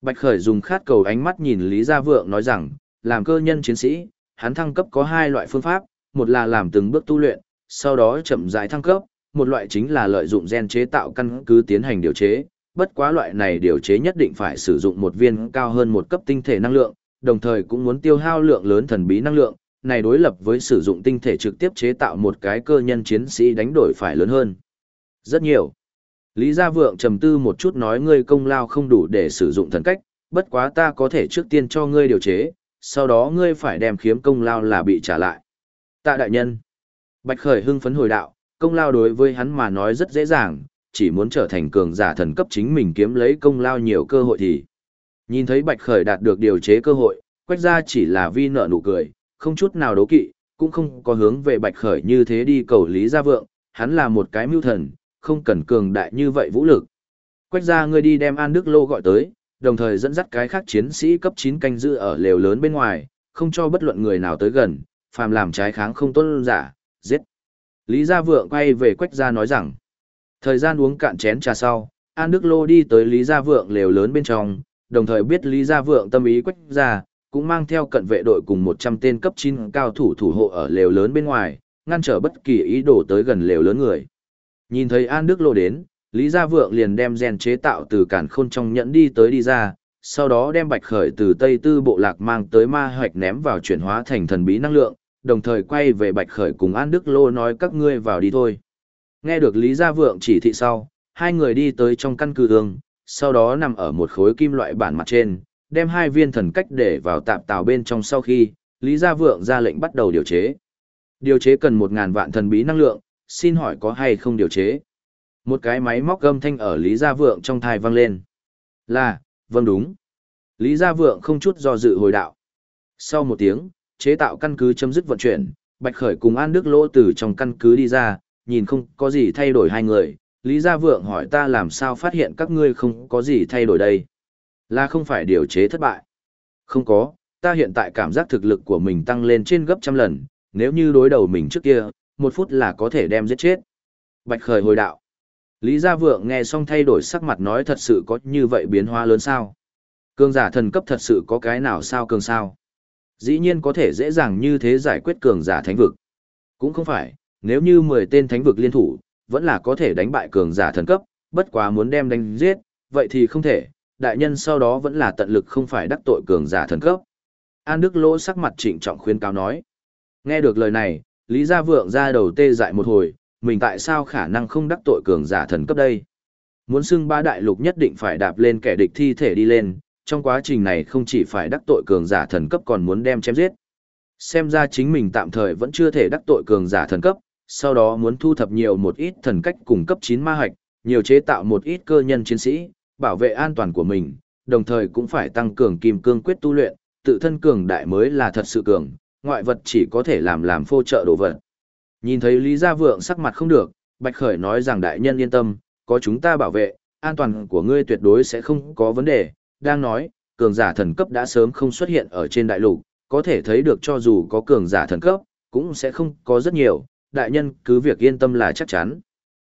Bạch Khởi dùng khát cầu ánh mắt nhìn Lý Gia Vượng nói rằng, làm cơ nhân chiến sĩ, hắn thăng cấp có hai loại phương pháp, một là làm từng bước tu luyện, sau đó chậm rãi thăng cấp, một loại chính là lợi dụng gen chế tạo căn cứ tiến hành điều chế, bất quá loại này điều chế nhất định phải sử dụng một viên cao hơn một cấp tinh thể năng lượng, đồng thời cũng muốn tiêu hao lượng lớn thần bí năng lượng, này đối lập với sử dụng tinh thể trực tiếp chế tạo một cái cơ nhân chiến sĩ đánh đổi phải lớn hơn. Rất nhiều. Lý Gia Vượng trầm tư một chút nói ngươi công lao không đủ để sử dụng thần cách, bất quá ta có thể trước tiên cho ngươi điều chế, sau đó ngươi phải đem khiếm công lao là bị trả lại. Tạ đại nhân. Bạch Khởi hưng phấn hồi đạo, công lao đối với hắn mà nói rất dễ dàng, chỉ muốn trở thành cường giả thần cấp chính mình kiếm lấy công lao nhiều cơ hội thì. Nhìn thấy Bạch Khởi đạt được điều chế cơ hội, quách ra chỉ là vi nợ nụ cười, không chút nào đố kỵ, cũng không có hướng về Bạch Khởi như thế đi cầu Lý Gia Vượng, hắn là một cái mưu thần, không cần cường đại như vậy vũ lực. Quách ra ngươi đi đem An Đức Lô gọi tới, đồng thời dẫn dắt cái khác chiến sĩ cấp 9 canh giữ ở lều lớn bên ngoài, không cho bất luận người nào tới gần, phàm làm trái kháng không tôn giả, giết. Lý Gia Vượng quay về Quách Gia nói rằng, thời gian uống cạn chén trà sau, An Đức Lô đi tới Lý Gia Vượng lều lớn bên trong, đồng thời biết Lý Gia Vượng tâm ý Quách Gia, cũng mang theo cận vệ đội cùng 100 tên cấp 9 cao thủ thủ hộ ở lều lớn bên ngoài, ngăn trở bất kỳ ý đồ tới gần lều lớn người. Nhìn thấy An Đức Lô đến, Lý Gia Vượng liền đem rèn chế tạo từ cản khôn trong nhẫn đi tới đi ra, sau đó đem bạch khởi từ Tây Tư Bộ Lạc mang tới ma hoạch ném vào chuyển hóa thành thần bí năng lượng, đồng thời quay về bạch khởi cùng An Đức Lô nói các ngươi vào đi thôi. Nghe được Lý Gia Vượng chỉ thị sau, hai người đi tới trong căn cứ ương, sau đó nằm ở một khối kim loại bản mặt trên, đem hai viên thần cách để vào tạp tàu bên trong sau khi, Lý Gia Vượng ra lệnh bắt đầu điều chế. Điều chế cần một ngàn vạn thần bí năng lượng, xin hỏi có hay không điều chế? Một cái máy móc gâm thanh ở Lý Gia Vượng trong thai vang lên. Là, vâng đúng. Lý Gia Vượng không chút do dự hồi đạo. Sau một tiếng, chế tạo căn cứ chấm dứt vận chuyển, Bạch Khởi cùng An Đức Lỗ từ trong căn cứ đi ra, nhìn không có gì thay đổi hai người. Lý Gia Vượng hỏi ta làm sao phát hiện các ngươi không có gì thay đổi đây. Là không phải điều chế thất bại. Không có, ta hiện tại cảm giác thực lực của mình tăng lên trên gấp trăm lần, nếu như đối đầu mình trước kia, một phút là có thể đem giết chết. Bạch Khởi hồi đạo. Lý Gia Vượng nghe xong thay đổi sắc mặt nói thật sự có như vậy biến hóa lớn sao? Cường giả thần cấp thật sự có cái nào sao cường sao? Dĩ nhiên có thể dễ dàng như thế giải quyết cường giả thánh vực. Cũng không phải, nếu như 10 tên thánh vực liên thủ, vẫn là có thể đánh bại cường giả thần cấp, bất quá muốn đem đánh giết, vậy thì không thể, đại nhân sau đó vẫn là tận lực không phải đắc tội cường giả thần cấp. An Đức Lỗ sắc mặt trịnh trọng khuyên cáo nói. Nghe được lời này, Lý Gia Vượng ra đầu tê dại một hồi, mình tại sao khả năng không đắc tội cường giả thần cấp đây? Muốn xưng ba đại lục nhất định phải đạp lên kẻ địch thi thể đi lên, trong quá trình này không chỉ phải đắc tội cường giả thần cấp còn muốn đem chém giết. Xem ra chính mình tạm thời vẫn chưa thể đắc tội cường giả thần cấp, sau đó muốn thu thập nhiều một ít thần cách cùng cấp 9 ma hạch, nhiều chế tạo một ít cơ nhân chiến sĩ, bảo vệ an toàn của mình, đồng thời cũng phải tăng cường kim cương quyết tu luyện, tự thân cường đại mới là thật sự cường, ngoại vật chỉ có thể làm làm phô trợ đồ vật. Nhìn thấy Lý Gia Vượng sắc mặt không được, Bạch Khởi nói rằng đại nhân yên tâm, có chúng ta bảo vệ, an toàn của ngươi tuyệt đối sẽ không có vấn đề. Đang nói, cường giả thần cấp đã sớm không xuất hiện ở trên đại lục, có thể thấy được cho dù có cường giả thần cấp, cũng sẽ không có rất nhiều, đại nhân cứ việc yên tâm là chắc chắn.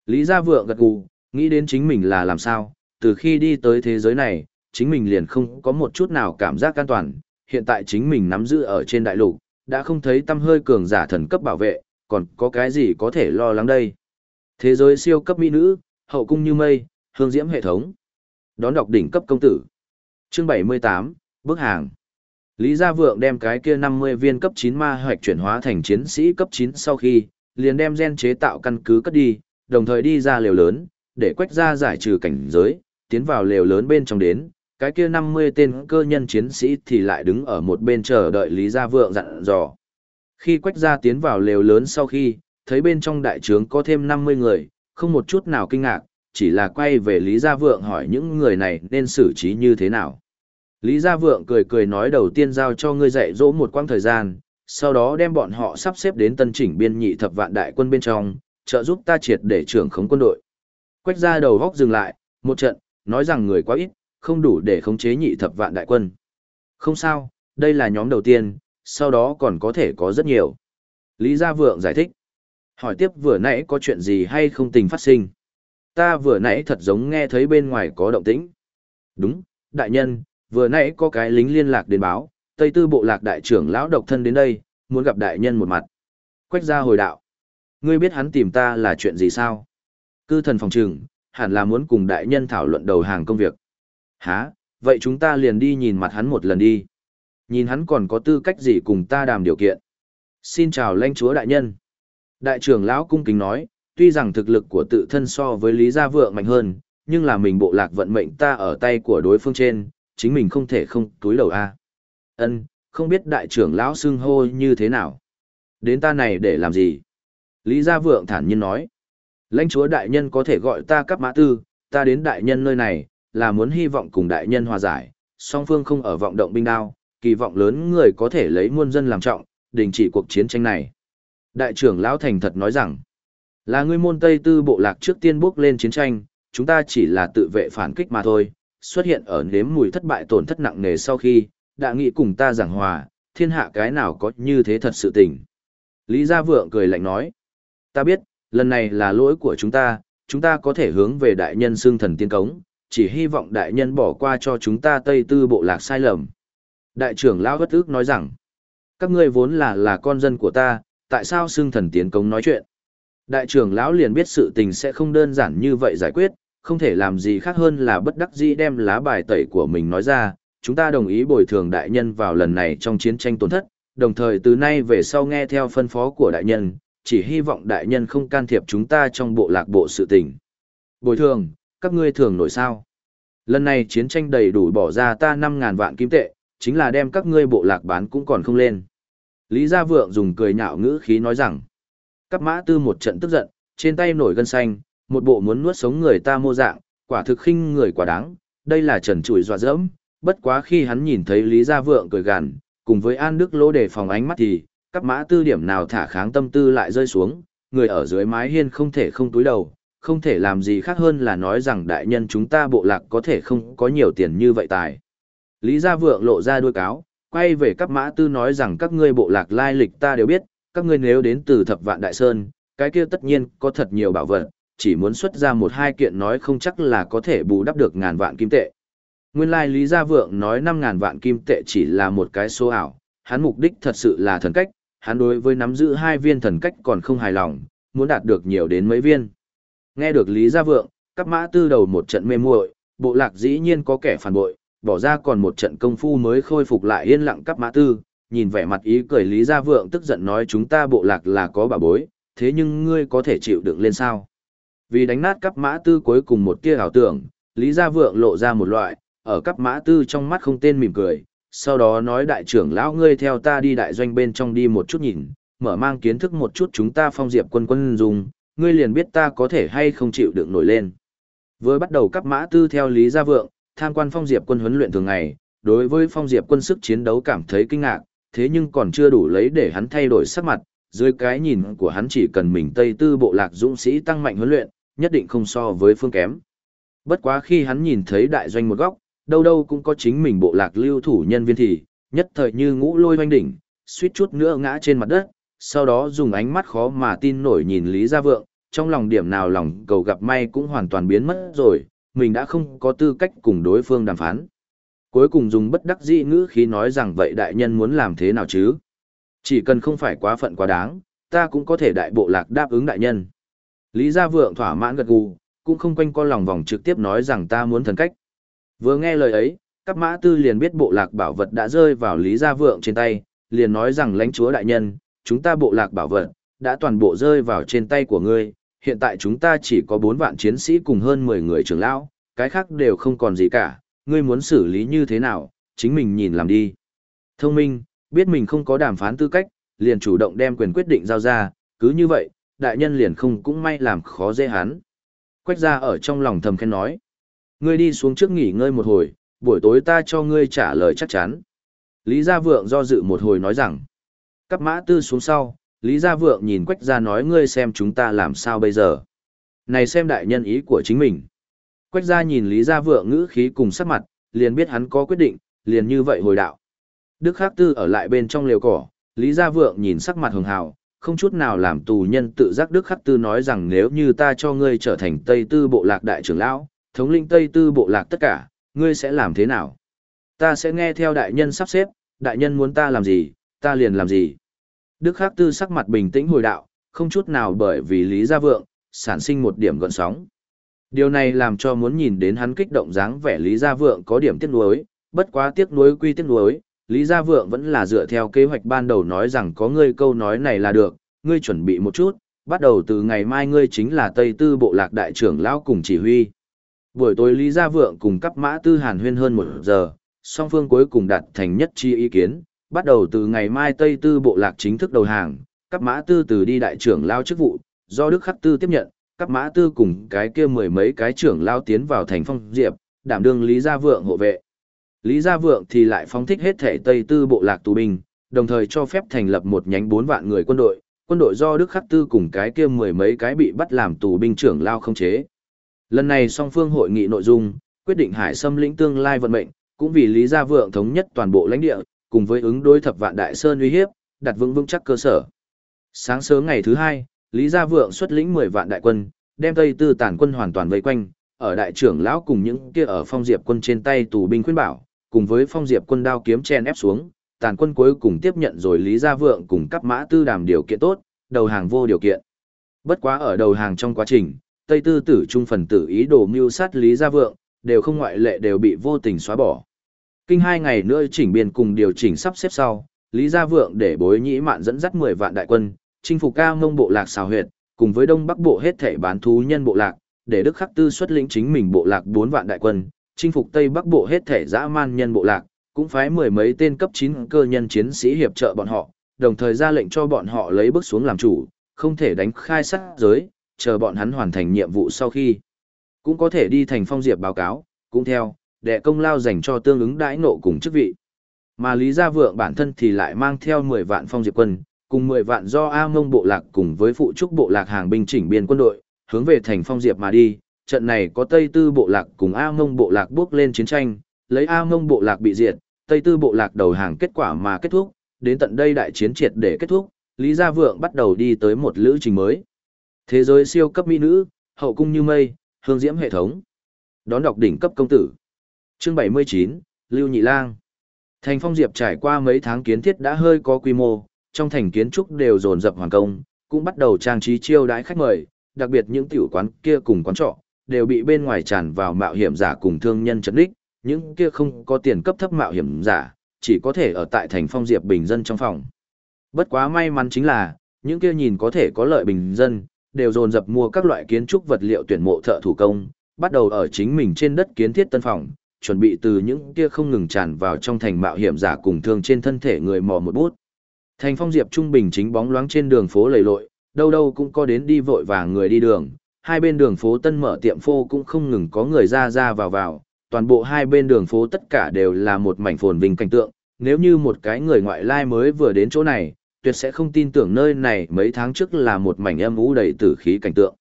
Lý Gia Vượng gật gù, nghĩ đến chính mình là làm sao, từ khi đi tới thế giới này, chính mình liền không có một chút nào cảm giác an toàn, hiện tại chính mình nắm giữ ở trên đại lục, đã không thấy tâm hơi cường giả thần cấp bảo vệ, còn có cái gì có thể lo lắng đây? Thế giới siêu cấp mỹ nữ, hậu cung như mây, hương diễm hệ thống. Đón đọc đỉnh cấp công tử. Chương 78, bước hàng. Lý Gia Vượng đem cái kia 50 viên cấp 9 ma hoạch chuyển hóa thành chiến sĩ cấp 9 sau khi, liền đem gen chế tạo căn cứ cất đi, đồng thời đi ra lều lớn, để quách ra giải trừ cảnh giới, tiến vào lều lớn bên trong đến, cái kia 50 tên cơ nhân chiến sĩ thì lại đứng ở một bên chờ đợi Lý Gia Vượng dặn dò. Khi quách gia tiến vào lều lớn sau khi, thấy bên trong đại trướng có thêm 50 người, không một chút nào kinh ngạc, chỉ là quay về Lý Gia Vượng hỏi những người này nên xử trí như thế nào. Lý Gia Vượng cười cười nói đầu tiên giao cho ngươi dạy dỗ một quãng thời gian, sau đó đem bọn họ sắp xếp đến tân chỉnh biên nhị thập vạn đại quân bên trong, trợ giúp ta triệt để trưởng khống quân đội. Quách ra đầu góc dừng lại, một trận, nói rằng người quá ít, không đủ để khống chế nhị thập vạn đại quân. Không sao, đây là nhóm đầu tiên, sau đó còn có thể có rất nhiều. Lý Gia Vượng giải thích. Hỏi tiếp vừa nãy có chuyện gì hay không tình phát sinh. Ta vừa nãy thật giống nghe thấy bên ngoài có động tĩnh. Đúng, đại nhân, vừa nãy có cái lính liên lạc đến báo, Tây Tư bộ lạc đại trưởng lão độc thân đến đây, muốn gặp đại nhân một mặt. Quách gia hồi đạo. Ngươi biết hắn tìm ta là chuyện gì sao? Cư thần phòng trừng, hẳn là muốn cùng đại nhân thảo luận đầu hàng công việc. Hả, vậy chúng ta liền đi nhìn mặt hắn một lần đi. Nhìn hắn còn có tư cách gì cùng ta đàm điều kiện. Xin chào lãnh chúa đại nhân. Đại trưởng lão cung kính nói, tuy rằng thực lực của tự thân so với Lý Gia Vượng mạnh hơn, nhưng là mình bộ lạc vận mệnh ta ở tay của đối phương trên, chính mình không thể không túi đầu a. Ân, không biết đại trưởng lão xưng hô như thế nào. Đến ta này để làm gì? Lý Gia Vượng thản nhiên nói. Lãnh chúa đại nhân có thể gọi ta cấp mã tư, ta đến đại nhân nơi này, là muốn hy vọng cùng đại nhân hòa giải, song phương không ở vọng động binh đao, kỳ vọng lớn người có thể lấy muôn dân làm trọng, đình chỉ cuộc chiến tranh này. Đại trưởng lão thành thật nói rằng, là ngươi môn Tây Tư bộ lạc trước tiên bước lên chiến tranh, chúng ta chỉ là tự vệ phản kích mà thôi, xuất hiện ở nếm mùi thất bại tổn thất nặng nề sau khi, đã nghĩ cùng ta giảng hòa, thiên hạ cái nào có như thế thật sự tình. Lý Gia Vượng cười lạnh nói, ta biết, lần này là lỗi của chúng ta, chúng ta có thể hướng về đại nhân xương thần tiên cống, chỉ hy vọng đại nhân bỏ qua cho chúng ta Tây Tư bộ lạc sai lầm. Đại trưởng lão bất ước nói rằng, các ngươi vốn là là con dân của ta, tại sao xưng thần tiến công nói chuyện? Đại trưởng lão liền biết sự tình sẽ không đơn giản như vậy giải quyết, không thể làm gì khác hơn là bất đắc dĩ đem lá bài tẩy của mình nói ra, chúng ta đồng ý bồi thường đại nhân vào lần này trong chiến tranh tổn thất, đồng thời từ nay về sau nghe theo phân phó của đại nhân, chỉ hy vọng đại nhân không can thiệp chúng ta trong bộ lạc bộ sự tình. Bồi thường, các ngươi thường nổi sao? Lần này chiến tranh đầy đủ bỏ ra ta 5.000 vạn kim tệ, chính là đem các ngươi bộ lạc bán cũng còn không lên. Lý Gia Vượng dùng cười nhạo ngữ khí nói rằng, các mã tư một trận tức giận, trên tay nổi gân xanh, một bộ muốn nuốt sống người ta mô dạng, quả thực khinh người quả đáng, đây là trần trụi dọa dẫm, bất quá khi hắn nhìn thấy Lý Gia Vượng cười gằn, cùng với An Đức Lỗ đề phòng ánh mắt thì, các mã tư điểm nào thả kháng tâm tư lại rơi xuống, người ở dưới mái hiên không thể không túi đầu, không thể làm gì khác hơn là nói rằng đại nhân chúng ta bộ lạc có thể không có nhiều tiền như vậy tài. Lý Gia Vượng lộ ra đuôi cáo, quay về các mã tư nói rằng các ngươi bộ lạc lai lịch ta đều biết, các ngươi nếu đến từ thập vạn đại sơn, cái kia tất nhiên có thật nhiều bảo vật, chỉ muốn xuất ra một hai kiện nói không chắc là có thể bù đắp được ngàn vạn kim tệ. Nguyên lai Lý Gia Vượng nói 5.000 vạn kim tệ chỉ là một cái số ảo, hắn mục đích thật sự là thần cách, hắn đối với nắm giữ hai viên thần cách còn không hài lòng, muốn đạt được nhiều đến mấy viên. Nghe được Lý Gia Vượng, các mã tư đầu một trận mê muội, bộ lạc dĩ nhiên có kẻ phản bội, bỏ ra còn một trận công phu mới khôi phục lại yên lặng các mã tư, nhìn vẻ mặt ý cười Lý Gia Vượng tức giận nói chúng ta bộ lạc là có bà bối, thế nhưng ngươi có thể chịu đựng lên sao? Vì đánh nát các mã tư cuối cùng một tia ảo tưởng, Lý Gia Vượng lộ ra một loại, ở cấp mã tư trong mắt không tên mỉm cười, sau đó nói đại trưởng lão ngươi theo ta đi đại doanh bên trong đi một chút nhìn, mở mang kiến thức một chút chúng ta phong diệp quân quân dùng, ngươi liền biết ta có thể hay không chịu được nổi lên. Với bắt đầu cấp mã tư theo Lý Gia Vượng, tham quan phong diệp quân huấn luyện thường ngày, đối với phong diệp quân sức chiến đấu cảm thấy kinh ngạc, thế nhưng còn chưa đủ lấy để hắn thay đổi sắc mặt, dưới cái nhìn của hắn chỉ cần mình Tây Tư bộ lạc dũng sĩ tăng mạnh huấn luyện, nhất định không so với phương kém. Bất quá khi hắn nhìn thấy đại doanh một góc, đâu đâu cũng có chính mình bộ lạc lưu thủ nhân viên thì, nhất thời như ngũ lôi hoanh đỉnh, suýt chút nữa ngã trên mặt đất, sau đó dùng ánh mắt khó mà tin nổi nhìn Lý Gia Vượng, trong lòng điểm nào lòng cầu gặp may cũng hoàn toàn biến mất rồi, mình đã không có tư cách cùng đối phương đàm phán. Cuối cùng dùng bất đắc dĩ ngữ khí nói rằng vậy đại nhân muốn làm thế nào chứ? Chỉ cần không phải quá phận quá đáng, ta cũng có thể đại bộ lạc đáp ứng đại nhân. Lý Gia Vượng thỏa mãn gật gù, cũng không quanh co lòng vòng trực tiếp nói rằng ta muốn thần cách. Vừa nghe lời ấy, các mã tư liền biết bộ lạc bảo vật đã rơi vào Lý Gia Vượng trên tay, liền nói rằng lãnh chúa đại nhân, chúng ta bộ lạc bảo vật, đã toàn bộ rơi vào trên tay của ngươi, hiện tại chúng ta chỉ có 4 vạn chiến sĩ cùng hơn 10 người trưởng lão, cái khác đều không còn gì cả, ngươi muốn xử lý như thế nào, chính mình nhìn làm đi. Thông minh, biết mình không có đàm phán tư cách, liền chủ động đem quyền quyết định giao ra, cứ như vậy, đại nhân liền không cũng may làm khó dễ hắn. Quách gia ở trong lòng thầm khen nói. Ngươi đi xuống trước nghỉ ngơi một hồi, buổi tối ta cho ngươi trả lời chắc chắn. Lý Gia Vượng do dự một hồi nói rằng. Cắp mã tư xuống sau, Lý Gia Vượng nhìn Quách gia nói ngươi xem chúng ta làm sao bây giờ. Này xem đại nhân ý của chính mình. Quách gia nhìn Lý Gia Vượng ngữ khí cùng sắc mặt, liền biết hắn có quyết định, liền như vậy hồi đạo. Đức Khắc Tư ở lại bên trong liều cỏ, Lý Gia Vượng nhìn sắc mặt hường hào, không chút nào làm tù nhân tự giác Đức Khắc Tư nói rằng nếu như ta cho ngươi trở thành Tây Tư bộ lạc đại trưởng lão, thống lĩnh Tây Tư bộ lạc tất cả, ngươi sẽ làm thế nào? Ta sẽ nghe theo đại nhân sắp xếp, đại nhân muốn ta làm gì, ta liền làm gì. Đức Khắc Tư sắc mặt bình tĩnh hồi đạo, không chút nào bởi vì Lý Gia Vượng, sản sinh một điểm gọn sóng. Điều này làm cho muốn nhìn đến hắn kích động dáng vẻ Lý Gia Vượng có điểm tiếc nuối, bất quá tiếc nuối quy tiếc nuối, Lý Gia Vượng vẫn là dựa theo kế hoạch ban đầu nói rằng có ngươi câu nói này là được, ngươi chuẩn bị một chút, bắt đầu từ ngày mai ngươi chính là Tây Tư Bộ Lạc Đại trưởng Lão cùng chỉ huy. Buổi tối Lý Gia Vượng cùng cấp mã tư hàn huyên hơn một giờ, song phương cuối cùng đạt thành nhất chi ý kiến, bắt đầu từ ngày mai Tây Tư Bộ Lạc chính thức đầu hàng, cấp mã tư từ đi đại trưởng lao chức vụ, do Đức Khắc Tư tiếp nhận, cấp mã tư cùng cái kia mười mấy cái trưởng lao tiến vào thành phong diệp, đảm đương Lý Gia Vượng hộ vệ. Lý Gia Vượng thì lại phóng thích hết thể Tây Tư Bộ Lạc tù binh, đồng thời cho phép thành lập một nhánh bốn vạn người quân đội, quân đội do Đức Khắc Tư cùng cái kia mười mấy cái bị bắt làm tù binh trưởng lao không chế. Lần này song phương hội nghị nội dung, quyết định hải xâm lĩnh tương lai vận mệnh, cũng vì Lý Gia Vượng thống nhất toàn bộ lãnh địa, cùng với ứng đối thập vạn đại sơn uy hiếp, đặt vững vững chắc cơ sở. Sáng sớm ngày thứ hai, Lý Gia Vượng xuất lĩnh 10 vạn đại quân, đem Tây Tư tản quân hoàn toàn vây quanh, ở đại trưởng lão cùng những kia ở phong diệp quân trên tay tù binh khuyên bảo, cùng với phong diệp quân đao kiếm chen ép xuống, tản quân cuối cùng tiếp nhận rồi Lý Gia Vượng cùng cấp mã tư đàm điều kiện tốt, đầu hàng vô điều kiện. Bất quá ở đầu hàng trong quá trình, Tây Tư tử trung phần tử ý đồ mưu sát Lý Gia Vượng, đều không ngoại lệ đều bị vô tình xóa bỏ. Kinh hai ngày nữa chỉnh biên cùng điều chỉnh sắp xếp sau, Lý Gia Vượng để bối nhĩ mạn dẫn dắt 10 vạn đại quân, chinh phục ca mông bộ lạc xào huyệt, cùng với đông bắc bộ hết thể bán thú nhân bộ lạc, để Đức Khắc Tư xuất lĩnh chính mình bộ lạc 4 vạn đại quân, chinh phục tây bắc bộ hết thể dã man nhân bộ lạc, cũng phái mười mấy tên cấp 9 cơ nhân chiến sĩ hiệp trợ bọn họ, đồng thời ra lệnh cho bọn họ lấy bước xuống làm chủ, không thể đánh khai sát giới, chờ bọn hắn hoàn thành nhiệm vụ sau khi. Cũng có thể đi thành phong diệp báo cáo, cũng theo, đệ công lao dành cho tương ứng đãi nộ cùng chức vị. Mà Lý Gia Vượng bản thân thì lại mang theo 10 vạn phong diệp quân, cùng 10 vạn do A Mông bộ lạc cùng với phụ trúc bộ lạc hàng binh chỉnh biên quân đội, hướng về thành phong diệp mà đi. Trận này có Tây Tư bộ lạc cùng A Mông bộ lạc bước lên chiến tranh, lấy A Mông bộ lạc bị diệt, Tây Tư bộ lạc đầu hàng kết quả mà kết thúc, đến tận đây đại chiến triệt để kết thúc, Lý Gia Vượng bắt đầu đi tới một lữ trình mới. Thế giới siêu cấp mỹ nữ, hậu cung như mây, hương diễm hệ thống. Đón đọc đỉnh cấp công tử. Chương 79, Lưu Nhị Lang. Thành Phong Diệp trải qua mấy tháng kiến thiết đã hơi có quy mô, trong thành kiến trúc đều dồn dập hoàn công, cũng bắt đầu trang trí chiêu đãi khách mời, đặc biệt những tiểu quán kia cùng quán trọ, đều bị bên ngoài tràn vào mạo hiểm giả cùng thương nhân chấn đích, những kia không có tiền cấp thấp mạo hiểm giả, chỉ có thể ở tại thành Phong Diệp bình dân trong phòng. Bất quá may mắn chính là, những kia nhìn có thể có lợi bình dân, đều dồn dập mua các loại kiến trúc vật liệu tuyển mộ thợ thủ công, bắt đầu ở chính mình trên đất kiến thiết tân phòng, chuẩn bị từ những kia không ngừng tràn vào trong thành mạo hiểm giả cùng thương trên thân thể người mò một bút. Thành phong diệp trung bình chính bóng loáng trên đường phố lầy lội, đâu đâu cũng có đến đi vội vàng người đi đường, hai bên đường phố tân mở tiệm phô cũng không ngừng có người ra ra vào vào, toàn bộ hai bên đường phố tất cả đều là một mảnh phồn vinh cảnh tượng, nếu như một cái người ngoại lai mới vừa đến chỗ này, tuyệt sẽ không tin tưởng nơi này mấy tháng trước là một mảnh âm ú đầy tử khí cảnh tượng.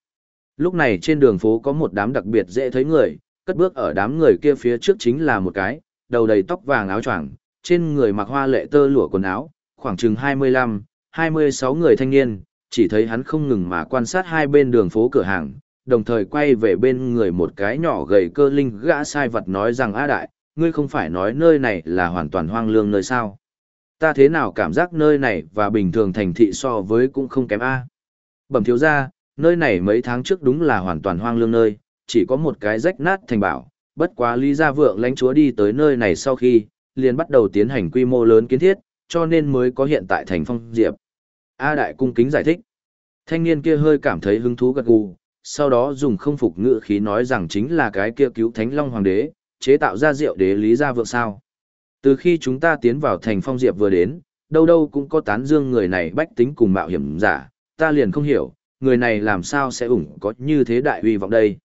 Lúc này trên đường phố có một đám đặc biệt dễ thấy người, cất bước ở đám người kia phía trước chính là một cái, đầu đầy tóc vàng áo choàng, trên người mặc hoa lệ tơ lụa quần áo, khoảng chừng 25, 26 người thanh niên, chỉ thấy hắn không ngừng mà quan sát hai bên đường phố cửa hàng, đồng thời quay về bên người một cái nhỏ gầy cơ linh gã sai vật nói rằng A đại, ngươi không phải nói nơi này là hoàn toàn hoang lương nơi sao? Ta thế nào cảm giác nơi này và bình thường thành thị so với cũng không kém a. Bẩm thiếu ra nơi này mấy tháng trước đúng là hoàn toàn hoang lương nơi chỉ có một cái rách nát thành bảo. Bất quá lý gia vượng lãnh chúa đi tới nơi này sau khi liền bắt đầu tiến hành quy mô lớn kiến thiết cho nên mới có hiện tại thành phong diệp. A đại cung kính giải thích. Thanh niên kia hơi cảm thấy hứng thú gật gù sau đó dùng không phục ngữ khí nói rằng chính là cái kia cứu thánh long hoàng đế chế tạo ra rượu đế lý gia vượng sao? Từ khi chúng ta tiến vào thành phong diệp vừa đến, đâu đâu cũng có tán dương người này bách tính cùng mạo hiểm giả, ta liền không hiểu, người này làm sao sẽ ủng có như thế đại uy vọng đây.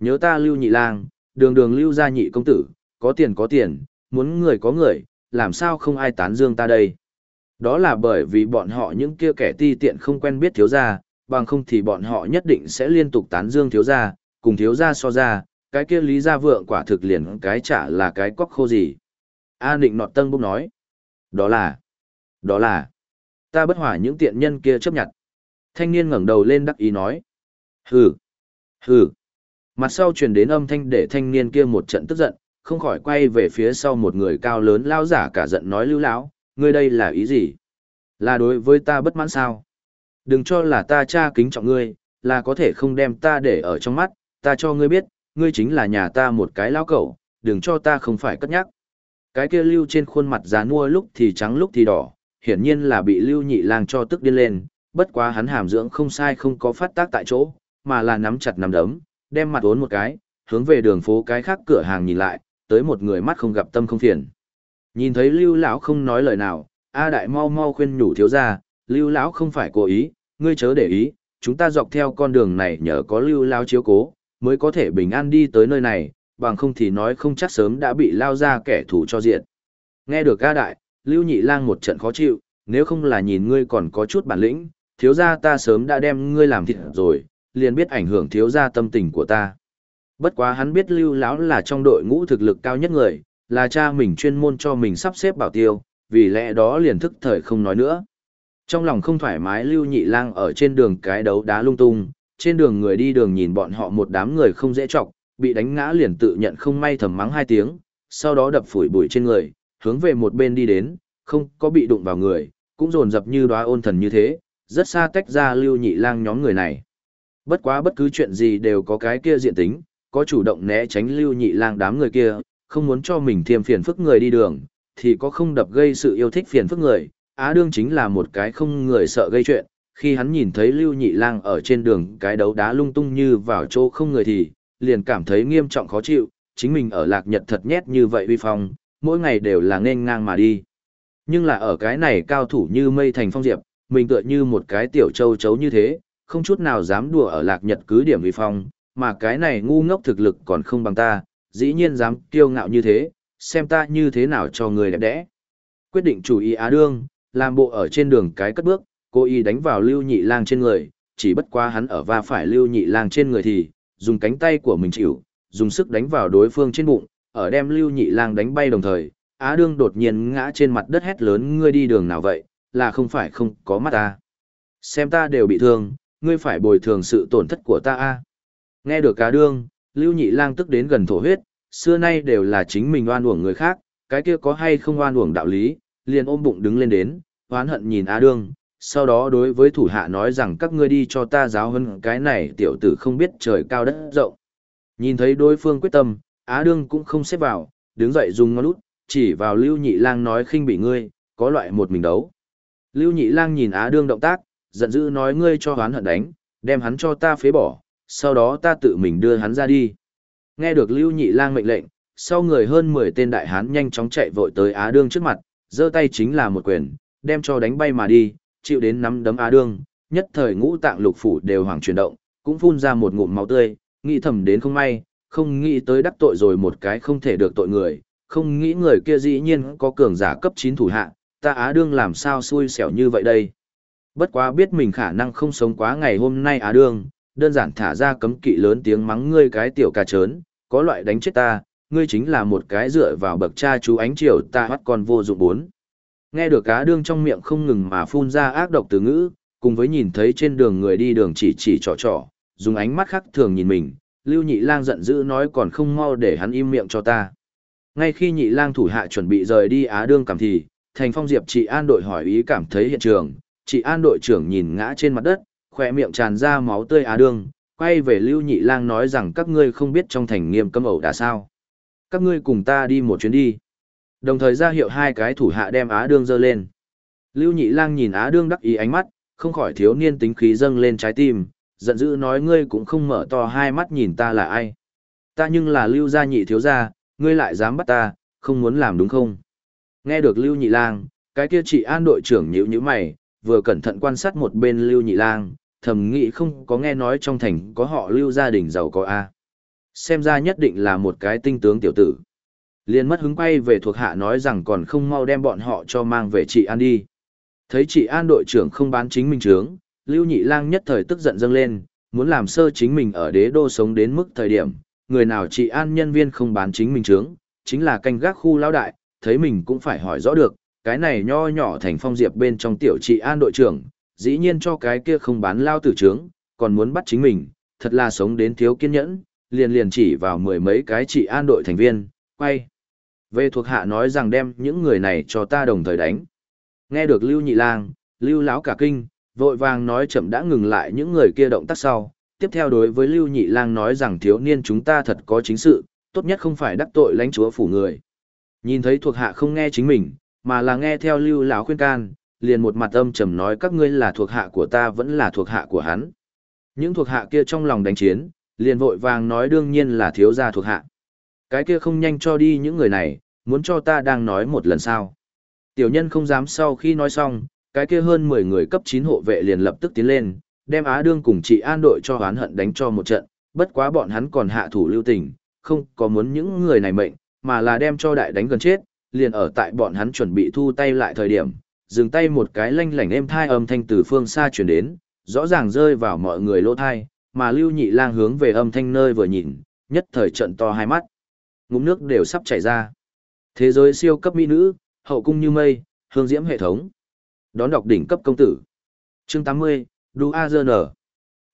Nhớ ta lưu nhị lang, đường đường lưu gia nhị công tử, có tiền có tiền, muốn người có người, làm sao không ai tán dương ta đây. Đó là bởi vì bọn họ những kia kẻ ti tiện không quen biết thiếu gia, bằng không thì bọn họ nhất định sẽ liên tục tán dương thiếu gia, cùng thiếu gia so ra, cái kia lý gia vượng quả thực liền cái chả là cái cóc khô gì. A định nọt tân bốc nói. Đó là, đó là, ta bất hỏa những tiện nhân kia chấp nhận. Thanh niên ngẩng đầu lên đắc ý nói. Hừ, hừ. Mặt sau truyền đến âm thanh để thanh niên kia một trận tức giận, không khỏi quay về phía sau một người cao lớn lao giả cả giận nói lưu lão, ngươi đây là ý gì? Là đối với ta bất mãn sao? Đừng cho là ta cha kính trọng ngươi, là có thể không đem ta để ở trong mắt, ta cho ngươi biết, ngươi chính là nhà ta một cái lao cẩu, đừng cho ta không phải cất nhắc. Cái kia lưu trên khuôn mặt già nua lúc thì trắng lúc thì đỏ, hiển nhiên là bị lưu nhị lang cho tức điên lên, bất quá hắn hàm dưỡng không sai không có phát tác tại chỗ, mà là nắm chặt nắm đấm, đem mặt ốn một cái, hướng về đường phố cái khác cửa hàng nhìn lại, tới một người mắt không gặp tâm không phiền. Nhìn thấy lưu lão không nói lời nào, A đại mau mau khuyên nhủ thiếu gia, lưu lão không phải cố ý, ngươi chớ để ý, chúng ta dọc theo con đường này nhờ có lưu lão chiếu cố, mới có thể bình an đi tới nơi này, bằng không thì nói không chắc sớm đã bị lao ra kẻ thù cho diện. Nghe được A đại, lưu nhị lang một trận khó chịu, nếu không là nhìn ngươi còn có chút bản lĩnh, thiếu gia ta sớm đã đem ngươi làm thịt rồi, liền biết ảnh hưởng thiếu gia tâm tình của ta. Bất quá hắn biết lưu lão là trong đội ngũ thực lực cao nhất người, là cha mình chuyên môn cho mình sắp xếp bảo tiêu, vì lẽ đó liền thức thời không nói nữa. Trong lòng không thoải mái lưu nhị lang ở trên đường cái đấu đá lung tung, trên đường người đi đường nhìn bọn họ một đám người không dễ chọc, bị đánh ngã liền tự nhận không may thầm mắng hai tiếng, sau đó đập phủi bụi trên người, hướng về một bên đi đến, không có bị đụng vào người, cũng dồn dập như đóa ôn thần như thế, rất xa tách ra lưu nhị lang nhóm người này. Bất quá bất cứ chuyện gì đều có cái kia diện tính, có chủ động né tránh lưu nhị lang đám người kia, không muốn cho mình thêm phiền phức người đi đường, thì có không đập gây sự yêu thích phiền phức người. Á đương chính là một cái không người sợ gây chuyện, khi hắn nhìn thấy lưu nhị lang ở trên đường cái đấu đá lung tung như vào chỗ không người thì, liền cảm thấy nghiêm trọng khó chịu, chính mình ở lạc nhật thật nhét như vậy uy phong, mỗi ngày đều là nghênh ngang mà đi. Nhưng là ở cái này cao thủ như mây thành phong diệp, mình tựa như một cái tiểu châu chấu như thế, không chút nào dám đùa ở lạc nhật cứ điểm vi phong, mà cái này ngu ngốc thực lực còn không bằng ta, dĩ nhiên dám kiêu ngạo như thế, xem ta như thế nào cho người đẹp đẽ. Quyết định chủ ý Á Đương, làm bộ ở trên đường cái cất bước, cô y đánh vào lưu nhị lang trên người, chỉ bất quá hắn ở va phải lưu nhị lang trên người thì, dùng cánh tay của mình chịu, dùng sức đánh vào đối phương trên bụng, ở đem lưu nhị lang đánh bay đồng thời, Á Đương đột nhiên ngã trên mặt đất hét lớn ngươi đi đường nào vậy, là không phải không có mắt ta. Xem ta đều bị thương, ngươi phải bồi thường sự tổn thất của ta a. Nghe được cá đương, Lưu Nhị Lang tức đến gần thổ huyết, xưa nay đều là chính mình oan uổng người khác, cái kia có hay không oan uổng đạo lý, liền ôm bụng đứng lên đến, oán hận nhìn Á Đương, sau đó đối với thủ hạ nói rằng các ngươi đi cho ta giáo hơn cái này tiểu tử không biết trời cao đất rộng. Nhìn thấy đối phương quyết tâm, Á Đương cũng không xếp vào, đứng dậy dùng ngón lút chỉ vào Lưu Nhị Lang nói khinh bị ngươi, có loại một mình đấu. Lưu Nhị Lang nhìn Á Đương động tác, giận dữ nói ngươi cho hoán hận đánh, đem hắn cho ta phế bỏ, sau đó ta tự mình đưa hắn ra đi. Nghe được Lưu Nhị Lang mệnh lệnh, sau người hơn 10 tên đại hán nhanh chóng chạy vội tới Á Đương trước mặt, giơ tay chính là một quyền, đem cho đánh bay mà đi, chịu đến nắm đấm Á Đương, nhất thời ngũ tạng lục phủ đều hoàng chuyển động, cũng phun ra một ngụm máu tươi, nghĩ thầm đến không may, không nghĩ tới đắc tội rồi một cái không thể được tội người, không nghĩ người kia dĩ nhiên có cường giả cấp 9 thủ hạ, ta Á Đương làm sao xui xẻo như vậy đây. Bất quá biết mình khả năng không sống quá ngày hôm nay Á Đương, đơn giản thả ra cấm kỵ lớn tiếng mắng ngươi cái tiểu cà trớn, có loại đánh chết ta, ngươi chính là một cái dựa vào bậc cha chú ánh chiều ta bắt con vô dụng bốn. Nghe được cá đương trong miệng không ngừng mà phun ra ác độc từ ngữ, cùng với nhìn thấy trên đường người đi đường chỉ chỉ trò trò, dùng ánh mắt khác thường nhìn mình, Lưu Nhị Lang giận dữ nói còn không mau để hắn im miệng cho ta. Ngay khi Nhị Lang thủ hạ chuẩn bị rời đi Á đương cảm thì, Thành Phong Diệp trị an đội hỏi ý cảm thấy hiện trường, chị an đội trưởng nhìn ngã trên mặt đất, khoe miệng tràn ra máu tươi á đương, quay về Lưu Nhị Lang nói rằng các ngươi không biết trong thành nghiêm cấm ẩu đã sao. Các ngươi cùng ta đi một chuyến đi. Đồng thời ra hiệu hai cái thủ hạ đem Á Đương dơ lên. Lưu Nhị Lang nhìn Á Đương đắc ý ánh mắt, không khỏi thiếu niên tính khí dâng lên trái tim, giận dữ nói ngươi cũng không mở to hai mắt nhìn ta là ai. Ta nhưng là Lưu gia nhị thiếu gia, ngươi lại dám bắt ta, không muốn làm đúng không? Nghe được Lưu Nhị Lang, Cái kia chị an đội trưởng nhíu nhíu mày, vừa cẩn thận quan sát một bên Lưu Nhị Lang, thầm nghĩ không có nghe nói trong thành có họ Lưu gia đình giàu có a. Xem ra nhất định là một cái tinh tướng tiểu tử. Liên mất hứng quay về thuộc hạ nói rằng còn không mau đem bọn họ cho mang về chị An đi. Thấy chị An đội trưởng không bán chính mình trướng, Lưu Nhị Lang nhất thời tức giận dâng lên, muốn làm sơ chính mình ở đế đô sống đến mức thời điểm, người nào chị An nhân viên không bán chính mình trướng, chính là canh gác khu lão đại, thấy mình cũng phải hỏi rõ được, cái này nho nhỏ thành phong diệp bên trong tiểu trị An đội trưởng, dĩ nhiên cho cái kia không bán lao tử trướng, còn muốn bắt chính mình, thật là sống đến thiếu kiên nhẫn, liền liền chỉ vào mười mấy cái trị An đội thành viên, quay. Về thuộc hạ nói rằng đem những người này cho ta đồng thời đánh. Nghe được Lưu Nhị Lang, Lưu Lão cả kinh, vội vàng nói chậm đã ngừng lại những người kia động tác sau. Tiếp theo đối với Lưu Nhị Lang nói rằng thiếu niên chúng ta thật có chính sự, tốt nhất không phải đắc tội lãnh chúa phủ người. Nhìn thấy thuộc hạ không nghe chính mình, mà là nghe theo Lưu Lão khuyên can, liền một mặt âm trầm nói các ngươi là thuộc hạ của ta vẫn là thuộc hạ của hắn. Những thuộc hạ kia trong lòng đánh chiến, liền vội vàng nói đương nhiên là thiếu gia thuộc hạ. Cái kia không nhanh cho đi những người này, muốn cho ta đang nói một lần sao. Tiểu nhân không dám sau khi nói xong, cái kia hơn 10 người cấp 9 hộ vệ liền lập tức tiến lên, đem Á Đương cùng chị An đội cho hoán hận đánh cho một trận, bất quá bọn hắn còn hạ thủ lưu tình, không có muốn những người này mệnh, mà là đem cho đại đánh gần chết, liền ở tại bọn hắn chuẩn bị thu tay lại thời điểm, dừng tay một cái lanh lảnh êm thai âm thanh từ phương xa chuyển đến, rõ ràng rơi vào mọi người lỗ thai, mà Lưu Nhị Lang hướng về âm thanh nơi vừa nhìn, nhất thời trận to hai mắt. Ngụm nước đều sắp chảy ra. Thế giới siêu cấp mỹ nữ, hậu cung như mây, hương diễm hệ thống. Đón đọc đỉnh cấp công tử. Chương 80, Đu A Dơ Nở.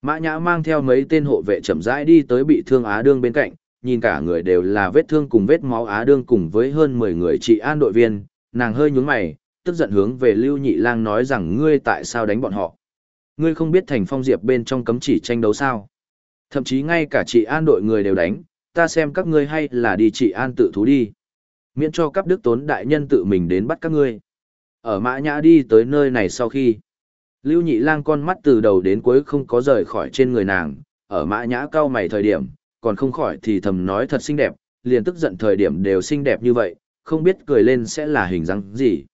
Mã Nhã mang theo mấy tên hộ vệ chậm rãi đi tới bị thương Á Đương bên cạnh, nhìn cả người đều là vết thương cùng vết máu Á Đương cùng với hơn 10 người trị an đội viên, nàng hơi nhướng mày, tức giận hướng về Lưu Nhị Lang nói rằng ngươi tại sao đánh bọn họ. Ngươi không biết thành phong diệp bên trong cấm chỉ tranh đấu sao. Thậm chí ngay cả trị an đội người đều đánh, ta xem các ngươi hay là đi trị an tự thú đi. Miễn cho các đức tốn đại nhân tự mình đến bắt các ngươi. Ở mã nhã đi tới nơi này sau khi, Lưu Nhị Lang con mắt từ đầu đến cuối không có rời khỏi trên người nàng, ở mã nhã cao mày thời điểm, còn không khỏi thì thầm nói thật xinh đẹp, liền tức giận thời điểm đều xinh đẹp như vậy, không biết cười lên sẽ là hình dáng gì.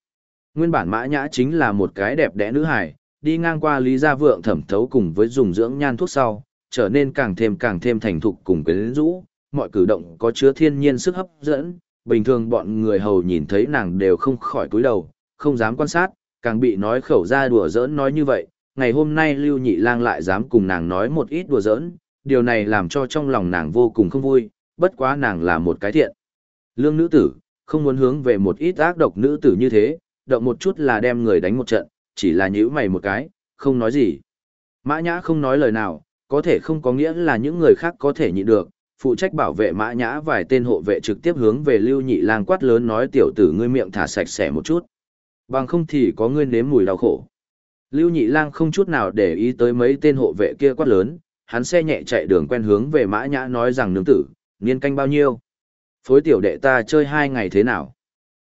Nguyên bản mã nhã chính là một cái đẹp đẽ nữ hài, đi ngang qua Lý Gia Vượng thẩm thấu cùng với dùng dưỡng nhan thuốc sau, trở nên càng thêm càng thêm thành thục cùng quyến rũ, mọi cử động có chứa thiên nhiên sức hấp dẫn, bình thường bọn người hầu nhìn thấy nàng đều không khỏi cúi đầu, không dám quan sát, càng bị nói khẩu ra đùa giỡn nói như vậy, ngày hôm nay Lưu Nhị Lang lại dám cùng nàng nói một ít đùa giỡn, điều này làm cho trong lòng nàng vô cùng không vui, bất quá nàng là một cái thiện. Lương nữ tử, không muốn hướng về một ít ác độc nữ tử như thế, động một chút là đem người đánh một trận, chỉ là nhíu mày một cái, không nói gì. Mã Nhã không nói lời nào, có thể không có nghĩa là những người khác có thể nhịn được, phụ trách bảo vệ Mã Nhã vài tên hộ vệ trực tiếp hướng về Lưu Nhị Lang quát lớn nói tiểu tử ngươi miệng thả sạch sẽ một chút. Bằng không thì có ngươi nếm mùi đau khổ. Lưu Nhị Lang không chút nào để ý tới mấy tên hộ vệ kia quát lớn, hắn xe nhẹ chạy đường quen hướng về Mã Nhã nói rằng nương tử, niên canh bao nhiêu? Phối tiểu đệ ta chơi hai ngày thế nào?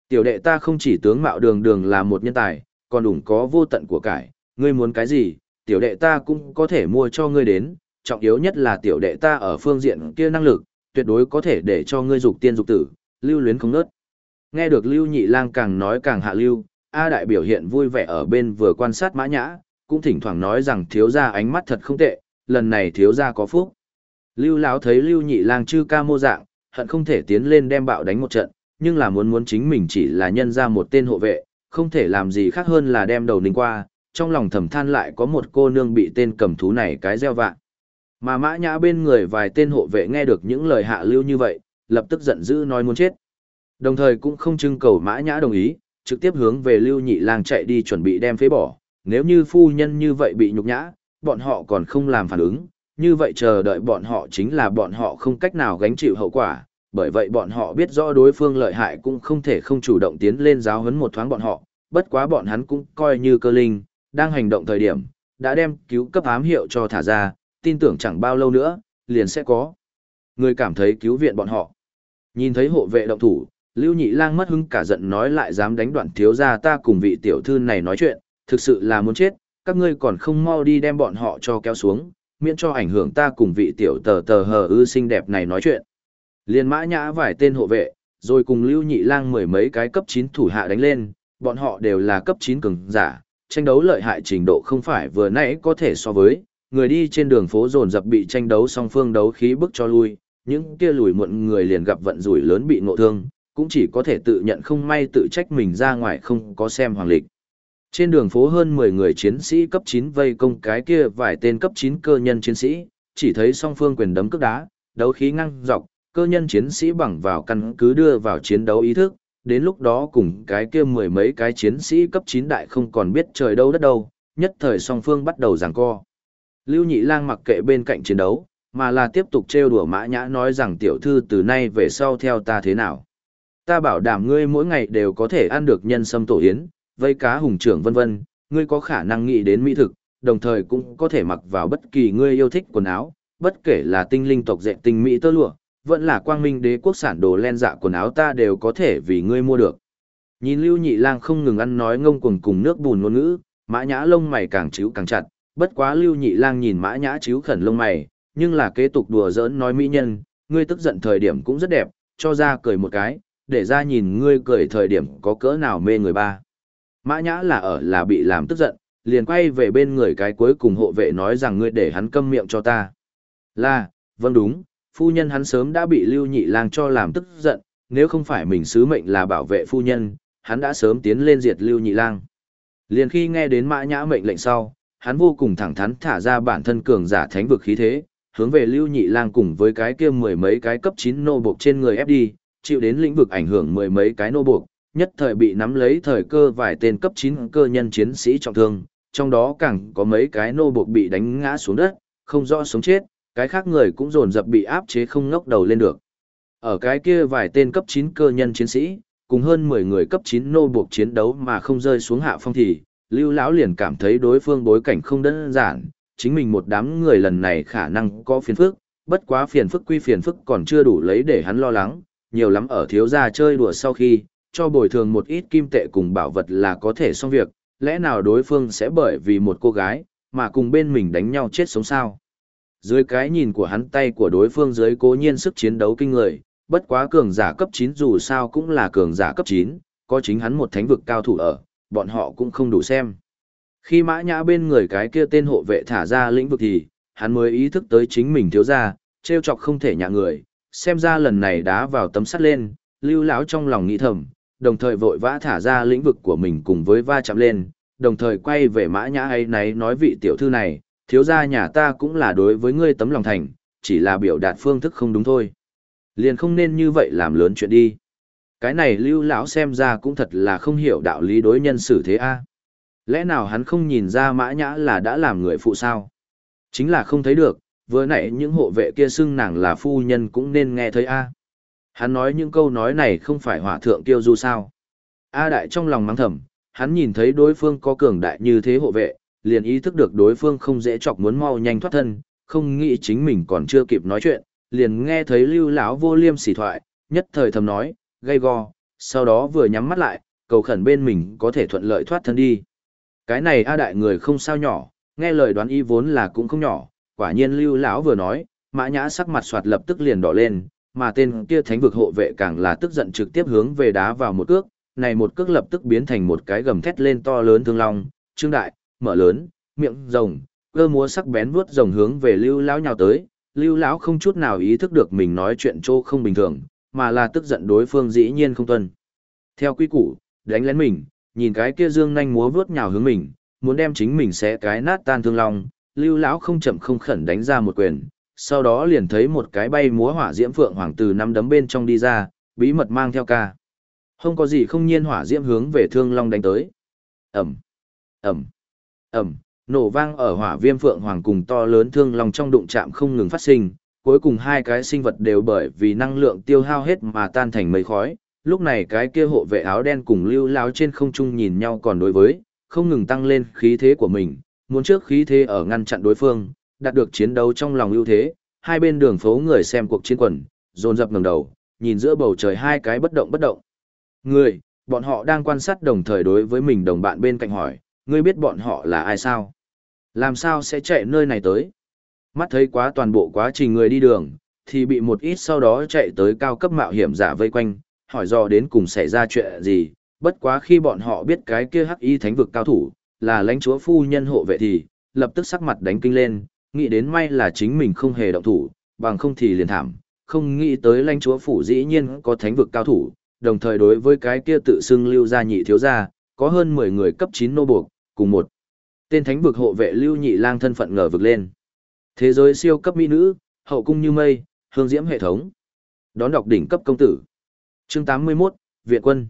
Tiểu đệ ta không chỉ tướng mạo đường đường là một nhân tài, còn đủng có vô tận của cải, ngươi muốn cái gì, tiểu đệ ta cũng có thể mua cho ngươi đến, trọng yếu nhất là tiểu đệ ta ở phương diện kia năng lực, tuyệt đối có thể để cho ngươi dục tiên dục tử, lưu luyến không nớt. Nghe được Lưu Nhị Lang càng nói càng hạ lưu, A đại biểu hiện vui vẻ ở bên vừa quan sát Mã Nhã, cũng thỉnh thoảng nói rằng thiếu gia ánh mắt thật không tệ, lần này thiếu gia có phúc. Lưu lão thấy Lưu Nhị Lang chư ca mô dạng, hận không thể tiến lên đem bạo đánh một trận, nhưng là muốn muốn chính mình chỉ là nhân ra một tên hộ vệ, không thể làm gì khác hơn là đem đầu ninh qua, trong lòng thầm than lại có một cô nương bị tên cầm thú này cái gieo vạn. Mà mã nhã bên người vài tên hộ vệ nghe được những lời hạ lưu như vậy, lập tức giận dữ nói muốn chết. Đồng thời cũng không trưng cầu mã nhã đồng ý, trực tiếp hướng về lưu nhị lang chạy đi chuẩn bị đem phế bỏ. Nếu như phu nhân như vậy bị nhục nhã, bọn họ còn không làm phản ứng, như vậy chờ đợi bọn họ chính là bọn họ không cách nào gánh chịu hậu quả, bởi vậy bọn họ biết rõ đối phương lợi hại cũng không thể không chủ động tiến lên giáo huấn một thoáng bọn họ, bất quá bọn hắn cũng coi như cơ linh, đang hành động thời điểm, đã đem cứu cấp ám hiệu cho thả ra, tin tưởng chẳng bao lâu nữa, liền sẽ có. Người cảm thấy cứu viện bọn họ. Nhìn thấy hộ vệ động thủ, Lưu Nhị Lang mất hứng cả giận nói lại dám đánh đoạn thiếu gia ta cùng vị tiểu thư này nói chuyện, thực sự là muốn chết, các ngươi còn không mau đi đem bọn họ cho kéo xuống, miễn cho ảnh hưởng ta cùng vị tiểu tờ tờ hờ ư xinh đẹp này nói chuyện. Liên mã nhã vài tên hộ vệ, rồi cùng lưu nhị lang mười mấy cái cấp 9 thủ hạ đánh lên, bọn họ đều là cấp 9 cường giả, tranh đấu lợi hại trình độ không phải vừa nãy có thể so với, người đi trên đường phố dồn dập bị tranh đấu song phương đấu khí bức cho lui, những kia lùi muộn người liền gặp vận rủi lớn bị ngộ thương, cũng chỉ có thể tự nhận không may tự trách mình ra ngoài không có xem hoàng lịch. Trên đường phố hơn 10 người chiến sĩ cấp 9 vây công cái kia vài tên cấp 9 cơ nhân chiến sĩ, chỉ thấy song phương quyền đấm cước đá, đấu khí ngăng dọc, cơ nhân chiến sĩ bằng vào căn cứ đưa vào chiến đấu ý thức, đến lúc đó cùng cái kia mười mấy cái chiến sĩ cấp 9 đại không còn biết trời đâu đất đâu, nhất thời song phương bắt đầu giằng co. Lưu Nhị Lang mặc kệ bên cạnh chiến đấu, mà là tiếp tục trêu đùa Mã Nhã nói rằng tiểu thư từ nay về sau theo ta thế nào. Ta bảo đảm ngươi mỗi ngày đều có thể ăn được nhân sâm tổ yến, vây cá hùng trưởng vân vân, ngươi có khả năng nghĩ đến mỹ thực, đồng thời cũng có thể mặc vào bất kỳ ngươi yêu thích quần áo, bất kể là tinh linh tộc dệt tinh mỹ tơ lụa, vẫn là quang minh đế quốc sản đồ len dạ quần áo ta đều có thể vì ngươi mua được. Nhìn Lưu Nhị Lang không ngừng ăn nói ngông cuồng cùng nước bùn ngôn ngữ, Mã Nhã lông mày càng chíu càng chặt, bất quá Lưu Nhị Lang nhìn Mã Nhã chíu khẩn lông mày, nhưng là kế tục đùa giỡn nói mỹ nhân, ngươi tức giận thời điểm cũng rất đẹp, cho ra cười một cái, để ra nhìn ngươi cười thời điểm có cỡ nào mê người ba. Mã Nhã là ở là bị làm tức giận, liền quay về bên người cái cuối cùng hộ vệ nói rằng ngươi để hắn câm miệng cho ta. Là, vâng đúng, phu nhân hắn sớm đã bị Lưu Nhị Lang cho làm tức giận, nếu không phải mình sứ mệnh là bảo vệ phu nhân, hắn đã sớm tiến lên diệt Lưu Nhị Lang. Liền khi nghe đến Mã Nhã mệnh lệnh sau, hắn vô cùng thẳng thắn thả ra bản thân cường giả thánh vực khí thế, hướng về Lưu Nhị Lang cùng với cái kia mười mấy cái cấp 9 nô buộc trên người ép đi, chịu đến lĩnh vực ảnh hưởng mười mấy cái nô buộc, nhất thời bị nắm lấy thời cơ vài tên cấp 9 cơ nhân chiến sĩ trọng thương, trong đó càng có mấy cái nô buộc bị đánh ngã xuống đất, không rõ sống chết, cái khác người cũng dồn dập bị áp chế không ngóc đầu lên được. Ở cái kia vài tên cấp 9 cơ nhân chiến sĩ, cùng hơn 10 người cấp 9 nô buộc chiến đấu mà không rơi xuống hạ phong thì, Lưu lão liền cảm thấy đối phương bối cảnh không đơn giản, chính mình một đám người lần này khả năng có phiền phức, bất quá phiền phức quy phiền phức còn chưa đủ lấy để hắn lo lắng, nhiều lắm ở thiếu gia chơi đùa sau khi, cho bồi thường một ít kim tệ cùng bảo vật là có thể xong việc, lẽ nào đối phương sẽ bởi vì một cô gái, mà cùng bên mình đánh nhau chết sống sao? Dưới cái nhìn của hắn tay của đối phương dưới cố nhiên sức chiến đấu kinh người, bất quá cường giả cấp 9 dù sao cũng là cường giả cấp 9, có chính hắn một thánh vực cao thủ ở, bọn họ cũng không đủ xem. Khi mã nhã bên người cái kia tên hộ vệ thả ra lĩnh vực thì, hắn mới ý thức tới chính mình thiếu ra, trêu chọc không thể nhạ người, xem ra lần này đá vào tấm sắt lên, lưu lão trong lòng nghĩ thầm, đồng thời vội vã thả ra lĩnh vực của mình cùng với va chạm lên, đồng thời quay về mã nhã ấy náy nói vị tiểu thư này, thiếu gia nhà ta cũng là đối với ngươi tấm lòng thành, chỉ là biểu đạt phương thức không đúng thôi. Liền không nên như vậy làm lớn chuyện đi. Cái này lưu lão xem ra cũng thật là không hiểu đạo lý đối nhân xử thế a. Lẽ nào hắn không nhìn ra mã nhã là đã làm người phụ sao? Chính là không thấy được, vừa nãy những hộ vệ kia xưng nàng là phu nhân cũng nên nghe thấy a. Hắn nói những câu nói này không phải hỏa thượng tiêu du sao. A đại trong lòng mắng thầm, hắn nhìn thấy đối phương có cường đại như thế hộ vệ, liền ý thức được đối phương không dễ chọc muốn mau nhanh thoát thân, không nghĩ chính mình còn chưa kịp nói chuyện, liền nghe thấy lưu lão vô liêm sỉ thoại, nhất thời thầm nói, gây go, sau đó vừa nhắm mắt lại, cầu khẩn bên mình có thể thuận lợi thoát thân đi. Cái này A đại người không sao nhỏ, nghe lời đoán y vốn là cũng không nhỏ, quả nhiên lưu lão vừa nói, mã nhã sắc mặt soạt lập tức liền đỏ lên, mà tên kia thánh vực hộ vệ càng là tức giận trực tiếp hướng về đá vào một cước, này một cước lập tức biến thành một cái gầm thét lên to lớn thương long, trương đại, mở lớn, miệng rồng, cơ múa sắc bén vuốt rồng hướng về lưu lão nhào tới, lưu lão không chút nào ý thức được mình nói chuyện trô không bình thường, mà là tức giận đối phương dĩ nhiên không tuân. Theo quy củ, đánh lén mình, nhìn cái kia dương nhanh múa vuốt nhào hướng mình, muốn đem chính mình xé cái nát tan thương long, lưu lão không chậm không khẩn đánh ra một quyền, sau đó liền thấy một cái bay múa hỏa diễm phượng hoàng từ năm đấm bên trong đi ra, bí mật mang theo ca. Không có gì không nhiên hỏa diễm hướng về thương long đánh tới. Ẩm, Ẩm, Ẩm, nổ vang ở hỏa viêm phượng hoàng cùng to lớn thương long trong đụng chạm không ngừng phát sinh, cuối cùng hai cái sinh vật đều bởi vì năng lượng tiêu hao hết mà tan thành mây khói. Lúc này cái kia hộ vệ áo đen cùng lưu láo trên không trung nhìn nhau còn đối với, không ngừng tăng lên khí thế của mình, muốn trước khí thế ở ngăn chặn đối phương, đạt được chiến đấu trong lòng ưu thế, hai bên đường phố người xem cuộc chiến quần, dồn dập ngẩng đầu, nhìn giữa bầu trời hai cái bất động bất động. Người, bọn họ đang quan sát đồng thời đối với mình đồng bạn bên cạnh hỏi, ngươi biết bọn họ là ai sao? Làm sao sẽ chạy nơi này tới? Mắt thấy quá toàn bộ quá trình người đi đường, thì bị một ít sau đó chạy tới cao cấp mạo hiểm giả vây quanh, hỏi do đến cùng xảy ra chuyện gì, bất quá khi bọn họ biết cái kia hắc y thánh vực cao thủ, là lãnh chúa phu nhân hộ vệ thì, lập tức sắc mặt đánh kinh lên, nghĩ đến may là chính mình không hề động thủ, bằng không thì liền thảm, không nghĩ tới lãnh chúa phủ dĩ nhiên có thánh vực cao thủ, đồng thời đối với cái kia tự xưng lưu gia nhị thiếu gia, có hơn 10 người cấp 9 nô buộc, cùng một tên thánh vực hộ vệ lưu nhị lang thân phận ngờ vực lên. Thế giới siêu cấp mỹ nữ, hậu cung như mây, hương diễm hệ thống. Đón đọc đỉnh cấp công tử. Chương 81, Viện quân.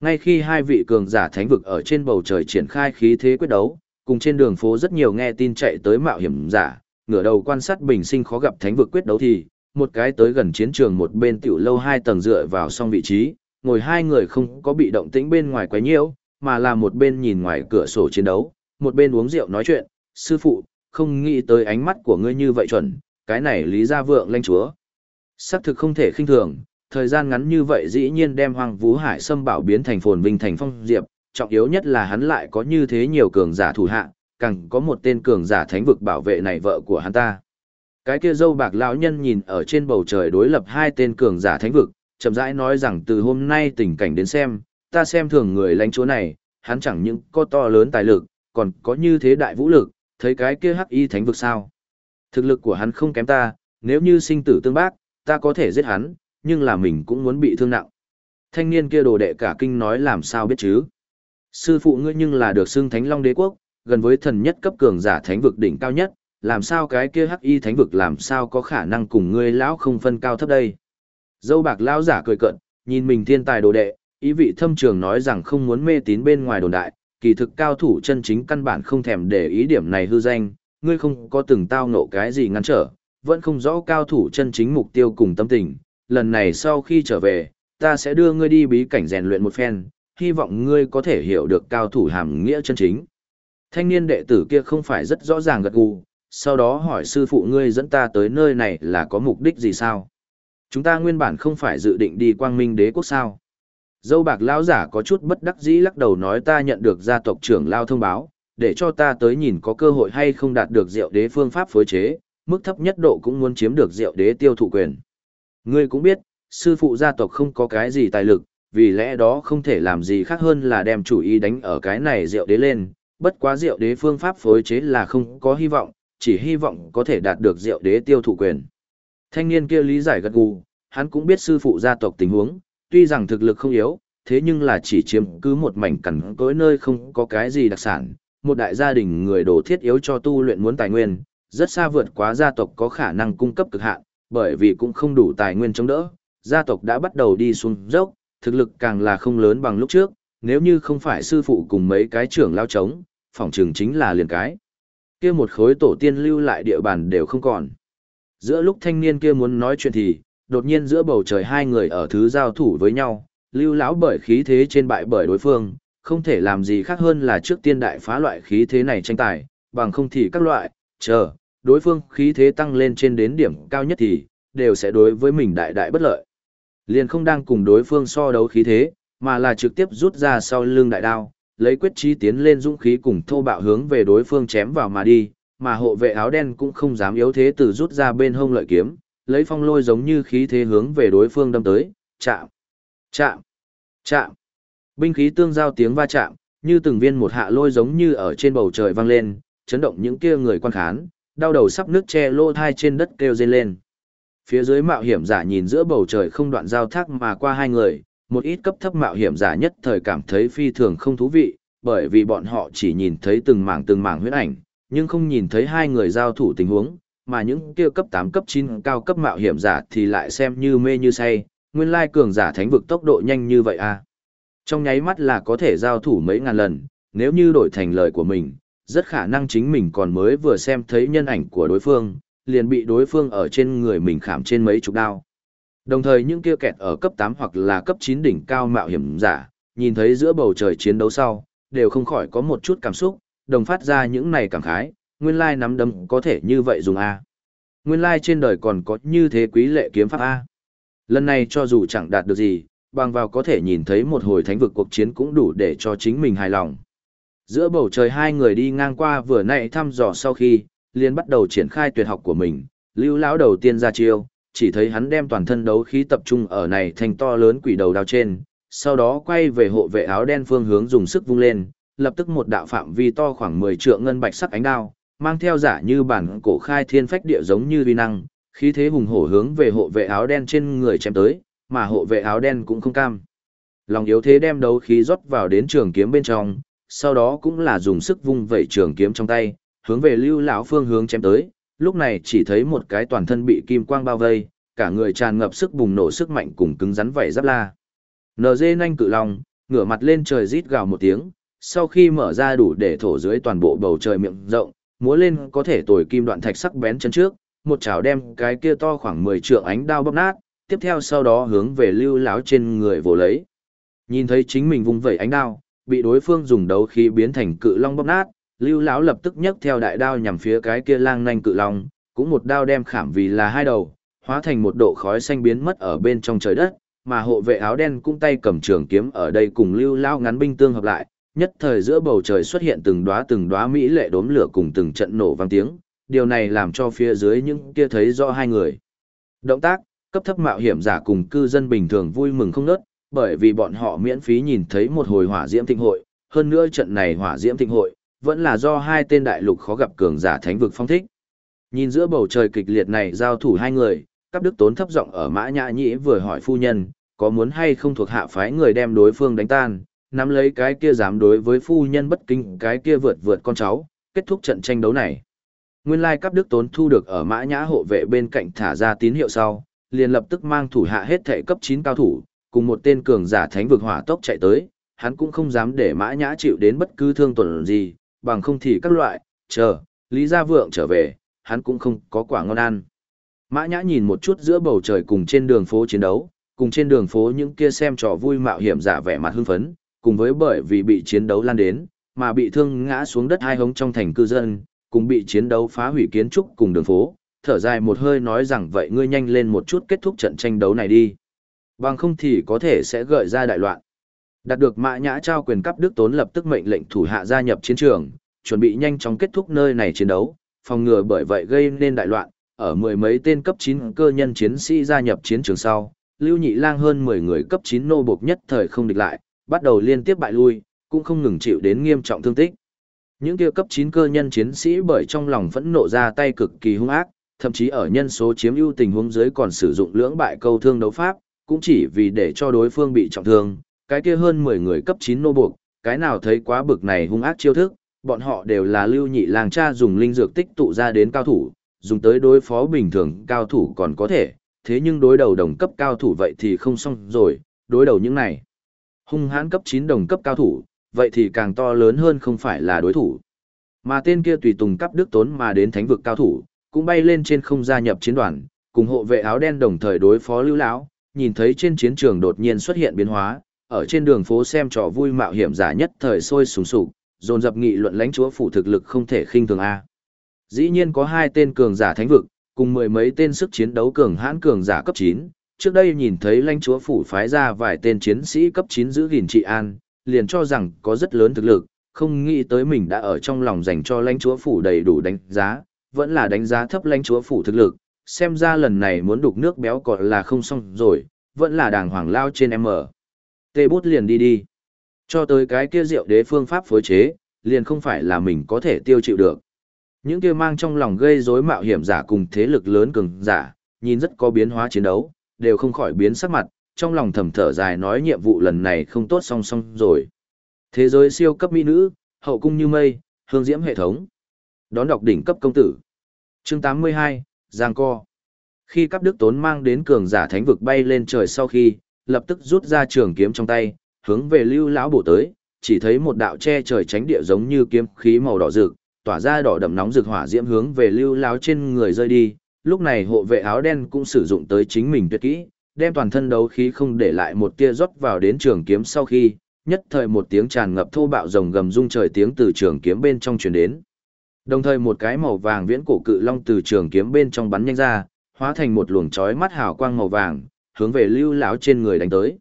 Ngay khi hai vị cường giả thánh vực ở trên bầu trời triển khai khí thế quyết đấu, cùng trên đường phố rất nhiều nghe tin chạy tới mạo hiểm giả, ngửa đầu quan sát bình sinh khó gặp thánh vực quyết đấu thì, một cái tới gần chiến trường một bên tiểu lâu hai tầng dựa vào song vị trí, ngồi hai người không có bị động tĩnh bên ngoài quá nhiều mà là một bên nhìn ngoài cửa sổ chiến đấu, một bên uống rượu nói chuyện, sư phụ, không nghĩ tới ánh mắt của ngươi như vậy chuẩn, cái này lý gia vượng lanh chúa. Sắc thực không thể khinh thường, thời gian ngắn như vậy dĩ nhiên đem hoang vũ hải xâm bảo biến thành phồn vinh thành phong diệp, trọng yếu nhất là hắn lại có như thế nhiều cường giả thủ hạ, càng có một tên cường giả thánh vực bảo vệ này vợ của hắn ta. Cái kia dâu bạc lão nhân nhìn ở trên bầu trời đối lập hai tên cường giả thánh vực, chậm rãi nói rằng từ hôm nay tình cảnh đến xem, ta xem thường người lãnh chúa này, hắn chẳng những có to lớn tài lực, còn có như thế đại vũ lực, thấy cái kia hắc y thánh vực sao. Thực lực của hắn không kém ta, nếu như sinh tử tương bác, ta có thể giết hắn, nhưng là mình cũng muốn bị thương nặng. Thanh niên kia đồ đệ cả kinh nói làm sao biết chứ. Sư phụ ngươi nhưng là được xưng thánh long đế quốc, gần với thần nhất cấp cường giả thánh vực đỉnh cao nhất, làm sao cái kia hắc y thánh vực làm sao có khả năng cùng ngươi lão không phân cao thấp đây. Dâu bạc lão giả cười cận, nhìn mình thiên tài đồ đệ, ý vị thâm trường nói rằng không muốn mê tín bên ngoài đồn đại, kỳ thực cao thủ chân chính căn bản không thèm để ý điểm này hư danh, ngươi không có từng tao ngộ cái gì ngăn trở, vẫn không rõ cao thủ chân chính mục tiêu cùng tâm tình, lần này sau khi trở về, ta sẽ đưa ngươi đi bí cảnh rèn luyện một phen, hy vọng ngươi có thể hiểu được cao thủ hàm nghĩa chân chính. Thanh niên đệ tử kia không phải rất rõ ràng gật gù, sau đó hỏi sư phụ ngươi dẫn ta tới nơi này là có mục đích gì sao? Chúng ta nguyên bản không phải dự định đi quang minh đế quốc sao? Dâu bạc lão giả có chút bất đắc dĩ lắc đầu nói ta nhận được gia tộc trưởng lao thông báo, để cho ta tới nhìn có cơ hội hay không đạt được diệu đế phương pháp phối chế, mức thấp nhất độ cũng muốn chiếm được diệu đế tiêu thụ quyền. Ngươi cũng biết, sư phụ gia tộc không có cái gì tài lực, vì lẽ đó không thể làm gì khác hơn là đem chủ ý đánh ở cái này diệu đế lên, bất quá diệu đế phương pháp phối chế là không có hy vọng, chỉ hy vọng có thể đạt được diệu đế tiêu thụ quyền. Thanh niên kia lý giải gật gù, hắn cũng biết sư phụ gia tộc tình huống, tuy rằng thực lực không yếu, thế nhưng là chỉ chiếm cứ một mảnh cẩn cối nơi không có cái gì đặc sản, một đại gia đình người đồ thiết yếu cho tu luyện muốn tài nguyên, rất xa vượt quá gia tộc có khả năng cung cấp cực hạn, bởi vì cũng không đủ tài nguyên chống đỡ, gia tộc đã bắt đầu đi xuống dốc, thực lực càng là không lớn bằng lúc trước, nếu như không phải sư phụ cùng mấy cái trưởng lao trống, phòng trường chính là liền cái. kia một khối tổ tiên lưu lại địa bàn đều không còn. Giữa lúc thanh niên kia muốn nói chuyện thì, đột nhiên giữa bầu trời hai người ở thứ giao thủ với nhau, lưu lão bởi khí thế trên bại bởi đối phương, không thể làm gì khác hơn là trước tiên đại phá loại khí thế này tranh tài, bằng không thì các loại, chờ, đối phương khí thế tăng lên trên đến điểm cao nhất thì, đều sẽ đối với mình đại đại bất lợi. Liền không đang cùng đối phương so đấu khí thế, mà là trực tiếp rút ra sau lưng đại đao, lấy quyết chí tiến lên dũng khí cùng thô bạo hướng về đối phương chém vào mà đi, mà hộ vệ áo đen cũng không dám yếu thế từ rút ra bên hông lợi kiếm, lấy phong lôi giống như khí thế hướng về đối phương đâm tới, chạm, chạm, chạm. Binh khí tương giao tiếng va chạm, như từng viên một hạ lôi giống như ở trên bầu trời vang lên, chấn động những kia người quan khán, đau đầu sắp nước che lô thai trên đất kêu rên lên. Phía dưới mạo hiểm giả nhìn giữa bầu trời không đoạn giao thác mà qua hai người, một ít cấp thấp mạo hiểm giả nhất thời cảm thấy phi thường không thú vị, bởi vì bọn họ chỉ nhìn thấy từng mảng từng mảng huyết ảnh, nhưng không nhìn thấy hai người giao thủ tình huống, mà những kia cấp 8 cấp 9 cao cấp mạo hiểm giả thì lại xem như mê như say, nguyên lai cường giả thánh vực tốc độ nhanh như vậy à. Trong nháy mắt là có thể giao thủ mấy ngàn lần, nếu như đổi thành lời của mình, rất khả năng chính mình còn mới vừa xem thấy nhân ảnh của đối phương, liền bị đối phương ở trên người mình khảm trên mấy chục đao. Đồng thời những kia kẹt ở cấp 8 hoặc là cấp 9 đỉnh cao mạo hiểm giả, nhìn thấy giữa bầu trời chiến đấu sau, đều không khỏi có một chút cảm xúc, đồng phát ra những này cảm khái, nguyên lai nắm đấm có thể như vậy dùng A. Nguyên lai trên đời còn có như thế quý lệ kiếm pháp A. Lần này cho dù chẳng đạt được gì, bằng vào có thể nhìn thấy một hồi thánh vực cuộc chiến cũng đủ để cho chính mình hài lòng. Giữa bầu trời hai người đi ngang qua vừa nãy thăm dò sau khi, liền bắt đầu triển khai tuyệt học của mình, lưu lão đầu tiên ra chiêu, chỉ thấy hắn đem toàn thân đấu khí tập trung ở này thành to lớn quỷ đầu đao trên, sau đó quay về hộ vệ áo đen phương hướng dùng sức vung lên, lập tức một đạo phạm vi to khoảng 10 trượng ngân bạch sắc ánh đao, mang theo giả như bản cổ khai thiên phách địa giống như uy năng, khí thế hùng hổ hướng về hộ vệ áo đen trên người chém tới, mà hộ vệ áo đen cũng không cam. Lòng yếu thế đem đấu khí rót vào đến trường kiếm bên trong, sau đó cũng là dùng sức vung vẩy trường kiếm trong tay, hướng về Lưu lão phương hướng chém tới, lúc này chỉ thấy một cái toàn thân bị kim quang bao vây, cả người tràn ngập sức bùng nổ sức mạnh cùng cứng rắn vảy giáp la. nd nhanh cự long, ngửa mặt lên trời rít gào một tiếng, sau khi mở ra đủ để thổ dưới toàn bộ bầu trời miệng rộng, múa lên có thể tồi kim đoạn thạch sắc bén chân trước, một chảo đem cái kia to khoảng 10 trượng ánh đao bóp nát, tiếp theo sau đó hướng về lưu lão trên người vồ lấy. Nhìn thấy chính mình vung vẩy ánh đao, bị đối phương dùng đấu khí biến thành cự long bóp nát, lưu lão lập tức nhấc theo đại đao nhằm phía cái kia lang nanh cự long, cũng một đao đem khảm vì là hai đầu, hóa thành một độ khói xanh biến mất ở bên trong trời đất, mà hộ vệ áo đen cũng tay cầm trường kiếm ở đây cùng lưu lão ngắn binh tương hợp lại, nhất thời giữa bầu trời xuất hiện từng đóa từng đóa mỹ lệ đốm lửa cùng từng trận nổ vang tiếng, điều này làm cho phía dưới những kia thấy rõ hai người. Động tác, cấp thấp mạo hiểm giả cùng cư dân bình thường vui mừng không nớt, bởi vì bọn họ miễn phí nhìn thấy một hồi hỏa diễm thịnh hội, hơn nữa trận này hỏa diễm thịnh hội, vẫn là do hai tên đại lục khó gặp cường giả thánh vực phong thích. Nhìn giữa bầu trời kịch liệt này giao thủ hai người, cấp đức tốn thấp giọng ở mã nhã nhĩ vừa hỏi phu nhân, có muốn hay không thuộc hạ phái người đem đối phương đánh tan, nắm lấy cái kia dám đối với phu nhân bất kính cái kia vượt vượt con cháu, kết thúc trận tranh đấu này. Nguyên lai cấp đức tốn thu được ở mã nhã hộ vệ bên cạnh thả ra tín hiệu sau, liền lập tức mang thủ hạ hết thể cấp 9 cao thủ, cùng một tên cường giả thánh vực hỏa tốc chạy tới, hắn cũng không dám để mã nhã chịu đến bất cứ thương tổn gì, bằng không thì các loại, chờ, Lý Gia Vượng trở về, hắn cũng không có quả ngon ăn. Mã nhã nhìn một chút giữa bầu trời cùng trên đường phố chiến đấu, cùng trên đường phố những kia xem trò vui mạo hiểm giả vẻ mặt hưng phấn, cùng với bởi vì bị chiến đấu lan đến, mà bị thương ngã xuống đất hai hống trong thành cư dân, cùng bị chiến đấu phá hủy kiến trúc cùng đường phố, thở dài một hơi nói rằng vậy ngươi nhanh lên một chút kết thúc trận tranh đấu này đi. Bằng không thì có thể sẽ gợi ra đại loạn. Đạt được mã nhã trao quyền cấp Đức Tốn lập tức mệnh lệnh thủ hạ gia nhập chiến trường, chuẩn bị nhanh chóng kết thúc nơi này chiến đấu, phòng ngừa bởi vậy gây nên đại loạn. Ở mười mấy tên cấp 9 cơ nhân chiến sĩ gia nhập chiến trường sau, Lưu Nhị Lang hơn 10 người cấp 9 nô buộc nhất thời không địch lại, bắt đầu liên tiếp bại lui, cũng không ngừng chịu đến nghiêm trọng thương tích. Những kia cấp 9 cơ nhân chiến sĩ bởi trong lòng phẫn nộ ra tay cực kỳ hung ác, thậm chí ở nhân số chiếm ưu tình huống dưới còn sử dụng lưỡng bại câu thương đấu pháp, cũng chỉ vì để cho đối phương bị trọng thương, cái kia hơn 10 người cấp 9 nô buộc, cái nào thấy quá bực này hung ác chiêu thức, bọn họ đều là lưu nhị làng cha dùng linh dược tích tụ ra đến cao thủ, dùng tới đối phó bình thường cao thủ còn có thể, thế nhưng đối đầu đồng cấp cao thủ vậy thì không xong rồi, đối đầu những này. Hung hãn cấp 9 đồng cấp cao thủ, vậy thì càng to lớn hơn không phải là đối thủ. Mà tên kia tùy tùng cấp đức tốn mà đến thánh vực cao thủ, cũng bay lên trên không gia nhập chiến đoàn, cùng hộ vệ áo đen đồng thời đối phó lưu lão, nhìn thấy trên chiến trường đột nhiên xuất hiện biến hóa, ở trên đường phố xem trò vui mạo hiểm giả nhất thời sôi sùng sục, dồn dập nghị luận lãnh chúa phủ thực lực không thể khinh thường a. Dĩ nhiên có hai tên cường giả thánh vực, cùng mười mấy tên sức chiến đấu cường hãn cường giả cấp 9, trước đây nhìn thấy lãnh chúa phủ phái ra vài tên chiến sĩ cấp 9 giữ gìn trị an, liền cho rằng có rất lớn thực lực, không nghĩ tới mình đã ở trong lòng dành cho lãnh chúa phủ đầy đủ đánh giá, vẫn là đánh giá thấp lãnh chúa phủ thực lực, xem ra lần này muốn đục nước béo còn là không xong rồi, vẫn là đàng hoàng lao trên em ở. Tê bút liền đi đi. Cho tới cái kia rượu đế phương pháp phối chế, liền không phải là mình có thể tiêu chịu được. Những kia mang trong lòng gây rối mạo hiểm giả cùng thế lực lớn cường giả, nhìn rất có biến hóa chiến đấu, đều không khỏi biến sắc mặt, trong lòng thầm thở dài nói nhiệm vụ lần này không tốt song song rồi. Thế giới siêu cấp mỹ nữ, hậu cung như mây, hương diễm hệ thống. Đón đọc đỉnh cấp công tử. Chương 82, Giang Co. Khi cấp đức tốn mang đến cường giả thánh vực bay lên trời sau khi, lập tức rút ra trường kiếm trong tay, hướng về lưu lão bổ tới, chỉ thấy một đạo che trời tránh địa giống như kiếm khí màu đỏ rực, tỏa ra đỏ đậm nóng rực hỏa diễm hướng về lưu lão trên người rơi đi. Lúc này hộ vệ áo đen cũng sử dụng tới chính mình tuyệt kỹ, đem toàn thân đấu khí không để lại một tia rót vào đến trường kiếm sau khi, nhất thời một tiếng tràn ngập thô bạo rồng gầm rung trời tiếng từ trường kiếm bên trong truyền đến. Đồng thời một cái màu vàng viễn cổ cự long từ trường kiếm bên trong bắn nhanh ra, hóa thành một luồng chói mắt hào quang màu vàng, hướng về Lưu lão trên người đánh tới.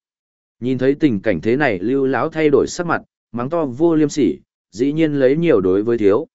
Nhìn thấy tình cảnh thế này, Lưu lão thay đổi sắc mặt, mắng to vô liêm sỉ, dĩ nhiên lấy nhiều đối với thiếu.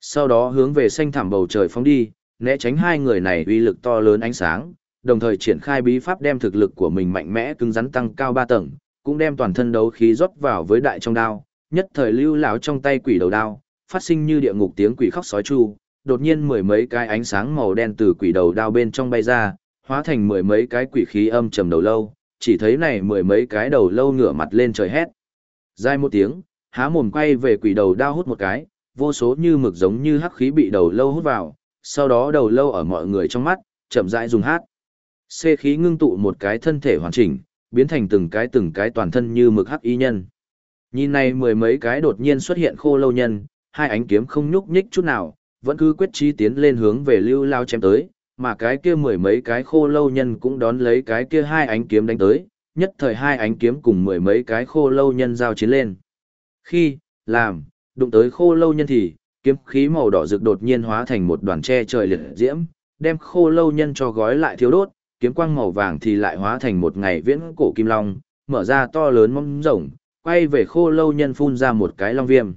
Sau đó hướng về xanh thảm bầu trời phóng đi, né tránh hai người này uy lực to lớn ánh sáng, đồng thời triển khai bí pháp đem thực lực của mình mạnh mẽ cứng rắn tăng cao ba tầng, cũng đem toàn thân đấu khí rót vào với đại trong đao, nhất thời lưu lão trong tay quỷ đầu đao, phát sinh như địa ngục tiếng quỷ khóc sói chu, đột nhiên mười mấy cái ánh sáng màu đen từ quỷ đầu đao bên trong bay ra, hóa thành mười mấy cái quỷ khí âm trầm đầu lâu, chỉ thấy này mười mấy cái đầu lâu ngửa mặt lên trời hét. Dài một tiếng, há mồm quay về quỷ đầu đao hút một cái, vô số như mực giống như hắc khí bị đầu lâu hút vào, sau đó đầu lâu ở mọi người trong mắt, chậm rãi dùng hát. Xê khí ngưng tụ một cái thân thể hoàn chỉnh, biến thành từng cái từng cái toàn thân như mực hắc y nhân. Nhìn này mười mấy cái đột nhiên xuất hiện khô lâu nhân, hai ánh kiếm không nhúc nhích chút nào, vẫn cứ quyết chí tiến lên hướng về lưu lao chém tới, mà cái kia mười mấy cái khô lâu nhân cũng đón lấy cái kia hai ánh kiếm đánh tới, nhất thời hai ánh kiếm cùng mười mấy cái khô lâu nhân giao chiến lên. Khi, làm, đụng tới khô lâu nhân thì, kiếm khí màu đỏ rực đột nhiên hóa thành một đoàn tre trời liệt diễm, đem khô lâu nhân cho gói lại thiếu đốt, kiếm quang màu vàng thì lại hóa thành một ngày viễn cổ kim long, mở ra to lớn mong rồng, quay về khô lâu nhân phun ra một cái long viêm.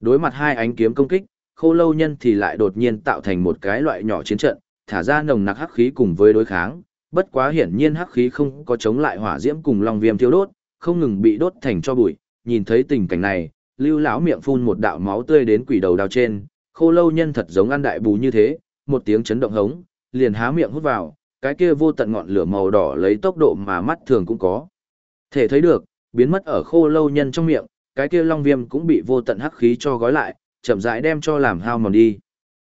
Đối mặt hai ánh kiếm công kích, khô lâu nhân thì lại đột nhiên tạo thành một cái loại nhỏ chiến trận, thả ra nồng nặc hắc khí cùng với đối kháng, bất quá hiển nhiên hắc khí không có chống lại hỏa diễm cùng long viêm thiêu đốt, không ngừng bị đốt thành cho bụi, nhìn thấy tình cảnh này, lưu lão miệng phun một đạo máu tươi đến quỷ đầu đao trên, khô lâu nhân thật giống ăn đại bù như thế, một tiếng chấn động hống, liền há miệng hút vào, cái kia vô tận ngọn lửa màu đỏ lấy tốc độ mà mắt thường cũng có. Thể thấy được, biến mất ở khô lâu nhân trong miệng, cái kia long viêm cũng bị vô tận hắc khí cho gói lại, chậm rãi đem cho làm hao mòn đi.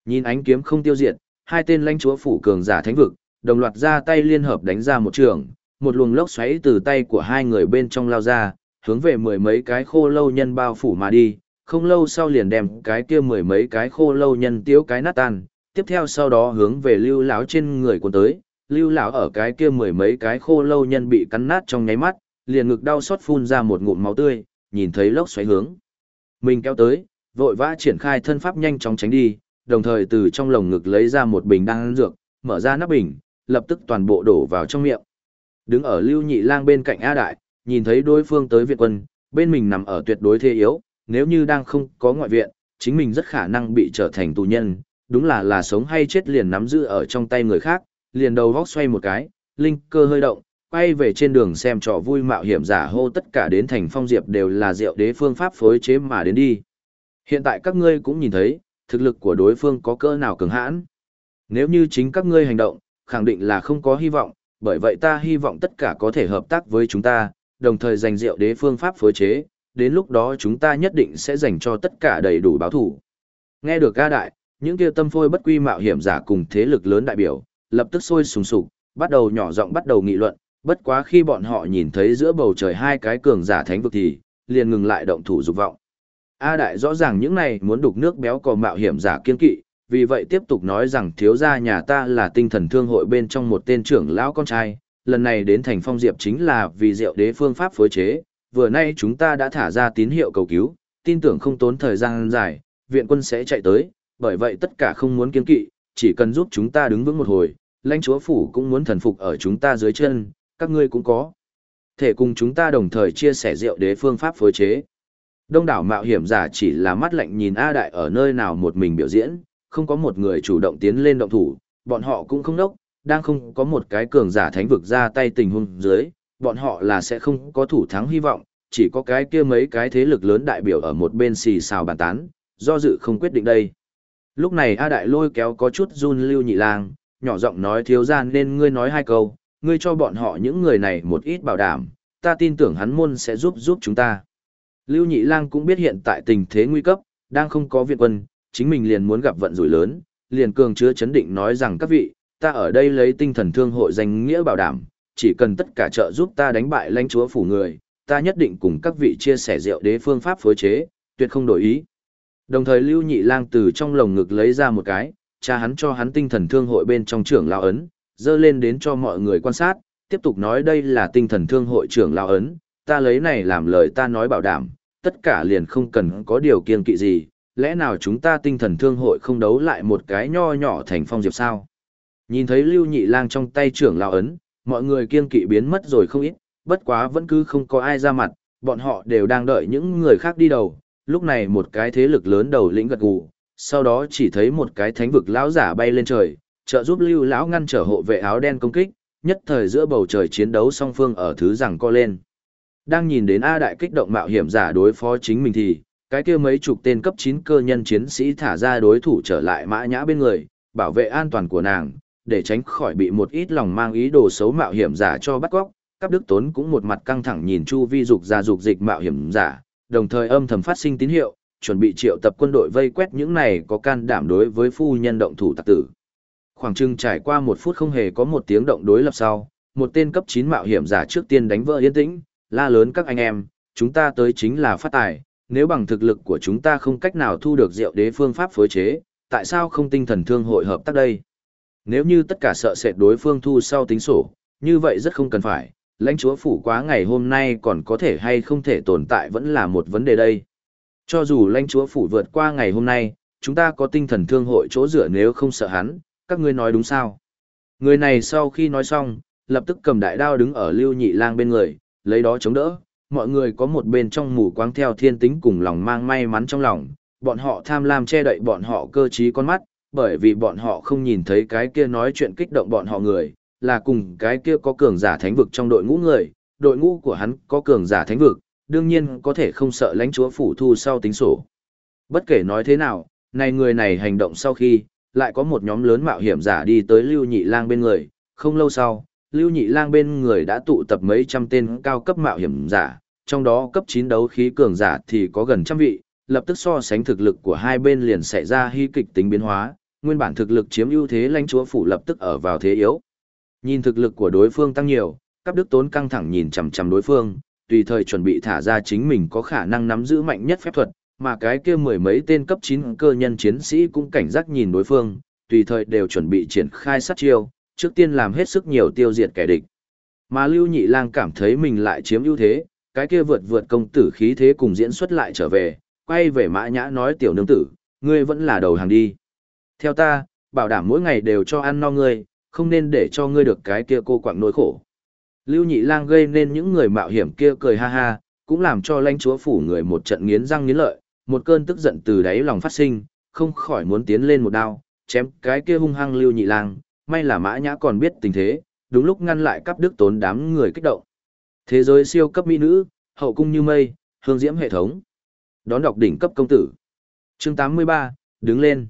Nhìn ánh kiếm không tiêu diệt, hai tên lãnh chúa phủ cường giả thánh vực, đồng loạt ra tay liên hợp đánh ra một trường, một luồng lốc xoáy từ tay của hai người bên trong lao ra, hướng về mười mấy cái khô lâu nhân bao phủ mà đi, không lâu sau liền đem cái kia mười mấy cái khô lâu nhân tiếu cái nát tan, tiếp theo sau đó hướng về lưu lão trên người cuốn tới, lưu lão ở cái kia mười mấy cái khô lâu nhân bị cắn nát trong nháy mắt, liền ngực đau xót phun ra một ngụm máu tươi, nhìn thấy lốc xoáy hướng. Mình kéo tới, vội vã triển khai thân pháp nhanh chóng tránh đi, đồng thời từ trong lồng ngực lấy ra một bình đan dược, mở ra nắp bình, lập tức toàn bộ đổ vào trong miệng. Đứng ở Lưu Nhị Lang bên cạnh A Đại, nhìn thấy đối phương tới viện quân, bên mình nằm ở tuyệt đối thế yếu, nếu như đang không có ngoại viện, chính mình rất khả năng bị trở thành tù nhân, đúng là là sống hay chết liền nắm giữ ở trong tay người khác, liền đầu vóc xoay một cái, linh cơ hơi động, quay về trên đường xem trò vui mạo hiểm giả hô tất cả đến thành phong diệp đều là Diệu đế phương pháp phối chế mà đến đi. Hiện tại các ngươi cũng nhìn thấy, thực lực của đối phương có cỡ nào cường hãn. Nếu như chính các ngươi hành động, khẳng định là không có hy vọng, bởi vậy ta hy vọng tất cả có thể hợp tác với chúng ta, đồng thời dành rượu đế phương pháp phối chế, đến lúc đó chúng ta nhất định sẽ dành cho tất cả đầy đủ báo thủ. Nghe được ca đại, những kia tâm phôi bất quy mạo hiểm giả cùng thế lực lớn đại biểu, lập tức sôi sùng sục, bắt đầu nhỏ giọng bắt đầu nghị luận, bất quá khi bọn họ nhìn thấy giữa bầu trời hai cái cường giả thánh vực thì, liền ngừng lại động thủ dục vọng. A đại rõ ràng những này muốn đục nước béo cò mạo hiểm giả kiên kỵ, vì vậy tiếp tục nói rằng thiếu gia nhà ta là tinh thần thương hội bên trong một tên trưởng lão con trai, lần này đến thành phong diệp chính là vì diệu đế phương pháp phối chế, vừa nay chúng ta đã thả ra tín hiệu cầu cứu, tin tưởng không tốn thời gian dài, viện quân sẽ chạy tới, bởi vậy tất cả không muốn kiên kỵ, chỉ cần giúp chúng ta đứng vững một hồi, lãnh chúa phủ cũng muốn thần phục ở chúng ta dưới chân, các ngươi cũng có. Thể cùng chúng ta đồng thời chia sẻ rượu đế phương pháp phối chế. Đông đảo mạo hiểm giả chỉ là mắt lạnh nhìn A Đại ở nơi nào một mình biểu diễn, không có một người chủ động tiến lên động thủ, bọn họ cũng không đốc, đang không có một cái cường giả thánh vực ra tay tình huống dưới, bọn họ là sẽ không có thủ thắng hy vọng, chỉ có cái kia mấy cái thế lực lớn đại biểu ở một bên xì xào bàn tán, do dự không quyết định đây. Lúc này A Đại lôi kéo có chút run lưu nhị lang, nhỏ giọng nói thiếu gian nên ngươi nói hai câu, ngươi cho bọn họ những người này một ít bảo đảm, ta tin tưởng hắn môn sẽ giúp giúp chúng ta. Lưu Nhị Lang cũng biết hiện tại tình thế nguy cấp, đang không có viện quân, chính mình liền muốn gặp vận rủi lớn, liền cường chứa chấn định nói rằng các vị, ta ở đây lấy tinh thần thương hội danh nghĩa bảo đảm, chỉ cần tất cả trợ giúp ta đánh bại lãnh chúa phủ người, ta nhất định cùng các vị chia sẻ rượu đế phương pháp phối chế, tuyệt không đổi ý. Đồng thời Lưu Nhị Lang từ trong lồng ngực lấy ra một cái, cha hắn cho hắn tinh thần thương hội bên trong trưởng lão ấn, dơ lên đến cho mọi người quan sát, tiếp tục nói đây là tinh thần thương hội trưởng lão ấn, ta lấy này làm lời ta nói bảo đảm, tất cả liền không cần có điều kiên kỵ gì, lẽ nào chúng ta tinh thần thương hội không đấu lại một cái nho nhỏ thành phong diệp sao? Nhìn thấy Lưu Nhị Lang trong tay trưởng lão ấn, mọi người kiên kỵ biến mất rồi không ít, bất quá vẫn cứ không có ai ra mặt, bọn họ đều đang đợi những người khác đi đầu. Lúc này một cái thế lực lớn đầu lĩnh gật gù, sau đó chỉ thấy một cái thánh vực lão giả bay lên trời, trợ giúp Lưu lão ngăn trở hộ vệ áo đen công kích, nhất thời giữa bầu trời chiến đấu song phương ở thứ rằng co lên. Đang nhìn đến A đại kích động mạo hiểm giả đối phó chính mình thì, cái kia mấy chục tên cấp 9 cơ nhân chiến sĩ thả ra đối thủ trở lại mã nhã bên người, bảo vệ an toàn của nàng, để tránh khỏi bị một ít lòng mang ý đồ xấu mạo hiểm giả cho bắt cóc. Các đức tốn cũng một mặt căng thẳng nhìn chu vi dục ra dục dịch mạo hiểm giả, đồng thời âm thầm phát sinh tín hiệu, chuẩn bị triệu tập quân đội vây quét những này có can đảm đối với phu nhân động thủ tặc tử. Khoảng chừng trải qua một phút không hề có một tiếng động đối lập sau, một tên cấp 9 mạo hiểm giả trước tiên đánh vỡ yên tĩnh, la lớn các anh em, chúng ta tới chính là phát tài, nếu bằng thực lực của chúng ta không cách nào thu được rượu đế phương pháp phối chế, tại sao không tinh thần thương hội hợp tác đây? Nếu như tất cả sợ sệt đối phương thu sau tính sổ, như vậy rất không cần phải, lãnh chúa phủ quá ngày hôm nay còn có thể hay không thể tồn tại vẫn là một vấn đề đây. Cho dù lãnh chúa phủ vượt qua ngày hôm nay, chúng ta có tinh thần thương hội chỗ dựa nếu không sợ hắn, các ngươi nói đúng sao? Người này sau khi nói xong, lập tức cầm đại đao đứng ở lưu nhị lang bên người, lấy đó chống đỡ, mọi người có một bên trong mù quáng theo thiên tính cùng lòng mang may mắn trong lòng, bọn họ tham lam che đậy bọn họ cơ trí con mắt, bởi vì bọn họ không nhìn thấy cái kia nói chuyện kích động bọn họ người, là cùng cái kia có cường giả thánh vực trong đội ngũ người, đội ngũ của hắn có cường giả thánh vực, đương nhiên có thể không sợ lãnh chúa phủ thu sau tính sổ. Bất kể nói thế nào, này người này hành động sau khi, lại có một nhóm lớn mạo hiểm giả đi tới Lưu Nhị Lang bên người, không lâu sau, Lưu Nhị Lang bên người đã tụ tập mấy trăm tên cao cấp mạo hiểm giả, trong đó cấp 9 đấu khí cường giả thì có gần trăm vị, lập tức so sánh thực lực của hai bên liền xảy ra hy kịch tính biến hóa, nguyên bản thực lực chiếm ưu thế lãnh chúa phủ lập tức ở vào thế yếu. Nhìn thực lực của đối phương tăng nhiều, các đức tốn căng thẳng nhìn chằm chằm đối phương, tùy thời chuẩn bị thả ra chính mình có khả năng nắm giữ mạnh nhất phép thuật, mà cái kia mười mấy tên cấp 9 cơ nhân chiến sĩ cũng cảnh giác nhìn đối phương, tùy thời đều chuẩn bị triển khai sát chiêu, trước tiên làm hết sức nhiều tiêu diệt kẻ địch. Mà Lưu Nhị Lang cảm thấy mình lại chiếm ưu thế, cái kia vượt vượt công tử khí thế cùng diễn xuất lại trở về, quay về Mã Nhã nói tiểu nương tử, ngươi vẫn là đầu hàng đi. Theo ta, bảo đảm mỗi ngày đều cho ăn no ngươi, không nên để cho ngươi được cái kia cô quạng nỗi khổ. Lưu Nhị Lang gây nên những người mạo hiểm kia cười ha ha, cũng làm cho lãnh chúa phủ người một trận nghiến răng nghiến lợi, một cơn tức giận từ đáy lòng phát sinh, không khỏi muốn tiến lên một đao, chém cái kia hung hăng Lưu Nhị Lang, may là Mã Nhã còn biết tình thế, đúng lúc ngăn lại cắp đức tốn đám người kích động. Thế giới siêu cấp mỹ nữ, hậu cung như mây, hương diễm hệ thống. Đón đọc đỉnh cấp công tử. Chương 83, đứng lên.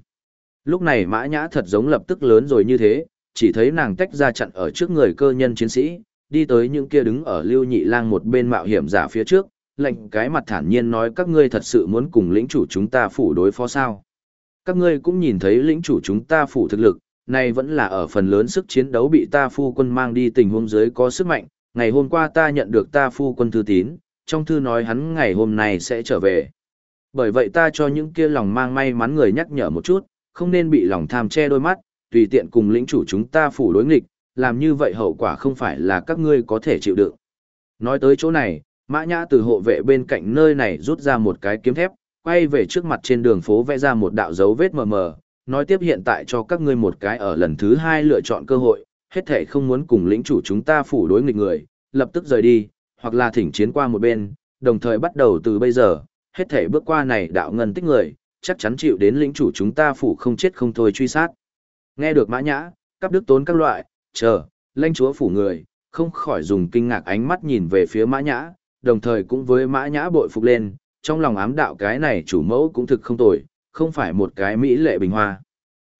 Lúc này Mã Nhã thật giống lập tức lớn rồi như thế, chỉ thấy nàng tách ra chặn ở trước người cơ nhân chiến sĩ, đi tới những kia đứng ở lưu nhị lang một bên mạo hiểm giả phía trước, lệnh cái mặt thản nhiên nói các ngươi thật sự muốn cùng lĩnh chủ chúng ta phủ đối phó sao. Các ngươi cũng nhìn thấy lĩnh chủ chúng ta phủ thực lực, này vẫn là ở phần lớn sức chiến đấu bị ta phu quân mang đi tình huống dưới có sức mạnh, ngày hôm qua ta nhận được ta phu quân thư tín, trong thư nói hắn ngày hôm nay sẽ trở về. Bởi vậy ta cho những kia lòng mang may mắn người nhắc nhở một chút, không nên bị lòng tham che đôi mắt, tùy tiện cùng lĩnh chủ chúng ta phủ đối nghịch, làm như vậy hậu quả không phải là các ngươi có thể chịu đựng. Nói tới chỗ này, Mã Nhã từ hộ vệ bên cạnh nơi này rút ra một cái kiếm thép, quay về trước mặt trên đường phố vẽ ra một đạo dấu vết mờ mờ, nói tiếp hiện tại cho các ngươi một cái ở lần thứ hai lựa chọn cơ hội, hết thể không muốn cùng lĩnh chủ chúng ta phủ đối nghịch người, lập tức rời đi, hoặc là thỉnh chiến qua một bên, đồng thời bắt đầu từ bây giờ, hết thể bước qua này đạo ngân tích người, chắc chắn chịu đến lĩnh chủ chúng ta phủ không chết không thôi truy sát. Nghe được mã nhã, cắp đức tốn các loại, chờ, lãnh chúa phủ người, không khỏi dùng kinh ngạc ánh mắt nhìn về phía mã nhã, đồng thời cũng với mã nhã bội phục lên, trong lòng ám đạo cái này chủ mẫu cũng thực không tồi, không phải một cái mỹ lệ bình hoa.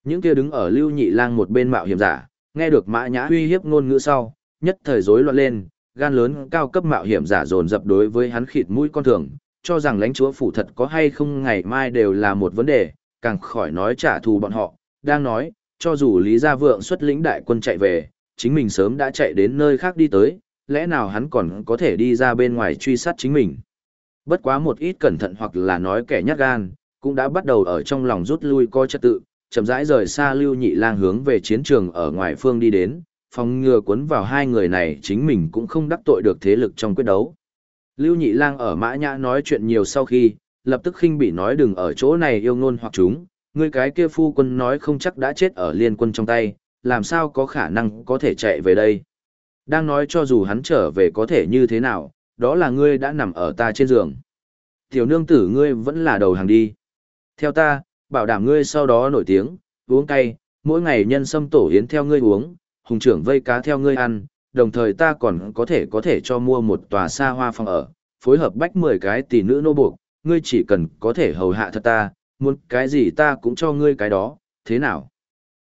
Những kia đứng ở lưu nhị lang một bên mạo hiểm giả, nghe được mã nhã uy hiếp ngôn ngữ sau, nhất thời rối loạn lên, gan lớn cao cấp mạo hiểm giả dồn dập đối với hắn khịt mũi con thường, cho rằng lãnh chúa phủ thật có hay không ngày mai đều là một vấn đề, càng khỏi nói trả thù bọn họ, đang nói, cho dù Lý Gia Vượng xuất lĩnh đại quân chạy về, chính mình sớm đã chạy đến nơi khác đi tới, lẽ nào hắn còn có thể đi ra bên ngoài truy sát chính mình. Bất quá một ít cẩn thận hoặc là nói kẻ nhát gan, cũng đã bắt đầu ở trong lòng rút lui coi trật tự, chậm rãi rời xa Lưu Nhị Lang hướng về chiến trường ở ngoài phương đi đến, phòng ngừa cuốn vào hai người này chính mình cũng không đắc tội được thế lực trong quyết đấu. Lưu Nhị Lang ở Mã Nhã nói chuyện nhiều sau khi, lập tức khinh bị nói đừng ở chỗ này yêu ngôn hoặc chúng, người cái kia phu quân nói không chắc đã chết ở liên quân trong tay, làm sao có khả năng có thể chạy về đây. Đang nói cho dù hắn trở về có thể như thế nào, đó là ngươi đã nằm ở ta trên giường. Tiểu nương tử ngươi vẫn là đầu hàng đi. Theo ta, bảo đảm ngươi sau đó nổi tiếng, uống cay, mỗi ngày nhân sâm tổ yến theo ngươi uống, hùng trưởng vây cá theo ngươi ăn, đồng thời ta còn có thể có thể cho mua một tòa xa hoa phòng ở, phối hợp bách 10 cái tỷ nữ nô buộc, ngươi chỉ cần có thể hầu hạ thật ta, muốn cái gì ta cũng cho ngươi cái đó, thế nào?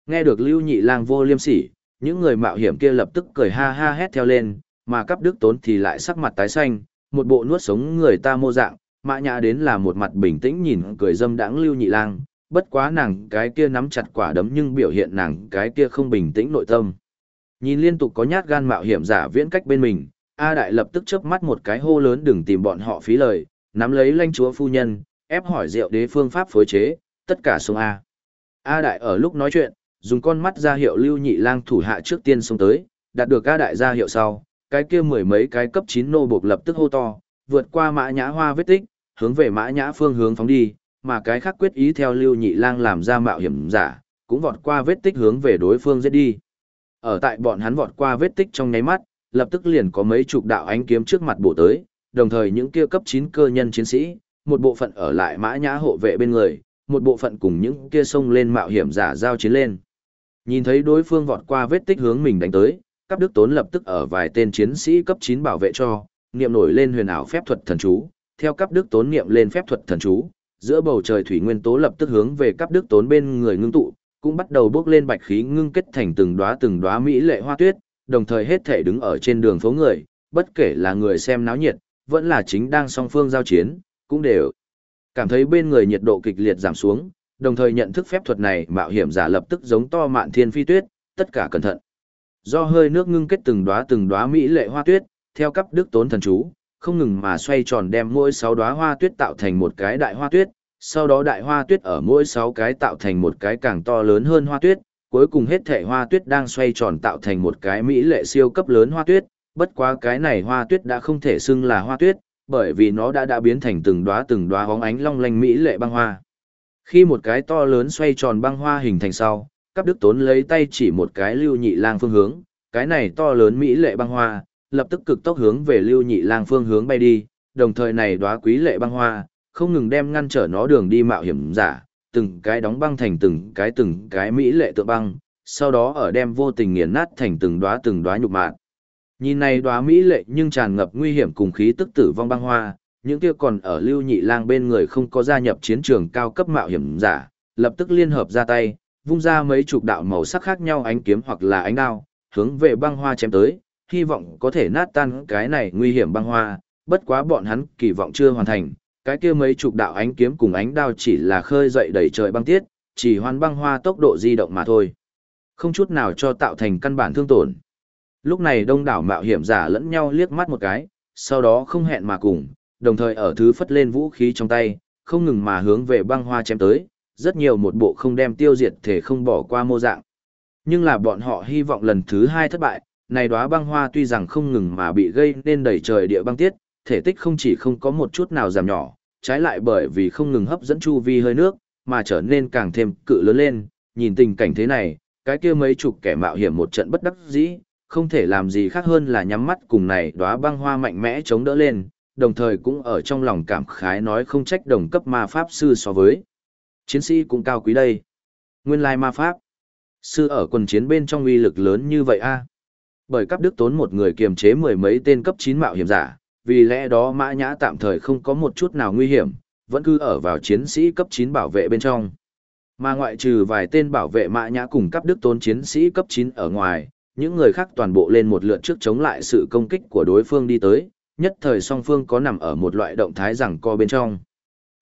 Nghe được Lưu Nhị Lang vô liêm sỉ, những người mạo hiểm kia lập tức cười ha ha hét theo lên, mà cấp đức tốn thì lại sắc mặt tái xanh, một bộ nuốt sống người ta mô dạng, mã nhã đến là một mặt bình tĩnh nhìn cười dâm đãng Lưu Nhị Lang, bất quá nàng cái kia nắm chặt quả đấm nhưng biểu hiện nàng cái kia không bình tĩnh nội tâm. Nhìn liên tục có nhát gan mạo hiểm giả viễn cách bên mình, A Đại lập tức chớp mắt một cái hô lớn đừng tìm bọn họ phí lời, nắm lấy lanh chúa phu nhân, ép hỏi rượu đế phương pháp phối chế, tất cả xuống A. A Đại ở lúc nói chuyện, dùng con mắt ra hiệu lưu nhị lang thủ hạ trước tiên xông tới, đạt được A Đại ra hiệu sau, cái kia mười mấy cái cấp chín nô buộc lập tức hô to, vượt qua mã nhã hoa vết tích, hướng về mã nhã phương hướng phóng đi, mà cái khác quyết ý theo lưu nhị lang làm ra mạo hiểm giả, cũng vọt qua vết tích hướng về đối phương giết đi. Ở tại bọn hắn vọt qua vết tích trong nháy mắt, lập tức liền có mấy chục đạo ánh kiếm trước mặt bổ tới, đồng thời những kia cấp 9 cơ nhân chiến sĩ, một bộ phận ở lại mã nhã hộ vệ bên người, một bộ phận cùng những kia xông lên mạo hiểm giả giao chiến lên. Nhìn thấy đối phương vọt qua vết tích hướng mình đánh tới, cấp đức tốn lập tức ở vài tên chiến sĩ cấp 9 bảo vệ cho, niệm nổi lên huyền ảo phép thuật thần chú, theo cấp đức tốn niệm lên phép thuật thần chú, giữa bầu trời thủy nguyên tố lập tức hướng về cấp đức tốn bên người ngưng tụ, cũng bắt đầu bước lên bạch khí ngưng kết thành từng đóa từng đóa mỹ lệ hoa tuyết, đồng thời hết thể đứng ở trên đường phố người, bất kể là người xem náo nhiệt, vẫn là chính đang song phương giao chiến, cũng đều cảm thấy bên người nhiệt độ kịch liệt giảm xuống, đồng thời nhận thức phép thuật này mạo hiểm giả lập tức giống to mạn thiên phi tuyết, tất cả cẩn thận. Do hơi nước ngưng kết từng đóa từng đóa mỹ lệ hoa tuyết, theo cấp đức tốn thần chú, không ngừng mà xoay tròn đem mỗi sáu đóa hoa tuyết tạo thành một cái đại hoa tuyết, sau đó đại hoa tuyết ở mỗi sáu cái tạo thành một cái càng to lớn hơn hoa tuyết, cuối cùng hết thể hoa tuyết đang xoay tròn tạo thành một cái mỹ lệ siêu cấp lớn hoa tuyết, bất quá cái này hoa tuyết đã không thể xưng là hoa tuyết, bởi vì nó đã đã biến thành từng đóa từng đóa hóng ánh long lanh mỹ lệ băng hoa. Khi một cái to lớn xoay tròn băng hoa hình thành sau, cấp đức tốn lấy tay chỉ một cái lưu nhị lang phương hướng, cái này to lớn mỹ lệ băng hoa, lập tức cực tốc hướng về lưu nhị lang phương hướng bay đi, đồng thời này đóa quý lệ băng hoa, không ngừng đem ngăn trở nó đường đi mạo hiểm giả, từng cái đóng băng thành từng cái từng cái mỹ lệ tượng băng, sau đó ở đem vô tình nghiền nát thành từng đóa từng đóa nhục mạn. Nhìn này đóa mỹ lệ nhưng tràn ngập nguy hiểm cùng khí tức tử vong băng hoa, những kia còn ở Lưu Nhị Lang bên người không có gia nhập chiến trường cao cấp mạo hiểm giả, lập tức liên hợp ra tay, vung ra mấy chục đạo màu sắc khác nhau ánh kiếm hoặc là ánh đao, hướng về băng hoa chém tới, hy vọng có thể nát tan cái này nguy hiểm băng hoa, bất quá bọn hắn kỳ vọng chưa hoàn thành, cái kia mấy chục đạo ánh kiếm cùng ánh đao chỉ là khơi dậy đầy trời băng tiết, chỉ hoàn băng hoa tốc độ di động mà thôi. Không chút nào cho tạo thành căn bản thương tổn. Lúc này đông đảo mạo hiểm giả lẫn nhau liếc mắt một cái, sau đó không hẹn mà cùng, đồng thời ở thứ phất lên vũ khí trong tay, không ngừng mà hướng về băng hoa chém tới, rất nhiều một bộ không đem tiêu diệt thể không bỏ qua mô dạng. Nhưng là bọn họ hy vọng lần thứ hai thất bại, này đóa băng hoa tuy rằng không ngừng mà bị gây nên đầy trời địa băng tiết, thể tích không chỉ không có một chút nào giảm nhỏ, trái lại bởi vì không ngừng hấp dẫn chu vi hơi nước, mà trở nên càng thêm cự lớn lên, nhìn tình cảnh thế này, cái kia mấy chục kẻ mạo hiểm một trận bất đắc dĩ, không thể làm gì khác hơn là nhắm mắt cùng này đóa băng hoa mạnh mẽ chống đỡ lên, đồng thời cũng ở trong lòng cảm khái nói không trách đồng cấp ma pháp sư so với chiến sĩ cũng cao quý đây. Nguyên lai ma pháp sư ở quần chiến bên trong uy lực lớn như vậy a. Bởi cấp đức tốn một người kiềm chế mười mấy tên cấp 9 mạo hiểm giả, vì lẽ đó mã nhã tạm thời không có một chút nào nguy hiểm, vẫn cứ ở vào chiến sĩ cấp 9 bảo vệ bên trong. Mà ngoại trừ vài tên bảo vệ mã nhã cùng cấp đức tốn chiến sĩ cấp 9 ở ngoài, những người khác toàn bộ lên một lượt trước chống lại sự công kích của đối phương đi tới, nhất thời song phương có nằm ở một loại động thái rằng co bên trong.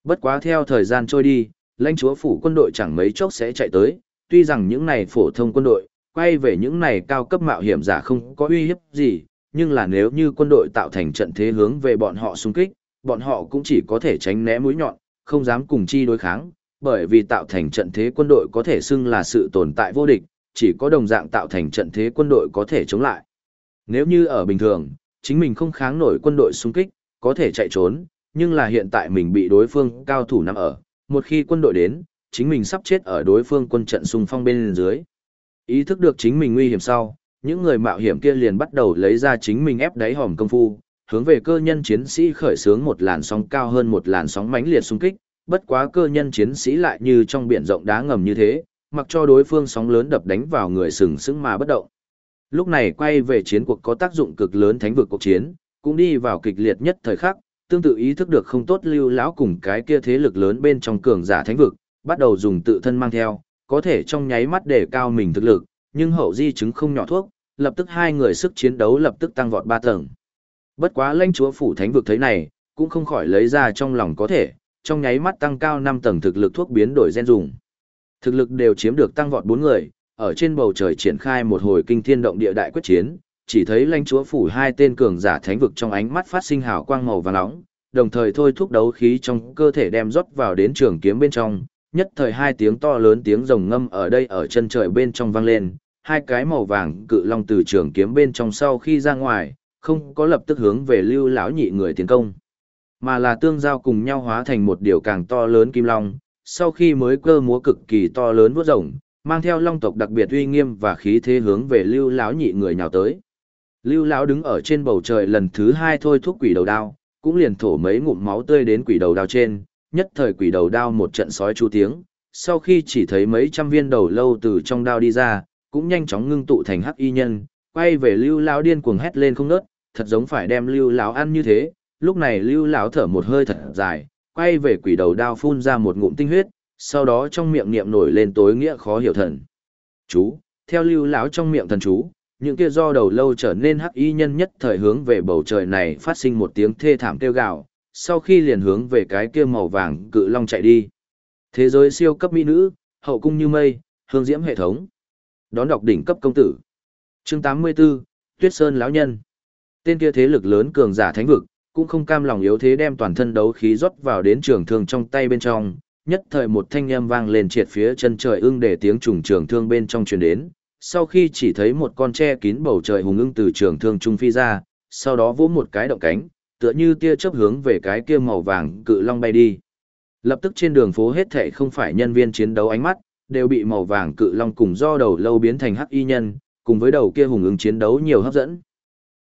Bất quá theo thời gian trôi đi, lãnh chúa phủ quân đội chẳng mấy chốc sẽ chạy tới, tuy rằng những này phổ thông quân đội, quay về những này cao cấp mạo hiểm giả không có uy hiếp gì, nhưng là nếu như quân đội tạo thành trận thế hướng về bọn họ xung kích, bọn họ cũng chỉ có thể tránh né mũi nhọn, không dám cùng chi đối kháng, bởi vì tạo thành trận thế quân đội có thể xưng là sự tồn tại vô địch, chỉ có đồng dạng tạo thành trận thế quân đội có thể chống lại. Nếu như ở bình thường, chính mình không kháng nổi quân đội xung kích, có thể chạy trốn, nhưng là hiện tại mình bị đối phương cao thủ nắm ở, một khi quân đội đến, chính mình sắp chết ở đối phương quân trận xung phong bên dưới. Ý thức được chính mình nguy hiểm sau, những người mạo hiểm kia liền bắt đầu lấy ra chính mình ép đáy hòm công phu, hướng về cơ nhân chiến sĩ khởi xướng một làn sóng cao hơn một làn sóng mãnh liệt xung kích, bất quá cơ nhân chiến sĩ lại như trong biển rộng đá ngầm như thế, mặc cho đối phương sóng lớn đập đánh vào người sừng sững mà bất động. Lúc này quay về chiến cuộc có tác dụng cực lớn thánh vực cuộc chiến, cũng đi vào kịch liệt nhất thời khắc, tương tự ý thức được không tốt lưu lão cùng cái kia thế lực lớn bên trong cường giả thánh vực, bắt đầu dùng tự thân mang theo, có thể trong nháy mắt để cao mình thực lực, nhưng hậu di chứng không nhỏ thuốc, lập tức hai người sức chiến đấu lập tức tăng vọt ba tầng. Bất quá lãnh chúa phủ thánh vực thấy này, cũng không khỏi lấy ra trong lòng có thể, trong nháy mắt tăng cao 5 tầng thực lực thuốc biến đổi gen dùng. Thực lực đều chiếm được tăng vọt 4 người, ở trên bầu trời triển khai một hồi kinh thiên động địa đại quyết chiến, chỉ thấy lãnh chúa phủ hai tên cường giả thánh vực trong ánh mắt phát sinh hào quang màu vàng nóng, đồng thời thôi thúc đấu khí trong cơ thể đem rót vào đến trường kiếm bên trong, nhất thời hai tiếng to lớn tiếng rồng ngâm ở đây ở chân trời bên trong vang lên, hai cái màu vàng cự long từ trường kiếm bên trong sau khi ra ngoài, không có lập tức hướng về lưu lão nhị người tiến công, mà là tương giao cùng nhau hóa thành một điều càng to lớn kim long, sau khi mới cơ múa cực kỳ to lớn vuốt rồng, mang theo long tộc đặc biệt uy nghiêm và khí thế hướng về lưu lão nhị người nhào tới. Lưu lão đứng ở trên bầu trời lần thứ hai thôi thúc quỷ đầu đao, cũng liền thổ mấy ngụm máu tươi đến quỷ đầu đao trên, nhất thời quỷ đầu đao một trận sói chu tiếng, sau khi chỉ thấy mấy trăm viên đầu lâu từ trong đao đi ra, cũng nhanh chóng ngưng tụ thành hắc y nhân, quay về lưu lão điên cuồng hét lên không nớt, thật giống phải đem lưu lão ăn như thế. Lúc này lưu lão thở một hơi thật dài, quay về quỷ đầu đao phun ra một ngụm tinh huyết, sau đó trong miệng niệm nổi lên tối nghĩa khó hiểu thần. Chú, theo lưu lão trong miệng thần chú, những kia do đầu lâu trở nên hắc y nhân nhất thời hướng về bầu trời này phát sinh một tiếng thê thảm kêu gào, sau khi liền hướng về cái kia màu vàng cự long chạy đi. Thế giới siêu cấp mỹ nữ, hậu cung như mây, hương diễm hệ thống. Đón đọc đỉnh cấp công tử. Chương 84, Tuyết Sơn lão nhân. Tên kia thế lực lớn cường giả thánh vực, cũng không cam lòng yếu thế đem toàn thân đấu khí rót vào đến trường thương trong tay bên trong, nhất thời một thanh âm vang lên triệt phía chân trời ưng để tiếng trùng trường thương bên trong truyền đến, sau khi chỉ thấy một con tre kín bầu trời hùng ưng từ trường thương trung phi ra, sau đó vỗ một cái động cánh, tựa như tia chớp hướng về cái kia màu vàng cự long bay đi. Lập tức trên đường phố hết thảy không phải nhân viên chiến đấu ánh mắt, đều bị màu vàng cự long cùng do đầu lâu biến thành hắc y nhân, cùng với đầu kia hùng ứng chiến đấu nhiều hấp dẫn.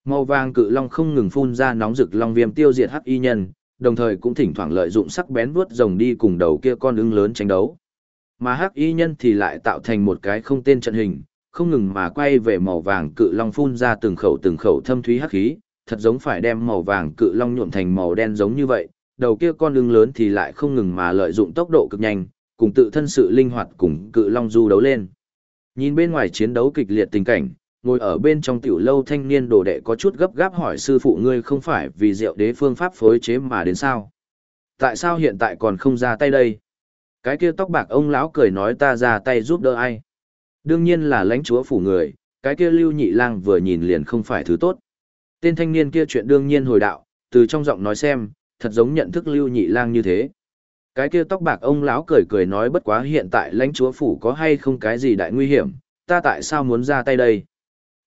Màu vàng cự long không ngừng phun ra nóng rực long viêm tiêu diệt hắc y nhân, đồng thời cũng thỉnh thoảng lợi dụng sắc bén vuốt rồng đi cùng đầu kia con ưng lớn tranh đấu. Mà hắc y nhân thì lại tạo thành một cái không tên trận hình, không ngừng mà quay về màu vàng cự long phun ra từng khẩu từng khẩu thâm thúy hắc khí, thật giống phải đem màu vàng cự long nhuộm thành màu đen giống như vậy, đầu kia con ưng lớn thì lại không ngừng mà lợi dụng tốc độ cực nhanh, cùng tự thân sự linh hoạt cùng cự long du đấu lên. Nhìn bên ngoài chiến đấu kịch liệt tình cảnh, ngồi ở bên trong tiểu lâu thanh niên đồ đệ có chút gấp gáp hỏi sư phụ ngươi không phải vì diệu đế phương pháp phối chế mà đến sao? Tại sao hiện tại còn không ra tay đây? Cái kia tóc bạc ông lão cười nói ta ra tay giúp đỡ ai? Đương nhiên là lãnh chúa phủ người, cái kia lưu nhị lang vừa nhìn liền không phải thứ tốt. Tên thanh niên kia chuyện đương nhiên hồi đạo, từ trong giọng nói xem, thật giống nhận thức lưu nhị lang như thế. Cái kia tóc bạc ông lão cười cười nói bất quá hiện tại lãnh chúa phủ có hay không cái gì đại nguy hiểm, ta tại sao muốn ra tay đây?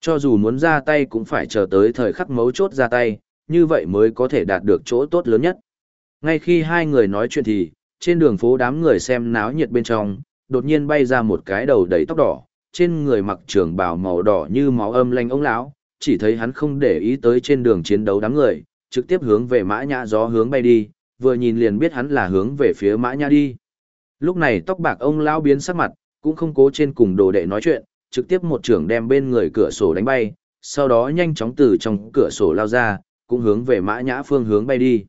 Cho dù muốn ra tay cũng phải chờ tới thời khắc mấu chốt ra tay, như vậy mới có thể đạt được chỗ tốt lớn nhất. Ngay khi hai người nói chuyện thì, trên đường phố đám người xem náo nhiệt bên trong, đột nhiên bay ra một cái đầu đầy tóc đỏ, trên người mặc trường bào màu đỏ như máu âm lanh ông lão, chỉ thấy hắn không để ý tới trên đường chiến đấu đám người, trực tiếp hướng về mã nhã gió hướng bay đi, vừa nhìn liền biết hắn là hướng về phía mã nhã đi. Lúc này tóc bạc ông lão biến sắc mặt, cũng không cố trên cùng đồ đệ nói chuyện, trực tiếp một trưởng đem bên người cửa sổ đánh bay, sau đó nhanh chóng từ trong cửa sổ lao ra, cũng hướng về mã nhã phương hướng bay đi.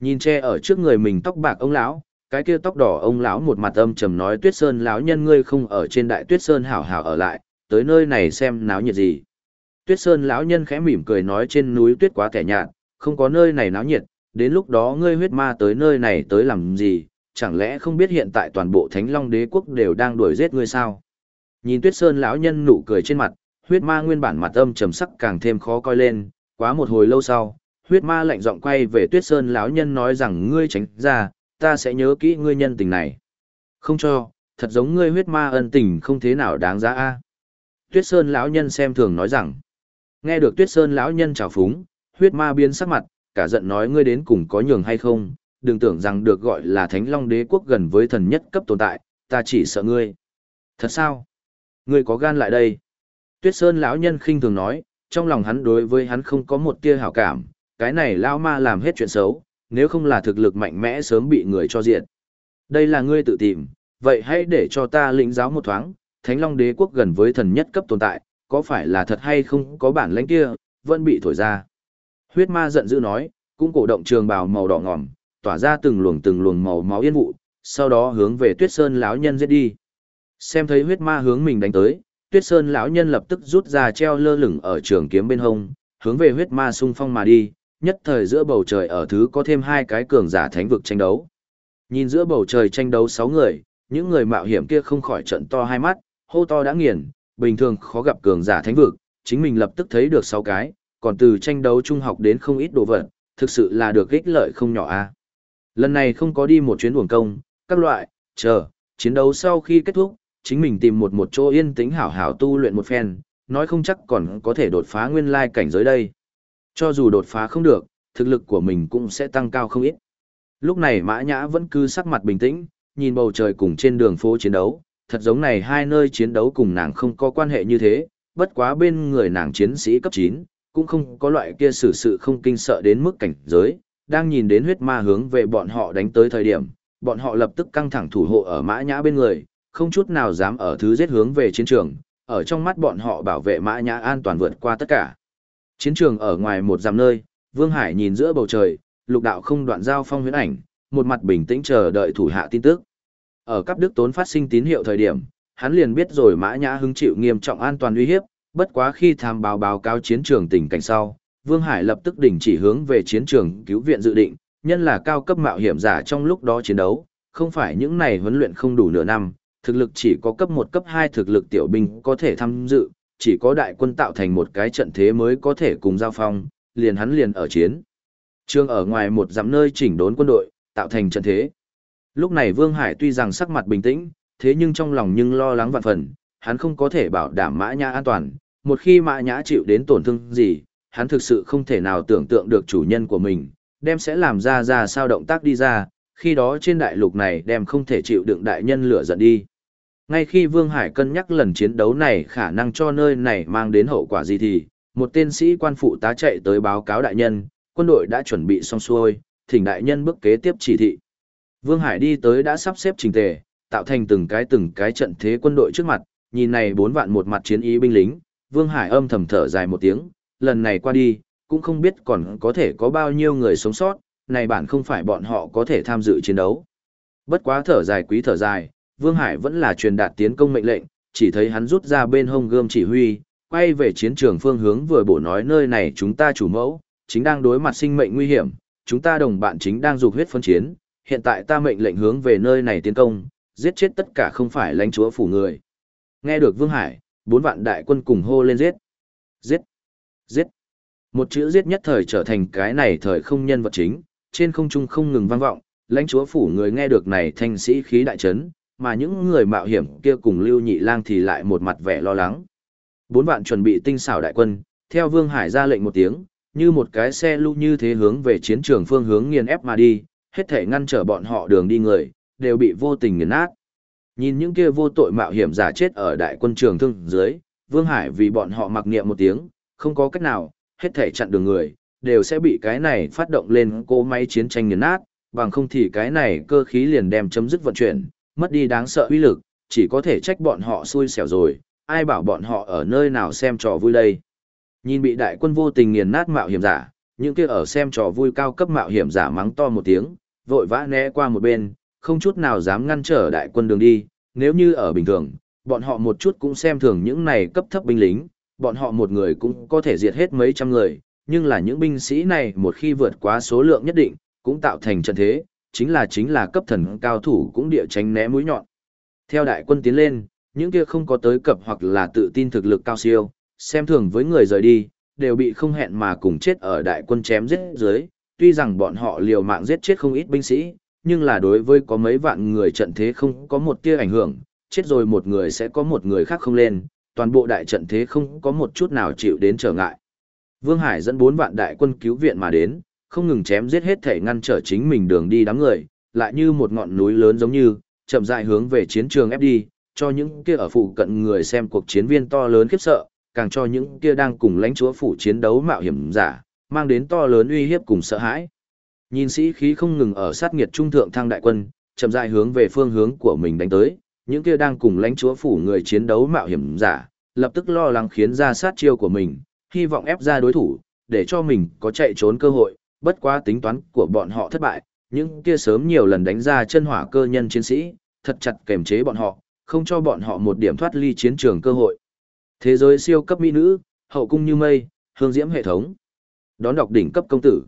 Nhìn che ở trước người mình tóc bạc ông lão, cái kia tóc đỏ ông lão một mặt âm trầm nói tuyết sơn lão nhân ngươi không ở trên đại tuyết sơn hảo hảo ở lại tới nơi này xem náo nhiệt gì tuyết sơn lão nhân khẽ mỉm cười nói trên núi tuyết quá kẻ nhạt không có nơi này náo nhiệt đến lúc đó ngươi huyết ma tới nơi này tới làm gì chẳng lẽ không biết hiện tại toàn bộ thánh long đế quốc đều đang đuổi giết ngươi sao nhìn tuyết sơn lão nhân nụ cười trên mặt huyết ma nguyên bản mặt âm trầm sắc càng thêm khó coi lên quá một hồi lâu sau huyết ma lạnh giọng quay về tuyết sơn lão nhân nói rằng ngươi tránh ra ta sẽ nhớ kỹ ngươi nhân tình này. Không cho, thật giống ngươi huyết ma ân tình không thế nào đáng giá a. Tuyết Sơn lão nhân xem thường nói rằng. Nghe được Tuyết Sơn lão nhân chào phúng, huyết ma biến sắc mặt, cả giận nói ngươi đến cùng có nhường hay không, đừng tưởng rằng được gọi là Thánh Long Đế quốc gần với thần nhất cấp tồn tại, ta chỉ sợ ngươi. Thật sao? Ngươi có gan lại đây? Tuyết Sơn lão nhân khinh thường nói, trong lòng hắn đối với hắn không có một tia hảo cảm, cái này lão ma làm hết chuyện xấu, nếu không là thực lực mạnh mẽ sớm bị người cho diện. Đây là ngươi tự tìm, vậy hãy để cho ta lĩnh giáo một thoáng, Thánh Long Đế quốc gần với thần nhất cấp tồn tại, có phải là thật hay không có bản lãnh kia, vẫn bị thổi ra. Huyết ma giận dữ nói, cũng cổ động trường bào màu đỏ ngòm, tỏa ra từng luồng từng luồng màu máu yên vụ, sau đó hướng về Tuyết Sơn lão nhân giết đi. Xem thấy huyết ma hướng mình đánh tới, Tuyết Sơn lão nhân lập tức rút ra treo lơ lửng ở trường kiếm bên hông, hướng về huyết ma xung phong mà đi, nhất thời giữa bầu trời ở thứ có thêm hai cái cường giả thánh vực tranh đấu. Nhìn giữa bầu trời tranh đấu sáu người, những người mạo hiểm kia không khỏi trận to hai mắt, hô to đã nghiền, bình thường khó gặp cường giả thánh vực, chính mình lập tức thấy được sáu cái, còn từ tranh đấu trung học đến không ít đồ vật, thực sự là được ích lợi không nhỏ a. Lần này không có đi một chuyến uổng công, các loại, chờ, chiến đấu sau khi kết thúc, chính mình tìm một một chỗ yên tĩnh hảo hảo tu luyện một phen, nói không chắc còn có thể đột phá nguyên lai cảnh giới đây. Cho dù đột phá không được, thực lực của mình cũng sẽ tăng cao không ít. Lúc này Mã Nhã vẫn cứ sắc mặt bình tĩnh, nhìn bầu trời cùng trên đường phố chiến đấu, thật giống này hai nơi chiến đấu cùng nàng không có quan hệ như thế, bất quá bên người nàng chiến sĩ cấp 9, cũng không có loại kia xử sự không kinh sợ đến mức cảnh giới, đang nhìn đến huyết ma hướng về bọn họ đánh tới thời điểm, bọn họ lập tức căng thẳng thủ hộ ở Mã Nhã bên người, không chút nào dám ở thứ giết hướng về chiến trường, ở trong mắt bọn họ bảo vệ Mã Nhã an toàn vượt qua tất cả. Chiến trường ở ngoài một dặm nơi, Vương Hải nhìn giữa bầu trời, lục đạo không đoạn giao phong huyễn ảnh, một mặt bình tĩnh chờ đợi thủ hạ tin tức. Ở cấp đức tốn phát sinh tín hiệu thời điểm, hắn liền biết rồi Mã Nhã hứng chịu nghiêm trọng an toàn uy hiếp, bất quá khi tham báo báo cáo chiến trường tình cảnh sau, Vương Hải lập tức đình chỉ hướng về chiến trường cứu viện dự định, nhân là cao cấp mạo hiểm giả trong lúc đó chiến đấu, không phải những này huấn luyện không đủ nửa năm, thực lực chỉ có cấp 1 cấp 2 thực lực tiểu binh có thể tham dự, chỉ có đại quân tạo thành một cái trận thế mới có thể cùng giao phong, liền hắn liền ở chiến. Trương ở ngoài một dặm nơi chỉnh đốn quân đội, tạo thành trận thế. Lúc này Vương Hải tuy rằng sắc mặt bình tĩnh, thế nhưng trong lòng nhưng lo lắng vạn phần, hắn không có thể bảo đảm mã nhã an toàn, một khi mã nhã chịu đến tổn thương gì, hắn thực sự không thể nào tưởng tượng được chủ nhân của mình, đem sẽ làm ra ra sao động tác đi ra, khi đó trên đại lục này đem không thể chịu đựng đại nhân lửa giận đi. Ngay khi Vương Hải cân nhắc lần chiến đấu này khả năng cho nơi này mang đến hậu quả gì thì, một tên sĩ quan phụ tá chạy tới báo cáo đại nhân, quân đội đã chuẩn bị xong xuôi, thỉnh đại nhân bước kế tiếp chỉ thị. Vương Hải đi tới đã sắp xếp trình tề, tạo thành từng cái từng cái trận thế quân đội trước mặt, nhìn này bốn vạn một mặt chiến ý binh lính, Vương Hải âm thầm thở dài một tiếng, lần này qua đi, cũng không biết còn có thể có bao nhiêu người sống sót, này bản không phải bọn họ có thể tham dự chiến đấu. Bất quá thở dài quý thở dài, Vương Hải vẫn là truyền đạt tiến công mệnh lệnh, chỉ thấy hắn rút ra bên hông gươm chỉ huy, quay về chiến trường phương hướng vừa bổ nói nơi này chúng ta chủ mẫu, chính đang đối mặt sinh mệnh nguy hiểm, chúng ta đồng bạn chính đang dục huyết phân chiến, hiện tại ta mệnh lệnh hướng về nơi này tiến công, giết chết tất cả không phải lãnh chúa phủ người. Nghe được Vương Hải, bốn vạn đại quân cùng hô lên giết. Giết. Giết. Một chữ giết nhất thời trở thành cái này thời không nhân vật chính, trên không trung không ngừng vang vọng, lãnh chúa phủ người nghe được này thanh sĩ khí đại chấn, mà những người mạo hiểm kia cùng Lưu Nhị Lang thì lại một mặt vẻ lo lắng. Bốn vạn chuẩn bị tinh xảo đại quân, theo Vương Hải ra lệnh một tiếng, như một cái xe lưu như thế hướng về chiến trường phương hướng nghiền ép mà đi, hết thể ngăn trở bọn họ đường đi người, đều bị vô tình nghiền nát. Nhìn những kia vô tội mạo hiểm giả chết ở đại quân trường thương dưới, Vương Hải vì bọn họ mặc niệm một tiếng, không có cách nào, hết thể chặn đường người, đều sẽ bị cái này phát động lên cô máy chiến tranh nghiền nát, bằng không thì cái này cơ khí liền đem chấm dứt vận chuyển, mất đi đáng sợ uy lực, chỉ có thể trách bọn họ xui xẻo rồi, ai bảo bọn họ ở nơi nào xem trò vui đây. Nhìn bị đại quân vô tình nghiền nát mạo hiểm giả, những kia ở xem trò vui cao cấp mạo hiểm giả mắng to một tiếng, vội vã né qua một bên, không chút nào dám ngăn trở đại quân đường đi, nếu như ở bình thường, bọn họ một chút cũng xem thường những này cấp thấp binh lính, bọn họ một người cũng có thể diệt hết mấy trăm người, nhưng là những binh sĩ này một khi vượt quá số lượng nhất định, cũng tạo thành trận thế, chính là chính là cấp thần cao thủ cũng địa tránh né mũi nhọn. Theo đại quân tiến lên, những kia không có tới cập hoặc là tự tin thực lực cao siêu, xem thường với người rời đi, đều bị không hẹn mà cùng chết ở đại quân chém giết dưới, tuy rằng bọn họ liều mạng giết chết không ít binh sĩ, nhưng là đối với có mấy vạn người trận thế không có một tia ảnh hưởng, chết rồi một người sẽ có một người khác không lên, toàn bộ đại trận thế không có một chút nào chịu đến trở ngại. Vương Hải dẫn 4 vạn đại quân cứu viện mà đến, không ngừng chém giết hết thể ngăn trở chính mình đường đi đám người, lại như một ngọn núi lớn giống như, chậm rãi hướng về chiến trường ép đi, cho những kia ở phụ cận người xem cuộc chiến viên to lớn khiếp sợ, càng cho những kia đang cùng lãnh chúa phủ chiến đấu mạo hiểm giả, mang đến to lớn uy hiếp cùng sợ hãi. Nhìn sĩ khí không ngừng ở sát nghiệt trung thượng thăng đại quân, chậm rãi hướng về phương hướng của mình đánh tới, những kia đang cùng lãnh chúa phủ người chiến đấu mạo hiểm giả, lập tức lo lắng khiến ra sát chiêu của mình, hy vọng ép ra đối thủ, để cho mình có chạy trốn cơ hội, bất quá tính toán của bọn họ thất bại, những kia sớm nhiều lần đánh ra chân hỏa cơ nhân chiến sĩ, thật chặt kềm chế bọn họ, không cho bọn họ một điểm thoát ly chiến trường cơ hội. Thế giới siêu cấp mỹ nữ, hậu cung như mây, hương diễm hệ thống. Đón đọc đỉnh cấp công tử.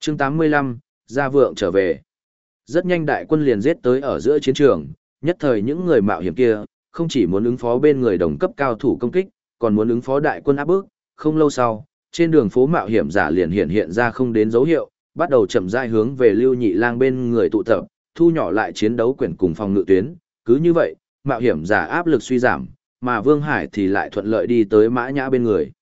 Chương 85, Gia Vượng trở về. Rất nhanh đại quân liền giết tới ở giữa chiến trường, nhất thời những người mạo hiểm kia, không chỉ muốn ứng phó bên người đồng cấp cao thủ công kích, còn muốn ứng phó đại quân áp bức, không lâu sau, trên đường phố mạo hiểm giả liền hiện hiện ra không đến dấu hiệu, bắt đầu chậm rãi hướng về Lưu Nhị Lang bên người tụ tập, thu nhỏ lại chiến đấu quyển cùng phòng ngự tuyến, cứ như vậy, mạo hiểm giả áp lực suy giảm, mà Vương Hải thì lại thuận lợi đi tới Mã Nhã bên người.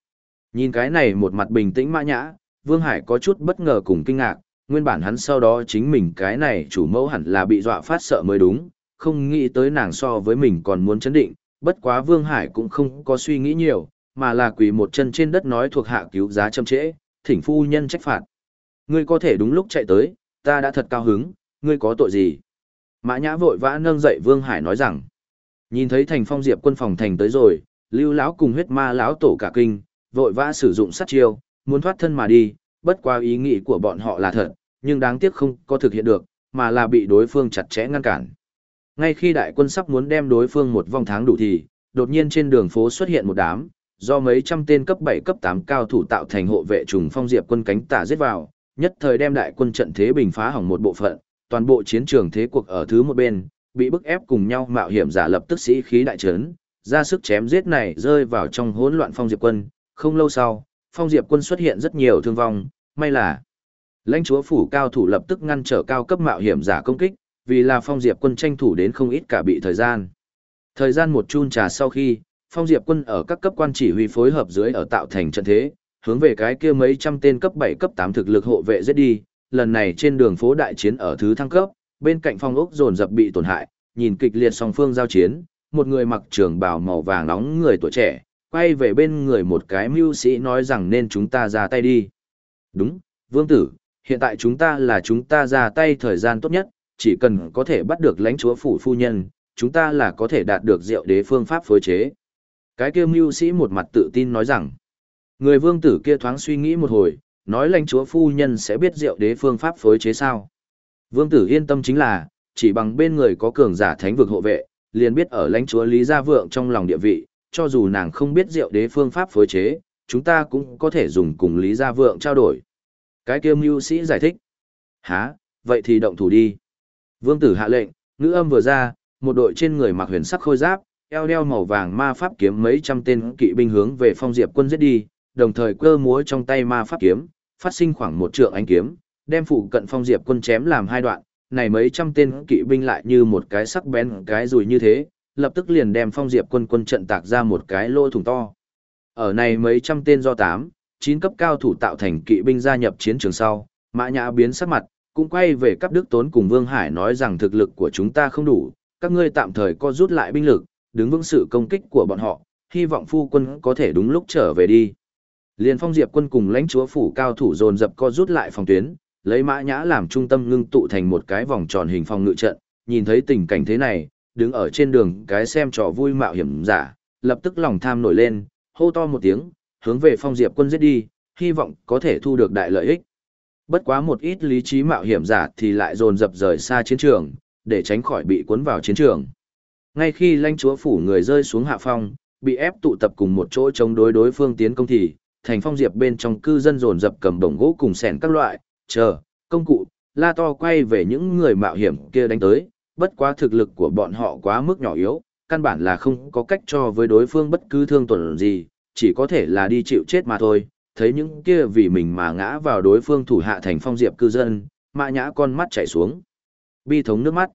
Nhìn cái này một mặt bình tĩnh Mã Nhã, Vương Hải có chút bất ngờ cùng kinh ngạc, nguyên bản hắn sau đó chính mình cái này chủ mẫu hẳn là bị dọa phát sợ mới đúng, không nghĩ tới nàng so với mình còn muốn chấn định, bất quá Vương Hải cũng không có suy nghĩ nhiều, mà là quỳ một chân trên đất nói thuộc hạ cứu giá châm trễ, thỉnh phu nhân trách phạt. Ngươi có thể đúng lúc chạy tới, ta đã thật cao hứng, ngươi có tội gì? Mã Nhã vội vã nâng dậy Vương Hải nói rằng, nhìn thấy thành phong diệp quân phòng thành tới rồi, lưu lão cùng huyết ma lão tổ cả kinh, vội vã sử dụng sát chiêu, muốn thoát thân mà đi, bất qua ý nghĩ của bọn họ là thật, nhưng đáng tiếc không có thực hiện được, mà là bị đối phương chặt chẽ ngăn cản. Ngay khi đại quân sắp muốn đem đối phương một vòng tháng đủ thì, đột nhiên trên đường phố xuất hiện một đám, do mấy trăm tên cấp 7 cấp 8 cao thủ tạo thành hộ vệ trùng phong diệp quân cánh tả giết vào, nhất thời đem đại quân trận thế bình phá hỏng một bộ phận, toàn bộ chiến trường thế cuộc ở thứ một bên, bị bức ép cùng nhau mạo hiểm giả lập tức sĩ khí đại trấn, ra sức chém giết này rơi vào trong hỗn loạn phong diệp quân, không lâu sau, phong diệp quân xuất hiện rất nhiều thương vong, may là lãnh chúa phủ cao thủ lập tức ngăn trở cao cấp mạo hiểm giả công kích, vì là phong diệp quân tranh thủ đến không ít cả bị thời gian. Thời gian một chun trà sau khi, phong diệp quân ở các cấp quan chỉ huy phối hợp dưới ở tạo thành trận thế, hướng về cái kia mấy trăm tên cấp 7 cấp 8 thực lực hộ vệ giết đi, lần này trên đường phố đại chiến ở thứ thăng cấp, bên cạnh phong ốc dồn dập bị tổn hại, nhìn kịch liệt song phương giao chiến, một người mặc trường bào màu vàng nóng người tuổi trẻ, quay về bên người một cái mưu sĩ nói rằng nên chúng ta ra tay đi. Đúng, vương tử, hiện tại chúng ta là chúng ta ra tay thời gian tốt nhất, chỉ cần có thể bắt được lãnh chúa phủ phu nhân, chúng ta là có thể đạt được diệu đế phương pháp phối chế. Cái kia mưu sĩ một mặt tự tin nói rằng, người vương tử kia thoáng suy nghĩ một hồi, nói lãnh chúa phu nhân sẽ biết diệu đế phương pháp phối chế sao. Vương tử yên tâm chính là, chỉ bằng bên người có cường giả thánh vực hộ vệ, liền biết ở lãnh chúa Lý Gia Vượng trong lòng địa vị, cho dù nàng không biết diệu đế phương pháp phối chế, chúng ta cũng có thể dùng cùng Lý Gia Vượng trao đổi. Cái kia mưu sĩ giải thích. Hả, vậy thì động thủ đi. Vương tử hạ lệnh, ngữ âm vừa ra, một đội trên người mặc huyền sắc khôi giáp, eo đeo màu vàng ma pháp kiếm mấy trăm tên kỵ binh hướng về phong diệp quân giết đi, đồng thời cơ múa trong tay ma pháp kiếm, phát sinh khoảng một trượng ánh kiếm, đem phụ cận phong diệp quân chém làm hai đoạn, này mấy trăm tên kỵ binh lại như một cái sắc bén cái rùi như thế, lập tức liền đem phong diệp quân quân trận tạc ra một cái lỗ thủng to. Ở này mấy trăm tên do tám, chín cấp cao thủ tạo thành kỵ binh gia nhập chiến trường sau, mã nhã biến sắc mặt, cũng quay về cấp đức tốn cùng Vương Hải nói rằng thực lực của chúng ta không đủ, các ngươi tạm thời co rút lại binh lực, đứng vững sự công kích của bọn họ, hy vọng phu quân có thể đúng lúc trở về đi. Liên phong diệp quân cùng lãnh chúa phủ cao thủ dồn dập co rút lại phòng tuyến, lấy mã nhã làm trung tâm ngưng tụ thành một cái vòng tròn hình phòng ngự trận, nhìn thấy tình cảnh thế này, đứng ở trên đường cái xem trò vui mạo hiểm giả, lập tức lòng tham nổi lên, hô to một tiếng, hướng về phong diệp quân giết đi, hy vọng có thể thu được đại lợi ích. Bất quá một ít lý trí mạo hiểm giả thì lại dồn dập rời xa chiến trường, để tránh khỏi bị cuốn vào chiến trường. Ngay khi lãnh chúa phủ người rơi xuống hạ phong, bị ép tụ tập cùng một chỗ chống đối đối phương tiến công thì, thành phong diệp bên trong cư dân dồn dập cầm bổng gỗ cùng sẻn các loại, chờ, công cụ, la to quay về những người mạo hiểm kia đánh tới, bất quá thực lực của bọn họ quá mức nhỏ yếu, căn bản là không có cách cho với đối phương bất cứ thương tổn gì, chỉ có thể là đi chịu chết mà thôi. Thấy những kia vì mình mà ngã vào đối phương thủ hạ thành phong diệp cư dân, mã nhã con mắt chảy xuống. Bi thống nước mắt.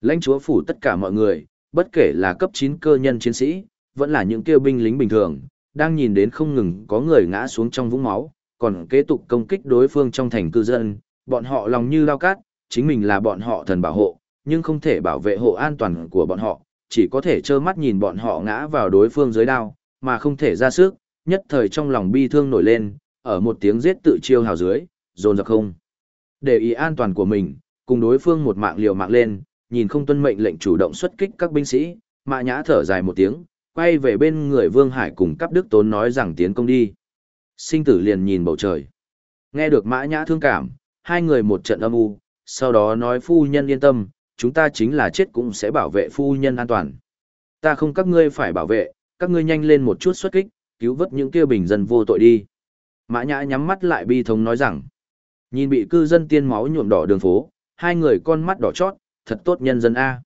Lãnh chúa phủ tất cả mọi người, bất kể là cấp 9 cơ nhân chiến sĩ, vẫn là những kia binh lính bình thường, đang nhìn đến không ngừng có người ngã xuống trong vũng máu, còn kế tục công kích đối phương trong thành cư dân, bọn họ lòng như lao cát, chính mình là bọn họ thần bảo hộ, nhưng không thể bảo vệ hộ an toàn của bọn họ, chỉ có thể trơ mắt nhìn bọn họ ngã vào đối phương dưới đao, mà không thể ra sức, nhất thời trong lòng bi thương nổi lên, ở một tiếng giết tự chiêu hào dưới, dồn dập không. Để ý an toàn của mình, cùng đối phương một mạng liều mạng lên, nhìn không tuân mệnh lệnh chủ động xuất kích các binh sĩ, mã nhã thở dài một tiếng, quay về bên người Vương Hải cùng cấp đức tốn nói rằng tiến công đi. Sinh tử liền nhìn bầu trời. Nghe được mã nhã thương cảm, hai người một trận âm u, sau đó nói phu nhân yên tâm, chúng ta chính là chết cũng sẽ bảo vệ phu nhân an toàn. Ta không các ngươi phải bảo vệ, các ngươi nhanh lên một chút xuất kích, cứu vớt những kia bình dân vô tội đi. Mã nhã nhắm mắt lại bi thống nói rằng, nhìn bị cư dân tiên máu nhuộm đỏ đường phố, hai người con mắt đỏ chót, thật tốt nhân dân A.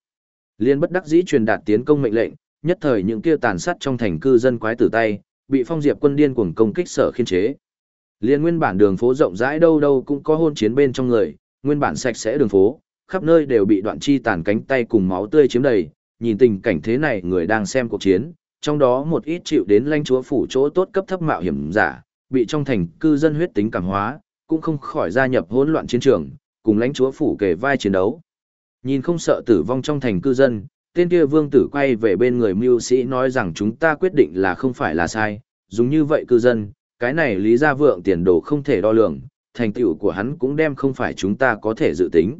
Liên bất đắc dĩ truyền đạt tiến công mệnh lệnh, nhất thời những kia tàn sát trong thành cư dân quái tử tay, bị phong diệp quân điên cuồng công kích sở khiên chế. Liên nguyên bản đường phố rộng rãi đâu đâu cũng có hôn chiến bên trong người, nguyên bản sạch sẽ đường phố, khắp nơi đều bị đoạn chi tàn cánh tay cùng máu tươi chiếm đầy, nhìn tình cảnh thế này người đang xem cuộc chiến, trong đó một ít chịu đến lãnh chúa phủ chỗ tốt cấp thấp mạo hiểm giả, bị trong thành cư dân huyết tính cảm hóa, cũng không khỏi gia nhập hỗn loạn chiến trường, cùng lãnh chúa phủ kề vai chiến đấu. Nhìn không sợ tử vong trong thành cư dân, tên kia vương tử quay về bên người mưu sĩ nói rằng chúng ta quyết định là không phải là sai, dùng như vậy cư dân, cái này lý gia vượng tiền đồ không thể đo lường, thành tựu của hắn cũng đem không phải chúng ta có thể dự tính.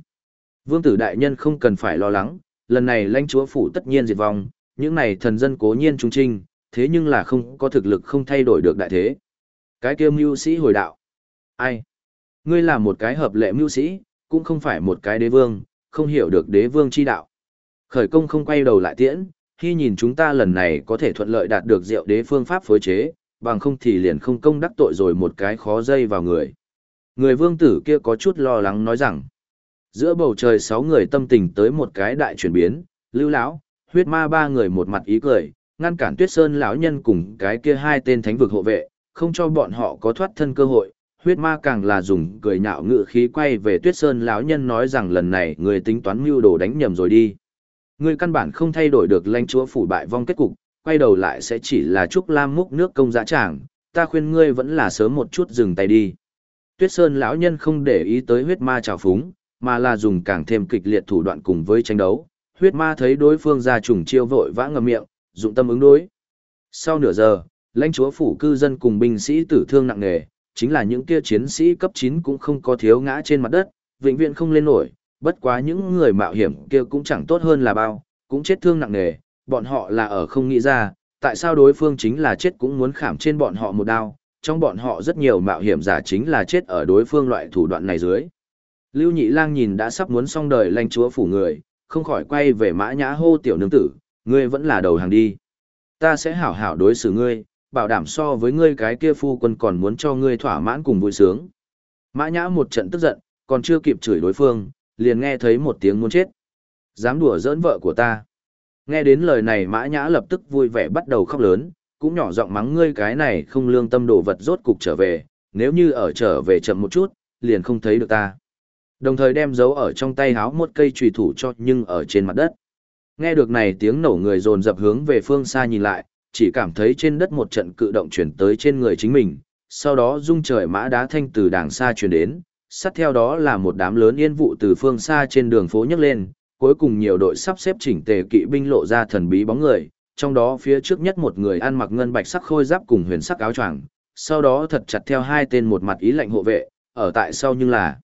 Vương tử đại nhân không cần phải lo lắng, lần này lãnh chúa phủ tất nhiên diệt vong, những này thần dân cố nhiên trung trinh, thế nhưng là không có thực lực không thay đổi được đại thế. Cái kia mưu sĩ hồi đạo. Ai? Ngươi là một cái hợp lệ mưu sĩ, cũng không phải một cái đế vương, không hiểu được đế vương chi đạo. Khởi công không quay đầu lại tiễn, khi nhìn chúng ta lần này có thể thuận lợi đạt được diệu đế phương pháp phối chế, bằng không thì liền không công đắc tội rồi một cái khó dây vào người. Người vương tử kia có chút lo lắng nói rằng, giữa bầu trời sáu người tâm tình tới một cái đại chuyển biến, lưu lão, huyết ma ba người một mặt ý cười, ngăn cản tuyết sơn lão nhân cùng cái kia hai tên thánh vực hộ vệ, không cho bọn họ có thoát thân cơ hội. Huyết ma càng là dùng cười nhạo ngự khí quay về tuyết sơn lão nhân nói rằng lần này người tính toán mưu đồ đánh nhầm rồi đi. Người căn bản không thay đổi được lãnh chúa phủ bại vong kết cục, quay đầu lại sẽ chỉ là chúc lam múc nước công giá tràng, ta khuyên ngươi vẫn là sớm một chút dừng tay đi. Tuyết Sơn lão nhân không để ý tới huyết ma trào phúng, mà là dùng càng thêm kịch liệt thủ đoạn cùng với tranh đấu. Huyết ma thấy đối phương ra trùng chiêu vội vã ngậm miệng, dụng tâm ứng đối. Sau nửa giờ, lãnh chúa phủ cư dân cùng binh sĩ tử thương nặng nề, chính là những kia chiến sĩ cấp 9 cũng không có thiếu ngã trên mặt đất, vĩnh viễn không lên nổi, bất quá những người mạo hiểm kia cũng chẳng tốt hơn là bao, cũng chết thương nặng nề, bọn họ là ở không nghĩ ra, tại sao đối phương chính là chết cũng muốn khảm trên bọn họ một đao, trong bọn họ rất nhiều mạo hiểm giả chính là chết ở đối phương loại thủ đoạn này dưới. Lưu Nhị Lang nhìn đã sắp muốn xong đời lãnh chúa phủ người, không khỏi quay về mã nhã hô tiểu nương tử, ngươi vẫn là đầu hàng đi. Ta sẽ hảo hảo đối xử ngươi, bảo đảm so với ngươi cái kia phu quân còn muốn cho ngươi thỏa mãn cùng vui sướng. Mã nhã một trận tức giận, còn chưa kịp chửi đối phương, liền nghe thấy một tiếng muốn chết. Dám đùa giỡn vợ của ta. Nghe đến lời này mã nhã lập tức vui vẻ bắt đầu khóc lớn, cũng nhỏ giọng mắng ngươi cái này không lương tâm đồ vật rốt cục trở về, nếu như ở trở về chậm một chút, liền không thấy được ta. Đồng thời đem giấu ở trong tay háo một cây trùy thủ cho nhưng ở trên mặt đất. Nghe được này tiếng nổ người dồn dập hướng về phương xa nhìn lại, chỉ cảm thấy trên đất một trận cự động chuyển tới trên người chính mình, sau đó rung trời mã đá thanh từ đàng xa chuyển đến, sát theo đó là một đám lớn yên vụ từ phương xa trên đường phố nhấc lên, cuối cùng nhiều đội sắp xếp chỉnh tề kỵ binh lộ ra thần bí bóng người, trong đó phía trước nhất một người ăn mặc ngân bạch sắc khôi giáp cùng huyền sắc áo choàng, sau đó thật chặt theo hai tên một mặt ý lệnh hộ vệ, ở tại sau nhưng là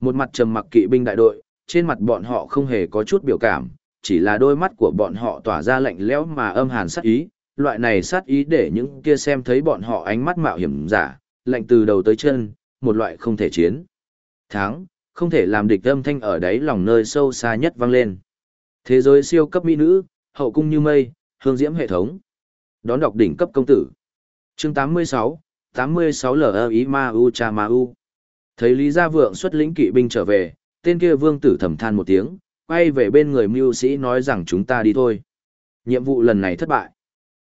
một mặt trầm mặc kỵ binh đại đội, trên mặt bọn họ không hề có chút biểu cảm, chỉ là đôi mắt của bọn họ tỏa ra lạnh lẽo mà âm hàn sát ý, loại này sát ý để những kia xem thấy bọn họ ánh mắt mạo hiểm giả, lạnh từ đầu tới chân, một loại không thể chiến. Thắng, không thể làm địch âm thanh ở đấy lòng nơi sâu xa nhất vang lên. Thế giới siêu cấp mỹ nữ, hậu cung như mây, hương diễm hệ thống. Đón đọc đỉnh cấp công tử. Chương 86, 86 LE Ma U Cha Ma U. Thấy Lý Gia Vượng xuất lĩnh kỵ binh trở về, tên kia vương tử thầm than một tiếng, quay về bên người mưu sĩ nói rằng chúng ta đi thôi. Nhiệm vụ lần này thất bại.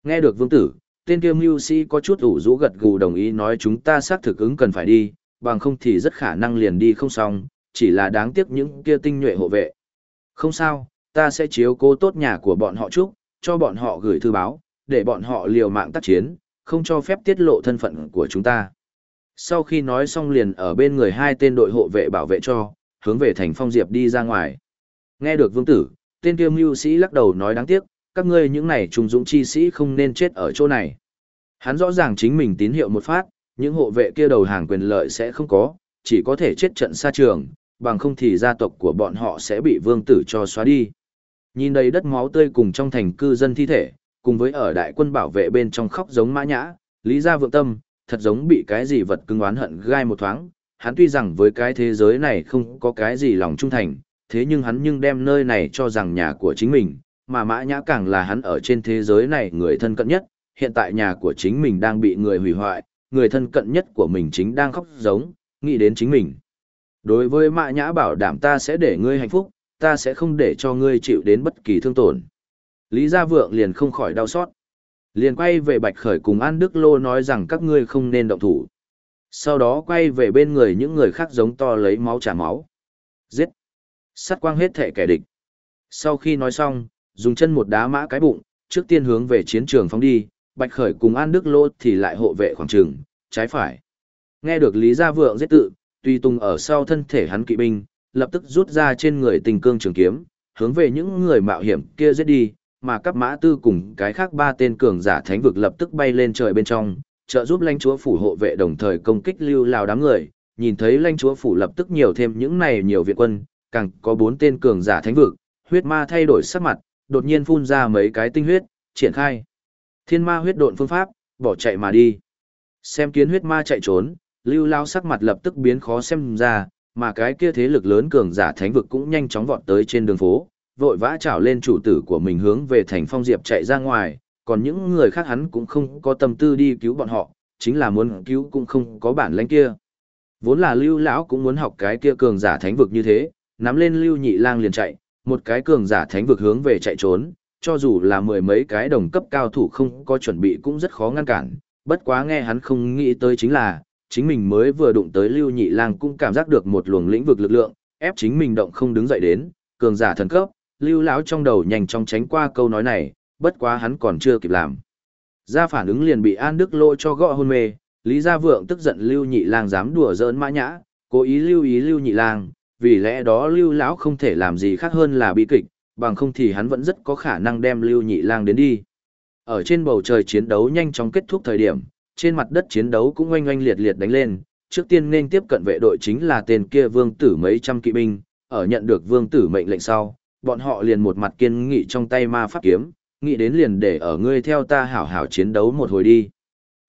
Nghe được vương tử, tên kia mưu sĩ có chút ủ rũ gật gù đồng ý nói chúng ta xác thực ứng cần phải đi, bằng không thì rất khả năng liền đi không xong, chỉ là đáng tiếc những kia tinh nhuệ hộ vệ. Không sao, ta sẽ chiếu cố tốt nhà của bọn họ trước, cho bọn họ gửi thư báo, để bọn họ liều mạng tác chiến, không cho phép tiết lộ thân phận của chúng ta. Sau khi nói xong liền ở bên người hai tên đội hộ vệ bảo vệ cho, hướng về thành phong diệp đi ra ngoài. Nghe được vương tử, tên kia mưu sĩ lắc đầu nói đáng tiếc, các ngươi những này trùng dũng chi sĩ không nên chết ở chỗ này. Hắn rõ ràng chính mình tín hiệu một phát, những hộ vệ kia đầu hàng quyền lợi sẽ không có, chỉ có thể chết trận xa trường, bằng không thì gia tộc của bọn họ sẽ bị vương tử cho xóa đi. Nhìn đầy đất máu tươi cùng trong thành cư dân thi thể, cùng với ở đại quân bảo vệ bên trong khóc giống mã nhã, lý gia vượng tâm, thật giống bị cái gì vật cứng oán hận gai một thoáng, hắn tuy rằng với cái thế giới này không có cái gì lòng trung thành, thế nhưng hắn nhưng đem nơi này cho rằng nhà của chính mình, mà mã nhã càng là hắn ở trên thế giới này người thân cận nhất, hiện tại nhà của chính mình đang bị người hủy hoại, người thân cận nhất của mình chính đang khóc giống, nghĩ đến chính mình. Đối với mã nhã bảo đảm ta sẽ để ngươi hạnh phúc, ta sẽ không để cho ngươi chịu đến bất kỳ thương tổn. Lý Gia Vượng liền không khỏi đau xót. Liền quay về Bạch Khởi cùng An Đức Lô nói rằng các ngươi không nên động thủ. Sau đó quay về bên người những người khác giống to lấy máu trả máu. Giết! Sát quang hết thể kẻ địch. Sau khi nói xong, dùng chân một đá mã cái bụng, trước tiên hướng về chiến trường phóng đi, Bạch Khởi cùng An Đức Lô thì lại hộ vệ khoảng trường, trái phải. Nghe được Lý Gia Vượng giết tự, tuy tung ở sau thân thể hắn kỵ binh, lập tức rút ra trên người tình cương trường kiếm, hướng về những người mạo hiểm kia giết đi, mà các mã tư cùng cái khác ba tên cường giả thánh vực lập tức bay lên trời bên trong, trợ giúp lãnh chúa phủ hộ vệ đồng thời công kích lưu lao đám người, nhìn thấy lãnh chúa phủ lập tức nhiều thêm những này nhiều viện quân, càng có bốn tên cường giả thánh vực, huyết ma thay đổi sắc mặt, đột nhiên phun ra mấy cái tinh huyết, triển khai. Thiên ma huyết độn phương pháp, bỏ chạy mà đi. Xem kiến huyết ma chạy trốn, lưu lao sắc mặt lập tức biến khó xem ra, mà cái kia thế lực lớn cường giả thánh vực cũng nhanh chóng vọt tới trên đường phố, vội vã trảo lên chủ tử của mình hướng về thành phong diệp chạy ra ngoài, còn những người khác hắn cũng không có tâm tư đi cứu bọn họ, chính là muốn cứu cũng không có bản lãnh kia. Vốn là lưu lão cũng muốn học cái kia cường giả thánh vực như thế, nắm lên lưu nhị lang liền chạy, một cái cường giả thánh vực hướng về chạy trốn, cho dù là mười mấy cái đồng cấp cao thủ không có chuẩn bị cũng rất khó ngăn cản, bất quá nghe hắn không nghĩ tới chính là, chính mình mới vừa đụng tới lưu nhị lang cũng cảm giác được một luồng lĩnh vực lực lượng, ép chính mình động không đứng dậy đến, cường giả thần cấp, lưu lão trong đầu nhanh chóng tránh qua câu nói này, bất quá hắn còn chưa kịp làm. Ra phản ứng liền bị An Đức Lỗ cho gõ hôn mê, Lý Gia Vượng tức giận Lưu Nhị Lang dám đùa giỡn Mã Nhã, cố ý lưu ý Lưu Nhị Lang, vì lẽ đó Lưu lão không thể làm gì khác hơn là bi kịch, bằng không thì hắn vẫn rất có khả năng đem Lưu Nhị Lang đến đi. Ở trên bầu trời chiến đấu nhanh chóng kết thúc thời điểm, trên mặt đất chiến đấu cũng oanh oanh liệt liệt đánh lên, trước tiên nên tiếp cận vệ đội chính là tên kia vương tử mấy trăm kỵ binh, ở nhận được vương tử mệnh lệnh sau, bọn họ liền một mặt kiên nghị trong tay ma pháp kiếm, nghĩ đến liền để ở ngươi theo ta hảo hảo chiến đấu một hồi đi.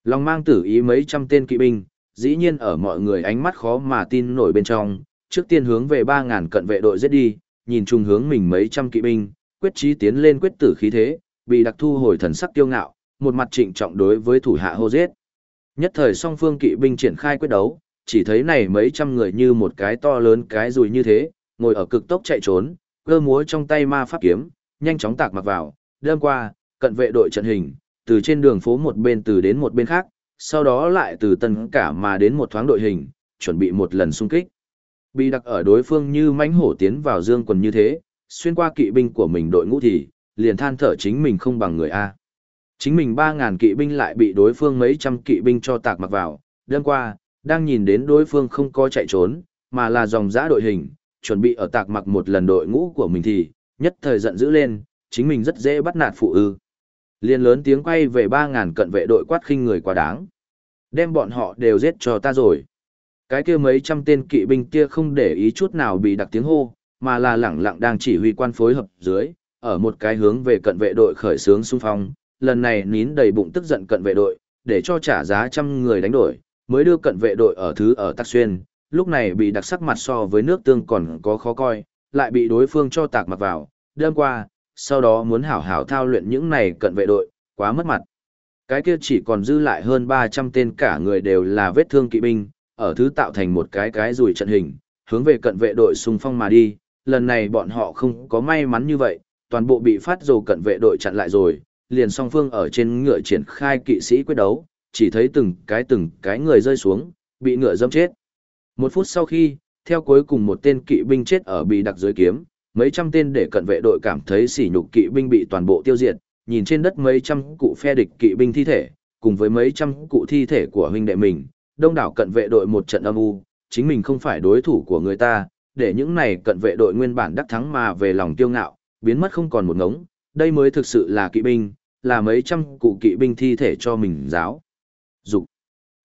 long mang tử ý mấy trăm tên kỵ binh, dĩ nhiên ở mọi người ánh mắt khó mà tin nổi bên trong, trước tiên hướng về 3.000 cận vệ đội giết đi, nhìn chung hướng mình mấy trăm kỵ binh, quyết chí tiến lên quyết tử khí thế, bị đặc thu hồi thần sắc tiêu ngạo, một mặt trịnh trọng đối với thủ hạ hô giết. Nhất thời song phương kỵ binh triển khai quyết đấu, chỉ thấy này mấy trăm người như một cái to lớn cái rùi như thế, ngồi ở cực tốc chạy trốn, cơ múa trong tay ma pháp kiếm, nhanh chóng tạc mặc vào, đâm qua, cận vệ đội trận hình, từ trên đường phố một bên từ đến một bên khác, sau đó lại từ tân cả mà đến một thoáng đội hình, chuẩn bị một lần xung kích. Bị đặc ở đối phương như mãnh hổ tiến vào dương quần như thế, xuyên qua kỵ binh của mình đội ngũ thì, liền than thở chính mình không bằng người A. Chính mình 3.000 kỵ binh lại bị đối phương mấy trăm kỵ binh cho tạc mặc vào, đâm qua, đang nhìn đến đối phương không có chạy trốn, mà là dòng dã đội hình, chuẩn bị ở tạc mặc một lần đội ngũ của mình thì, nhất thời giận dữ lên, chính mình rất dễ bắt nạt phụ ư. Liên lớn tiếng quay về ba ngàn cận vệ đội quát khinh người quá đáng. Đem bọn họ đều giết cho ta rồi. Cái kia mấy trăm tên kỵ binh kia không để ý chút nào bị đặc tiếng hô, mà là lẳng lặng đang chỉ huy quan phối hợp dưới, ở một cái hướng về cận vệ đội khởi sướng xung phong, lần này nín đầy bụng tức giận cận vệ đội, để cho trả giá trăm người đánh đổi, mới đưa cận vệ đội ở thứ ở Tắc Xuyên, lúc này bị đặc sắc mặt so với nước tương còn có khó coi, lại bị đối phương cho tạc mặt vào, đâm qua, sau đó muốn hảo hảo thao luyện những này cận vệ đội, quá mất mặt. Cái kia chỉ còn dư lại hơn 300 tên cả người đều là vết thương kỵ binh, ở thứ tạo thành một cái cái rùi trận hình, hướng về cận vệ đội xung phong mà đi, lần này bọn họ không có may mắn như vậy, toàn bộ bị phát dồ cận vệ đội chặn lại rồi, liền song phương ở trên ngựa triển khai kỵ sĩ quyết đấu, chỉ thấy từng cái từng cái người rơi xuống, bị ngựa dâm chết. Một phút sau khi, theo cuối cùng một tên kỵ binh chết ở bị đặc dưới kiếm, mấy trăm tên để cận vệ đội cảm thấy sỉ nhục kỵ binh bị toàn bộ tiêu diệt, nhìn trên đất mấy trăm cụ phe địch kỵ binh thi thể, cùng với mấy trăm cụ thi thể của huynh đệ mình, đông đảo cận vệ đội một trận âm u, chính mình không phải đối thủ của người ta, để những này cận vệ đội nguyên bản đắc thắng mà về lòng tiêu ngạo, biến mất không còn một ngống, đây mới thực sự là kỵ binh, là mấy trăm cụ kỵ binh thi thể cho mình giáo. Dục.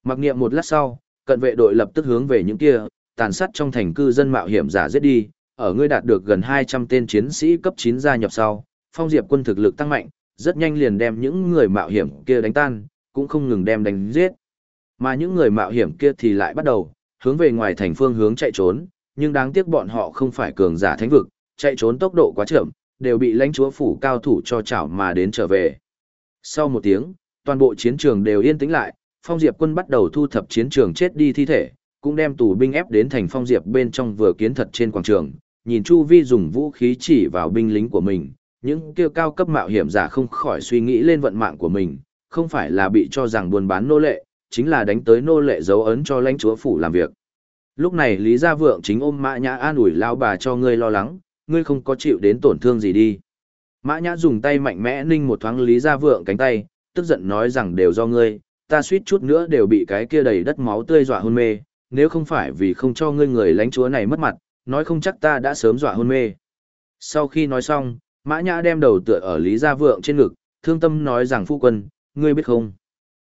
Mặc niệm một lát sau, cận vệ đội lập tức hướng về những kia, tàn sát trong thành cư dân mạo hiểm giả giết đi, ở ngươi đạt được gần 200 tên chiến sĩ cấp 9 gia nhập sau, phong diệp quân thực lực tăng mạnh, rất nhanh liền đem những người mạo hiểm kia đánh tan, cũng không ngừng đem đánh giết. Mà những người mạo hiểm kia thì lại bắt đầu, hướng về ngoài thành phương hướng chạy trốn, nhưng đáng tiếc bọn họ không phải cường giả thánh vực, chạy trốn tốc độ quá chậm, đều bị lãnh chúa phủ cao thủ cho chảo mà đến trở về. Sau một tiếng, toàn bộ chiến trường đều yên tĩnh lại, Phong Diệp quân bắt đầu thu thập chiến trường chết đi thi thể, cũng đem tù binh ép đến thành Phong Diệp bên trong vừa kiến thật trên quảng trường, nhìn Chu Vi dùng vũ khí chỉ vào binh lính của mình, những kêu cao cấp mạo hiểm giả không khỏi suy nghĩ lên vận mạng của mình, không phải là bị cho rằng buôn bán nô lệ, chính là đánh tới nô lệ dấu ấn cho lãnh chúa phủ làm việc. Lúc này Lý Gia Vượng chính ôm Mã Nhã an ủi lao bà cho ngươi lo lắng, ngươi không có chịu đến tổn thương gì đi. Mã Nhã dùng tay mạnh mẽ ninh một thoáng Lý Gia Vượng cánh tay, tức giận nói rằng đều do ngươi, ta suýt chút nữa đều bị cái kia đầy đất máu tươi dọa hôn mê, nếu không phải vì không cho ngươi người lãnh chúa này mất mặt, nói không chắc ta đã sớm dọa hôn mê. Sau khi nói xong, Mã Nhã đem đầu tựa ở Lý Gia Vượng trên ngực, thương tâm nói rằng phu quân, ngươi biết không?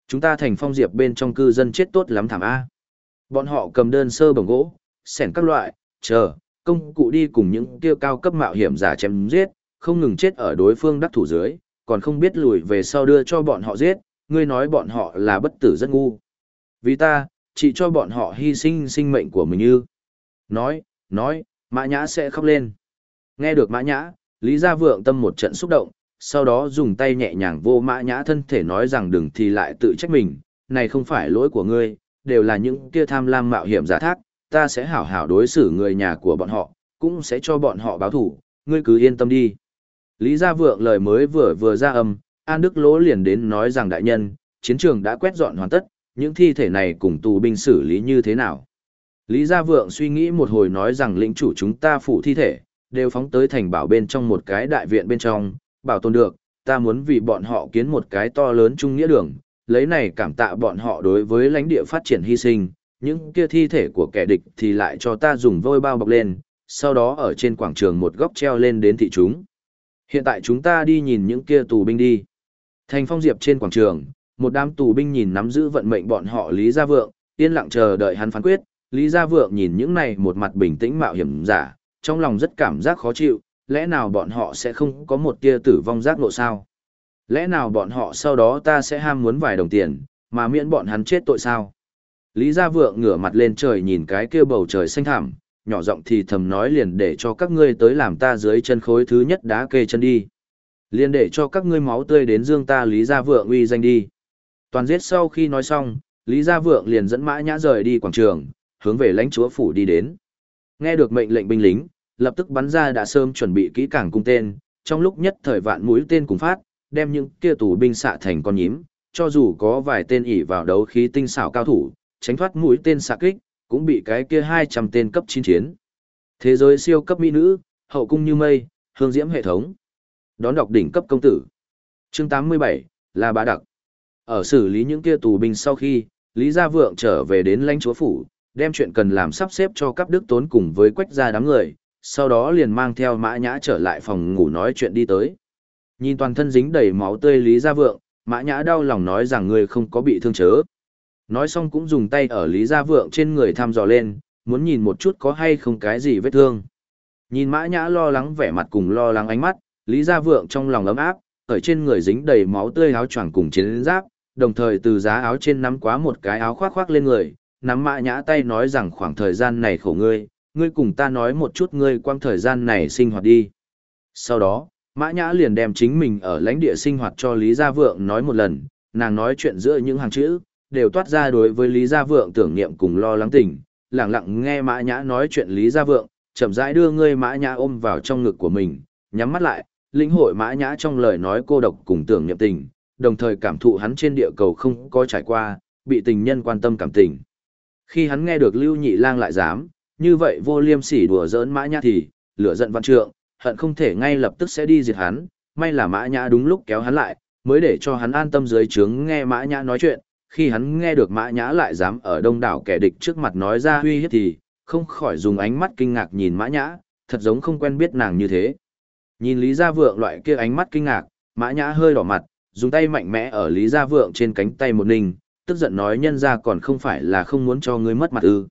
Chúng ta thành phong diệp bên trong cư dân chết tốt lắm thảm A. Bọn họ cầm đơn sơ bằng gỗ, sẻn các loại, chờ, công cụ đi cùng những kia cao cấp mạo hiểm giả chém giết, không ngừng chết ở đối phương đắc thủ dưới, còn không biết lùi về sau đưa cho bọn họ giết, ngươi nói bọn họ là bất tử rất ngu. Vì ta, chỉ cho bọn họ hy sinh sinh mệnh của mình như. Nói, nói, mã nhã sẽ khóc lên. Nghe được mã nhã, Lý Gia Vượng tâm một trận xúc động, sau đó dùng tay nhẹ nhàng vô mã nhã thân thể nói rằng đừng thì lại tự trách mình, này không phải lỗi của ngươi, đều là những kia tham lam mạo hiểm giả thác, ta sẽ hảo hảo đối xử người nhà của bọn họ, cũng sẽ cho bọn họ báo thủ, ngươi cứ yên tâm đi. Lý Gia Vượng lời mới vừa vừa ra âm, An Đức Lỗ liền đến nói rằng đại nhân, chiến trường đã quét dọn hoàn tất, những thi thể này cùng tù binh xử lý như thế nào. Lý Gia Vượng suy nghĩ một hồi nói rằng lĩnh chủ chúng ta phủ thi thể, đều phóng tới thành bảo bên trong một cái đại viện bên trong, bảo tồn được, ta muốn vì bọn họ kiến một cái to lớn trung nghĩa đường, lấy này cảm tạ bọn họ đối với lãnh địa phát triển hy sinh, những kia thi thể của kẻ địch thì lại cho ta dùng vôi bao bọc lên, sau đó ở trên quảng trường một góc treo lên đến thị chúng. Hiện tại chúng ta đi nhìn những kia tù binh đi. Thành phong diệp trên quảng trường, một đám tù binh nhìn nắm giữ vận mệnh bọn họ Lý Gia Vượng, yên lặng chờ đợi hắn phán quyết. Lý Gia Vượng nhìn những này một mặt bình tĩnh mạo hiểm giả, trong lòng rất cảm giác khó chịu, lẽ nào bọn họ sẽ không có một tia tử vong giác nộ sao? Lẽ nào bọn họ sau đó ta sẽ ham muốn vài đồng tiền, mà miễn bọn hắn chết tội sao? Lý Gia Vượng ngửa mặt lên trời nhìn cái kia bầu trời xanh thẳm, nhỏ giọng thì thầm nói liền để cho các ngươi tới làm ta dưới chân khối thứ nhất đá kê chân đi. Liền để cho các ngươi máu tươi đến dương ta Lý Gia Vượng uy danh đi. Toàn giết sau khi nói xong, Lý Gia Vượng liền dẫn mã nhã rời đi quảng trường, hướng về lãnh chúa phủ đi đến. Nghe được mệnh lệnh binh lính, lập tức bắn ra đã sớm chuẩn bị kỹ càng cung tên, trong lúc nhất thời vạn mũi tên cùng phát, đem những kia tù binh xạ thành con nhím, cho dù có vài tên ỉ vào đấu khí tinh xảo cao thủ, tránh thoát mũi tên xạ kích, cũng bị cái kia 200 tên cấp chín chiến. Thế giới siêu cấp mỹ nữ, hậu cung như mây, hương diễm hệ thống. Đón đọc đỉnh cấp công tử. Chương 87, là bá đặc. Ở xử lý những kia tù binh sau khi, Lý Gia Vượng trở về đến lãnh chúa phủ, đem chuyện cần làm sắp xếp cho cấp đức tốn cùng với quách gia đám người, sau đó liền mang theo mã nhã trở lại phòng ngủ nói chuyện đi tới. Nhìn toàn thân dính đầy máu tươi Lý Gia Vượng, mã nhã đau lòng nói rằng người không có bị thương chớ. Nói xong cũng dùng tay ở Lý Gia Vượng trên người thăm dò lên, muốn nhìn một chút có hay không cái gì vết thương. Nhìn mã nhã lo lắng vẻ mặt cùng lo lắng ánh mắt, Lý Gia Vượng trong lòng ấm áp, ở trên người dính đầy máu tươi áo choàng cùng chiến giáp, đồng thời từ giá áo trên nắm quá một cái áo khoác khoác lên người, nắm mã nhã tay nói rằng khoảng thời gian này khổ ngươi, ngươi cùng ta nói một chút ngươi quang thời gian này sinh hoạt đi. Sau đó, mã nhã liền đem chính mình ở lãnh địa sinh hoạt cho Lý Gia Vượng nói một lần, nàng nói chuyện giữa những hàng chữ, đều toát ra đối với Lý Gia Vượng tưởng niệm cùng lo lắng tình, lặng lặng nghe Mã Nhã nói chuyện Lý Gia Vượng, chậm rãi đưa ngươi Mã Nhã ôm vào trong ngực của mình, nhắm mắt lại, lĩnh hội Mã Nhã trong lời nói cô độc cùng tưởng niệm tình, đồng thời cảm thụ hắn trên địa cầu không có trải qua, bị tình nhân quan tâm cảm tình. Khi hắn nghe được Lưu Nhị Lang lại dám, như vậy vô liêm sỉ đùa giỡn Mã Nhã thì, lửa giận văn trượng, hận không thể ngay lập tức sẽ đi diệt hắn, may là Mã Nhã đúng lúc kéo hắn lại, mới để cho hắn an tâm dưới trướng nghe Mã Nhã nói chuyện, khi hắn nghe được mã nhã lại dám ở đông đảo kẻ địch trước mặt nói ra uy hiếp thì, không khỏi dùng ánh mắt kinh ngạc nhìn mã nhã, thật giống không quen biết nàng như thế. Nhìn Lý Gia Vượng loại kia ánh mắt kinh ngạc, mã nhã hơi đỏ mặt, dùng tay mạnh mẽ ở Lý Gia Vượng trên cánh tay một ninh, tức giận nói nhân ra còn không phải là không muốn cho ngươi mất mặt ư.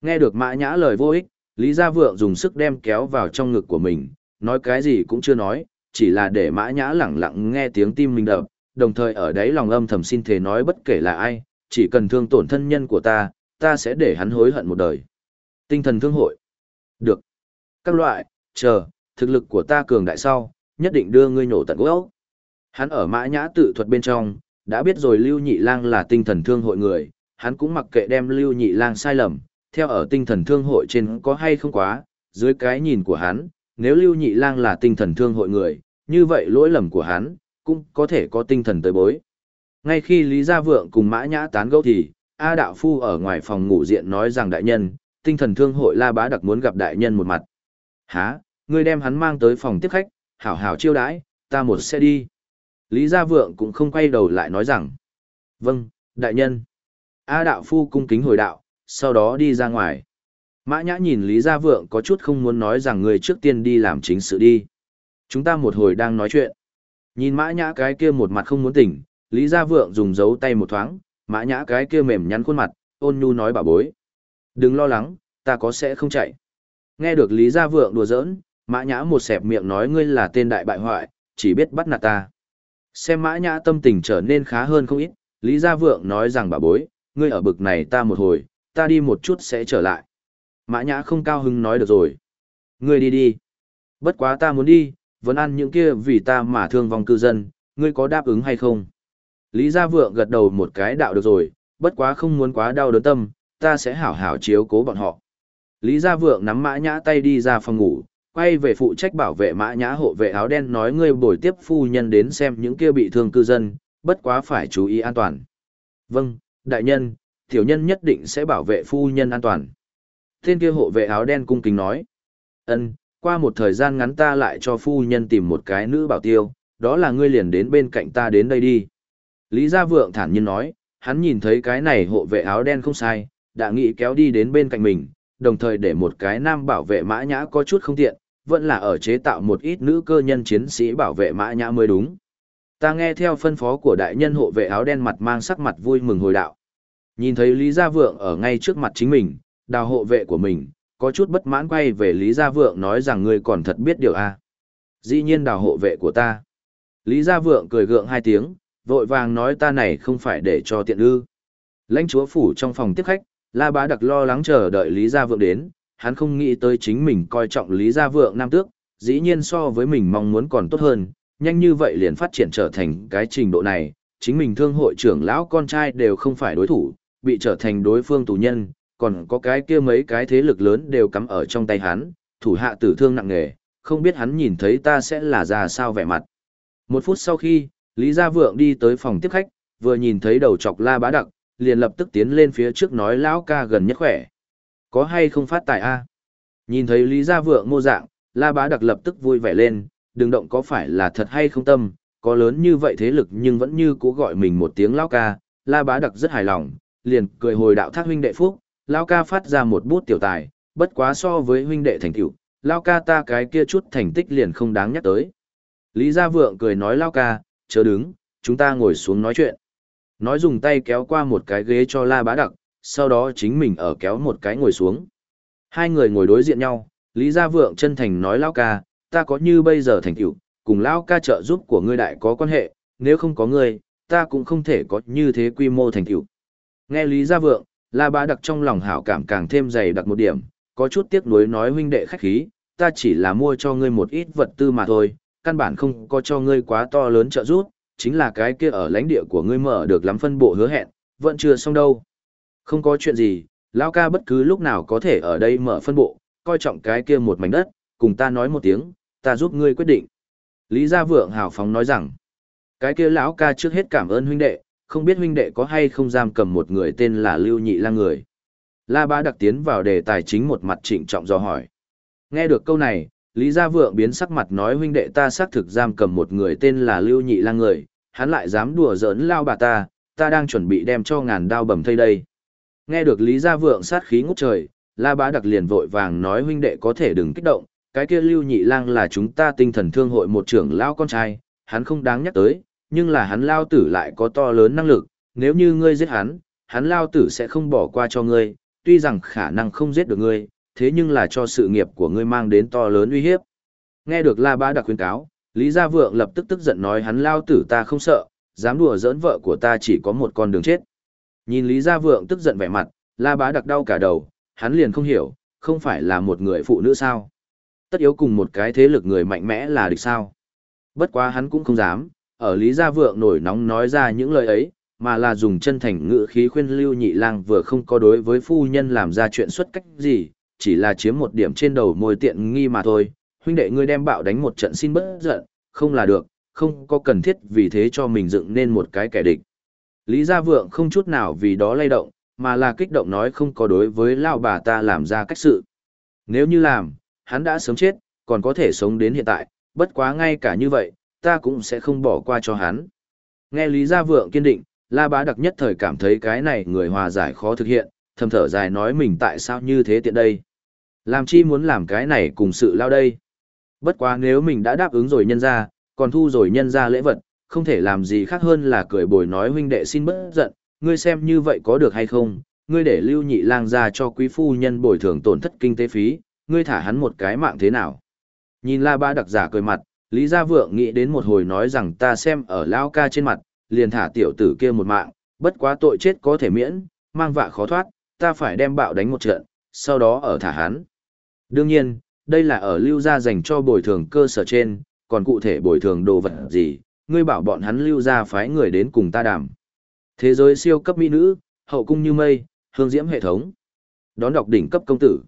Nghe được mã nhã lời vô ích, Lý Gia Vượng dùng sức đem kéo vào trong ngực của mình, nói cái gì cũng chưa nói, chỉ là để mã nhã lẳng lặng nghe tiếng tim mình đập, đồng thời ở đấy lòng âm thầm xin thề nói bất kể là ai, chỉ cần thương tổn thân nhân của ta, ta sẽ để hắn hối hận một đời. Tinh thần thương hội. Được. Các loại, chờ, thực lực của ta cường đại sau, nhất định đưa ngươi nổ tận gốc. Hắn ở mã nhã tự thuật bên trong, đã biết rồi Lưu Nhị Lang là tinh thần thương hội người, hắn cũng mặc kệ đem Lưu Nhị Lang sai lầm, theo ở tinh thần thương hội trên có hay không quá, dưới cái nhìn của hắn, nếu Lưu Nhị Lang là tinh thần thương hội người, như vậy lỗi lầm của hắn, cũng có thể có tinh thần tới bối. Ngay khi Lý Gia Vượng cùng Mã Nhã tán gẫu thì, A Đạo Phu ở ngoài phòng ngủ diện nói rằng đại nhân, tinh thần thương hội La Bá Đặc muốn gặp đại nhân một mặt. Hả, ngươi đem hắn mang tới phòng tiếp khách, hảo hảo chiêu đãi, ta một xe đi. Lý Gia Vượng cũng không quay đầu lại nói rằng. Vâng, đại nhân. A Đạo Phu cung kính hồi đạo, sau đó đi ra ngoài. Mã Nhã nhìn Lý Gia Vượng có chút không muốn nói rằng người trước tiên đi làm chính sự đi. Chúng ta một hồi đang nói chuyện. Nhìn Mã Nhã cái kia một mặt không muốn tỉnh, Lý Gia Vượng dùng dấu tay một thoáng, Mã Nhã cái kia mềm nhắn khuôn mặt, ôn nhu nói bà bối. Đừng lo lắng, ta có sẽ không chạy. Nghe được Lý Gia Vượng đùa giỡn, Mã Nhã một xẹp miệng nói ngươi là tên đại bại hoại, chỉ biết bắt nạt ta. Xem Mã Nhã tâm tình trở nên khá hơn không ít, Lý Gia Vượng nói rằng bà bối, ngươi ở bực này ta một hồi, ta đi một chút sẽ trở lại. Mã Nhã không cao hứng nói được rồi. Ngươi đi đi. Bất quá ta muốn đi, vẫn ăn những kia vì ta mà thương vong cư dân, ngươi có đáp ứng hay không? Lý Gia Vượng gật đầu một cái đạo được rồi, bất quá không muốn quá đau đớn tâm, ta sẽ hảo hảo chiếu cố bọn họ. Lý Gia Vượng nắm Mã Nhã tay đi ra phòng ngủ, quay về phụ trách bảo vệ Mã Nhã hộ vệ áo đen nói ngươi bồi tiếp phu nhân đến xem những kia bị thương cư dân, bất quá phải chú ý an toàn. Vâng, đại nhân, tiểu nhân nhất định sẽ bảo vệ phu nhân an toàn. Tên kia hộ vệ áo đen cung kính nói. Ân, qua một thời gian ngắn ta lại cho phu nhân tìm một cái nữ bảo tiêu, đó là ngươi liền đến bên cạnh ta đến đây đi. Lý Gia Vượng thản nhiên nói, hắn nhìn thấy cái này hộ vệ áo đen không sai, đã nghĩ kéo đi đến bên cạnh mình, đồng thời để một cái nam bảo vệ mã nhã có chút không tiện, vẫn là ở chế tạo một ít nữ cơ nhân chiến sĩ bảo vệ mã nhã mới đúng. Ta nghe theo phân phó của đại nhân hộ vệ áo đen mặt mang sắc mặt vui mừng hồi đạo. Nhìn thấy Lý Gia Vượng ở ngay trước mặt chính mình, đào hộ vệ của mình, có chút bất mãn quay về Lý Gia Vượng nói rằng ngươi còn thật biết điều a. À? Dĩ nhiên đào hộ vệ của ta. Lý Gia Vượng cười gượng hai tiếng, vội vàng nói ta này không phải để cho tiện ư. Lãnh chúa phủ trong phòng tiếp khách, La Bá Đặc lo lắng chờ đợi Lý Gia Vượng đến, hắn không nghĩ tới chính mình coi trọng Lý Gia Vượng nam tước, dĩ nhiên so với mình mong muốn còn tốt hơn, nhanh như vậy liền phát triển trở thành cái trình độ này, chính mình thương hội trưởng lão con trai đều không phải đối thủ, bị trở thành đối phương tù nhân, còn có cái kia mấy cái thế lực lớn đều cắm ở trong tay hắn, thủ hạ tử thương nặng nề, không biết hắn nhìn thấy ta sẽ là ra sao vẻ mặt. Một phút sau khi, Lý Gia Vượng đi tới phòng tiếp khách, vừa nhìn thấy đầu chọc la bá đặc, liền lập tức tiến lên phía trước nói lão ca gần nhất khỏe. Có hay không phát tài a? Nhìn thấy Lý Gia Vượng mô dạng, la bá đặc lập tức vui vẻ lên, đừng động có phải là thật hay không tâm, có lớn như vậy thế lực nhưng vẫn như cố gọi mình một tiếng lão ca, la bá đặc rất hài lòng, liền cười hồi đạo thác huynh đệ phúc, lão ca phát ra một bút tiểu tài, bất quá so với huynh đệ thành tựu, lão ca ta cái kia chút thành tích liền không đáng nhắc tới. Lý Gia Vượng cười nói lão ca, chớ đứng, chúng ta ngồi xuống nói chuyện. Nói dùng tay kéo qua một cái ghế cho La Bá Đặc, sau đó chính mình ở kéo một cái ngồi xuống. Hai người ngồi đối diện nhau, Lý Gia Vượng chân thành nói lão ca, ta có như bây giờ thành tựu, cùng lão ca trợ giúp của ngươi đại có quan hệ, nếu không có ngươi, ta cũng không thể có như thế quy mô thành tựu. Nghe Lý Gia Vượng, La Bá Đặc trong lòng hảo cảm càng thêm dày đặc một điểm, có chút tiếc nuối nói huynh đệ khách khí, ta chỉ là mua cho ngươi một ít vật tư mà thôi, căn bản không có cho ngươi quá to lớn trợ giúp, chính là cái kia ở lãnh địa của ngươi mở được lắm phân bộ hứa hẹn, vẫn chưa xong đâu. Không có chuyện gì, lão ca bất cứ lúc nào có thể ở đây mở phân bộ, coi trọng cái kia một mảnh đất, cùng ta nói một tiếng, ta giúp ngươi quyết định. Lý Gia Vượng hào phóng nói rằng, cái kia lão ca trước hết cảm ơn huynh đệ, không biết huynh đệ có hay không giam cầm một người tên là Lưu Nhị Lang người. La Ba đặc tiến vào đề tài chính một mặt trịnh trọng do hỏi. Nghe được câu này, Lý Gia Vượng biến sắc mặt nói huynh đệ ta xác thực giam cầm một người tên là Lưu Nhị Lang người, hắn lại dám đùa giỡn lao bà ta, ta đang chuẩn bị đem cho ngàn đao bầm thây đây. Nghe được Lý Gia Vượng sát khí ngút trời, La Bá đặc liền vội vàng nói huynh đệ có thể đừng kích động, cái kia Lưu Nhị Lang là chúng ta tinh thần thương hội một trưởng lao con trai, hắn không đáng nhắc tới, nhưng là hắn lao tử lại có to lớn năng lực, nếu như ngươi giết hắn, hắn lao tử sẽ không bỏ qua cho ngươi, tuy rằng khả năng không giết được ngươi, thế nhưng là cho sự nghiệp của ngươi mang đến to lớn uy hiếp. Nghe được La Bá đặc khuyên cáo, Lý Gia Vượng lập tức tức giận nói hắn lao tử ta không sợ, dám đùa giỡn vợ của ta chỉ có một con đường chết. Nhìn Lý Gia Vượng tức giận vẻ mặt, La Bá đặc đau cả đầu, hắn liền không hiểu, không phải là một người phụ nữ sao? Tất yếu cùng một cái thế lực người mạnh mẽ là địch sao? Bất quá hắn cũng không dám, ở Lý Gia Vượng nổi nóng nói ra những lời ấy, mà là dùng chân thành ngữ khí khuyên Lưu Nhị Lang vừa không có đối với phu nhân làm ra chuyện xuất cách gì, chỉ là chiếm một điểm trên đầu môi tiện nghi mà thôi. Huynh đệ ngươi đem bạo đánh một trận xin bớt giận, không là được, không có cần thiết vì thế cho mình dựng nên một cái kẻ địch. Lý Gia Vượng không chút nào vì đó lay động, mà là kích động nói không có đối với lão bà ta làm ra cách sự. Nếu như làm, hắn đã sớm chết, còn có thể sống đến hiện tại, bất quá ngay cả như vậy, ta cũng sẽ không bỏ qua cho hắn. Nghe Lý Gia Vượng kiên định, La Bá Đặc nhất thời cảm thấy cái này người hòa giải khó thực hiện, thầm thở dài nói mình tại sao như thế tiện đây. Làm chi muốn làm cái này cùng sự lao đây. Bất quá nếu mình đã đáp ứng rồi nhân ra, còn thu rồi nhân ra lễ vật, không thể làm gì khác hơn là cười bồi nói huynh đệ xin bớt giận, ngươi xem như vậy có được hay không, ngươi để lưu nhị lang ra cho quý phu nhân bồi thường tổn thất kinh tế phí, ngươi thả hắn một cái mạng thế nào. Nhìn la ba đặc giả cười mặt, Lý Gia Vượng nghĩ đến một hồi nói rằng ta xem ở lao ca trên mặt, liền thả tiểu tử kia một mạng, bất quá tội chết có thể miễn, mang vạ khó thoát, ta phải đem bạo đánh một trận, sau đó ở thả hắn. Đương nhiên, đây là ở lưu gia dành cho bồi thường cơ sở trên, còn cụ thể bồi thường đồ vật gì, ngươi bảo bọn hắn lưu gia phái người đến cùng ta đàm. Thế giới siêu cấp mỹ nữ, hậu cung như mây, hương diễm hệ thống. Đón đọc đỉnh cấp công tử.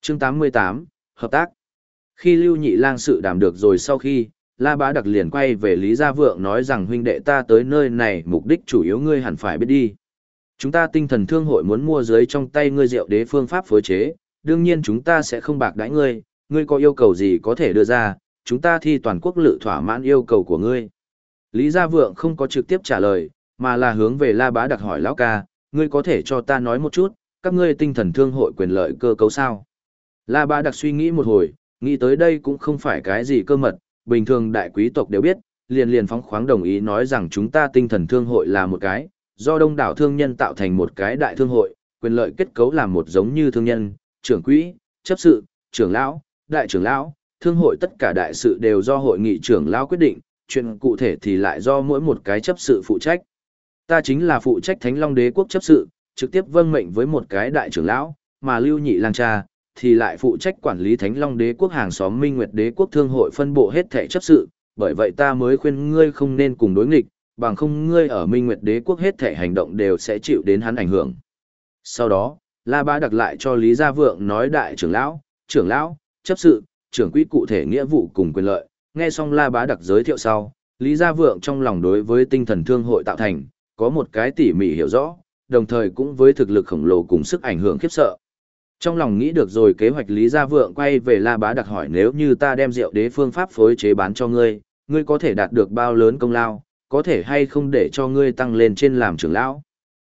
Chương 88, hợp tác. Khi Lưu Nhị Lang sự đàm được rồi sau khi, La Bá Đặc liền quay về Lý Gia Vượng nói rằng huynh đệ ta tới nơi này mục đích chủ yếu ngươi hẳn phải biết đi. Chúng ta tinh thần thương hội muốn mua dưới trong tay ngươi rượu đế phương pháp phối chế, đương nhiên chúng ta sẽ không bạc đãi ngươi, ngươi có yêu cầu gì có thể đưa ra, chúng ta thi toàn quốc lự thỏa mãn yêu cầu của ngươi. Lý Gia Vượng không có trực tiếp trả lời, mà là hướng về La Bá Đặc hỏi lão ca, ngươi có thể cho ta nói một chút, các ngươi tinh thần thương hội quyền lợi cơ cấu sao? La Bá Đặc suy nghĩ một hồi, nghĩ tới đây cũng không phải cái gì cơ mật, bình thường đại quý tộc đều biết, liền liền phóng khoáng đồng ý nói rằng chúng ta tinh thần thương hội là một cái, do đông đảo thương nhân tạo thành một cái đại thương hội, quyền lợi kết cấu là một giống như thương nhân, trưởng quỹ, chấp sự, trưởng lão, đại trưởng lão, thương hội tất cả đại sự đều do hội nghị trưởng lão quyết định, chuyện cụ thể thì lại do mỗi một cái chấp sự phụ trách. Ta chính là phụ trách Thánh Long Đế quốc chấp sự, trực tiếp vâng mệnh với một cái đại trưởng lão, mà Lưu Nhị Lang cha thì lại phụ trách quản lý Thánh Long Đế quốc hàng xóm Minh Nguyệt Đế quốc thương hội phân bộ hết thảy chấp sự, bởi vậy ta mới khuyên ngươi không nên cùng đối nghịch, bằng không ngươi ở Minh Nguyệt Đế quốc hết thảy hành động đều sẽ chịu đến hắn ảnh hưởng. Sau đó, La Ba đặc lại cho Lý Gia Vượng nói đại trưởng lão, trưởng lão, chấp sự, trưởng quỹ cụ thể nghĩa vụ cùng quyền lợi. Nghe xong La Bá đặc giới thiệu sau, Lý Gia Vượng trong lòng đối với tinh thần thương hội tạo thành, có một cái tỉ mỉ hiểu rõ, đồng thời cũng với thực lực khổng lồ cùng sức ảnh hưởng khiếp sợ. Trong lòng nghĩ được rồi kế hoạch Lý Gia Vượng quay về La Bá đặc hỏi nếu như ta đem rượu đế phương pháp phối chế bán cho ngươi, ngươi có thể đạt được bao lớn công lao, có thể hay không để cho ngươi tăng lên trên làm trưởng lão.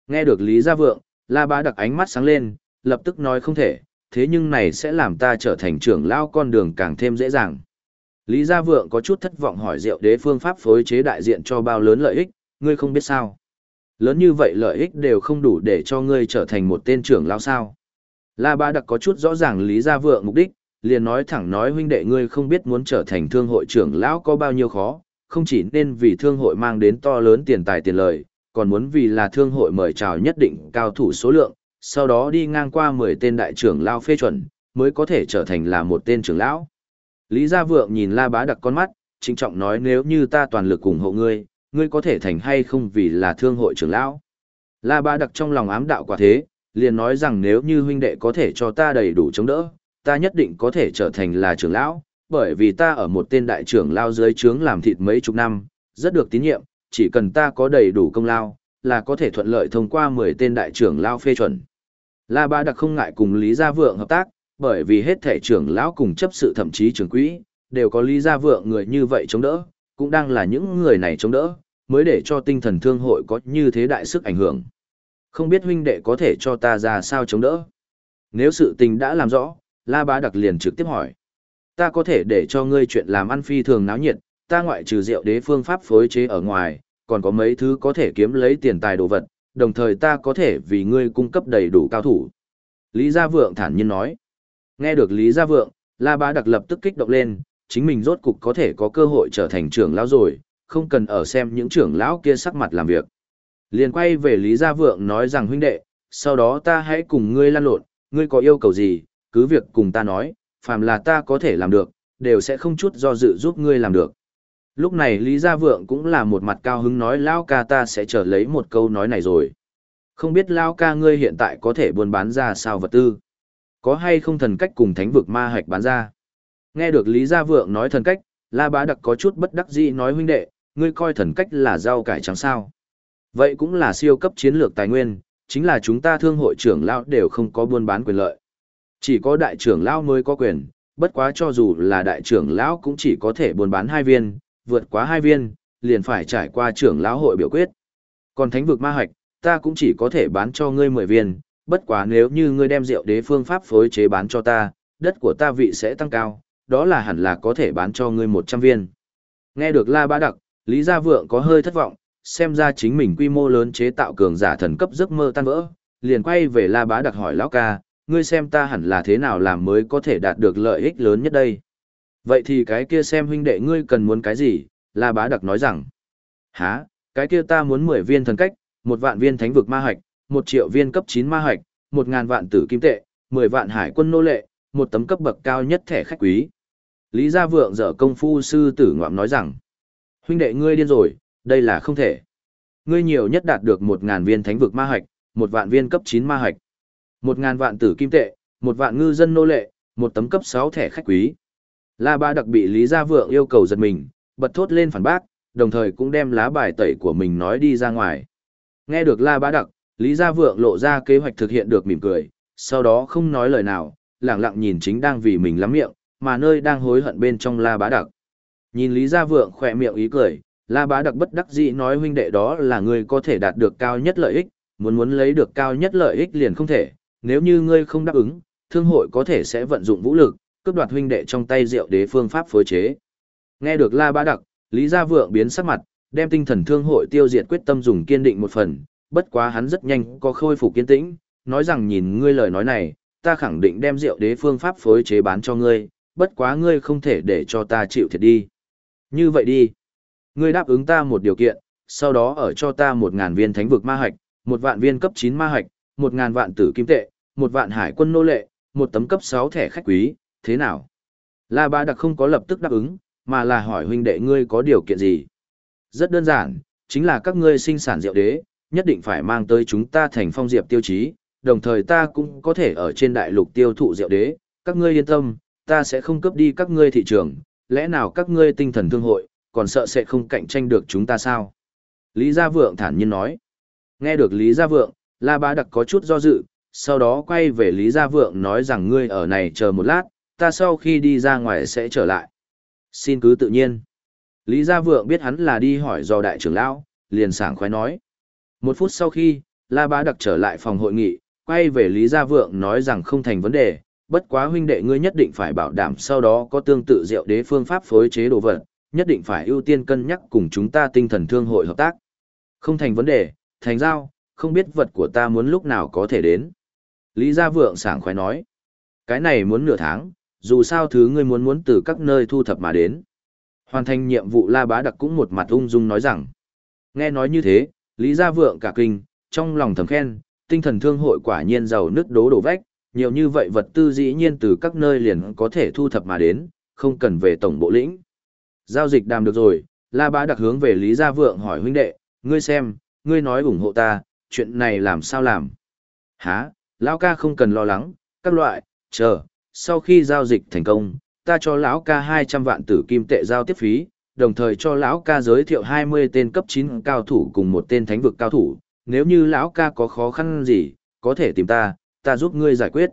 Nghe được Lý Gia Vượng, La Bá đặc ánh mắt sáng lên, lập tức nói không thể, thế nhưng này sẽ làm ta trở thành trưởng lão con đường càng thêm dễ dàng. Lý Gia Vượng có chút thất vọng hỏi Diệu đế phương pháp phối chế đại diện cho bao lớn lợi ích, ngươi không biết sao. Lớn như vậy lợi ích đều không đủ để cho ngươi trở thành một tên trưởng lão sao. La Ba Đặc có chút rõ ràng Lý Gia Vượng mục đích, liền nói thẳng nói huynh đệ ngươi không biết muốn trở thành thương hội trưởng lão có bao nhiêu khó, không chỉ nên vì thương hội mang đến to lớn tiền tài tiền lời, còn muốn vì là thương hội mời chào nhất định cao thủ số lượng, sau đó đi ngang qua 10 tên đại trưởng lão phê chuẩn, mới có thể trở thành là một tên trưởng lão. Lý Gia Vượng nhìn La Bá Đặc con mắt, trịnh trọng nói nếu như ta toàn lực ủng hộ ngươi, ngươi có thể thành hay không vì là thương hội trưởng lão. La Bá Đặc trong lòng ám đạo quả thế, liền nói rằng nếu như huynh đệ có thể cho ta đầy đủ chống đỡ, ta nhất định có thể trở thành là trưởng lão, bởi vì ta ở một tên đại trưởng lao dưới trướng làm thịt mấy chục năm, rất được tín nhiệm, chỉ cần ta có đầy đủ công lao, là có thể thuận lợi thông qua 10 tên đại trưởng lao phê chuẩn. La Ba Đặc không ngại cùng Lý Gia Vượng hợp tác, bởi vì hết thể trưởng lão cùng chấp sự thậm chí trưởng quỹ, đều có Lý Gia Vượng người như vậy chống đỡ, cũng đang là những người này chống đỡ, mới để cho tinh thần thương hội có như thế đại sức ảnh hưởng. Không biết huynh đệ có thể cho ta ra sao chống đỡ. Nếu sự tình đã làm rõ, La Bá Đặc liền trực tiếp hỏi. Ta có thể để cho ngươi chuyện làm ăn phi thường náo nhiệt, ta ngoại trừ rượu đế phương pháp phối chế ở ngoài, còn có mấy thứ có thể kiếm lấy tiền tài đồ vật, đồng thời ta có thể vì ngươi cung cấp đầy đủ cao thủ. Lý Gia Vượng thản nhiên nói. Nghe được Lý Gia Vượng, La Bá Đặc lập tức kích động lên, chính mình rốt cục có thể có cơ hội trở thành trưởng lão rồi, không cần ở xem những trưởng lão kia sắc mặt làm việc. Liền quay về Lý Gia Vượng nói rằng huynh đệ, sau đó ta hãy cùng ngươi lan lộn, ngươi có yêu cầu gì, cứ việc cùng ta nói, phàm là ta có thể làm được, đều sẽ không chút do dự giúp ngươi làm được. Lúc này Lý Gia Vượng cũng là một mặt cao hứng nói Lão ca ta sẽ trở lấy một câu nói này rồi. Không biết Lão ca ngươi hiện tại có thể buôn bán ra sao vật tư? Có hay không thần cách cùng thánh vực ma hạch bán ra? Nghe được Lý Gia Vượng nói thần cách, La Bá Đặc có chút bất đắc dĩ nói huynh đệ, ngươi coi thần cách là rau cải trắng sao. Vậy cũng là siêu cấp chiến lược tài nguyên, chính là chúng ta thương hội trưởng lão đều không có buôn bán quyền lợi. Chỉ có đại trưởng lão mới có quyền, bất quá cho dù là đại trưởng lão cũng chỉ có thể buôn bán hai viên, vượt quá hai viên, liền phải trải qua trưởng lão hội biểu quyết. Còn thánh vực ma hạch, ta cũng chỉ có thể bán cho ngươi 10 viên, bất quá nếu như ngươi đem rượu đế phương pháp phối chế bán cho ta, đất của ta vị sẽ tăng cao, đó là hẳn là có thể bán cho ngươi 100 viên. Nghe được La Bá Đặc, Lý Gia Vượng có hơi thất vọng, xem ra chính mình quy mô lớn chế tạo cường giả thần cấp giấc mơ tan vỡ, liền quay về La Bá Đặc hỏi lão ca, ngươi xem ta hẳn là thế nào làm mới có thể đạt được lợi ích lớn nhất đây. Vậy thì cái kia xem huynh đệ ngươi cần muốn cái gì, La Bá Đặc nói rằng. Hả, cái kia ta muốn 10 viên thần cách, một vạn viên thánh vực ma hạch, một triệu viên cấp 9 ma hạch, một ngàn vạn tử kim tệ, 10 vạn hải quân nô lệ, một tấm cấp bậc cao nhất thẻ khách quý. Lý Gia Vượng dở công phu sư tử ngoạm nói rằng, huynh đệ ngươi điên rồi, đây là không thể. Ngươi nhiều nhất đạt được một ngàn viên thánh vực ma hạch, một vạn viên cấp 9 ma hạch, một ngàn vạn tử kim tệ, một vạn ngư dân nô lệ, một tấm cấp 6 thẻ khách quý. La Ba đặc bị Lý Gia Vượng yêu cầu giật mình, bật thốt lên phản bác, đồng thời cũng đem lá bài tẩy của mình nói đi ra ngoài. Nghe được La ba Đặc, Lý Gia Vượng lộ ra kế hoạch thực hiện được mỉm cười, sau đó không nói lời nào, lặng lặng nhìn chính đang vì mình lắm miệng, mà nơi đang hối hận bên trong La Bá Đặc. Nhìn Lý Gia Vượng khỏe miệng ý cười, La Bá Đặc bất đắc dĩ nói huynh đệ đó là người có thể đạt được cao nhất lợi ích, muốn muốn lấy được cao nhất lợi ích liền không thể, nếu như ngươi không đáp ứng, thương hội có thể sẽ vận dụng vũ lực, cướp đoạt huynh đệ trong tay rượu đế phương pháp phối chế. Nghe được La Bá Đặc, Lý Gia Vượng biến sắc mặt, đem tinh thần thương hội tiêu diệt quyết tâm dùng kiên định một phần, bất quá hắn rất nhanh có khôi phục kiên tĩnh, nói rằng nhìn ngươi lời nói này, ta khẳng định đem rượu đế phương pháp phối chế bán cho ngươi, bất quá ngươi không thể để cho ta chịu thiệt đi. Như vậy đi, ngươi đáp ứng ta một điều kiện, sau đó ở cho ta một ngàn viên thánh vực ma hạch, một vạn viên cấp 9 ma hạch, một ngàn vạn tử kim tệ, một vạn hải quân nô lệ, một tấm cấp 6 thẻ khách quý, thế nào? La Ba Đặc không có lập tức đáp ứng, mà là hỏi huynh đệ ngươi có điều kiện gì? Rất đơn giản, chính là các ngươi sinh sản rượu đế, nhất định phải mang tới chúng ta thành phong diệp tiêu chí, đồng thời ta cũng có thể ở trên đại lục tiêu thụ rượu đế, các ngươi yên tâm, ta sẽ không cướp đi các ngươi thị trường, lẽ nào các ngươi tinh thần thương hội, còn sợ sẽ không cạnh tranh được chúng ta sao? Lý Gia Vượng thản nhiên nói. Nghe được Lý Gia Vượng, La Bá Đặc có chút do dự, sau đó quay về Lý Gia Vượng nói rằng ngươi ở này chờ một lát, ta sau khi đi ra ngoài sẽ trở lại. Xin cứ tự nhiên. Lý Gia Vượng biết hắn là đi hỏi do đại trưởng lão, liền sảng khoái nói. Một phút sau khi, La Bá Đặc trở lại phòng hội nghị, quay về Lý Gia Vượng nói rằng không thành vấn đề, bất quá huynh đệ ngươi nhất định phải bảo đảm sau đó có tương tự diệu đế phương pháp phối chế đồ vật, nhất định phải ưu tiên cân nhắc cùng chúng ta tinh thần thương hội hợp tác. Không thành vấn đề, thành giao, không biết vật của ta muốn lúc nào có thể đến. Lý Gia Vượng sảng khoái nói, cái này muốn nửa tháng, dù sao thứ ngươi muốn muốn từ các nơi thu thập mà đến. Hoàn thành nhiệm vụ La Bá Đặc cũng một mặt ung dung nói rằng. Nghe nói như thế, Lý Gia Vượng cả kinh, trong lòng thầm khen, tinh thần thương hội quả nhiên giàu nứt đố đổ vách, nhiều như vậy vật tư dĩ nhiên từ các nơi liền có thể thu thập mà đến, không cần về tổng bộ lĩnh. Giao dịch đàm được rồi, La Bá Đặc hướng về Lý Gia Vượng hỏi huynh đệ, ngươi xem, ngươi nói ủng hộ ta, chuyện này làm sao làm? Hả, lão ca không cần lo lắng, các loại, chờ, sau khi giao dịch thành công, ta cho lão ca 200 vạn tử kim tệ giao tiếp phí, đồng thời cho lão ca giới thiệu 20 tên cấp 9 cao thủ cùng một tên thánh vực cao thủ, nếu như lão ca có khó khăn gì, có thể tìm ta, ta giúp ngươi giải quyết.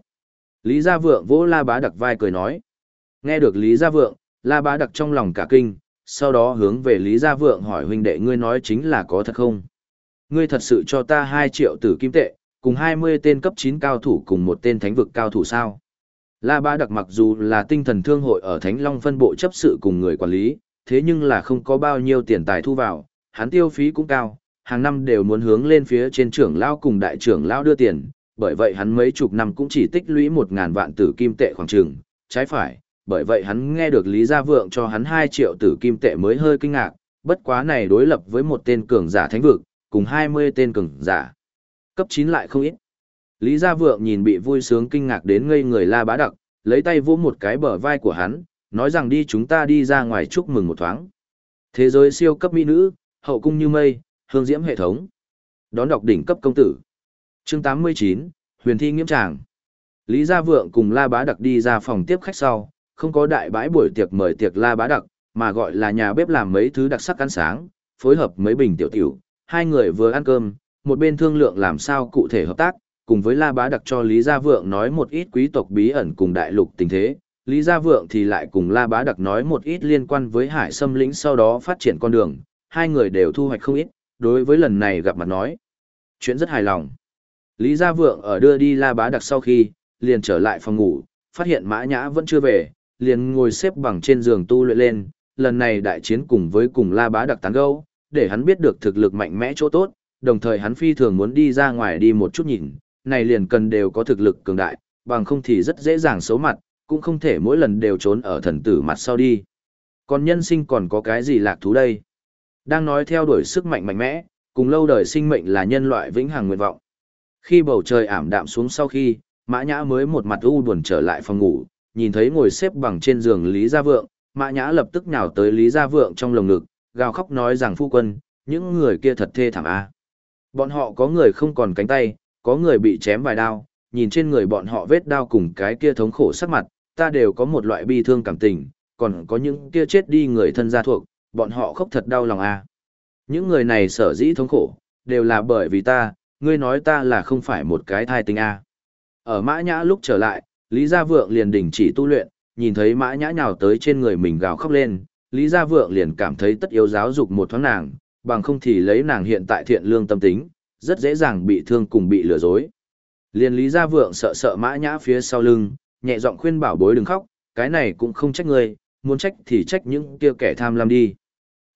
Lý Gia Vượng vỗ La Bá Đặc vai cười nói. Nghe được Lý Gia Vượng, La Bá Đặc trong lòng cả kinh, sau đó hướng về Lý Gia Vượng hỏi huynh đệ ngươi nói chính là có thật không? Ngươi thật sự cho ta 2 triệu tử kim tệ, cùng 20 tên cấp 9 cao thủ cùng một tên thánh vực cao thủ sao? La Ba Đặc mặc dù là tinh thần thương hội ở Thánh Long phân bộ chấp sự cùng người quản lý, thế nhưng là không có bao nhiêu tiền tài thu vào, hắn tiêu phí cũng cao, hàng năm đều muốn hướng lên phía trên trưởng lao cùng đại trưởng lao đưa tiền, bởi vậy hắn mấy chục năm cũng chỉ tích lũy một ngàn vạn tử kim tệ khoảng trường, trái phải, bởi vậy hắn nghe được Lý Gia Vượng cho hắn 2 triệu tử kim tệ mới hơi kinh ngạc, bất quá này đối lập với một tên cường giả thánh vực, cùng 20 tên cường giả. Cấp 9 lại không ít. Lý Gia Vượng nhìn bị vui sướng kinh ngạc đến ngây người La Bá Đặc, lấy tay vỗ một cái bờ vai của hắn, nói rằng đi chúng ta đi ra ngoài chúc mừng một thoáng. Thế giới siêu cấp mỹ nữ, hậu cung như mây, hương diễm hệ thống. Đón đọc đỉnh cấp công tử. Chương 89, Huyền thi nghiêm tràng. Lý Gia Vượng cùng La Bá Đặc đi ra phòng tiếp khách sau, không có đại bãi buổi tiệc mời tiệc La Bá Đặc, mà gọi là nhà bếp làm mấy thứ đặc sắc ăn sáng, phối hợp mấy bình tiểu tiểu. Hai người vừa ăn cơm, một bên thương lượng làm sao cụ thể hợp tác, cùng với La Bá Đặc cho Lý Gia Vượng nói một ít quý tộc bí ẩn cùng đại lục tình thế, Lý Gia Vượng thì lại cùng La Bá Đặc nói một ít liên quan với hải xâm lĩnh sau đó phát triển con đường, hai người đều thu hoạch không ít, đối với lần này gặp mặt nói. Chuyện rất hài lòng. Lý Gia Vượng ở đưa đi La Bá Đặc sau khi, liền trở lại phòng ngủ, phát hiện Mã Nhã vẫn chưa về, liền ngồi xếp bằng trên giường tu luyện lên, lần này đại chiến cùng với cùng La Bá Đặc tán gẫu, để hắn biết được thực lực mạnh mẽ chỗ tốt, đồng thời hắn phi thường muốn đi ra ngoài đi một chút nhìn, này liền cần đều có thực lực cường đại, bằng không thì rất dễ dàng xấu mặt, cũng không thể mỗi lần đều trốn ở thần tử mặt sau đi. Còn nhân sinh còn có cái gì lạc thú đây? Đang nói theo đuổi sức mạnh mạnh mẽ, cùng lâu đời sinh mệnh là nhân loại vĩnh hằng nguyện vọng. Khi bầu trời ảm đạm xuống sau khi, Mã Nhã mới một mặt u buồn trở lại phòng ngủ, nhìn thấy ngồi xếp bằng trên giường Lý Gia Vượng, Mã Nhã lập tức nhào tới Lý Gia Vượng trong lồng ngực, gào khóc nói rằng phu quân, những người kia thật thê thảm a. Bọn họ có người không còn cánh tay, có người bị chém vài đao, nhìn trên người bọn họ vết đao cùng cái kia thống khổ sắc mặt, ta đều có một loại bi thương cảm tình, còn có những kia chết đi người thân gia thuộc, bọn họ khóc thật đau lòng a. Những người này sở dĩ thống khổ, đều là bởi vì ta, ngươi nói ta là không phải một cái thai tình a. Ở mã nhã lúc trở lại, Lý Gia Vượng liền đình chỉ tu luyện, nhìn thấy mã nhã nhào tới trên người mình gào khóc lên, Lý Gia Vượng liền cảm thấy tất yếu giáo dục một thoáng nàng, bằng không thì lấy nàng hiện tại thiện lương tâm tính, rất dễ dàng bị thương cùng bị lừa dối. Liền Lý Gia Vượng sợ sợ mã nhã phía sau lưng, nhẹ giọng khuyên bảo bối đừng khóc, cái này cũng không trách ngươi, muốn trách thì trách những kia kẻ tham lam đi.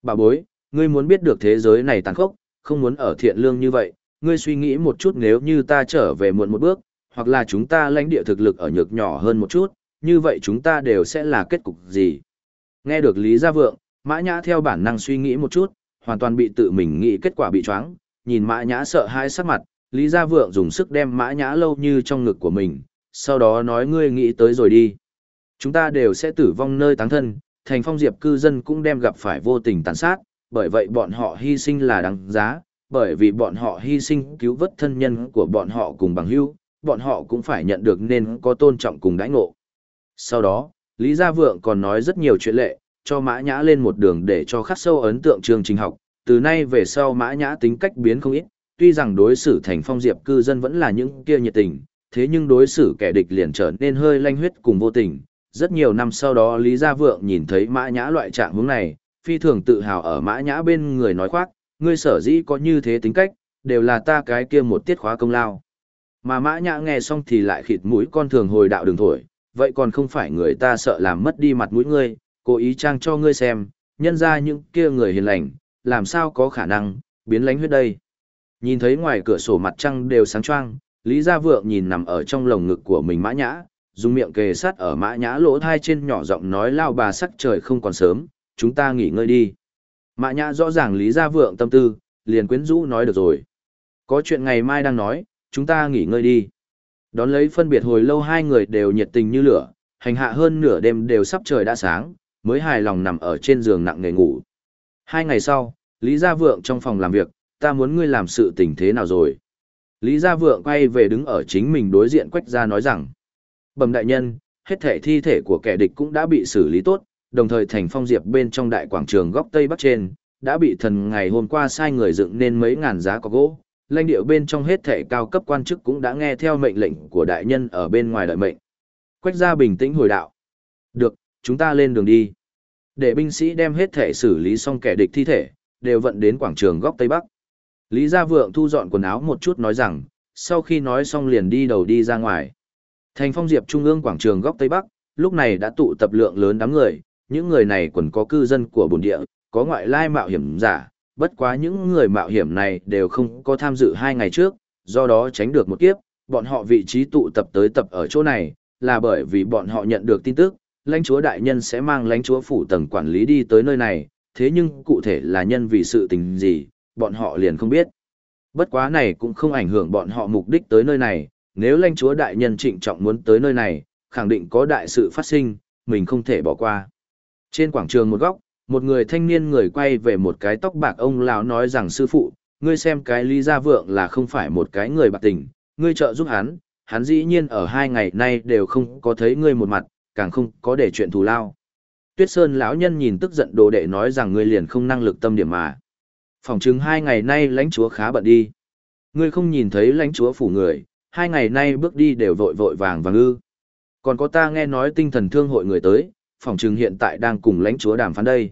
Bà bối, ngươi muốn biết được thế giới này tàn khốc, không muốn ở thiện lương như vậy, ngươi suy nghĩ một chút nếu như ta trở về muộn một bước, hoặc là chúng ta lãnh địa thực lực ở nhược nhỏ hơn một chút, như vậy chúng ta đều sẽ là kết cục gì. Nghe được Lý Gia Vượng, Mã Nhã theo bản năng suy nghĩ một chút, hoàn toàn bị tự mình nghĩ kết quả bị choáng, nhìn Mã Nhã sợ hãi sắc mặt, Lý Gia Vượng dùng sức đem Mã Nhã lâu như trong ngực của mình, sau đó nói ngươi nghĩ tới rồi đi. Chúng ta đều sẽ tử vong nơi táng thân, thành phong diệp cư dân cũng đem gặp phải vô tình tàn sát, bởi vậy bọn họ hy sinh là đáng giá, bởi vì bọn họ hy sinh cứu vớt thân nhân của bọn họ cùng bằng hữu, bọn họ cũng phải nhận được nên có tôn trọng cùng đãi ngộ. Sau đó, Lý Gia Vượng còn nói rất nhiều chuyện lệ, cho Mã Nhã lên một đường để cho khắc sâu ấn tượng chương trình học, từ nay về sau Mã Nhã tính cách biến không ít, tuy rằng đối xử thành phong diệp cư dân vẫn là những kia nhiệt tình, thế nhưng đối xử kẻ địch liền trở nên hơi lanh huyết cùng vô tình. Rất nhiều năm sau đó Lý Gia Vượng nhìn thấy Mã Nhã loại trạng hướng này, phi thường tự hào ở Mã Nhã bên người nói khoác, ngươi sở dĩ có như thế tính cách, đều là ta cái kia một tiết khóa công lao. Mà Mã Nhã nghe xong thì lại khịt mũi con thường hồi đạo đường thổi, vậy còn không phải người ta sợ làm mất đi mặt mũi ngươi, cố ý trang cho ngươi xem, nhân ra những kia người hiền lành, làm sao có khả năng, biến lánh huyết đây. Nhìn thấy ngoài cửa sổ mặt trăng đều sáng choang, Lý Gia Vượng nhìn nằm ở trong lồng ngực của mình mã nhã, dùng miệng kề sát ở mã nhã lỗ thai trên nhỏ giọng nói lao bà sắc trời không còn sớm, chúng ta nghỉ ngơi đi. Mã nhã rõ ràng Lý Gia Vượng tâm tư, liền quyến rũ nói được rồi. Có chuyện ngày mai đang nói, chúng ta nghỉ ngơi đi. Đón lấy phân biệt hồi lâu hai người đều nhiệt tình như lửa, hành hạ hơn nửa đêm đều sắp trời đã sáng, mới hài lòng nằm ở trên giường nặng nề ngủ. Hai ngày sau, Lý Gia Vượng trong phòng làm việc, ta muốn ngươi làm sự tình thế nào rồi? Lý Gia Vượng quay về đứng ở chính mình đối diện Quách Gia nói rằng, bẩm đại nhân, hết thể thi thể của kẻ địch cũng đã bị xử lý tốt, đồng thời thành phong diệp bên trong đại quảng trường góc Tây Bắc trên, đã bị thần ngày hôm qua sai người dựng nên mấy ngàn giá có gỗ. Lãnh địa bên trong hết thể cao cấp quan chức cũng đã nghe theo mệnh lệnh của đại nhân ở bên ngoài đợi mệnh. Quách gia bình tĩnh hồi đạo. Được, chúng ta lên đường đi. Để binh sĩ đem hết thể xử lý xong kẻ địch thi thể, đều vận đến quảng trường góc Tây Bắc. Lý Gia Vượng thu dọn quần áo một chút nói rằng, sau khi nói xong liền đi đầu đi ra ngoài. Thành phong diệp trung ương quảng trường góc Tây Bắc, lúc này đã tụ tập lượng lớn đám người, những người này quần có cư dân của bồn địa, có ngoại lai mạo hiểm giả, bất quá những người mạo hiểm này đều không có tham dự hai ngày trước, do đó tránh được một kiếp, bọn họ vị trí tụ tập tới tập ở chỗ này, là bởi vì bọn họ nhận được tin tức, lãnh chúa đại nhân sẽ mang lãnh chúa phủ tầng quản lý đi tới nơi này, thế nhưng cụ thể là nhân vì sự tình gì, bọn họ liền không biết. Bất quá này cũng không ảnh hưởng bọn họ mục đích tới nơi này, nếu lãnh chúa đại nhân trịnh trọng muốn tới nơi này, khẳng định có đại sự phát sinh, mình không thể bỏ qua. Trên quảng trường một góc, một người thanh niên người quay về một cái tóc bạc ông lão nói rằng sư phụ, ngươi xem cái Lý Gia Vượng là không phải một cái người bạc tình, ngươi trợ giúp hắn, hắn dĩ nhiên ở hai ngày nay đều không có thấy ngươi một mặt, càng không có để chuyện thù lao. Tuyết Sơn lão nhân nhìn tức giận đồ đệ nói rằng ngươi liền không năng lực tâm điểm mà. Phòng chứng hai ngày nay lãnh chúa khá bận đi. Ngươi không nhìn thấy lãnh chúa phủ người, hai ngày nay bước đi đều vội vội vàng vàng ư. Còn có ta nghe nói tinh thần thương hội người tới, phòng chứng hiện tại đang cùng lãnh chúa đàm phán đây.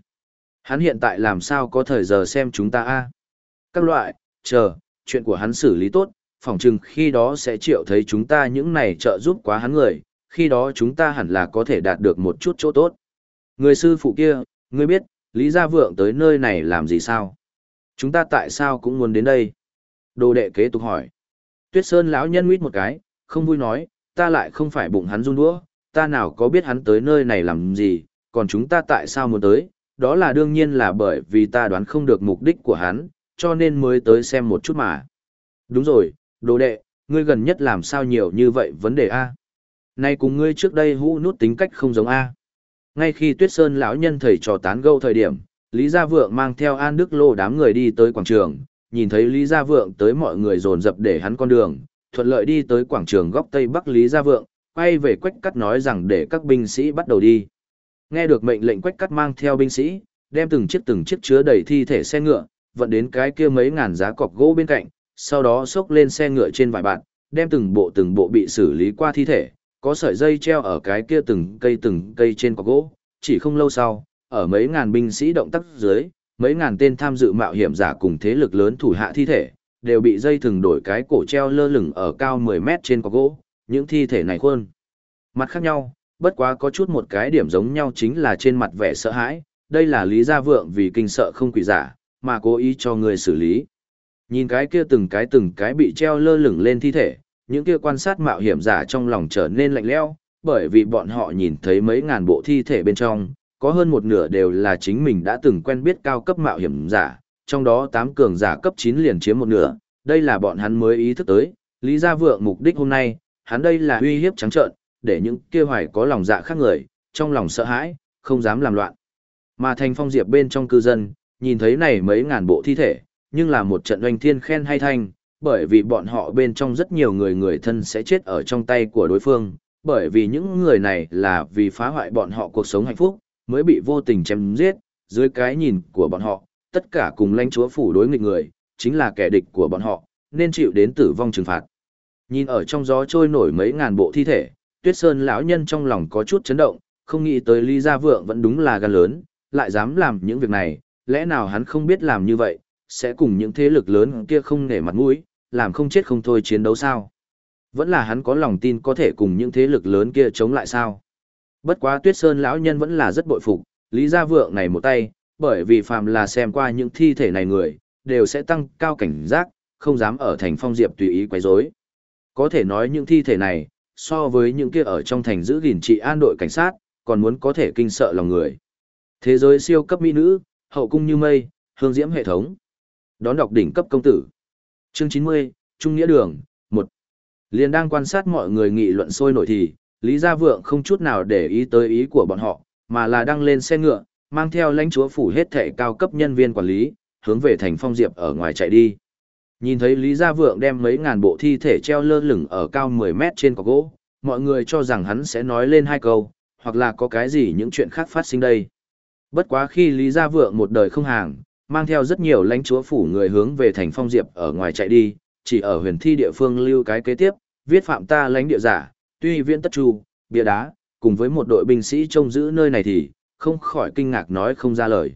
Hắn hiện tại làm sao có thời giờ xem chúng ta a? Các loại, chờ, chuyện của hắn xử lý tốt, phòng chừng khi đó sẽ triệu thấy chúng ta những này trợ giúp quá hắn người, khi đó chúng ta hẳn là có thể đạt được một chút chỗ tốt. Người sư phụ kia, ngươi biết, Lý Gia Vượng tới nơi này làm gì sao? Chúng ta tại sao cũng muốn đến đây? Đồ đệ kế tục hỏi. Tuyết Sơn lão nhân nguyết một cái, không vui nói, ta lại không phải bụng hắn run đũa, ta nào có biết hắn tới nơi này làm gì, còn chúng ta tại sao muốn tới, đó là đương nhiên là bởi vì ta đoán không được mục đích của hắn, cho nên mới tới xem một chút mà. Đúng rồi, đồ đệ, ngươi gần nhất làm sao nhiều như vậy vấn đề A. Nay cùng ngươi trước đây hũ nút tính cách không giống A. Ngay khi Tuyết Sơn lão nhân thầy trò tán gẫu thời điểm, Lý Gia Vượng mang theo An Đức Lô đám người đi tới quảng trường, nhìn thấy Lý Gia Vượng tới mọi người dồn dập để hắn con đường, thuận lợi đi tới quảng trường góc Tây Bắc Lý Gia Vượng, quay về quách cắt nói rằng để các binh sĩ bắt đầu đi. Nghe được mệnh lệnh quách cắt mang theo binh sĩ, đem từng chiếc từng chiếc chứa đầy thi thể xe ngựa, vận đến cái kia mấy ngàn giá cọc gỗ bên cạnh, sau đó xốc lên xe ngựa trên vài bạn, đem từng bộ từng bộ bị xử lý qua thi thể, có sợi dây treo ở cái kia từng cây từng cây trên cọc gỗ, chỉ không lâu sau, ở mấy ngàn binh sĩ động tác dưới, mấy ngàn tên tham dự mạo hiểm giả cùng thế lực lớn thủ hạ thi thể, đều bị dây thừng đổi cái cổ treo lơ lửng ở cao 10 mét trên có gỗ, những thi thể này khuôn. Mặt khác nhau, bất quá có chút một cái điểm giống nhau chính là trên mặt vẻ sợ hãi, đây là lý gia vượng vì kinh sợ không quỷ giả, mà cố ý cho người xử lý. Nhìn cái kia từng cái từng cái bị treo lơ lửng lên thi thể, những kia quan sát mạo hiểm giả trong lòng trở nên lạnh lẽo, bởi vì bọn họ nhìn thấy mấy ngàn bộ thi thể bên trong, có hơn một nửa đều là chính mình đã từng quen biết cao cấp mạo hiểm giả, trong đó tám cường giả cấp 9 liền chiếm một nửa, đây là bọn hắn mới ý thức tới, Lý Gia Vượng mục đích hôm nay, hắn đây là uy hiếp trắng trợn, để những kia hoài có lòng dạ khác người, trong lòng sợ hãi, không dám làm loạn. Mà thành phong diệp bên trong cư dân, nhìn thấy này mấy ngàn bộ thi thể, nhưng là một trận oanh thiên khen hay thanh, bởi vì bọn họ bên trong rất nhiều người người thân sẽ chết ở trong tay của đối phương, bởi vì những người này là vì phá hoại bọn họ cuộc sống hạnh phúc, mới bị vô tình chém giết, dưới cái nhìn của bọn họ, tất cả cùng lãnh chúa phủ đối nghịch người, chính là kẻ địch của bọn họ, nên chịu đến tử vong trừng phạt. Nhìn ở trong gió trôi nổi mấy ngàn bộ thi thể, Tuyết Sơn lão nhân trong lòng có chút chấn động, không nghĩ tới Lý Gia Vượng vẫn đúng là gan lớn, lại dám làm những việc này, lẽ nào hắn không biết làm như vậy, sẽ cùng những thế lực lớn kia không nể mặt mũi, làm không chết không thôi chiến đấu sao? Vẫn là hắn có lòng tin có thể cùng những thế lực lớn kia chống lại sao? Bất quá Tuyết Sơn lão nhân vẫn là rất bội phục, Lý Gia Vượng này một tay, bởi vì phàm là xem qua những thi thể này người, đều sẽ tăng cao cảnh giác, không dám ở thành phong diệp tùy ý quấy rối. Có thể nói những thi thể này, so với những kia ở trong thành giữ gìn trị an đội cảnh sát, còn muốn có thể kinh sợ lòng người. Thế giới siêu cấp mỹ nữ, hậu cung như mây, hương diễm hệ thống. Đón đọc đỉnh cấp công tử. Chương 90, Trung Nghĩa Đường, 1. Liên đang quan sát mọi người nghị luận sôi nổi thì, Lý Gia Vượng không chút nào để ý tới ý của bọn họ, mà là đăng lên xe ngựa, mang theo lãnh chúa phủ hết thể cao cấp nhân viên quản lý, hướng về thành phong diệp ở ngoài chạy đi. Nhìn thấy Lý Gia Vượng đem mấy ngàn bộ thi thể treo lơ lửng ở cao 10 mét trên cọc gỗ, mọi người cho rằng hắn sẽ nói lên hai câu, hoặc là có cái gì những chuyện khác phát sinh đây. Bất quá khi Lý Gia Vượng một đời không hàng, mang theo rất nhiều lãnh chúa phủ người hướng về thành phong diệp ở ngoài chạy đi, chỉ ở huyền thi địa phương lưu cái kế tiếp, viết phạm ta lãnh địa giả, tuy viễn tất chu, bia đá, cùng với một đội binh sĩ trông giữ nơi này thì, không khỏi kinh ngạc nói không ra lời.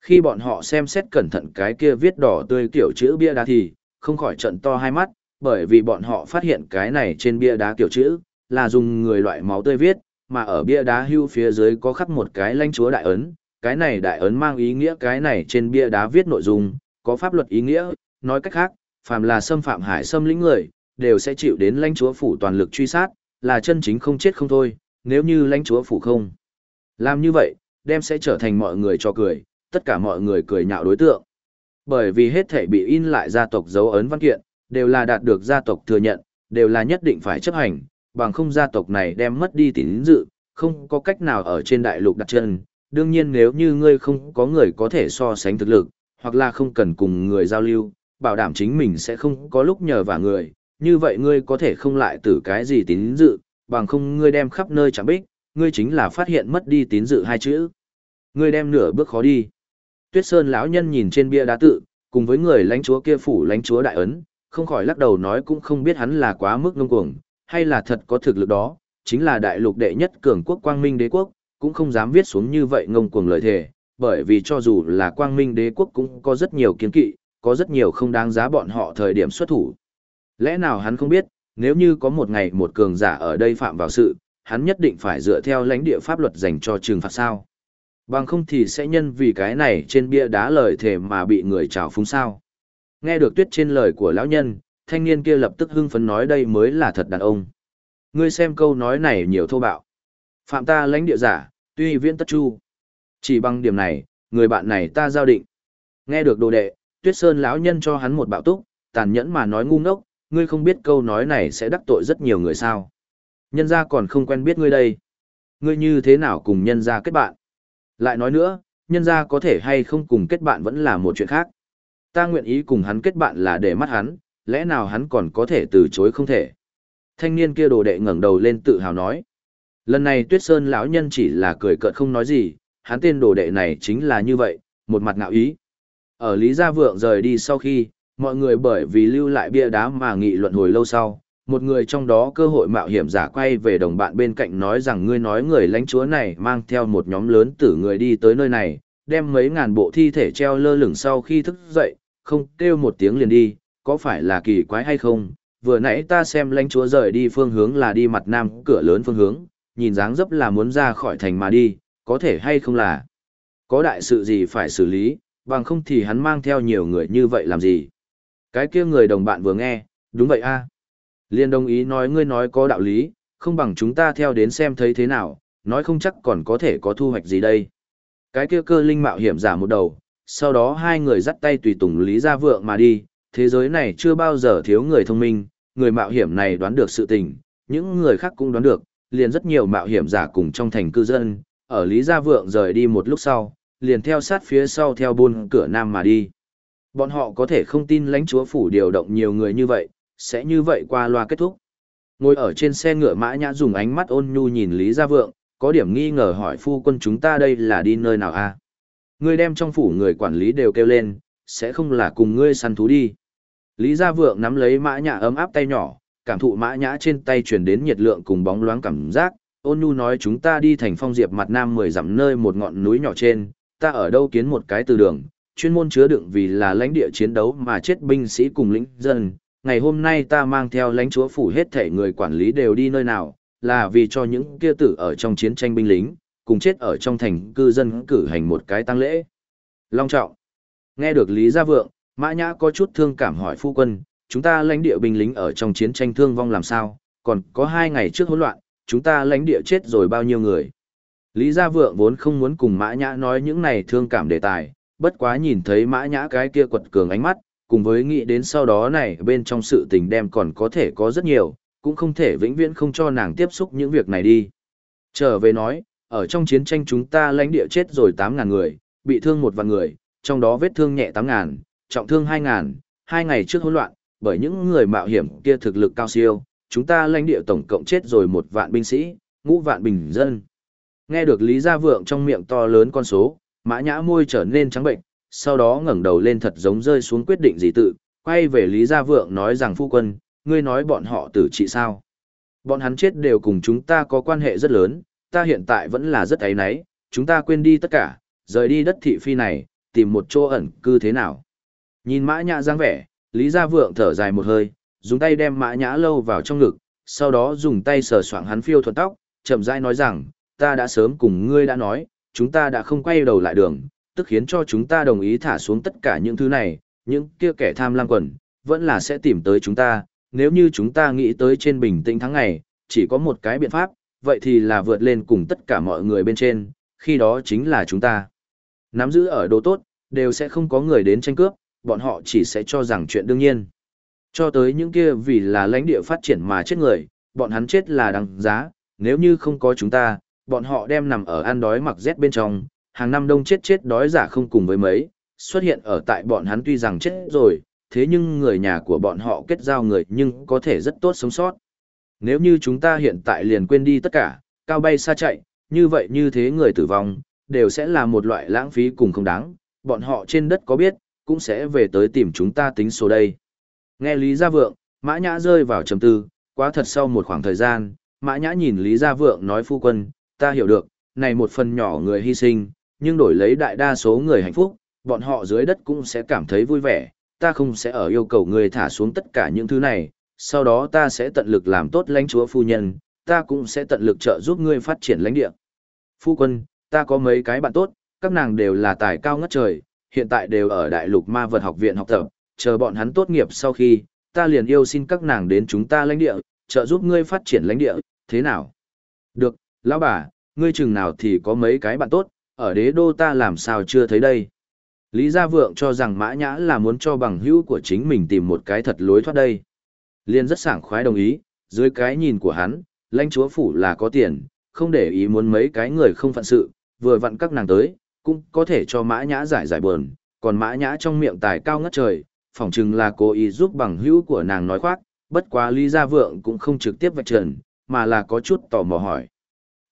Khi bọn họ xem xét cẩn thận cái kia viết đỏ tươi kiểu chữ bia đá thì, không khỏi trận to hai mắt, bởi vì bọn họ phát hiện cái này trên bia đá kiểu chữ, là dùng người loại máu tươi viết, mà ở bia đá hưu phía dưới có khắc một cái lãnh chúa đại ấn, cái này đại ấn mang ý nghĩa cái này trên bia đá viết nội dung, có pháp luật ý nghĩa, nói cách khác, phàm là xâm phạm hải xâm lĩnh người, đều sẽ chịu đến lãnh chúa phủ toàn lực truy sát, là chân chính không chết không thôi, nếu như lãnh chúa phủ không Làm như vậy, đem sẽ trở thành mọi người cho cười, tất cả mọi người cười nhạo đối tượng. Bởi vì hết thể bị in lại gia tộc dấu ấn văn kiện, đều là đạt được gia tộc thừa nhận, đều là nhất định phải chấp hành, bằng không gia tộc này đem mất đi tín dự, không có cách nào ở trên đại lục đặt chân. Đương nhiên nếu như ngươi không có người có thể so sánh thực lực, hoặc là không cần cùng người giao lưu, bảo đảm chính mình sẽ không có lúc nhờ vả người, như vậy ngươi có thể không lại tử cái gì tín dự, bằng không ngươi đem khắp nơi chẳng bích, ngươi chính là phát hiện mất đi tín dự hai chữ. Ngươi đem nửa bước khó đi. Tuyết Sơn lão nhân nhìn trên bia đá tự, cùng với người lãnh chúa kia phủ lãnh chúa đại ấn, không khỏi lắc đầu nói cũng không biết hắn là quá mức ngông cuồng, hay là thật có thực lực đó, chính là đại lục đệ nhất cường quốc quang minh đế quốc, cũng không dám viết xuống như vậy ngông cuồng lời thề, bởi vì cho dù là quang minh đế quốc cũng có rất nhiều kiến kỵ, có rất nhiều không đáng giá bọn họ thời điểm xuất thủ. Lẽ nào hắn không biết, nếu như có một ngày một cường giả ở đây phạm vào sự, hắn nhất định phải dựa theo lãnh địa pháp luật dành cho trừng phạt sao? Bằng không thì sẽ nhân vì cái này trên bia đá lời thề mà bị người trào phúng sao? Nghe được tuyết trên lời của lão nhân, thanh niên kia lập tức hưng phấn nói đây mới là thật đàn ông. Ngươi xem câu nói này nhiều thô bạo. Phạm ta lãnh địa giả, tuy viễn tất chu. Chỉ bằng điểm này, người bạn này ta giao định. Nghe được đồ đệ, tuyết sơn lão nhân cho hắn một bạo túc, tàn nhẫn mà nói ngu ngốc, ngươi không biết câu nói này sẽ đắc tội rất nhiều người sao. Nhân gia còn không quen biết ngươi đây. Ngươi như thế nào cùng nhân gia kết bạn? Lại nói nữa, nhân gia có thể hay không cùng kết bạn vẫn là một chuyện khác. Ta nguyện ý cùng hắn kết bạn là để mắt hắn, lẽ nào hắn còn có thể từ chối không thể. Thanh niên kia đồ đệ ngẩng đầu lên tự hào nói. Lần này Tuyết Sơn lão nhân chỉ là cười cợt không nói gì, hắn tên đồ đệ này chính là như vậy, một mặt ngạo ý. Ở Lý Gia Vượng rời đi sau khi, mọi người bởi vì lưu lại bia đá mà nghị luận hồi lâu sau, một người trong đó cơ hội mạo hiểm giả quay về đồng bạn bên cạnh nói rằng ngươi nói người lãnh chúa này mang theo một nhóm lớn tử người đi tới nơi này, đem mấy ngàn bộ thi thể treo lơ lửng sau khi thức dậy, không kêu một tiếng liền đi, có phải là kỳ quái hay không? Vừa nãy ta xem lãnh chúa rời đi phương hướng là đi mặt nam cửa lớn phương hướng, nhìn dáng dấp là muốn ra khỏi thành mà đi, có thể hay không là có đại sự gì phải xử lý, bằng không thì hắn mang theo nhiều người như vậy làm gì. Cái kia người đồng bạn vừa nghe, đúng vậy a Liên đồng ý nói ngươi nói có đạo lý, không bằng chúng ta theo đến xem thấy thế nào, nói không chắc còn có thể có thu hoạch gì đây. Cái kia cơ linh mạo hiểm giả một đầu, sau đó hai người dắt tay tùy tùng Lý Gia Vượng mà đi, thế giới này chưa bao giờ thiếu người thông minh, người mạo hiểm này đoán được sự tình, những người khác cũng đoán được, liền rất nhiều mạo hiểm giả cùng trong thành cư dân, ở Lý Gia Vượng rời đi một lúc sau, liền theo sát phía sau theo buôn cửa nam mà đi. Bọn họ có thể không tin lãnh chúa phủ điều động nhiều người như vậy, sẽ như vậy qua loa kết thúc. Ngồi ở trên xe ngựa mã nhã dùng ánh mắt ôn nhu nhìn Lý Gia Vượng, có điểm nghi ngờ hỏi phu quân chúng ta đây là đi nơi nào a? Ngươi đem trong phủ người quản lý đều kêu lên, sẽ không là cùng ngươi săn thú đi. Lý Gia Vượng nắm lấy mã nhã ấm áp tay nhỏ, cảm thụ mã nhã trên tay truyền đến nhiệt lượng cùng bóng loáng cảm giác, ôn nhu nói chúng ta đi thành phong diệp mặt nam mười dặm nơi một ngọn núi nhỏ trên, ta ở đâu kiến một cái từ đường, chuyên môn chứa đựng vì là lãnh địa chiến đấu mà chết binh sĩ cùng lĩnh dân. Ngày hôm nay ta mang theo lãnh chúa phủ hết thể người quản lý đều đi nơi nào, là vì cho những kia tử ở trong chiến tranh binh lính, cùng chết ở trong thành cư dân cử hành một cái tăng lễ. Long trọng. Nghe được Lý Gia Vượng, Mã Nhã có chút thương cảm hỏi phu quân, chúng ta lãnh địa binh lính ở trong chiến tranh thương vong làm sao, còn có hai ngày trước hỗn loạn, chúng ta lãnh địa chết rồi bao nhiêu người. Lý Gia Vượng vốn không muốn cùng Mã Nhã nói những này thương cảm đề tài, bất quá nhìn thấy Mã Nhã cái kia quật cường ánh mắt, cùng với nghĩ đến sau đó này bên trong sự tình đem còn có thể có rất nhiều, cũng không thể vĩnh viễn không cho nàng tiếp xúc những việc này đi. Trở về nói, ở trong chiến tranh chúng ta lãnh địa chết rồi 8.000 người, bị thương một vạn người, trong đó vết thương nhẹ 8.000, trọng thương 2.000, hai ngày trước hỗn loạn, bởi những người mạo hiểm kia thực lực cao siêu, chúng ta lãnh địa tổng cộng chết rồi một vạn binh sĩ, ngũ vạn bình dân. Nghe được Lý Gia Vượng trong miệng to lớn con số, mã nhã môi trở nên trắng bệnh, sau đó ngẩng đầu lên thật giống rơi xuống quyết định gì tự, quay về Lý Gia Vượng nói rằng phu quân, ngươi nói bọn họ tử trị sao. Bọn hắn chết đều cùng chúng ta có quan hệ rất lớn, ta hiện tại vẫn là rất ấy náy, chúng ta quên đi tất cả, rời đi đất thị phi này, tìm một chỗ ẩn cư thế nào. Nhìn mã nhã dáng vẻ, Lý Gia Vượng thở dài một hơi, dùng tay đem mã nhã lâu vào trong ngực, sau đó dùng tay sờ soạng hắn phiêu thuật tóc, chậm rãi nói rằng, ta đã sớm cùng ngươi đã nói, chúng ta đã không quay đầu lại đường, tức khiến cho chúng ta đồng ý thả xuống tất cả những thứ này, những kia kẻ tham lam quần, vẫn là sẽ tìm tới chúng ta, nếu như chúng ta nghĩ tới trên bình tĩnh tháng ngày, chỉ có một cái biện pháp, vậy thì là vượt lên cùng tất cả mọi người bên trên, khi đó chính là chúng ta. Nắm giữ ở đồ tốt, đều sẽ không có người đến tranh cướp, bọn họ chỉ sẽ cho rằng chuyện đương nhiên. Cho tới những kia vì là lãnh địa phát triển mà chết người, bọn hắn chết là đằng giá, nếu như không có chúng ta, bọn họ đem nằm ở ăn đói mặc rét bên trong, hàng năm đông chết chết đói giả không cùng với mấy, xuất hiện ở tại bọn hắn tuy rằng chết rồi, thế nhưng người nhà của bọn họ kết giao người nhưng có thể rất tốt sống sót. Nếu như chúng ta hiện tại liền quên đi tất cả, cao bay xa chạy, như vậy như thế người tử vong, đều sẽ là một loại lãng phí cùng không đáng, bọn họ trên đất có biết, cũng sẽ về tới tìm chúng ta tính số đây. Nghe Lý Gia Vượng, Mã Nhã rơi vào trầm tư, quá thật sau một khoảng thời gian, Mã Nhã nhìn Lý Gia Vượng nói phu quân, ta hiểu được, này một phần nhỏ người hy sinh, nhưng đổi lấy đại đa số người hạnh phúc, bọn họ dưới đất cũng sẽ cảm thấy vui vẻ, ta không sẽ ở yêu cầu người thả xuống tất cả những thứ này, sau đó ta sẽ tận lực làm tốt lãnh chúa phu nhân, ta cũng sẽ tận lực trợ giúp ngươi phát triển lãnh địa. Phu quân, ta có mấy cái bạn tốt, các nàng đều là tài cao ngất trời, hiện tại đều ở Đại lục Ma vật học viện học tập, chờ bọn hắn tốt nghiệp sau khi, ta liền yêu xin các nàng đến chúng ta lãnh địa, trợ giúp ngươi phát triển lãnh địa, thế nào? Được, lão bà, ngươi chừng nào thì có mấy cái bạn tốt, ở đế đô ta làm sao chưa thấy đây? Lý Gia Vượng cho rằng Mã Nhã là muốn cho bằng hữu của chính mình tìm một cái thật lối thoát đây. Liên rất sảng khoái đồng ý, dưới cái nhìn của hắn, lãnh chúa phủ là có tiền, không để ý muốn mấy cái người không phận sự, vừa vặn các nàng tới, cũng có thể cho Mã Nhã giải giải buồn, còn Mã Nhã trong miệng tài cao ngất trời, phỏng chừng là cố ý giúp bằng hữu của nàng nói khoác, bất quá Lý Gia Vượng cũng không trực tiếp vạch trần, mà là có chút tò mò hỏi.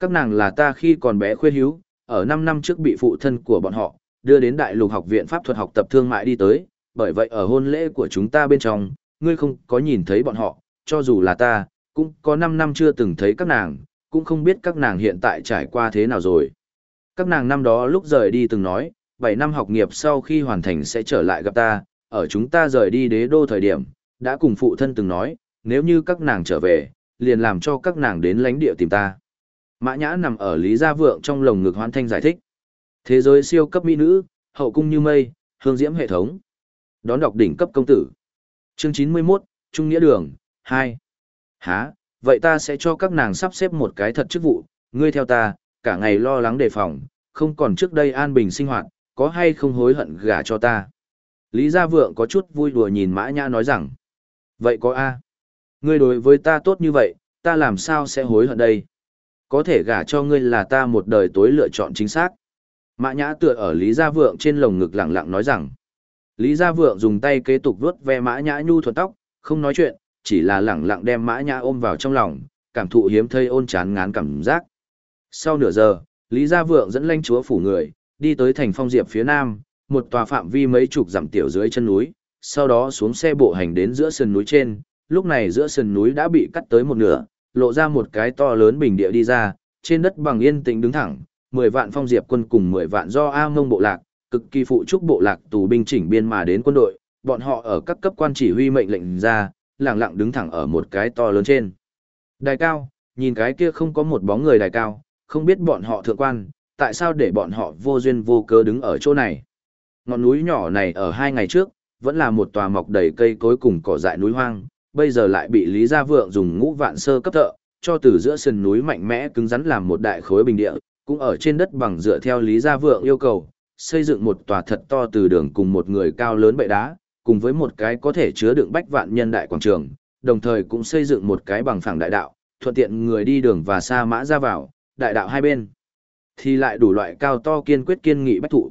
Các nàng là ta khi còn bé khuê hữu, ở 5 năm trước bị phụ thân của bọn họ, đưa đến Đại lục học viện pháp thuật học tập thương mại đi tới, bởi vậy ở hôn lễ của chúng ta bên trong, ngươi không có nhìn thấy bọn họ, cho dù là ta, cũng có 5 năm chưa từng thấy các nàng, cũng không biết các nàng hiện tại trải qua thế nào rồi. Các nàng năm đó lúc rời đi từng nói, 7 năm học nghiệp sau khi hoàn thành sẽ trở lại gặp ta, ở chúng ta rời đi đế đô thời điểm, đã cùng phụ thân từng nói, nếu như các nàng trở về, liền làm cho các nàng đến lãnh địa tìm ta. Mã Nhã nằm ở Lý Gia Vượng trong lồng ngực hoàn thanh giải thích. Thế giới siêu cấp mỹ nữ, hậu cung như mây, hương diễm hệ thống. Đón đọc đỉnh cấp công tử. Chương 91, Trung Nghĩa Đường, 2. Hả, vậy ta sẽ cho các nàng sắp xếp một cái thật chức vụ, ngươi theo ta, cả ngày lo lắng đề phòng, không còn trước đây an bình sinh hoạt, có hay không hối hận gả cho ta. Lý Gia Vượng có chút vui đùa nhìn Mã Nhã nói rằng, vậy có A. Ngươi đối với ta tốt như vậy, ta làm sao sẽ hối hận đây? Có thể gả cho ngươi là ta một đời tối lựa chọn chính xác. Mã Nhã tựa ở Lý Gia Vượng trên lồng ngực lặng lặng nói rằng, Lý Gia Vượng dùng tay kế tục vuốt ve Mã Nhã nhu thuận tóc, không nói chuyện, chỉ là lặng lặng đem Mã Nhã ôm vào trong lòng, cảm thụ hiếm thây ôn chán ngán cảm giác. Sau nửa giờ, Lý Gia Vượng dẫn lãnh chúa phủ người, đi tới thành phong diệp phía nam, một tòa phạm vi mấy chục dặm tiểu dưới chân núi, sau đó xuống xe bộ hành đến giữa sườn núi trên, lúc này giữa sườn núi đã bị cắt tới một nửa, lộ ra một cái to lớn bình địa đi ra, trên đất bằng yên tĩnh đứng thẳng, 10 vạn phong diệp quân cùng 10 vạn do A Ngông bộ lạc, cực kỳ phụ trúc bộ lạc tù binh chỉnh biên mà đến quân đội, bọn họ ở các cấp quan chỉ huy mệnh lệnh ra, lặng lặng đứng thẳng ở một cái to lớn trên. Đài cao, nhìn cái kia không có một bóng người đài cao, không biết bọn họ thượng quan, tại sao để bọn họ vô duyên vô cớ đứng ở chỗ này. Ngọn núi nhỏ này ở hai ngày trước, vẫn là một tòa mọc đầy cây cối cùng cỏ dại núi hoang, bây giờ lại bị Lý Gia Vượng dùng ngũ vạn sơ cấp thợ, cho từ giữa sườn núi mạnh mẽ cứng rắn làm một đại khối bình địa, cũng ở trên đất bằng dựa theo Lý Gia Vượng yêu cầu, xây dựng một tòa thật to từ đường cùng một người cao lớn bệ đá, cùng với một cái có thể chứa đựng bách vạn nhân đại quảng trường, đồng thời cũng xây dựng một cái bằng phẳng đại đạo, thuận tiện người đi đường và xa mã ra vào, đại đạo hai bên. Thì lại đủ loại cao to kiên quyết kiên nghị bách thụ.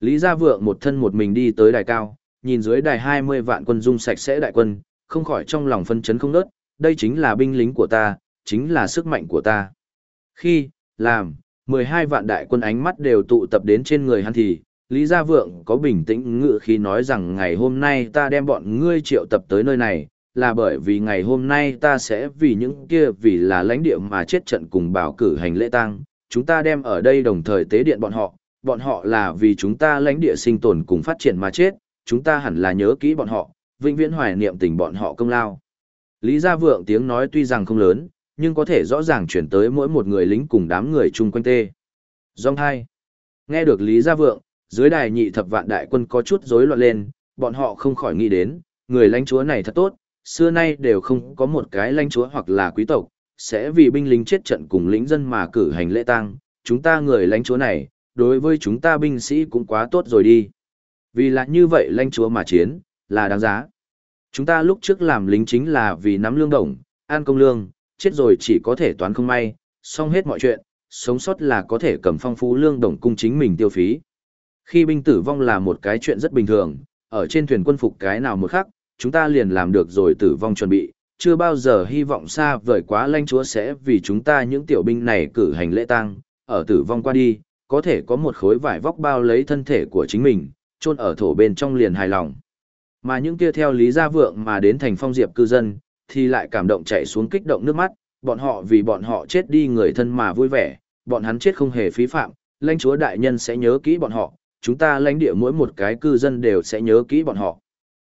Lý Gia Vượng một thân một mình đi tới đài cao, nhìn dưới đài 20 vạn quân dung sạch sẽ đại quân, không khỏi trong lòng phân chấn không nớt, đây chính là binh lính của ta, chính là sức mạnh của ta. Khi, làm, 12 vạn đại quân ánh mắt đều tụ tập đến trên người hắn thì, Lý Gia Vượng có bình tĩnh ngự khi nói rằng ngày hôm nay ta đem bọn ngươi triệu tập tới nơi này, là bởi vì ngày hôm nay ta sẽ vì những kia vì là lãnh địa mà chết trận cùng bảo cử hành lễ tang, chúng ta đem ở đây đồng thời tế điện bọn họ, bọn họ là vì chúng ta lãnh địa sinh tồn cùng phát triển mà chết, chúng ta hẳn là nhớ kỹ bọn họ, vĩnh viễn hoài niệm tình bọn họ công lao. Lý Gia Vượng tiếng nói tuy rằng không lớn, nhưng có thể rõ ràng chuyển tới mỗi một người lính cùng đám người chung quanh tê. Dòng hai. Nghe được Lý Gia Vượng, dưới đài nhị thập vạn đại quân có chút rối loạn lên, bọn họ không khỏi nghĩ đến, người lãnh chúa này thật tốt, xưa nay đều không có một cái lãnh chúa hoặc là quý tộc, sẽ vì binh lính chết trận cùng lính dân mà cử hành lễ tang, chúng ta người lãnh chúa này, đối với chúng ta binh sĩ cũng quá tốt rồi đi. Vì là như vậy lãnh chúa mà chiến, là đáng giá. Chúng ta lúc trước làm lính chính là vì nắm lương đồng, an công lương, chết rồi chỉ có thể toán không may, xong hết mọi chuyện, sống sót là có thể cầm phong phú lương đồng cung chính mình tiêu phí. Khi binh tử vong là một cái chuyện rất bình thường, ở trên thuyền quân phục cái nào một khắc, chúng ta liền làm được rồi tử vong chuẩn bị, chưa bao giờ hy vọng xa vời quá Lanh chúa sẽ vì chúng ta những tiểu binh này cử hành lễ tang, ở tử vong qua đi, có thể có một khối vải vóc bao lấy thân thể của chính mình, chôn ở thổ bên trong liền hài lòng. Mà những kia theo Lý Gia Vượng mà đến thành phong diệp cư dân, thì lại cảm động chạy xuống kích động nước mắt, bọn họ vì bọn họ chết đi người thân mà vui vẻ, bọn hắn chết không hề phí phạm, lãnh chúa đại nhân sẽ nhớ kỹ bọn họ, chúng ta lãnh địa mỗi một cái cư dân đều sẽ nhớ kỹ bọn họ.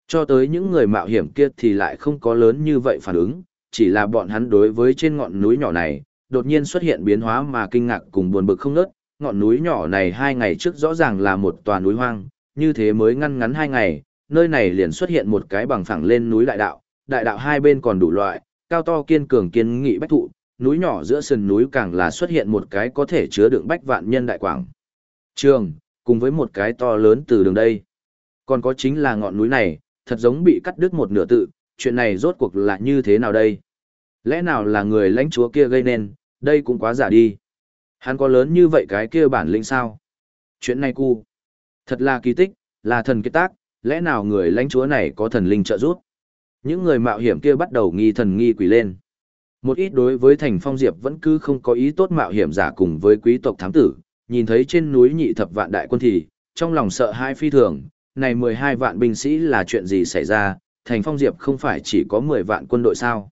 Cho tới những người mạo hiểm kia thì lại không có lớn như vậy phản ứng, chỉ là bọn hắn đối với trên ngọn núi nhỏ này, đột nhiên xuất hiện biến hóa mà kinh ngạc cùng buồn bực không nớt. Ngọn núi nhỏ này hai ngày trước rõ ràng là một tòa núi hoang, như thế mới ngăn ngắn hai ngày, nơi này liền xuất hiện một cái bằng phẳng lên núi đại đạo, đại đạo hai bên còn đủ loại, cao to kiên cường kiên nghị bách thụ, núi nhỏ giữa sườn núi càng là xuất hiện một cái có thể chứa đựng bách vạn nhân đại quảng. Trường, cùng với một cái to lớn từ đường đây. Còn có chính là ngọn núi này, thật giống bị cắt đứt một nửa tự, chuyện này rốt cuộc là như thế nào đây? Lẽ nào là người lãnh chúa kia gây nên, đây cũng quá giả đi. Hắn có lớn như vậy cái kia bản lĩnh sao? Chuyện này cu. Thật là kỳ tích, là thần kết tác, lẽ nào người lãnh chúa này có thần linh trợ giúp? Những người mạo hiểm kia bắt đầu nghi thần nghi quỷ lên. Một ít đối với thành phong diệp vẫn cứ không có ý tốt mạo hiểm giả cùng với quý tộc thám tử, nhìn thấy trên núi nhị thập vạn đại quân thì, trong lòng sợ hai phi thường, này 12 vạn binh sĩ là chuyện gì xảy ra, thành phong diệp không phải chỉ có 10 vạn quân đội sao.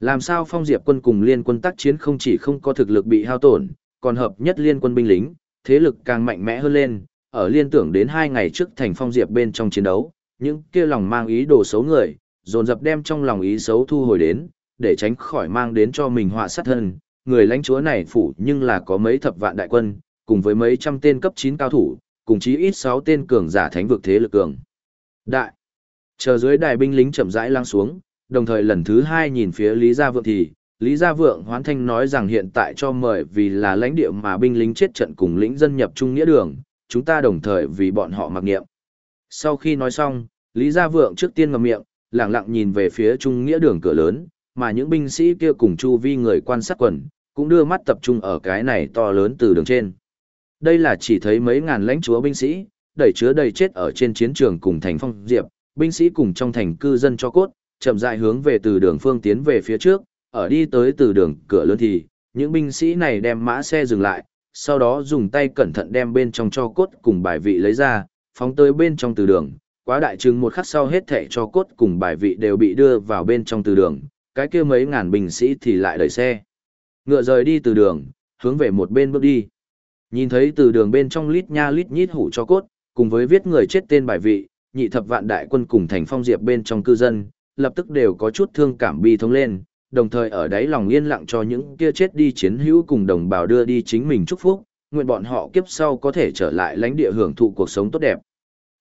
Làm sao phong diệp quân cùng liên quân tác chiến không chỉ không có thực lực bị hao tổn, còn hợp nhất liên quân binh lính, thế lực càng mạnh mẽ hơn lên, ở liên tưởng đến hai ngày trước thành phong diệp bên trong chiến đấu, những kia lòng mang ý đồ xấu người, dồn dập đem trong lòng ý xấu thu hồi đến, để tránh khỏi mang đến cho mình họa sát thân. Người lãnh chúa này phủ nhưng là có mấy thập vạn đại quân, cùng với mấy trăm tên cấp 9 cao thủ, cùng chí ít 6 tên cường giả thánh vực thế lực cường. Đại. Chờ dưới đài binh lính chậm rãi lăng xuống, đồng thời lần thứ hai nhìn phía Lý Gia Vượng thì, Lý Gia Vượng hoán thanh nói rằng hiện tại cho mời vì là lãnh địa mà binh lính chết trận cùng lĩnh dân nhập trung nghĩa đường, chúng ta đồng thời vì bọn họ mặc niệm. Sau khi nói xong, Lý Gia Vượng trước tiên ngậm miệng, lặng lặng nhìn về phía trung nghĩa đường cửa lớn, mà những binh sĩ kia cùng chu vi người quan sát quần, cũng đưa mắt tập trung ở cái này to lớn từ đường trên. Đây là chỉ thấy mấy ngàn lãnh chúa binh sĩ, đẩy chứa đầy chết ở trên chiến trường cùng thành phong diệp, binh sĩ cùng trong thành cư dân cho cốt, chậm rãi hướng về từ đường phương tiến về phía trước, ở đi tới từ đường cửa lớn thì, những binh sĩ này đem mã xe dừng lại, sau đó dùng tay cẩn thận đem bên trong cho cốt cùng bài vị lấy ra, phóng tới bên trong từ đường. Quá đại trừng một khắc sau hết thảy cho cốt cùng bài vị đều bị đưa vào bên trong từ đường, cái kia mấy ngàn binh sĩ thì lại đẩy xe. Ngựa rời đi từ đường, hướng về một bên bước đi. Nhìn thấy từ đường bên trong lít nha lít nhít hủ cho cốt, cùng với viết người chết tên bài vị, nhị thập vạn đại quân cùng thành phong diệp bên trong cư dân, lập tức đều có chút thương cảm bi thống lên, đồng thời ở đáy lòng yên lặng cho những kia chết đi chiến hữu cùng đồng bào đưa đi chính mình chúc phúc, nguyện bọn họ kiếp sau có thể trở lại lãnh địa hưởng thụ cuộc sống tốt đẹp.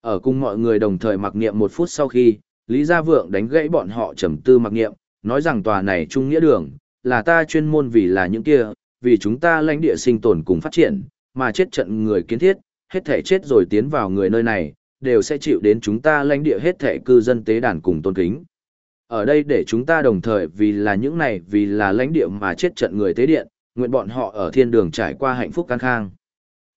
Ở cùng mọi người đồng thời mặc niệm một phút sau khi, Lý Gia Vượng đánh gãy bọn họ trầm tư mặc niệm, nói rằng tòa này trung nghĩa đường, là ta chuyên môn vì là những kia, vì chúng ta lãnh địa sinh tồn cùng phát triển, mà chết trận người kiến thiết, hết thể chết rồi tiến vào người nơi này, đều sẽ chịu đến chúng ta lãnh địa hết thể cư dân tế đàn cùng tôn kính. Ở đây để chúng ta đồng thời vì là những này vì là lãnh địa mà chết trận người tế điện, nguyện bọn họ ở thiên đường trải qua hạnh phúc căng khang.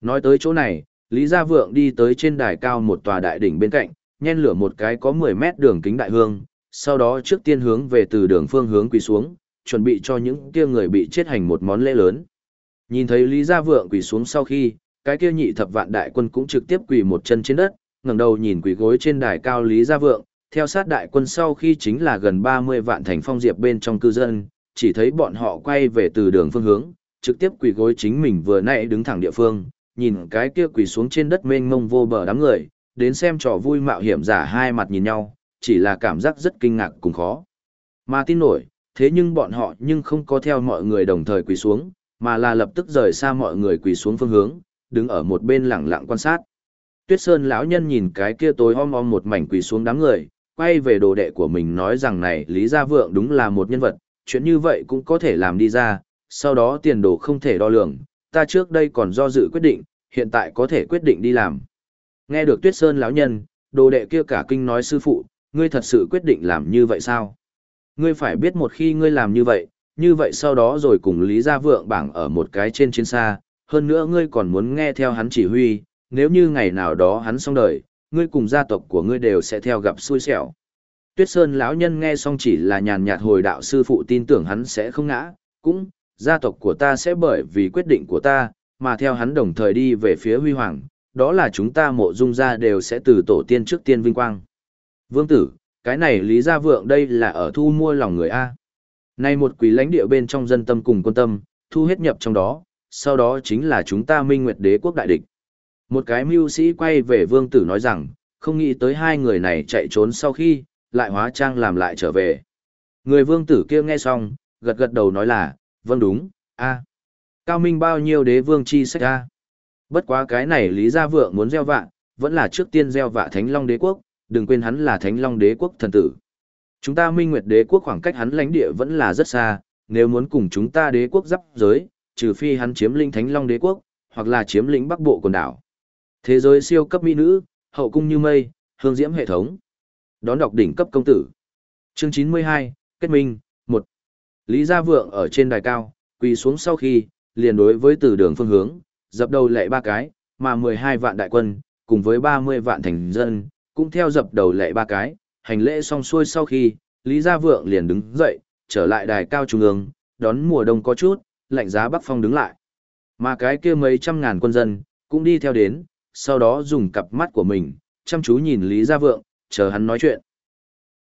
Nói tới chỗ này, Lý Gia Vượng đi tới trên đài cao một tòa đại đỉnh bên cạnh, nhen lửa một cái có 10 mét đường kính đại hương, sau đó trước tiên hướng về từ đường phương hướng quỳ xuống, chuẩn bị cho những kia người bị chết hành một món lễ lớn. Nhìn thấy Lý Gia Vượng quỳ xuống sau khi, cái kia nhị thập vạn đại quân cũng trực tiếp quỳ một chân trên đất, ngẩng đầu nhìn quỳ gối trên đài cao Lý Gia Vượng, theo sát đại quân sau khi chính là gần 30 vạn thành phong diệp bên trong cư dân, chỉ thấy bọn họ quay về từ đường phương hướng, trực tiếp quỳ gối chính mình vừa nãy đứng thẳng địa phương, nhìn cái kia quỳ xuống trên đất mênh mông vô bờ đám người, đến xem trò vui mạo hiểm giả hai mặt nhìn nhau, chỉ là cảm giác rất kinh ngạc cùng khó. Mà tin nổi, thế nhưng bọn họ nhưng không có theo mọi người đồng thời quỳ xuống, mà là lập tức rời xa mọi người quỳ xuống phương hướng, đứng ở một bên lặng lặng quan sát. Tuyết Sơn lão nhân nhìn cái kia tối om om một mảnh quỳ xuống đám người, quay về đồ đệ của mình nói rằng này Lý Gia Vượng đúng là một nhân vật, chuyện như vậy cũng có thể làm đi ra, sau đó tiền đồ không thể đo lường, ta trước đây còn do dự quyết định, hiện tại có thể quyết định đi làm. Nghe được Tuyết Sơn lão nhân, đồ đệ kia cả kinh nói sư phụ, ngươi thật sự quyết định làm như vậy sao? Ngươi phải biết một khi ngươi làm như vậy, như vậy sau đó rồi cùng Lý Gia Vượng bảng ở một cái trên chiến xa, hơn nữa ngươi còn muốn nghe theo hắn chỉ huy, nếu như ngày nào đó hắn xong đời, ngươi cùng gia tộc của ngươi đều sẽ theo gặp xui xẻo. Tuyết Sơn lão nhân nghe xong chỉ là nhàn nhạt hồi đạo sư phụ tin tưởng hắn sẽ không ngã, cũng, gia tộc của ta sẽ bởi vì quyết định của ta, mà theo hắn đồng thời đi về phía huy hoàng, đó là chúng ta mộ dung gia đều sẽ từ tổ tiên trước tiên vinh quang. Vương tử, cái này Lý Gia Vượng đây là ở thu mua lòng người A. Nay một quý lãnh địa bên trong dân tâm cùng quân tâm, thu hết nhập trong đó, sau đó chính là chúng ta minh nguyệt đế quốc đại địch. Một cái mưu sĩ quay về vương tử nói rằng, không nghĩ tới hai người này chạy trốn sau khi, lại hóa trang làm lại trở về. Người vương tử kia nghe xong, gật gật đầu nói là, vâng đúng, a Cao minh bao nhiêu đế vương chi sách a Bất quá cái này Lý Gia Vượng muốn gieo vạ, vẫn là trước tiên gieo vạ Thánh Long đế quốc, đừng quên hắn là Thánh Long đế quốc thần tử. Chúng ta Minh Nguyệt đế quốc khoảng cách hắn lãnh địa vẫn là rất xa, nếu muốn cùng chúng ta đế quốc giáp giới, trừ phi hắn chiếm lĩnh Thánh Long đế quốc, hoặc là chiếm lĩnh Bắc Bộ quần đảo. Thế giới siêu cấp mỹ nữ, hậu cung như mây, hương diễm hệ thống. Đón đọc đỉnh cấp công tử. Chương 92, kết minh, 1. Lý Gia Vượng ở trên đài cao, quỳ xuống sau khi, liền đối với từ đường phương hướng, dập đầu lệ ba cái, mà 12 vạn đại quân, cùng với 30 vạn thành dân, cũng theo dập đầu lệ ba cái, hành lễ xong xuôi sau khi, Lý Gia Vượng liền đứng dậy, trở lại đài cao trung ương, đón mùa đông có chút, lạnh giá bắc phong đứng lại. Mà cái kia mấy trăm ngàn quân dân, cũng đi theo đến, sau đó dùng cặp mắt của mình, chăm chú nhìn Lý Gia Vượng, chờ hắn nói chuyện.